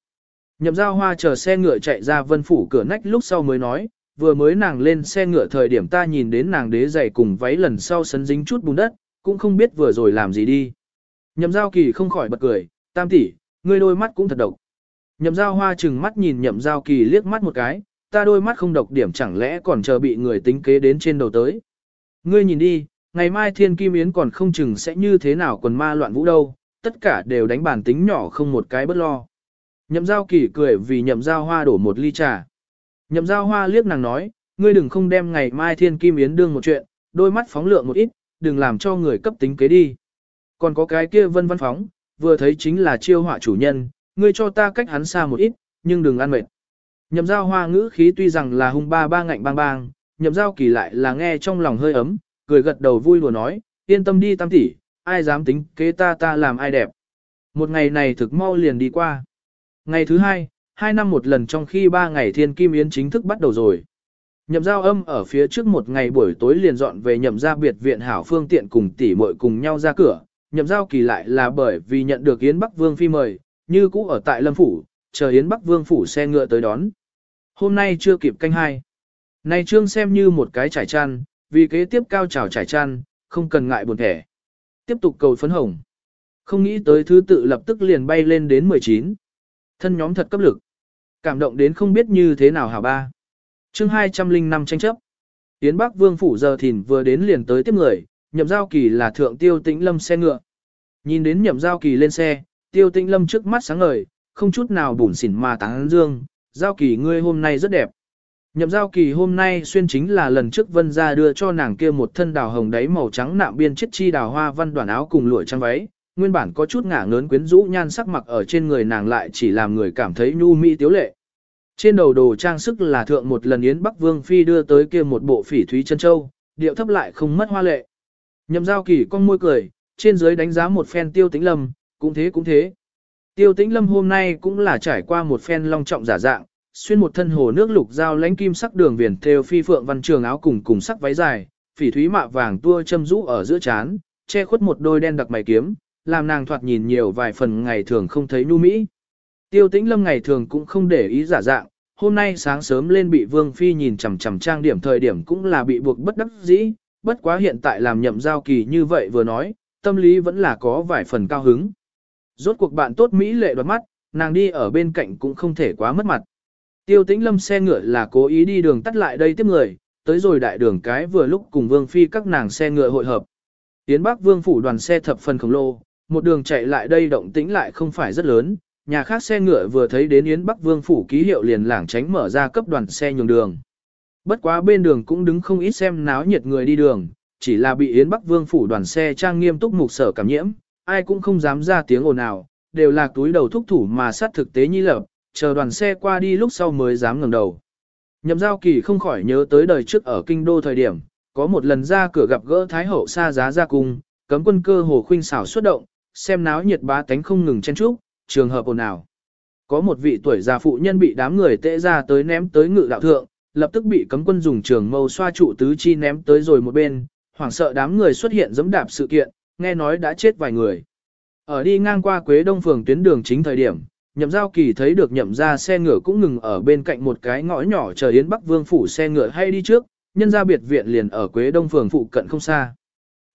Nhậm giao hoa chờ xe ngựa chạy ra vân phủ cửa nách lúc sau mới nói, vừa mới nàng lên xe ngựa thời điểm ta nhìn đến nàng đế giày cùng váy lần sau sấn dính chút bùn đất, cũng không biết vừa rồi làm gì đi. Nhậm giao kỳ không khỏi bật cười, tam tỷ, ngươi đôi mắt cũng thật độc. Nhậm giao hoa chừng mắt nhìn nhậm giao kỳ liếc mắt một cái, ta đôi mắt không độc điểm chẳng lẽ còn chờ bị người tính kế đến trên đầu tới. Ngươi nhìn đi, ngày mai thiên kim yến còn không chừng sẽ như thế nào quần ma loạn vũ đâu, tất cả đều đánh bản tính nhỏ không một cái bất lo. Nhậm giao kỳ cười vì nhậm giao hoa đổ một ly trà. Nhậm giao hoa liếc nàng nói, ngươi đừng không đem ngày mai thiên kim yến đương một chuyện, đôi mắt phóng lượng một ít, đừng làm cho người cấp tính kế đi. Còn có cái kia vân văn phóng, vừa thấy chính là chiêu họa chủ nhân, ngươi cho ta cách hắn xa một ít, nhưng đừng ăn mệt. Nhậm giao hoa ngữ khí tuy rằng là hung ba ba ngạnh bang bang, nhậm giao kỳ lại là nghe trong lòng hơi ấm, cười gật đầu vui lùa nói, yên tâm đi tam tỷ, ai dám tính kế ta ta làm ai đẹp. Một ngày này thực mau liền đi qua. Ngày thứ hai, hai năm một lần trong khi ba ngày thiên kim yến chính thức bắt đầu rồi. Nhậm giao âm ở phía trước một ngày buổi tối liền dọn về nhậm gia biệt viện hảo phương tiện cùng tỷ muội cùng nhau ra cửa. Nhậm giao kỳ lại là bởi vì nhận được Yến Bắc Vương phi mời, như cũ ở tại Lâm Phủ, chờ Yến Bắc Vương Phủ xe ngựa tới đón. Hôm nay chưa kịp canh hai. Này trương xem như một cái trải chăn, vì kế tiếp cao trào trải chăn, không cần ngại buồn thẻ. Tiếp tục cầu phấn hồng. Không nghĩ tới thứ tự lập tức liền bay lên đến 19. Thân nhóm thật cấp lực. Cảm động đến không biết như thế nào hả ba. chương 205 tranh chấp. Yến Bắc Vương Phủ giờ thìn vừa đến liền tới tiếp người, nhậm giao kỳ là thượng tiêu tĩnh lâm xe ngựa. Nhìn đến nhậm giao kỳ lên xe, tiêu tĩnh lâm trước mắt sáng ngời, không chút nào bủn xỉn mà tán dương, giao kỳ ngươi hôm nay rất đẹp. Nhậm giao kỳ hôm nay xuyên chính là lần trước vân ra đưa cho nàng kia một thân đào hồng đáy màu trắng nạm biên chiếc chi đào hoa văn đoàn áo cùng lụa trang váy, nguyên bản có chút ngả ngớn quyến rũ nhan sắc mặc ở trên người nàng lại chỉ làm người cảm thấy nhu mỹ tiếu lệ. Trên đầu đồ trang sức là thượng một lần Yến Bắc Vương Phi đưa tới kia một bộ phỉ thúy chân châu, điệu thấp lại không mất hoa lệ. Nhậm giao kỳ con môi cười, trên dưới đánh giá một phen tiêu tĩnh lâm, cũng thế cũng thế. Tiêu tĩnh lâm hôm nay cũng là trải qua một phen long trọng giả dạng, xuyên một thân hồ nước lục dao lánh kim sắc đường viền theo phi phượng văn trường áo cùng cùng sắc váy dài, phỉ thúy mạ vàng tua châm rũ ở giữa chán, che khuất một đôi đen đặc mày kiếm, làm nàng thoạt nhìn nhiều vài phần ngày thường không thấy nu mỹ. Tiêu tĩnh lâm ngày thường cũng không để ý giả dạng, hôm nay sáng sớm lên bị Vương Phi nhìn chằm chằm trang điểm thời điểm cũng là bị buộc bất đắc dĩ, bất quá hiện tại làm nhậm giao kỳ như vậy vừa nói, tâm lý vẫn là có vài phần cao hứng. Rốt cuộc bạn tốt Mỹ lệ đoạt mắt, nàng đi ở bên cạnh cũng không thể quá mất mặt. Tiêu tĩnh lâm xe ngựa là cố ý đi đường tắt lại đây tiếp người, tới rồi đại đường cái vừa lúc cùng Vương Phi các nàng xe ngựa hội hợp. Tiến Bắc Vương phủ đoàn xe thập phần khổng lồ, một đường chạy lại đây động tĩnh lại không phải rất lớn, nhà khác xe ngựa vừa thấy đến Yến Bắc Vương phủ ký hiệu liền lảng tránh mở ra cấp đoàn xe nhường đường. Bất quá bên đường cũng đứng không ít xem náo nhiệt người đi đường, chỉ là bị Yến Bắc Vương phủ đoàn xe trang nghiêm túc mục sở cảm nhiễm, ai cũng không dám ra tiếng ồn nào, đều là túi đầu thúc thủ mà sát thực tế nhi lập, chờ đoàn xe qua đi lúc sau mới dám ngẩng đầu. Nhậm giao kỳ không khỏi nhớ tới đời trước ở kinh đô thời điểm, có một lần ra cửa gặp gỡ Thái Hậu xa giá ra cung, cấm quân cơ hồ khuynh xảo xuất động, xem náo nhiệt bá tánh không ngừng chen trúc, trường hợp ồn ào. Có một vị tuổi già phụ nhân bị đám người tệ ra tới ném tới ngự đạo thượng, lập tức bị cấm quân dùng trường mâu xoa trụ tứ chi ném tới rồi một bên, hoảng sợ đám người xuất hiện giẫm đạp sự kiện, nghe nói đã chết vài người. Ở đi ngang qua Quế Đông phường tuyến đường chính thời điểm, nhậm giao kỳ thấy được nhậm ra xe ngựa cũng ngừng ở bên cạnh một cái ngõ nhỏ chờ Yến Bắc Vương phủ xe ngựa hay đi trước, nhân ra biệt viện liền ở Quế Đông phường phụ cận không xa.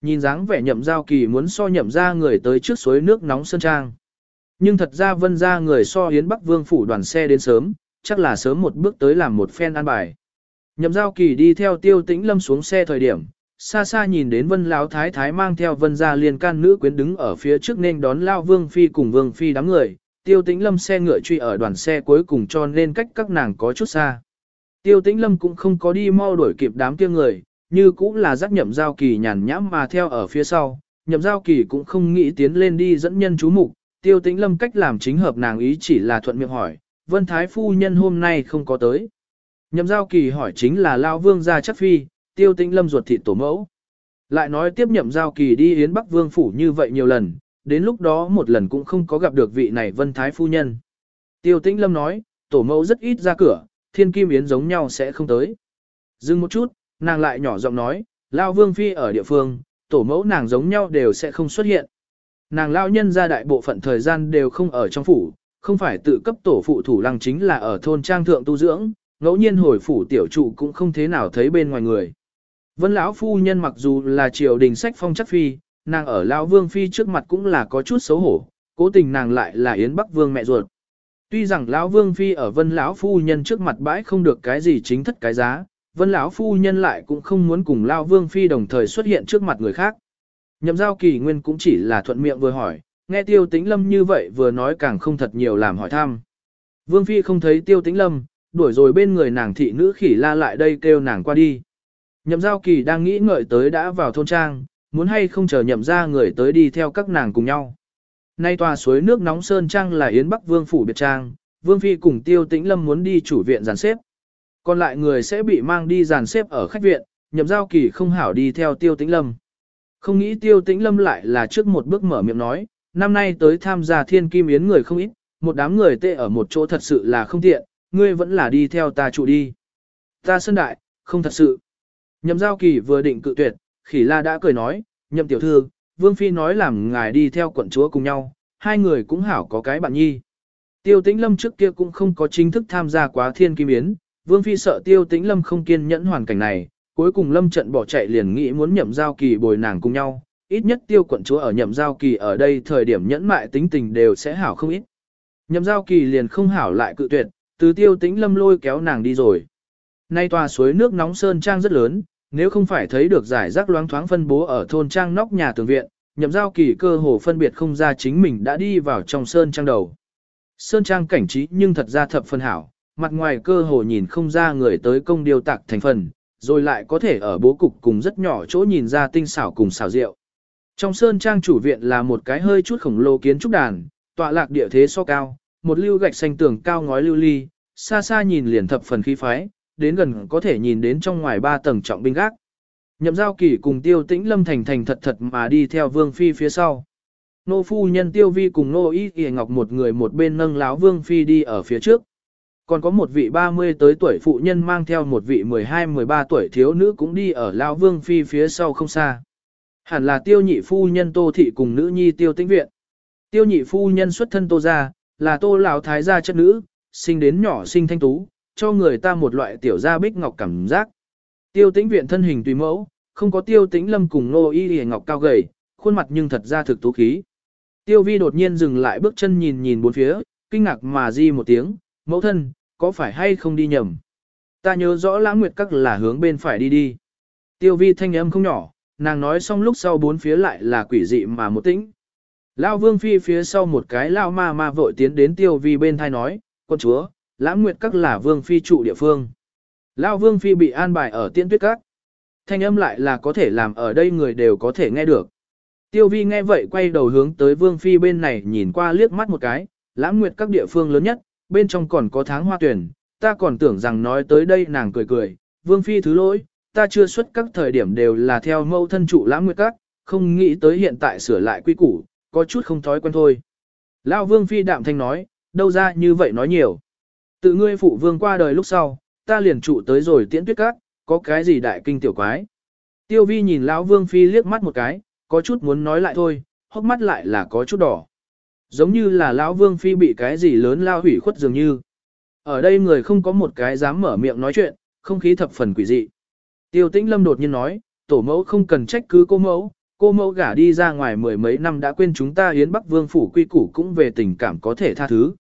Nhìn dáng vẻ nhậm giao kỳ muốn so nhậm ra người tới trước suối nước nóng sơn trang. Nhưng thật ra vân ra người so Yến Bắc Vương phủ đoàn xe đến sớm, chắc là sớm một bước tới làm một phen an bài. Nhậm giao kỳ đi theo tiêu tĩnh lâm xuống xe thời điểm, xa xa nhìn đến vân lão thái thái mang theo vân gia liên can nữ quyến đứng ở phía trước nên đón lao vương phi cùng vương phi đám người, tiêu tĩnh lâm xe ngựa truy ở đoàn xe cuối cùng cho nên cách các nàng có chút xa. Tiêu tĩnh lâm cũng không có đi mau đuổi kịp đám kia người, như cũng là dắt nhậm giao kỳ nhàn nhãm mà theo ở phía sau, nhậm giao kỳ cũng không nghĩ tiến lên đi dẫn nhân chú mục tiêu tĩnh lâm cách làm chính hợp nàng ý chỉ là thuận miệng hỏi, vân thái phu nhân hôm nay không có tới. Nhậm giao kỳ hỏi chính là Lao Vương gia chắc phi, tiêu tĩnh lâm ruột thịt tổ mẫu. Lại nói tiếp nhậm giao kỳ đi Yến Bắc Vương phủ như vậy nhiều lần, đến lúc đó một lần cũng không có gặp được vị này vân thái phu nhân. Tiêu tĩnh lâm nói, tổ mẫu rất ít ra cửa, thiên kim yến giống nhau sẽ không tới. Dừng một chút, nàng lại nhỏ giọng nói, Lao Vương phi ở địa phương, tổ mẫu nàng giống nhau đều sẽ không xuất hiện. Nàng Lao nhân ra đại bộ phận thời gian đều không ở trong phủ, không phải tự cấp tổ phụ thủ lăng chính là ở thôn trang thượng tu dưỡng, ngẫu nhiên hồi phủ tiểu trụ cũng không thế nào thấy bên ngoài người. Vân lão phu nhân mặc dù là triều đình sách phong chất phi, nàng ở lão vương phi trước mặt cũng là có chút xấu hổ, cố tình nàng lại là yến bắc vương mẹ ruột. Tuy rằng lão vương phi ở vân lão phu nhân trước mặt bãi không được cái gì chính thất cái giá, vân lão phu nhân lại cũng không muốn cùng lão vương phi đồng thời xuất hiện trước mặt người khác. Nhậm giao kỳ nguyên cũng chỉ là thuận miệng vừa hỏi, nghe tiêu tĩnh lâm như vậy vừa nói càng không thật nhiều làm hỏi thăm. Vương phi không thấy tiêu tĩnh lâm, đuổi rồi bên người nàng thị nữ khỉ la lại đây kêu nàng qua đi. Nhậm giao kỳ đang nghĩ ngợi tới đã vào thôn trang, muốn hay không chờ nhậm ra người tới đi theo các nàng cùng nhau. Nay tòa suối nước nóng sơn trang là Yến Bắc Vương phủ biệt trang, Vương Phi cùng Tiêu Tĩnh Lâm muốn đi chủ viện giàn xếp. Còn lại người sẽ bị mang đi giàn xếp ở khách viện, nhậm giao kỳ không hảo đi theo Tiêu Tĩnh Lâm. Không nghĩ Tiêu Tĩnh Lâm lại là trước một bước mở miệng nói, năm nay tới tham gia thiên kim yến người không ít, một đám người tệ ở một chỗ thật sự là không tiện, ngươi vẫn là đi theo ta trụ đi. Ta sân đại, không thật sự. Nhậm giao kỳ vừa định cự tuyệt, khỉ la đã cười nói, nhậm tiểu thư, vương phi nói làm ngài đi theo quận chúa cùng nhau, hai người cũng hảo có cái bạn nhi. Tiêu tĩnh lâm trước kia cũng không có chính thức tham gia quá thiên kim yến, vương phi sợ tiêu tĩnh lâm không kiên nhẫn hoàn cảnh này, cuối cùng lâm trận bỏ chạy liền nghĩ muốn nhậm giao kỳ bồi nàng cùng nhau, ít nhất tiêu quận chúa ở nhậm giao kỳ ở đây thời điểm nhẫn mại tính tình đều sẽ hảo không ít. Nhậm giao kỳ liền không hảo lại cự tuyệt, từ tiêu tĩnh lâm lôi kéo nàng đi rồi. Nay tòa suối nước nóng sơn trang rất lớn, nếu không phải thấy được giải rác loáng thoáng phân bố ở thôn trang nóc nhà tường viện, nhậm giao kỳ cơ hồ phân biệt không ra chính mình đã đi vào trong sơn trang đầu. Sơn trang cảnh trí nhưng thật ra thập phân hảo, mặt ngoài cơ hồ nhìn không ra người tới công điều tạc thành phần, rồi lại có thể ở bố cục cùng rất nhỏ chỗ nhìn ra tinh xảo cùng xảo diệu. Trong sơn trang chủ viện là một cái hơi chút khổng lồ kiến trúc đàn, tọa lạc địa thế so cao, một lưu gạch xanh tường cao ngói lưu ly, xa xa nhìn liền thập phần khí phái, đến gần có thể nhìn đến trong ngoài ba tầng trọng binh gác. Nhậm giao kỳ cùng tiêu tĩnh lâm thành thành thật thật mà đi theo vương phi phía sau. nô phu nhân tiêu vi cùng nô y y ngọc một người một bên nâng láo vương phi đi ở phía trước. Còn có một vị 30 tới tuổi phụ nhân mang theo một vị 12-13 tuổi thiếu nữ cũng đi ở lao vương phi phía sau không xa. Hẳn là tiêu nhị phu nhân tô thị cùng nữ nhi tiêu tĩnh viện. Tiêu nhị phu nhân xuất thân tô gia là tô lão thái gia chất nữ, sinh đến nhỏ sinh thanh tú, cho người ta một loại tiểu gia bích ngọc cảm giác. Tiêu tĩnh viện thân hình tùy mẫu, không có tiêu tĩnh lâm cùng nô y hề ngọc cao gầy, khuôn mặt nhưng thật ra thực tú khí. Tiêu vi đột nhiên dừng lại bước chân nhìn nhìn bốn phía, kinh ngạc mà di một tiếng, mẫu thân, có phải hay không đi nhầm? Ta nhớ rõ lãng nguyệt các là hướng bên phải đi đi. Tiêu vi thanh âm không nhỏ, nàng nói xong lúc sau bốn phía lại là quỷ dị mà một tĩnh. Lao vương phi phía sau một cái lao ma ma vội tiến đến tiêu vi bên thai nói, con chúa, lãng nguyệt các là vương phi trụ địa phương. Lao vương phi bị an bài ở tiên tuyết các. Thanh âm lại là có thể làm ở đây người đều có thể nghe được. Tiêu vi nghe vậy quay đầu hướng tới vương phi bên này nhìn qua liếc mắt một cái, lãng nguyệt các địa phương lớn nhất, bên trong còn có tháng hoa tuyển, ta còn tưởng rằng nói tới đây nàng cười cười, vương phi thứ lỗi, ta chưa xuất các thời điểm đều là theo mâu thân trụ lãng nguyệt các, không nghĩ tới hiện tại sửa lại quy củ, có chút không thói quen thôi. Lão vương phi đạm thanh nói, đâu ra như vậy nói nhiều. Tự ngươi phụ vương qua đời lúc sau, ta liền trụ tới rồi tiễn tuyết các, có cái gì đại kinh tiểu quái. Tiêu vi nhìn lão vương phi liếc mắt một cái, có chút muốn nói lại thôi, hốc mắt lại là có chút đỏ. Giống như là lão vương phi bị cái gì lớn lao hủy khuất dường như. Ở đây người không có một cái dám mở miệng nói chuyện, không khí thập phần quỷ dị. Tiêu tĩnh lâm đột nhiên nói, tổ mẫu không cần trách cứ cô mẫu, cô mẫu gả đi ra ngoài mười mấy năm đã quên chúng ta hiến bắc vương phủ quy củ cũng về tình cảm có thể tha thứ.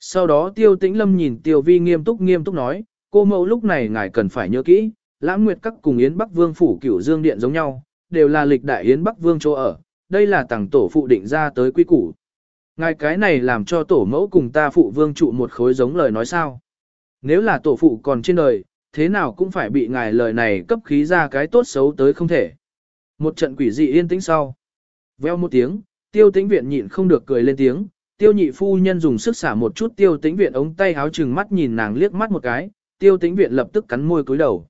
Sau đó tiêu tĩnh lâm nhìn tiêu vi nghiêm túc nghiêm túc nói, cô mẫu lúc này ngài cần phải nhớ kỹ, lãng nguyệt các cùng yến bắc vương phủ cửu dương điện giống nhau, đều là lịch đại yến bắc vương chỗ ở, đây là tàng tổ phụ định ra tới quy củ. Ngài cái này làm cho tổ mẫu cùng ta phụ vương trụ một khối giống lời nói sao. Nếu là tổ phụ còn trên đời, thế nào cũng phải bị ngài lời này cấp khí ra cái tốt xấu tới không thể. Một trận quỷ dị yên tĩnh sau. Veo một tiếng, tiêu tĩnh viện nhịn không được cười lên tiếng, tiêu nhị phu nhân dùng sức xả một chút tiêu tĩnh viện ống tay háo chừng mắt nhìn nàng liếc mắt một cái, tiêu tĩnh viện lập tức cắn môi cúi đầu.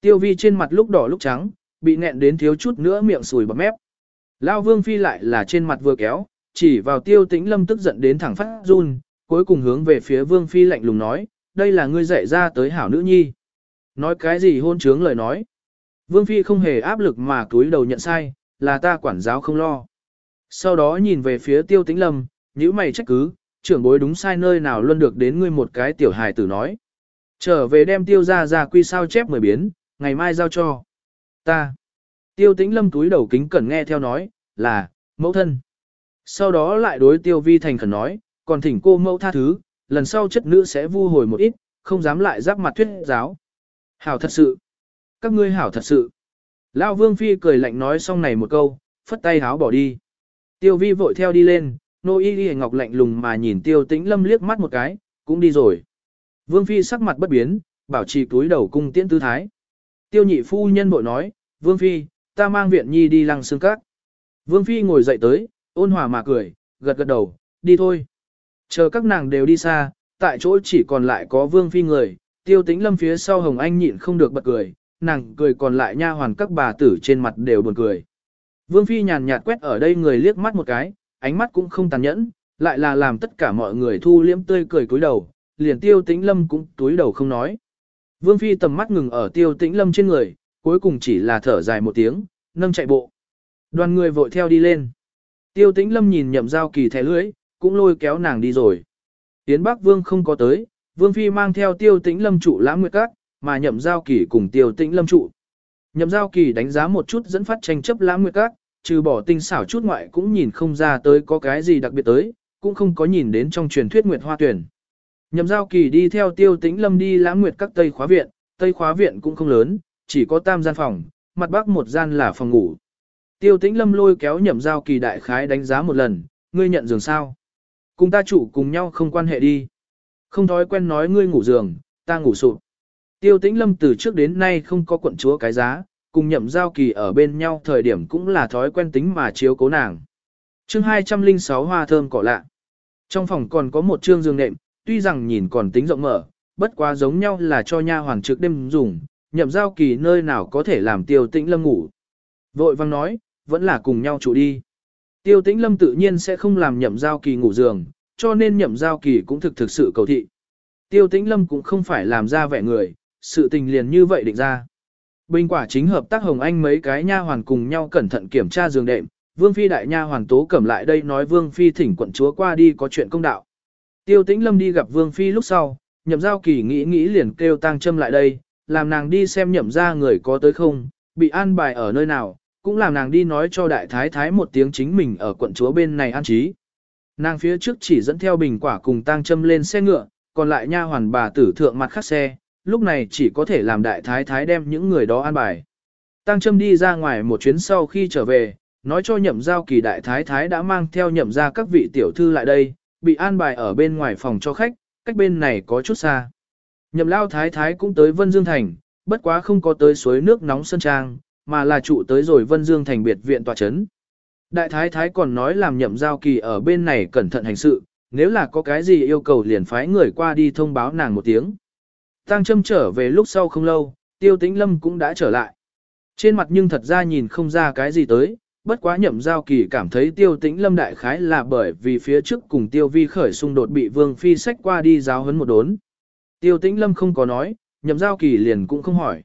Tiêu vi trên mặt lúc đỏ lúc trắng, bị nẹn đến thiếu chút nữa miệng sùi bọt mép. Lao vương phi lại là trên mặt vừa kéo, chỉ vào tiêu tĩnh lâm tức giận đến thẳng phát run, cuối cùng hướng về phía vương phi lạnh lùng nói, đây là ngươi dạy ra tới hảo nữ nhi. Nói cái gì hôn trướng lời nói. Vương phi không hề áp lực mà túi đầu nhận sai, là ta quản giáo không lo. Sau đó nhìn về phía tiêu tĩnh lâm, nhíu mày trách cứ, trưởng bối đúng sai nơi nào luôn được đến ngươi một cái tiểu hài tử nói. Trở về đem tiêu ra ra quy sao chép mười biến, ngày mai giao cho. Ta. Tiêu tĩnh lâm túi đầu kính cẩn nghe theo nói, là, mẫu thân. Sau đó lại đối tiêu vi thành khẩn nói, còn thỉnh cô mẫu tha thứ, lần sau chất nữ sẽ vu hồi một ít, không dám lại giáp mặt thuyết giáo. Hảo thật sự. Các ngươi hảo thật sự. Lão vương phi cười lạnh nói xong này một câu, phất tay háo bỏ đi. Tiêu vi vội theo đi lên, nô y ghi ngọc lạnh lùng mà nhìn tiêu tĩnh lâm liếc mắt một cái, cũng đi rồi. Vương phi sắc mặt bất biến, bảo trì túi đầu cung tiễn tư thái. Tiêu nhị phu nhân bội nói, vương phi, ta mang viện nhi đi lăng xương các. Vương phi ngồi dậy tới, ôn hòa mà cười, gật gật đầu, đi thôi. Chờ các nàng đều đi xa, tại chỗ chỉ còn lại có vương phi người, tiêu tĩnh lâm phía sau hồng anh nhịn không được bật cười, nàng cười còn lại nha hoàn các bà tử trên mặt đều buồn cười. Vương phi nhàn nhạt quét ở đây người liếc mắt một cái, ánh mắt cũng không tàn nhẫn, lại là làm tất cả mọi người thu liễm tươi cười cúi đầu, liền tiêu tĩnh lâm cũng túi đầu không nói. Vương phi tầm mắt ngừng ở tiêu tĩnh lâm trên người, cuối cùng chỉ là thở dài một tiếng, nâng chạy bộ. Đoàn người vội theo đi lên. Tiêu tĩnh lâm nhìn nhậm giao kỳ thẻ lưới, cũng lôi kéo nàng đi rồi. Tiến Bắc Vương không có tới, Vương Phi mang theo tiêu tĩnh lâm trụ lãng nguyệt các, mà nhậm giao kỳ cùng tiêu tĩnh lâm trụ. Nhậm giao kỳ đánh giá một chút dẫn phát tranh chấp lãng nguyệt các, trừ bỏ tinh xảo chút ngoại cũng nhìn không ra tới có cái gì đặc biệt tới, cũng không có nhìn đến trong truyền thuyết nguyệt hoa tuyển. Nhậm giao kỳ đi theo tiêu tĩnh lâm đi lãng nguyệt các tây khóa viện, tây khóa viện cũng không lớn, chỉ có tam gian phòng, mặt bắc một gian là phòng ngủ. Tiêu tĩnh lâm lôi kéo nhậm giao kỳ đại khái đánh giá một lần, ngươi nhận giường sao? Cùng ta chủ cùng nhau không quan hệ đi. Không thói quen nói ngươi ngủ giường, ta ngủ sụp. Tiêu tĩnh lâm từ trước đến nay không có quận chúa cái giá, cùng nhậm giao kỳ ở bên nhau thời điểm cũng là thói quen tính mà chiếu cố nàng. chương 206 hoa thơm cỏ lạ. Trong phòng còn có một trương giường nệm, tuy rằng nhìn còn tính rộng mở, bất quá giống nhau là cho nha hoàng trực đêm dùng, nhậm giao kỳ nơi nào có thể làm tiêu tĩnh lâm ngủ. Vội vang nói, vẫn là cùng nhau trụ đi. Tiêu tĩnh lâm tự nhiên sẽ không làm nhậm giao kỳ ngủ giường, cho nên nhậm giao kỳ cũng thực thực sự cầu thị. Tiêu tĩnh lâm cũng không phải làm ra vẻ người, sự tình liền như vậy định ra. Bình quả chính hợp tác Hồng Anh mấy cái nha hoàn cùng nhau cẩn thận kiểm tra giường đệm, Vương Phi đại nha hoàn tố cẩm lại đây nói Vương Phi thỉnh quận chúa qua đi có chuyện công đạo. Tiêu tĩnh lâm đi gặp Vương Phi lúc sau, nhậm giao kỳ nghĩ nghĩ liền kêu tang châm lại đây, làm nàng đi xem nhậm ra người có tới không, bị an bài ở nơi nào, cũng làm nàng đi nói cho đại thái thái một tiếng chính mình ở quận chúa bên này an trí. Nàng phía trước chỉ dẫn theo bình quả cùng tang châm lên xe ngựa, còn lại nha hoàn bà tử thượng mặt khắc xe, lúc này chỉ có thể làm đại thái thái đem những người đó an bài. Tăng châm đi ra ngoài một chuyến sau khi trở về, nói cho nhậm giao kỳ đại thái thái đã mang theo nhậm ra các vị tiểu thư lại đây, bị an bài ở bên ngoài phòng cho khách, cách bên này có chút xa. Nhậm lao thái thái cũng tới Vân Dương Thành, bất quá không có tới suối nước nóng sân trang, mà là trụ tới rồi Vân Dương Thành biệt viện tòa chấn. Đại thái thái còn nói làm nhậm giao kỳ ở bên này cẩn thận hành sự, nếu là có cái gì yêu cầu liền phái người qua đi thông báo nàng một tiếng. Tăng châm trở về lúc sau không lâu, tiêu tĩnh lâm cũng đã trở lại. Trên mặt nhưng thật ra nhìn không ra cái gì tới, bất quá nhậm giao kỳ cảm thấy tiêu tĩnh lâm đại khái là bởi vì phía trước cùng tiêu vi khởi xung đột bị vương phi sách qua đi giáo hấn một đốn. Tiêu tĩnh lâm không có nói, nhậm giao kỳ liền cũng không hỏi.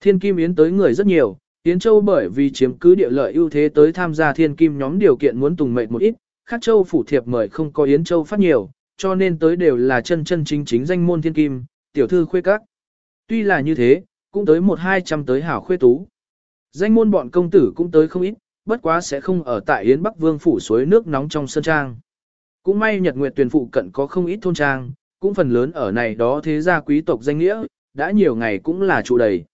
Thiên kim yến tới người rất nhiều, Yến Châu bởi vì chiếm cứ địa lợi ưu thế tới tham gia thiên kim nhóm điều kiện muốn tùng mệnh một ít, khác châu phủ thiệp mời không có Yến Châu phát nhiều, cho nên tới đều là chân chân chính chính danh môn thiên kim, tiểu thư khuê các. Tuy là như thế, cũng tới một hai trăm tới hảo khuê tú. Danh môn bọn công tử cũng tới không ít, bất quá sẽ không ở tại Yến Bắc Vương phủ suối nước nóng trong sân trang. Cũng may Nhật Nguyệt tuyển phụ cận có không ít thôn trang, cũng phần lớn ở này đó thế gia quý tộc danh nghĩa, đã nhiều ngày cũng là trụ đầy.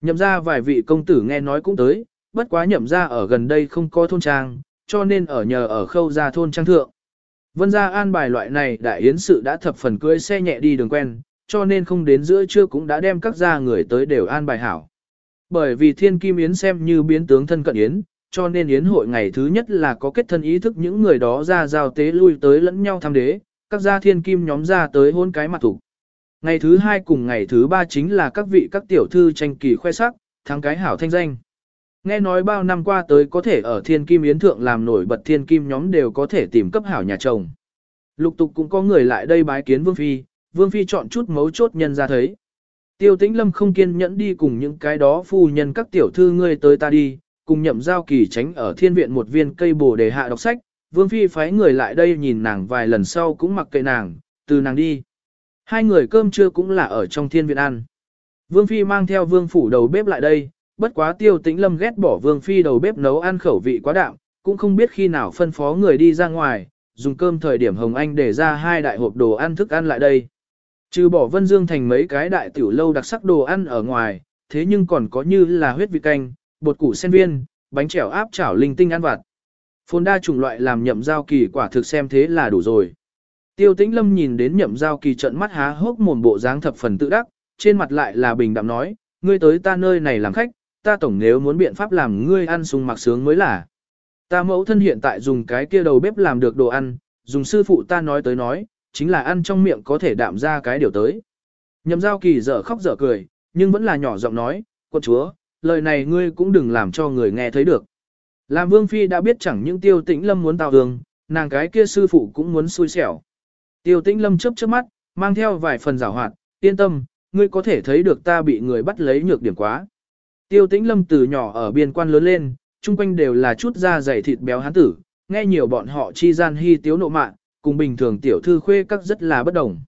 Nhậm ra vài vị công tử nghe nói cũng tới, bất quá nhậm ra ở gần đây không có thôn trang, cho nên ở nhờ ở khâu ra thôn trang thượng. Vân gia an bài loại này đại yến sự đã thập phần cưới xe nhẹ đi đường quen, cho nên không đến giữa trưa cũng đã đem các gia người tới đều an bài hảo. Bởi vì thiên kim yến xem như biến tướng thân cận yến, cho nên yến hội ngày thứ nhất là có kết thân ý thức những người đó ra giao tế lui tới lẫn nhau thăm đế, các gia thiên kim nhóm ra tới hôn cái mặt thủ. Ngày thứ hai cùng ngày thứ ba chính là các vị các tiểu thư tranh kỳ khoe sắc, thắng cái hảo thanh danh. Nghe nói bao năm qua tới có thể ở thiên kim yến thượng làm nổi bật thiên kim nhóm đều có thể tìm cấp hảo nhà chồng. Lục tục cũng có người lại đây bái kiến Vương Phi, Vương Phi chọn chút mấu chốt nhân ra thấy. Tiêu tĩnh lâm không kiên nhẫn đi cùng những cái đó phu nhân các tiểu thư ngươi tới ta đi, cùng nhậm giao kỳ tránh ở thiên viện một viên cây bồ đề hạ đọc sách, Vương Phi phái người lại đây nhìn nàng vài lần sau cũng mặc kệ nàng, từ nàng đi. Hai người cơm trưa cũng là ở trong thiên viện ăn. Vương Phi mang theo vương phủ đầu bếp lại đây, bất quá tiêu tĩnh lâm ghét bỏ vương Phi đầu bếp nấu ăn khẩu vị quá đạm, cũng không biết khi nào phân phó người đi ra ngoài, dùng cơm thời điểm Hồng Anh để ra hai đại hộp đồ ăn thức ăn lại đây. Trừ bỏ Vân Dương thành mấy cái đại tiểu lâu đặc sắc đồ ăn ở ngoài, thế nhưng còn có như là huyết vị canh, bột củ sen viên, bánh chèo áp chảo linh tinh ăn vặt. Phồn đa chủng loại làm nhậm giao kỳ quả thực xem thế là đủ rồi. Tiêu tĩnh lâm nhìn đến nhậm giao kỳ trận mắt há hốc mồm bộ dáng thập phần tự đắc, trên mặt lại là bình đạm nói, ngươi tới ta nơi này làm khách, ta tổng nếu muốn biện pháp làm ngươi ăn sung mặc sướng mới là. Ta mẫu thân hiện tại dùng cái kia đầu bếp làm được đồ ăn, dùng sư phụ ta nói tới nói, chính là ăn trong miệng có thể đạm ra cái điều tới. Nhậm giao kỳ dở khóc dở cười, nhưng vẫn là nhỏ giọng nói, quân chúa, lời này ngươi cũng đừng làm cho người nghe thấy được. Làm vương phi đã biết chẳng những tiêu tĩnh lâm muốn tào hương, nàng cái kia sư phụ cũng muốn xui xẻo. Tiêu tĩnh lâm chớp chớp mắt, mang theo vài phần rào hoạt, yên tâm, ngươi có thể thấy được ta bị người bắt lấy nhược điểm quá. Tiêu tĩnh lâm từ nhỏ ở biên quan lớn lên, chung quanh đều là chút da dày thịt béo hán tử, nghe nhiều bọn họ chi gian hy tiếu nộ mạn, cùng bình thường tiểu thư khuê các rất là bất đồng.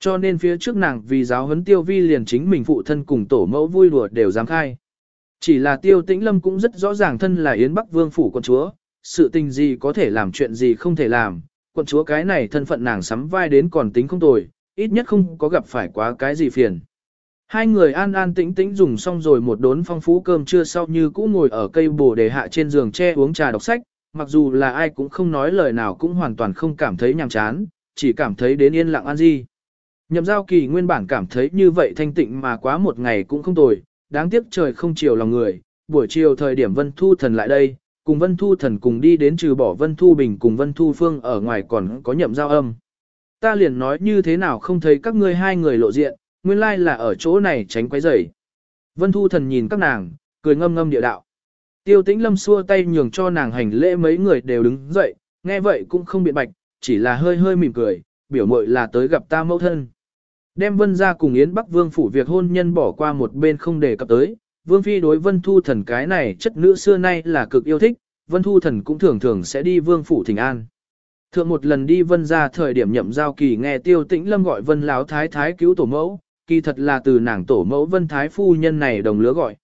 Cho nên phía trước nàng vì giáo huấn tiêu vi liền chính mình phụ thân cùng tổ mẫu vui đùa đều dám khai. Chỉ là tiêu tĩnh lâm cũng rất rõ ràng thân là Yến Bắc Vương phủ con chúa, sự tình gì có thể làm chuyện gì không thể làm, quận chúa cái này thân phận nàng sắm vai đến còn tính không tồi, ít nhất không có gặp phải quá cái gì phiền. Hai người an an tĩnh tĩnh dùng xong rồi một đốn phong phú cơm trưa sau như cũ ngồi ở cây bồ đề hạ trên giường tre uống trà đọc sách, mặc dù là ai cũng không nói lời nào cũng hoàn toàn không cảm thấy nhàm chán, chỉ cảm thấy đến yên lặng an di. Nhậm giao kỳ nguyên bản cảm thấy như vậy thanh tịnh mà quá một ngày cũng không tồi, đáng tiếc trời không chiều lòng người, buổi chiều thời điểm Vân Thu Thần lại đây, cùng Vân Thu Thần cùng đi đến trừ bỏ Vân Thu Bình cùng Vân Thu Phương ở ngoài còn có nhậm giao âm. Ta liền nói như thế nào không thấy các ngươi hai người lộ diện, nguyên lai là ở chỗ này tránh quấy rầy. Vân Thu Thần nhìn các nàng, cười ngâm ngâm địa đạo. Tiêu tĩnh lâm xua tay nhường cho nàng hành lễ mấy người đều đứng dậy, nghe vậy cũng không biện bạch, chỉ là hơi hơi mỉm cười, biểu mội là tới gặp ta mẫu thân. Đem vân ra cùng Yến Bắc Vương phủ việc hôn nhân bỏ qua một bên không để cập tới, Vương Phi đối vân thu thần cái này chất nữ xưa nay là cực yêu thích, vân thu thần cũng thường thường sẽ đi vương phủ thỉnh an. Thượng một lần đi vân ra thời điểm nhậm giao kỳ nghe tiêu tĩnh lâm gọi vân láo thái thái cứu tổ mẫu, kỳ thật là từ nàng tổ mẫu vân thái phu nhân này đồng lứa gọi.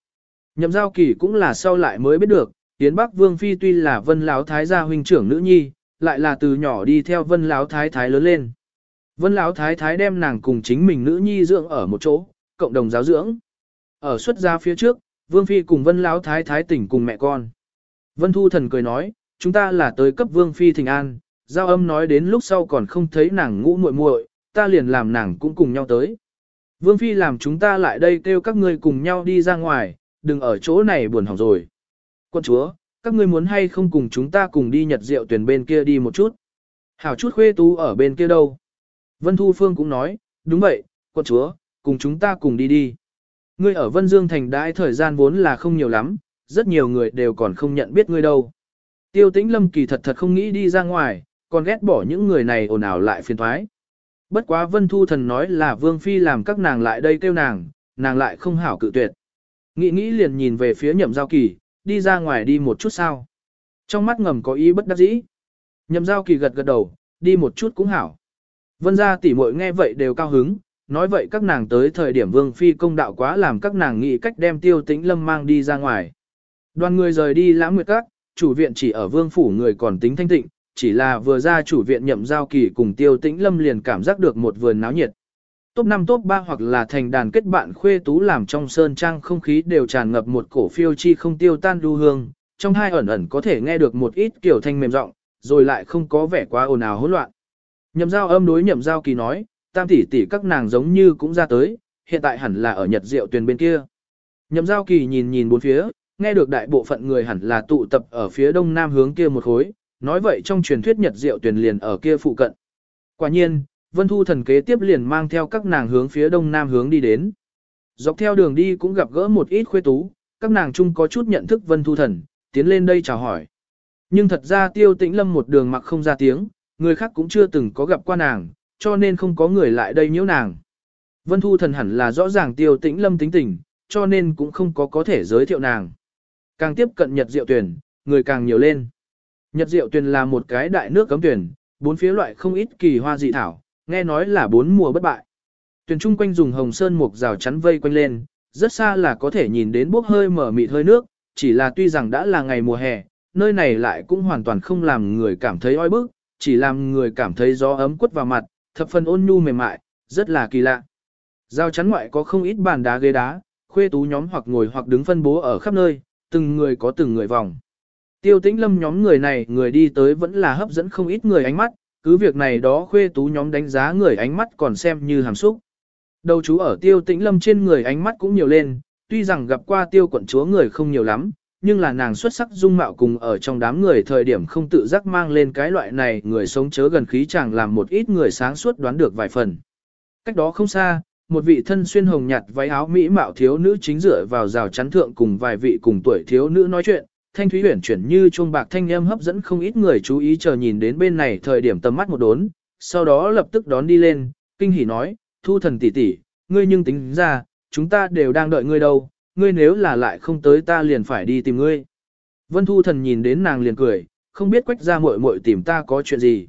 Nhậm giao kỳ cũng là sau lại mới biết được, Tiến Bắc Vương Phi tuy là vân láo thái gia huynh trưởng nữ nhi, lại là từ nhỏ đi theo vân láo thái thái lớn lên. Vân láo thái thái đem nàng cùng chính mình nữ nhi dưỡng ở một chỗ, cộng đồng giáo dưỡng. Ở xuất gia phía trước, Vương Phi cùng vân lão thái thái tỉnh cùng mẹ con. Vân Thu Thần cười nói, chúng ta là tới cấp Vương Phi thình an, giao âm nói đến lúc sau còn không thấy nàng ngũ muội muội, ta liền làm nàng cũng cùng nhau tới. Vương Phi làm chúng ta lại đây kêu các ngươi cùng nhau đi ra ngoài, đừng ở chỗ này buồn hỏng rồi. Quân chúa, các ngươi muốn hay không cùng chúng ta cùng đi nhật rượu tuyển bên kia đi một chút. Hảo chút khuê tú ở bên kia đâu. Vân Thu Phương cũng nói, đúng vậy, quân chúa, cùng chúng ta cùng đi đi. Ngươi ở Vân Dương Thành đãi thời gian vốn là không nhiều lắm, rất nhiều người đều còn không nhận biết ngươi đâu. Tiêu tĩnh lâm kỳ thật thật không nghĩ đi ra ngoài, còn ghét bỏ những người này ồn ào lại phiền thoái. Bất quá Vân Thu Thần nói là Vương Phi làm các nàng lại đây kêu nàng, nàng lại không hảo cự tuyệt. Nghĩ nghĩ liền nhìn về phía nhậm giao kỳ, đi ra ngoài đi một chút sao. Trong mắt ngầm có ý bất đắc dĩ. Nhậm giao kỳ gật gật đầu, đi một chút cũng hảo. Vân ra tỉ muội nghe vậy đều cao hứng, nói vậy các nàng tới thời điểm Vương Phi công đạo quá làm các nàng nghĩ cách đem tiêu tĩnh lâm mang đi ra ngoài. Đoàn người rời đi lãng nguyệt các, chủ viện chỉ ở Vương Phủ người còn tính thanh tịnh, chỉ là vừa ra chủ viện nhậm giao kỳ cùng tiêu tĩnh lâm liền cảm giác được một vườn náo nhiệt. Top 5 top 3 hoặc là thành đàn kết bạn khuê tú làm trong sơn trang không khí đều tràn ngập một cổ phiêu chi không tiêu tan đu hương, trong hai ẩn ẩn có thể nghe được một ít kiểu thanh mềm giọng, rồi lại không có vẻ quá ồn ào hỗn loạn. Nhậm giao âm đối nhậm giao kỳ nói, tam tỷ tỷ các nàng giống như cũng ra tới, hiện tại hẳn là ở Nhật Diệu Tuyền bên kia. Nhậm giao kỳ nhìn nhìn bốn phía, nghe được đại bộ phận người hẳn là tụ tập ở phía đông nam hướng kia một khối, nói vậy trong truyền thuyết Nhật Diệu Tuyền liền ở kia phụ cận. Quả nhiên, Vân Thu Thần kế tiếp liền mang theo các nàng hướng phía đông nam hướng đi đến. Dọc theo đường đi cũng gặp gỡ một ít khuê tú, các nàng chung có chút nhận thức Vân Thu Thần, tiến lên đây chào hỏi. Nhưng thật ra Tiêu Tĩnh Lâm một đường mặc không ra tiếng, người khác cũng chưa từng có gặp qua nàng, cho nên không có người lại đây nhiễu nàng. Vân Thu Thần hẳn là rõ ràng Tiêu Tĩnh Lâm tính tình, cho nên cũng không có có thể giới thiệu nàng. Càng tiếp cận Nhật Diệu Tuyển, người càng nhiều lên. Nhật Diệu Tuyển là một cái đại nước cấm tuyển, bốn phía loại không ít kỳ hoa dị thảo, nghe nói là bốn mùa bất bại. Tuyển trung quanh dùng hồng sơn mục rào chắn vây quanh lên, rất xa là có thể nhìn đến bốc hơi mở mịt hơi nước, chỉ là tuy rằng đã là ngày mùa hè, nơi này lại cũng hoàn toàn không làm người cảm thấy oi bức, chỉ làm người cảm thấy gió ấm quất vào mặt, thập phần ôn nhu mềm mại, rất là kỳ lạ. Giao chắn ngoại có không ít bàn đá ghế đá, khuê tú nhóm hoặc ngồi hoặc đứng phân bố ở khắp nơi, từng người có từng người vòng. Tiêu tĩnh lâm nhóm người này người đi tới vẫn là hấp dẫn không ít người ánh mắt, cứ việc này đó khuê tú nhóm đánh giá người ánh mắt còn xem như hàm xúc. Đầu chú ở tiêu tĩnh lâm trên người ánh mắt cũng nhiều lên, tuy rằng gặp qua tiêu quận chúa người không nhiều lắm, nhưng là nàng xuất sắc dung mạo cùng ở trong đám người thời điểm không tự giác mang lên cái loại này người sống chớ gần khí chàng làm một ít người sáng suốt đoán được vài phần. Cách đó không xa, một vị thân xuyên hồng nhạt váy áo mỹ mạo thiếu nữ chính dựa vào rào chắn thượng cùng vài vị cùng tuổi thiếu nữ nói chuyện, thanh thúy huyển chuyển như chuông bạc thanh âm hấp dẫn không ít người chú ý chờ nhìn đến bên này thời điểm tầm mắt một đốn, sau đó lập tức đón đi lên, kinh hỉ nói, thu thần tỷ tỷ, ngươi nhưng tính ra, chúng ta đều đang đợi ngươi đâu, ngươi nếu là lại không tới ta liền phải đi tìm ngươi. Vân thu thần nhìn đến nàng liền cười, không biết quách ra muội muội tìm ta có chuyện gì.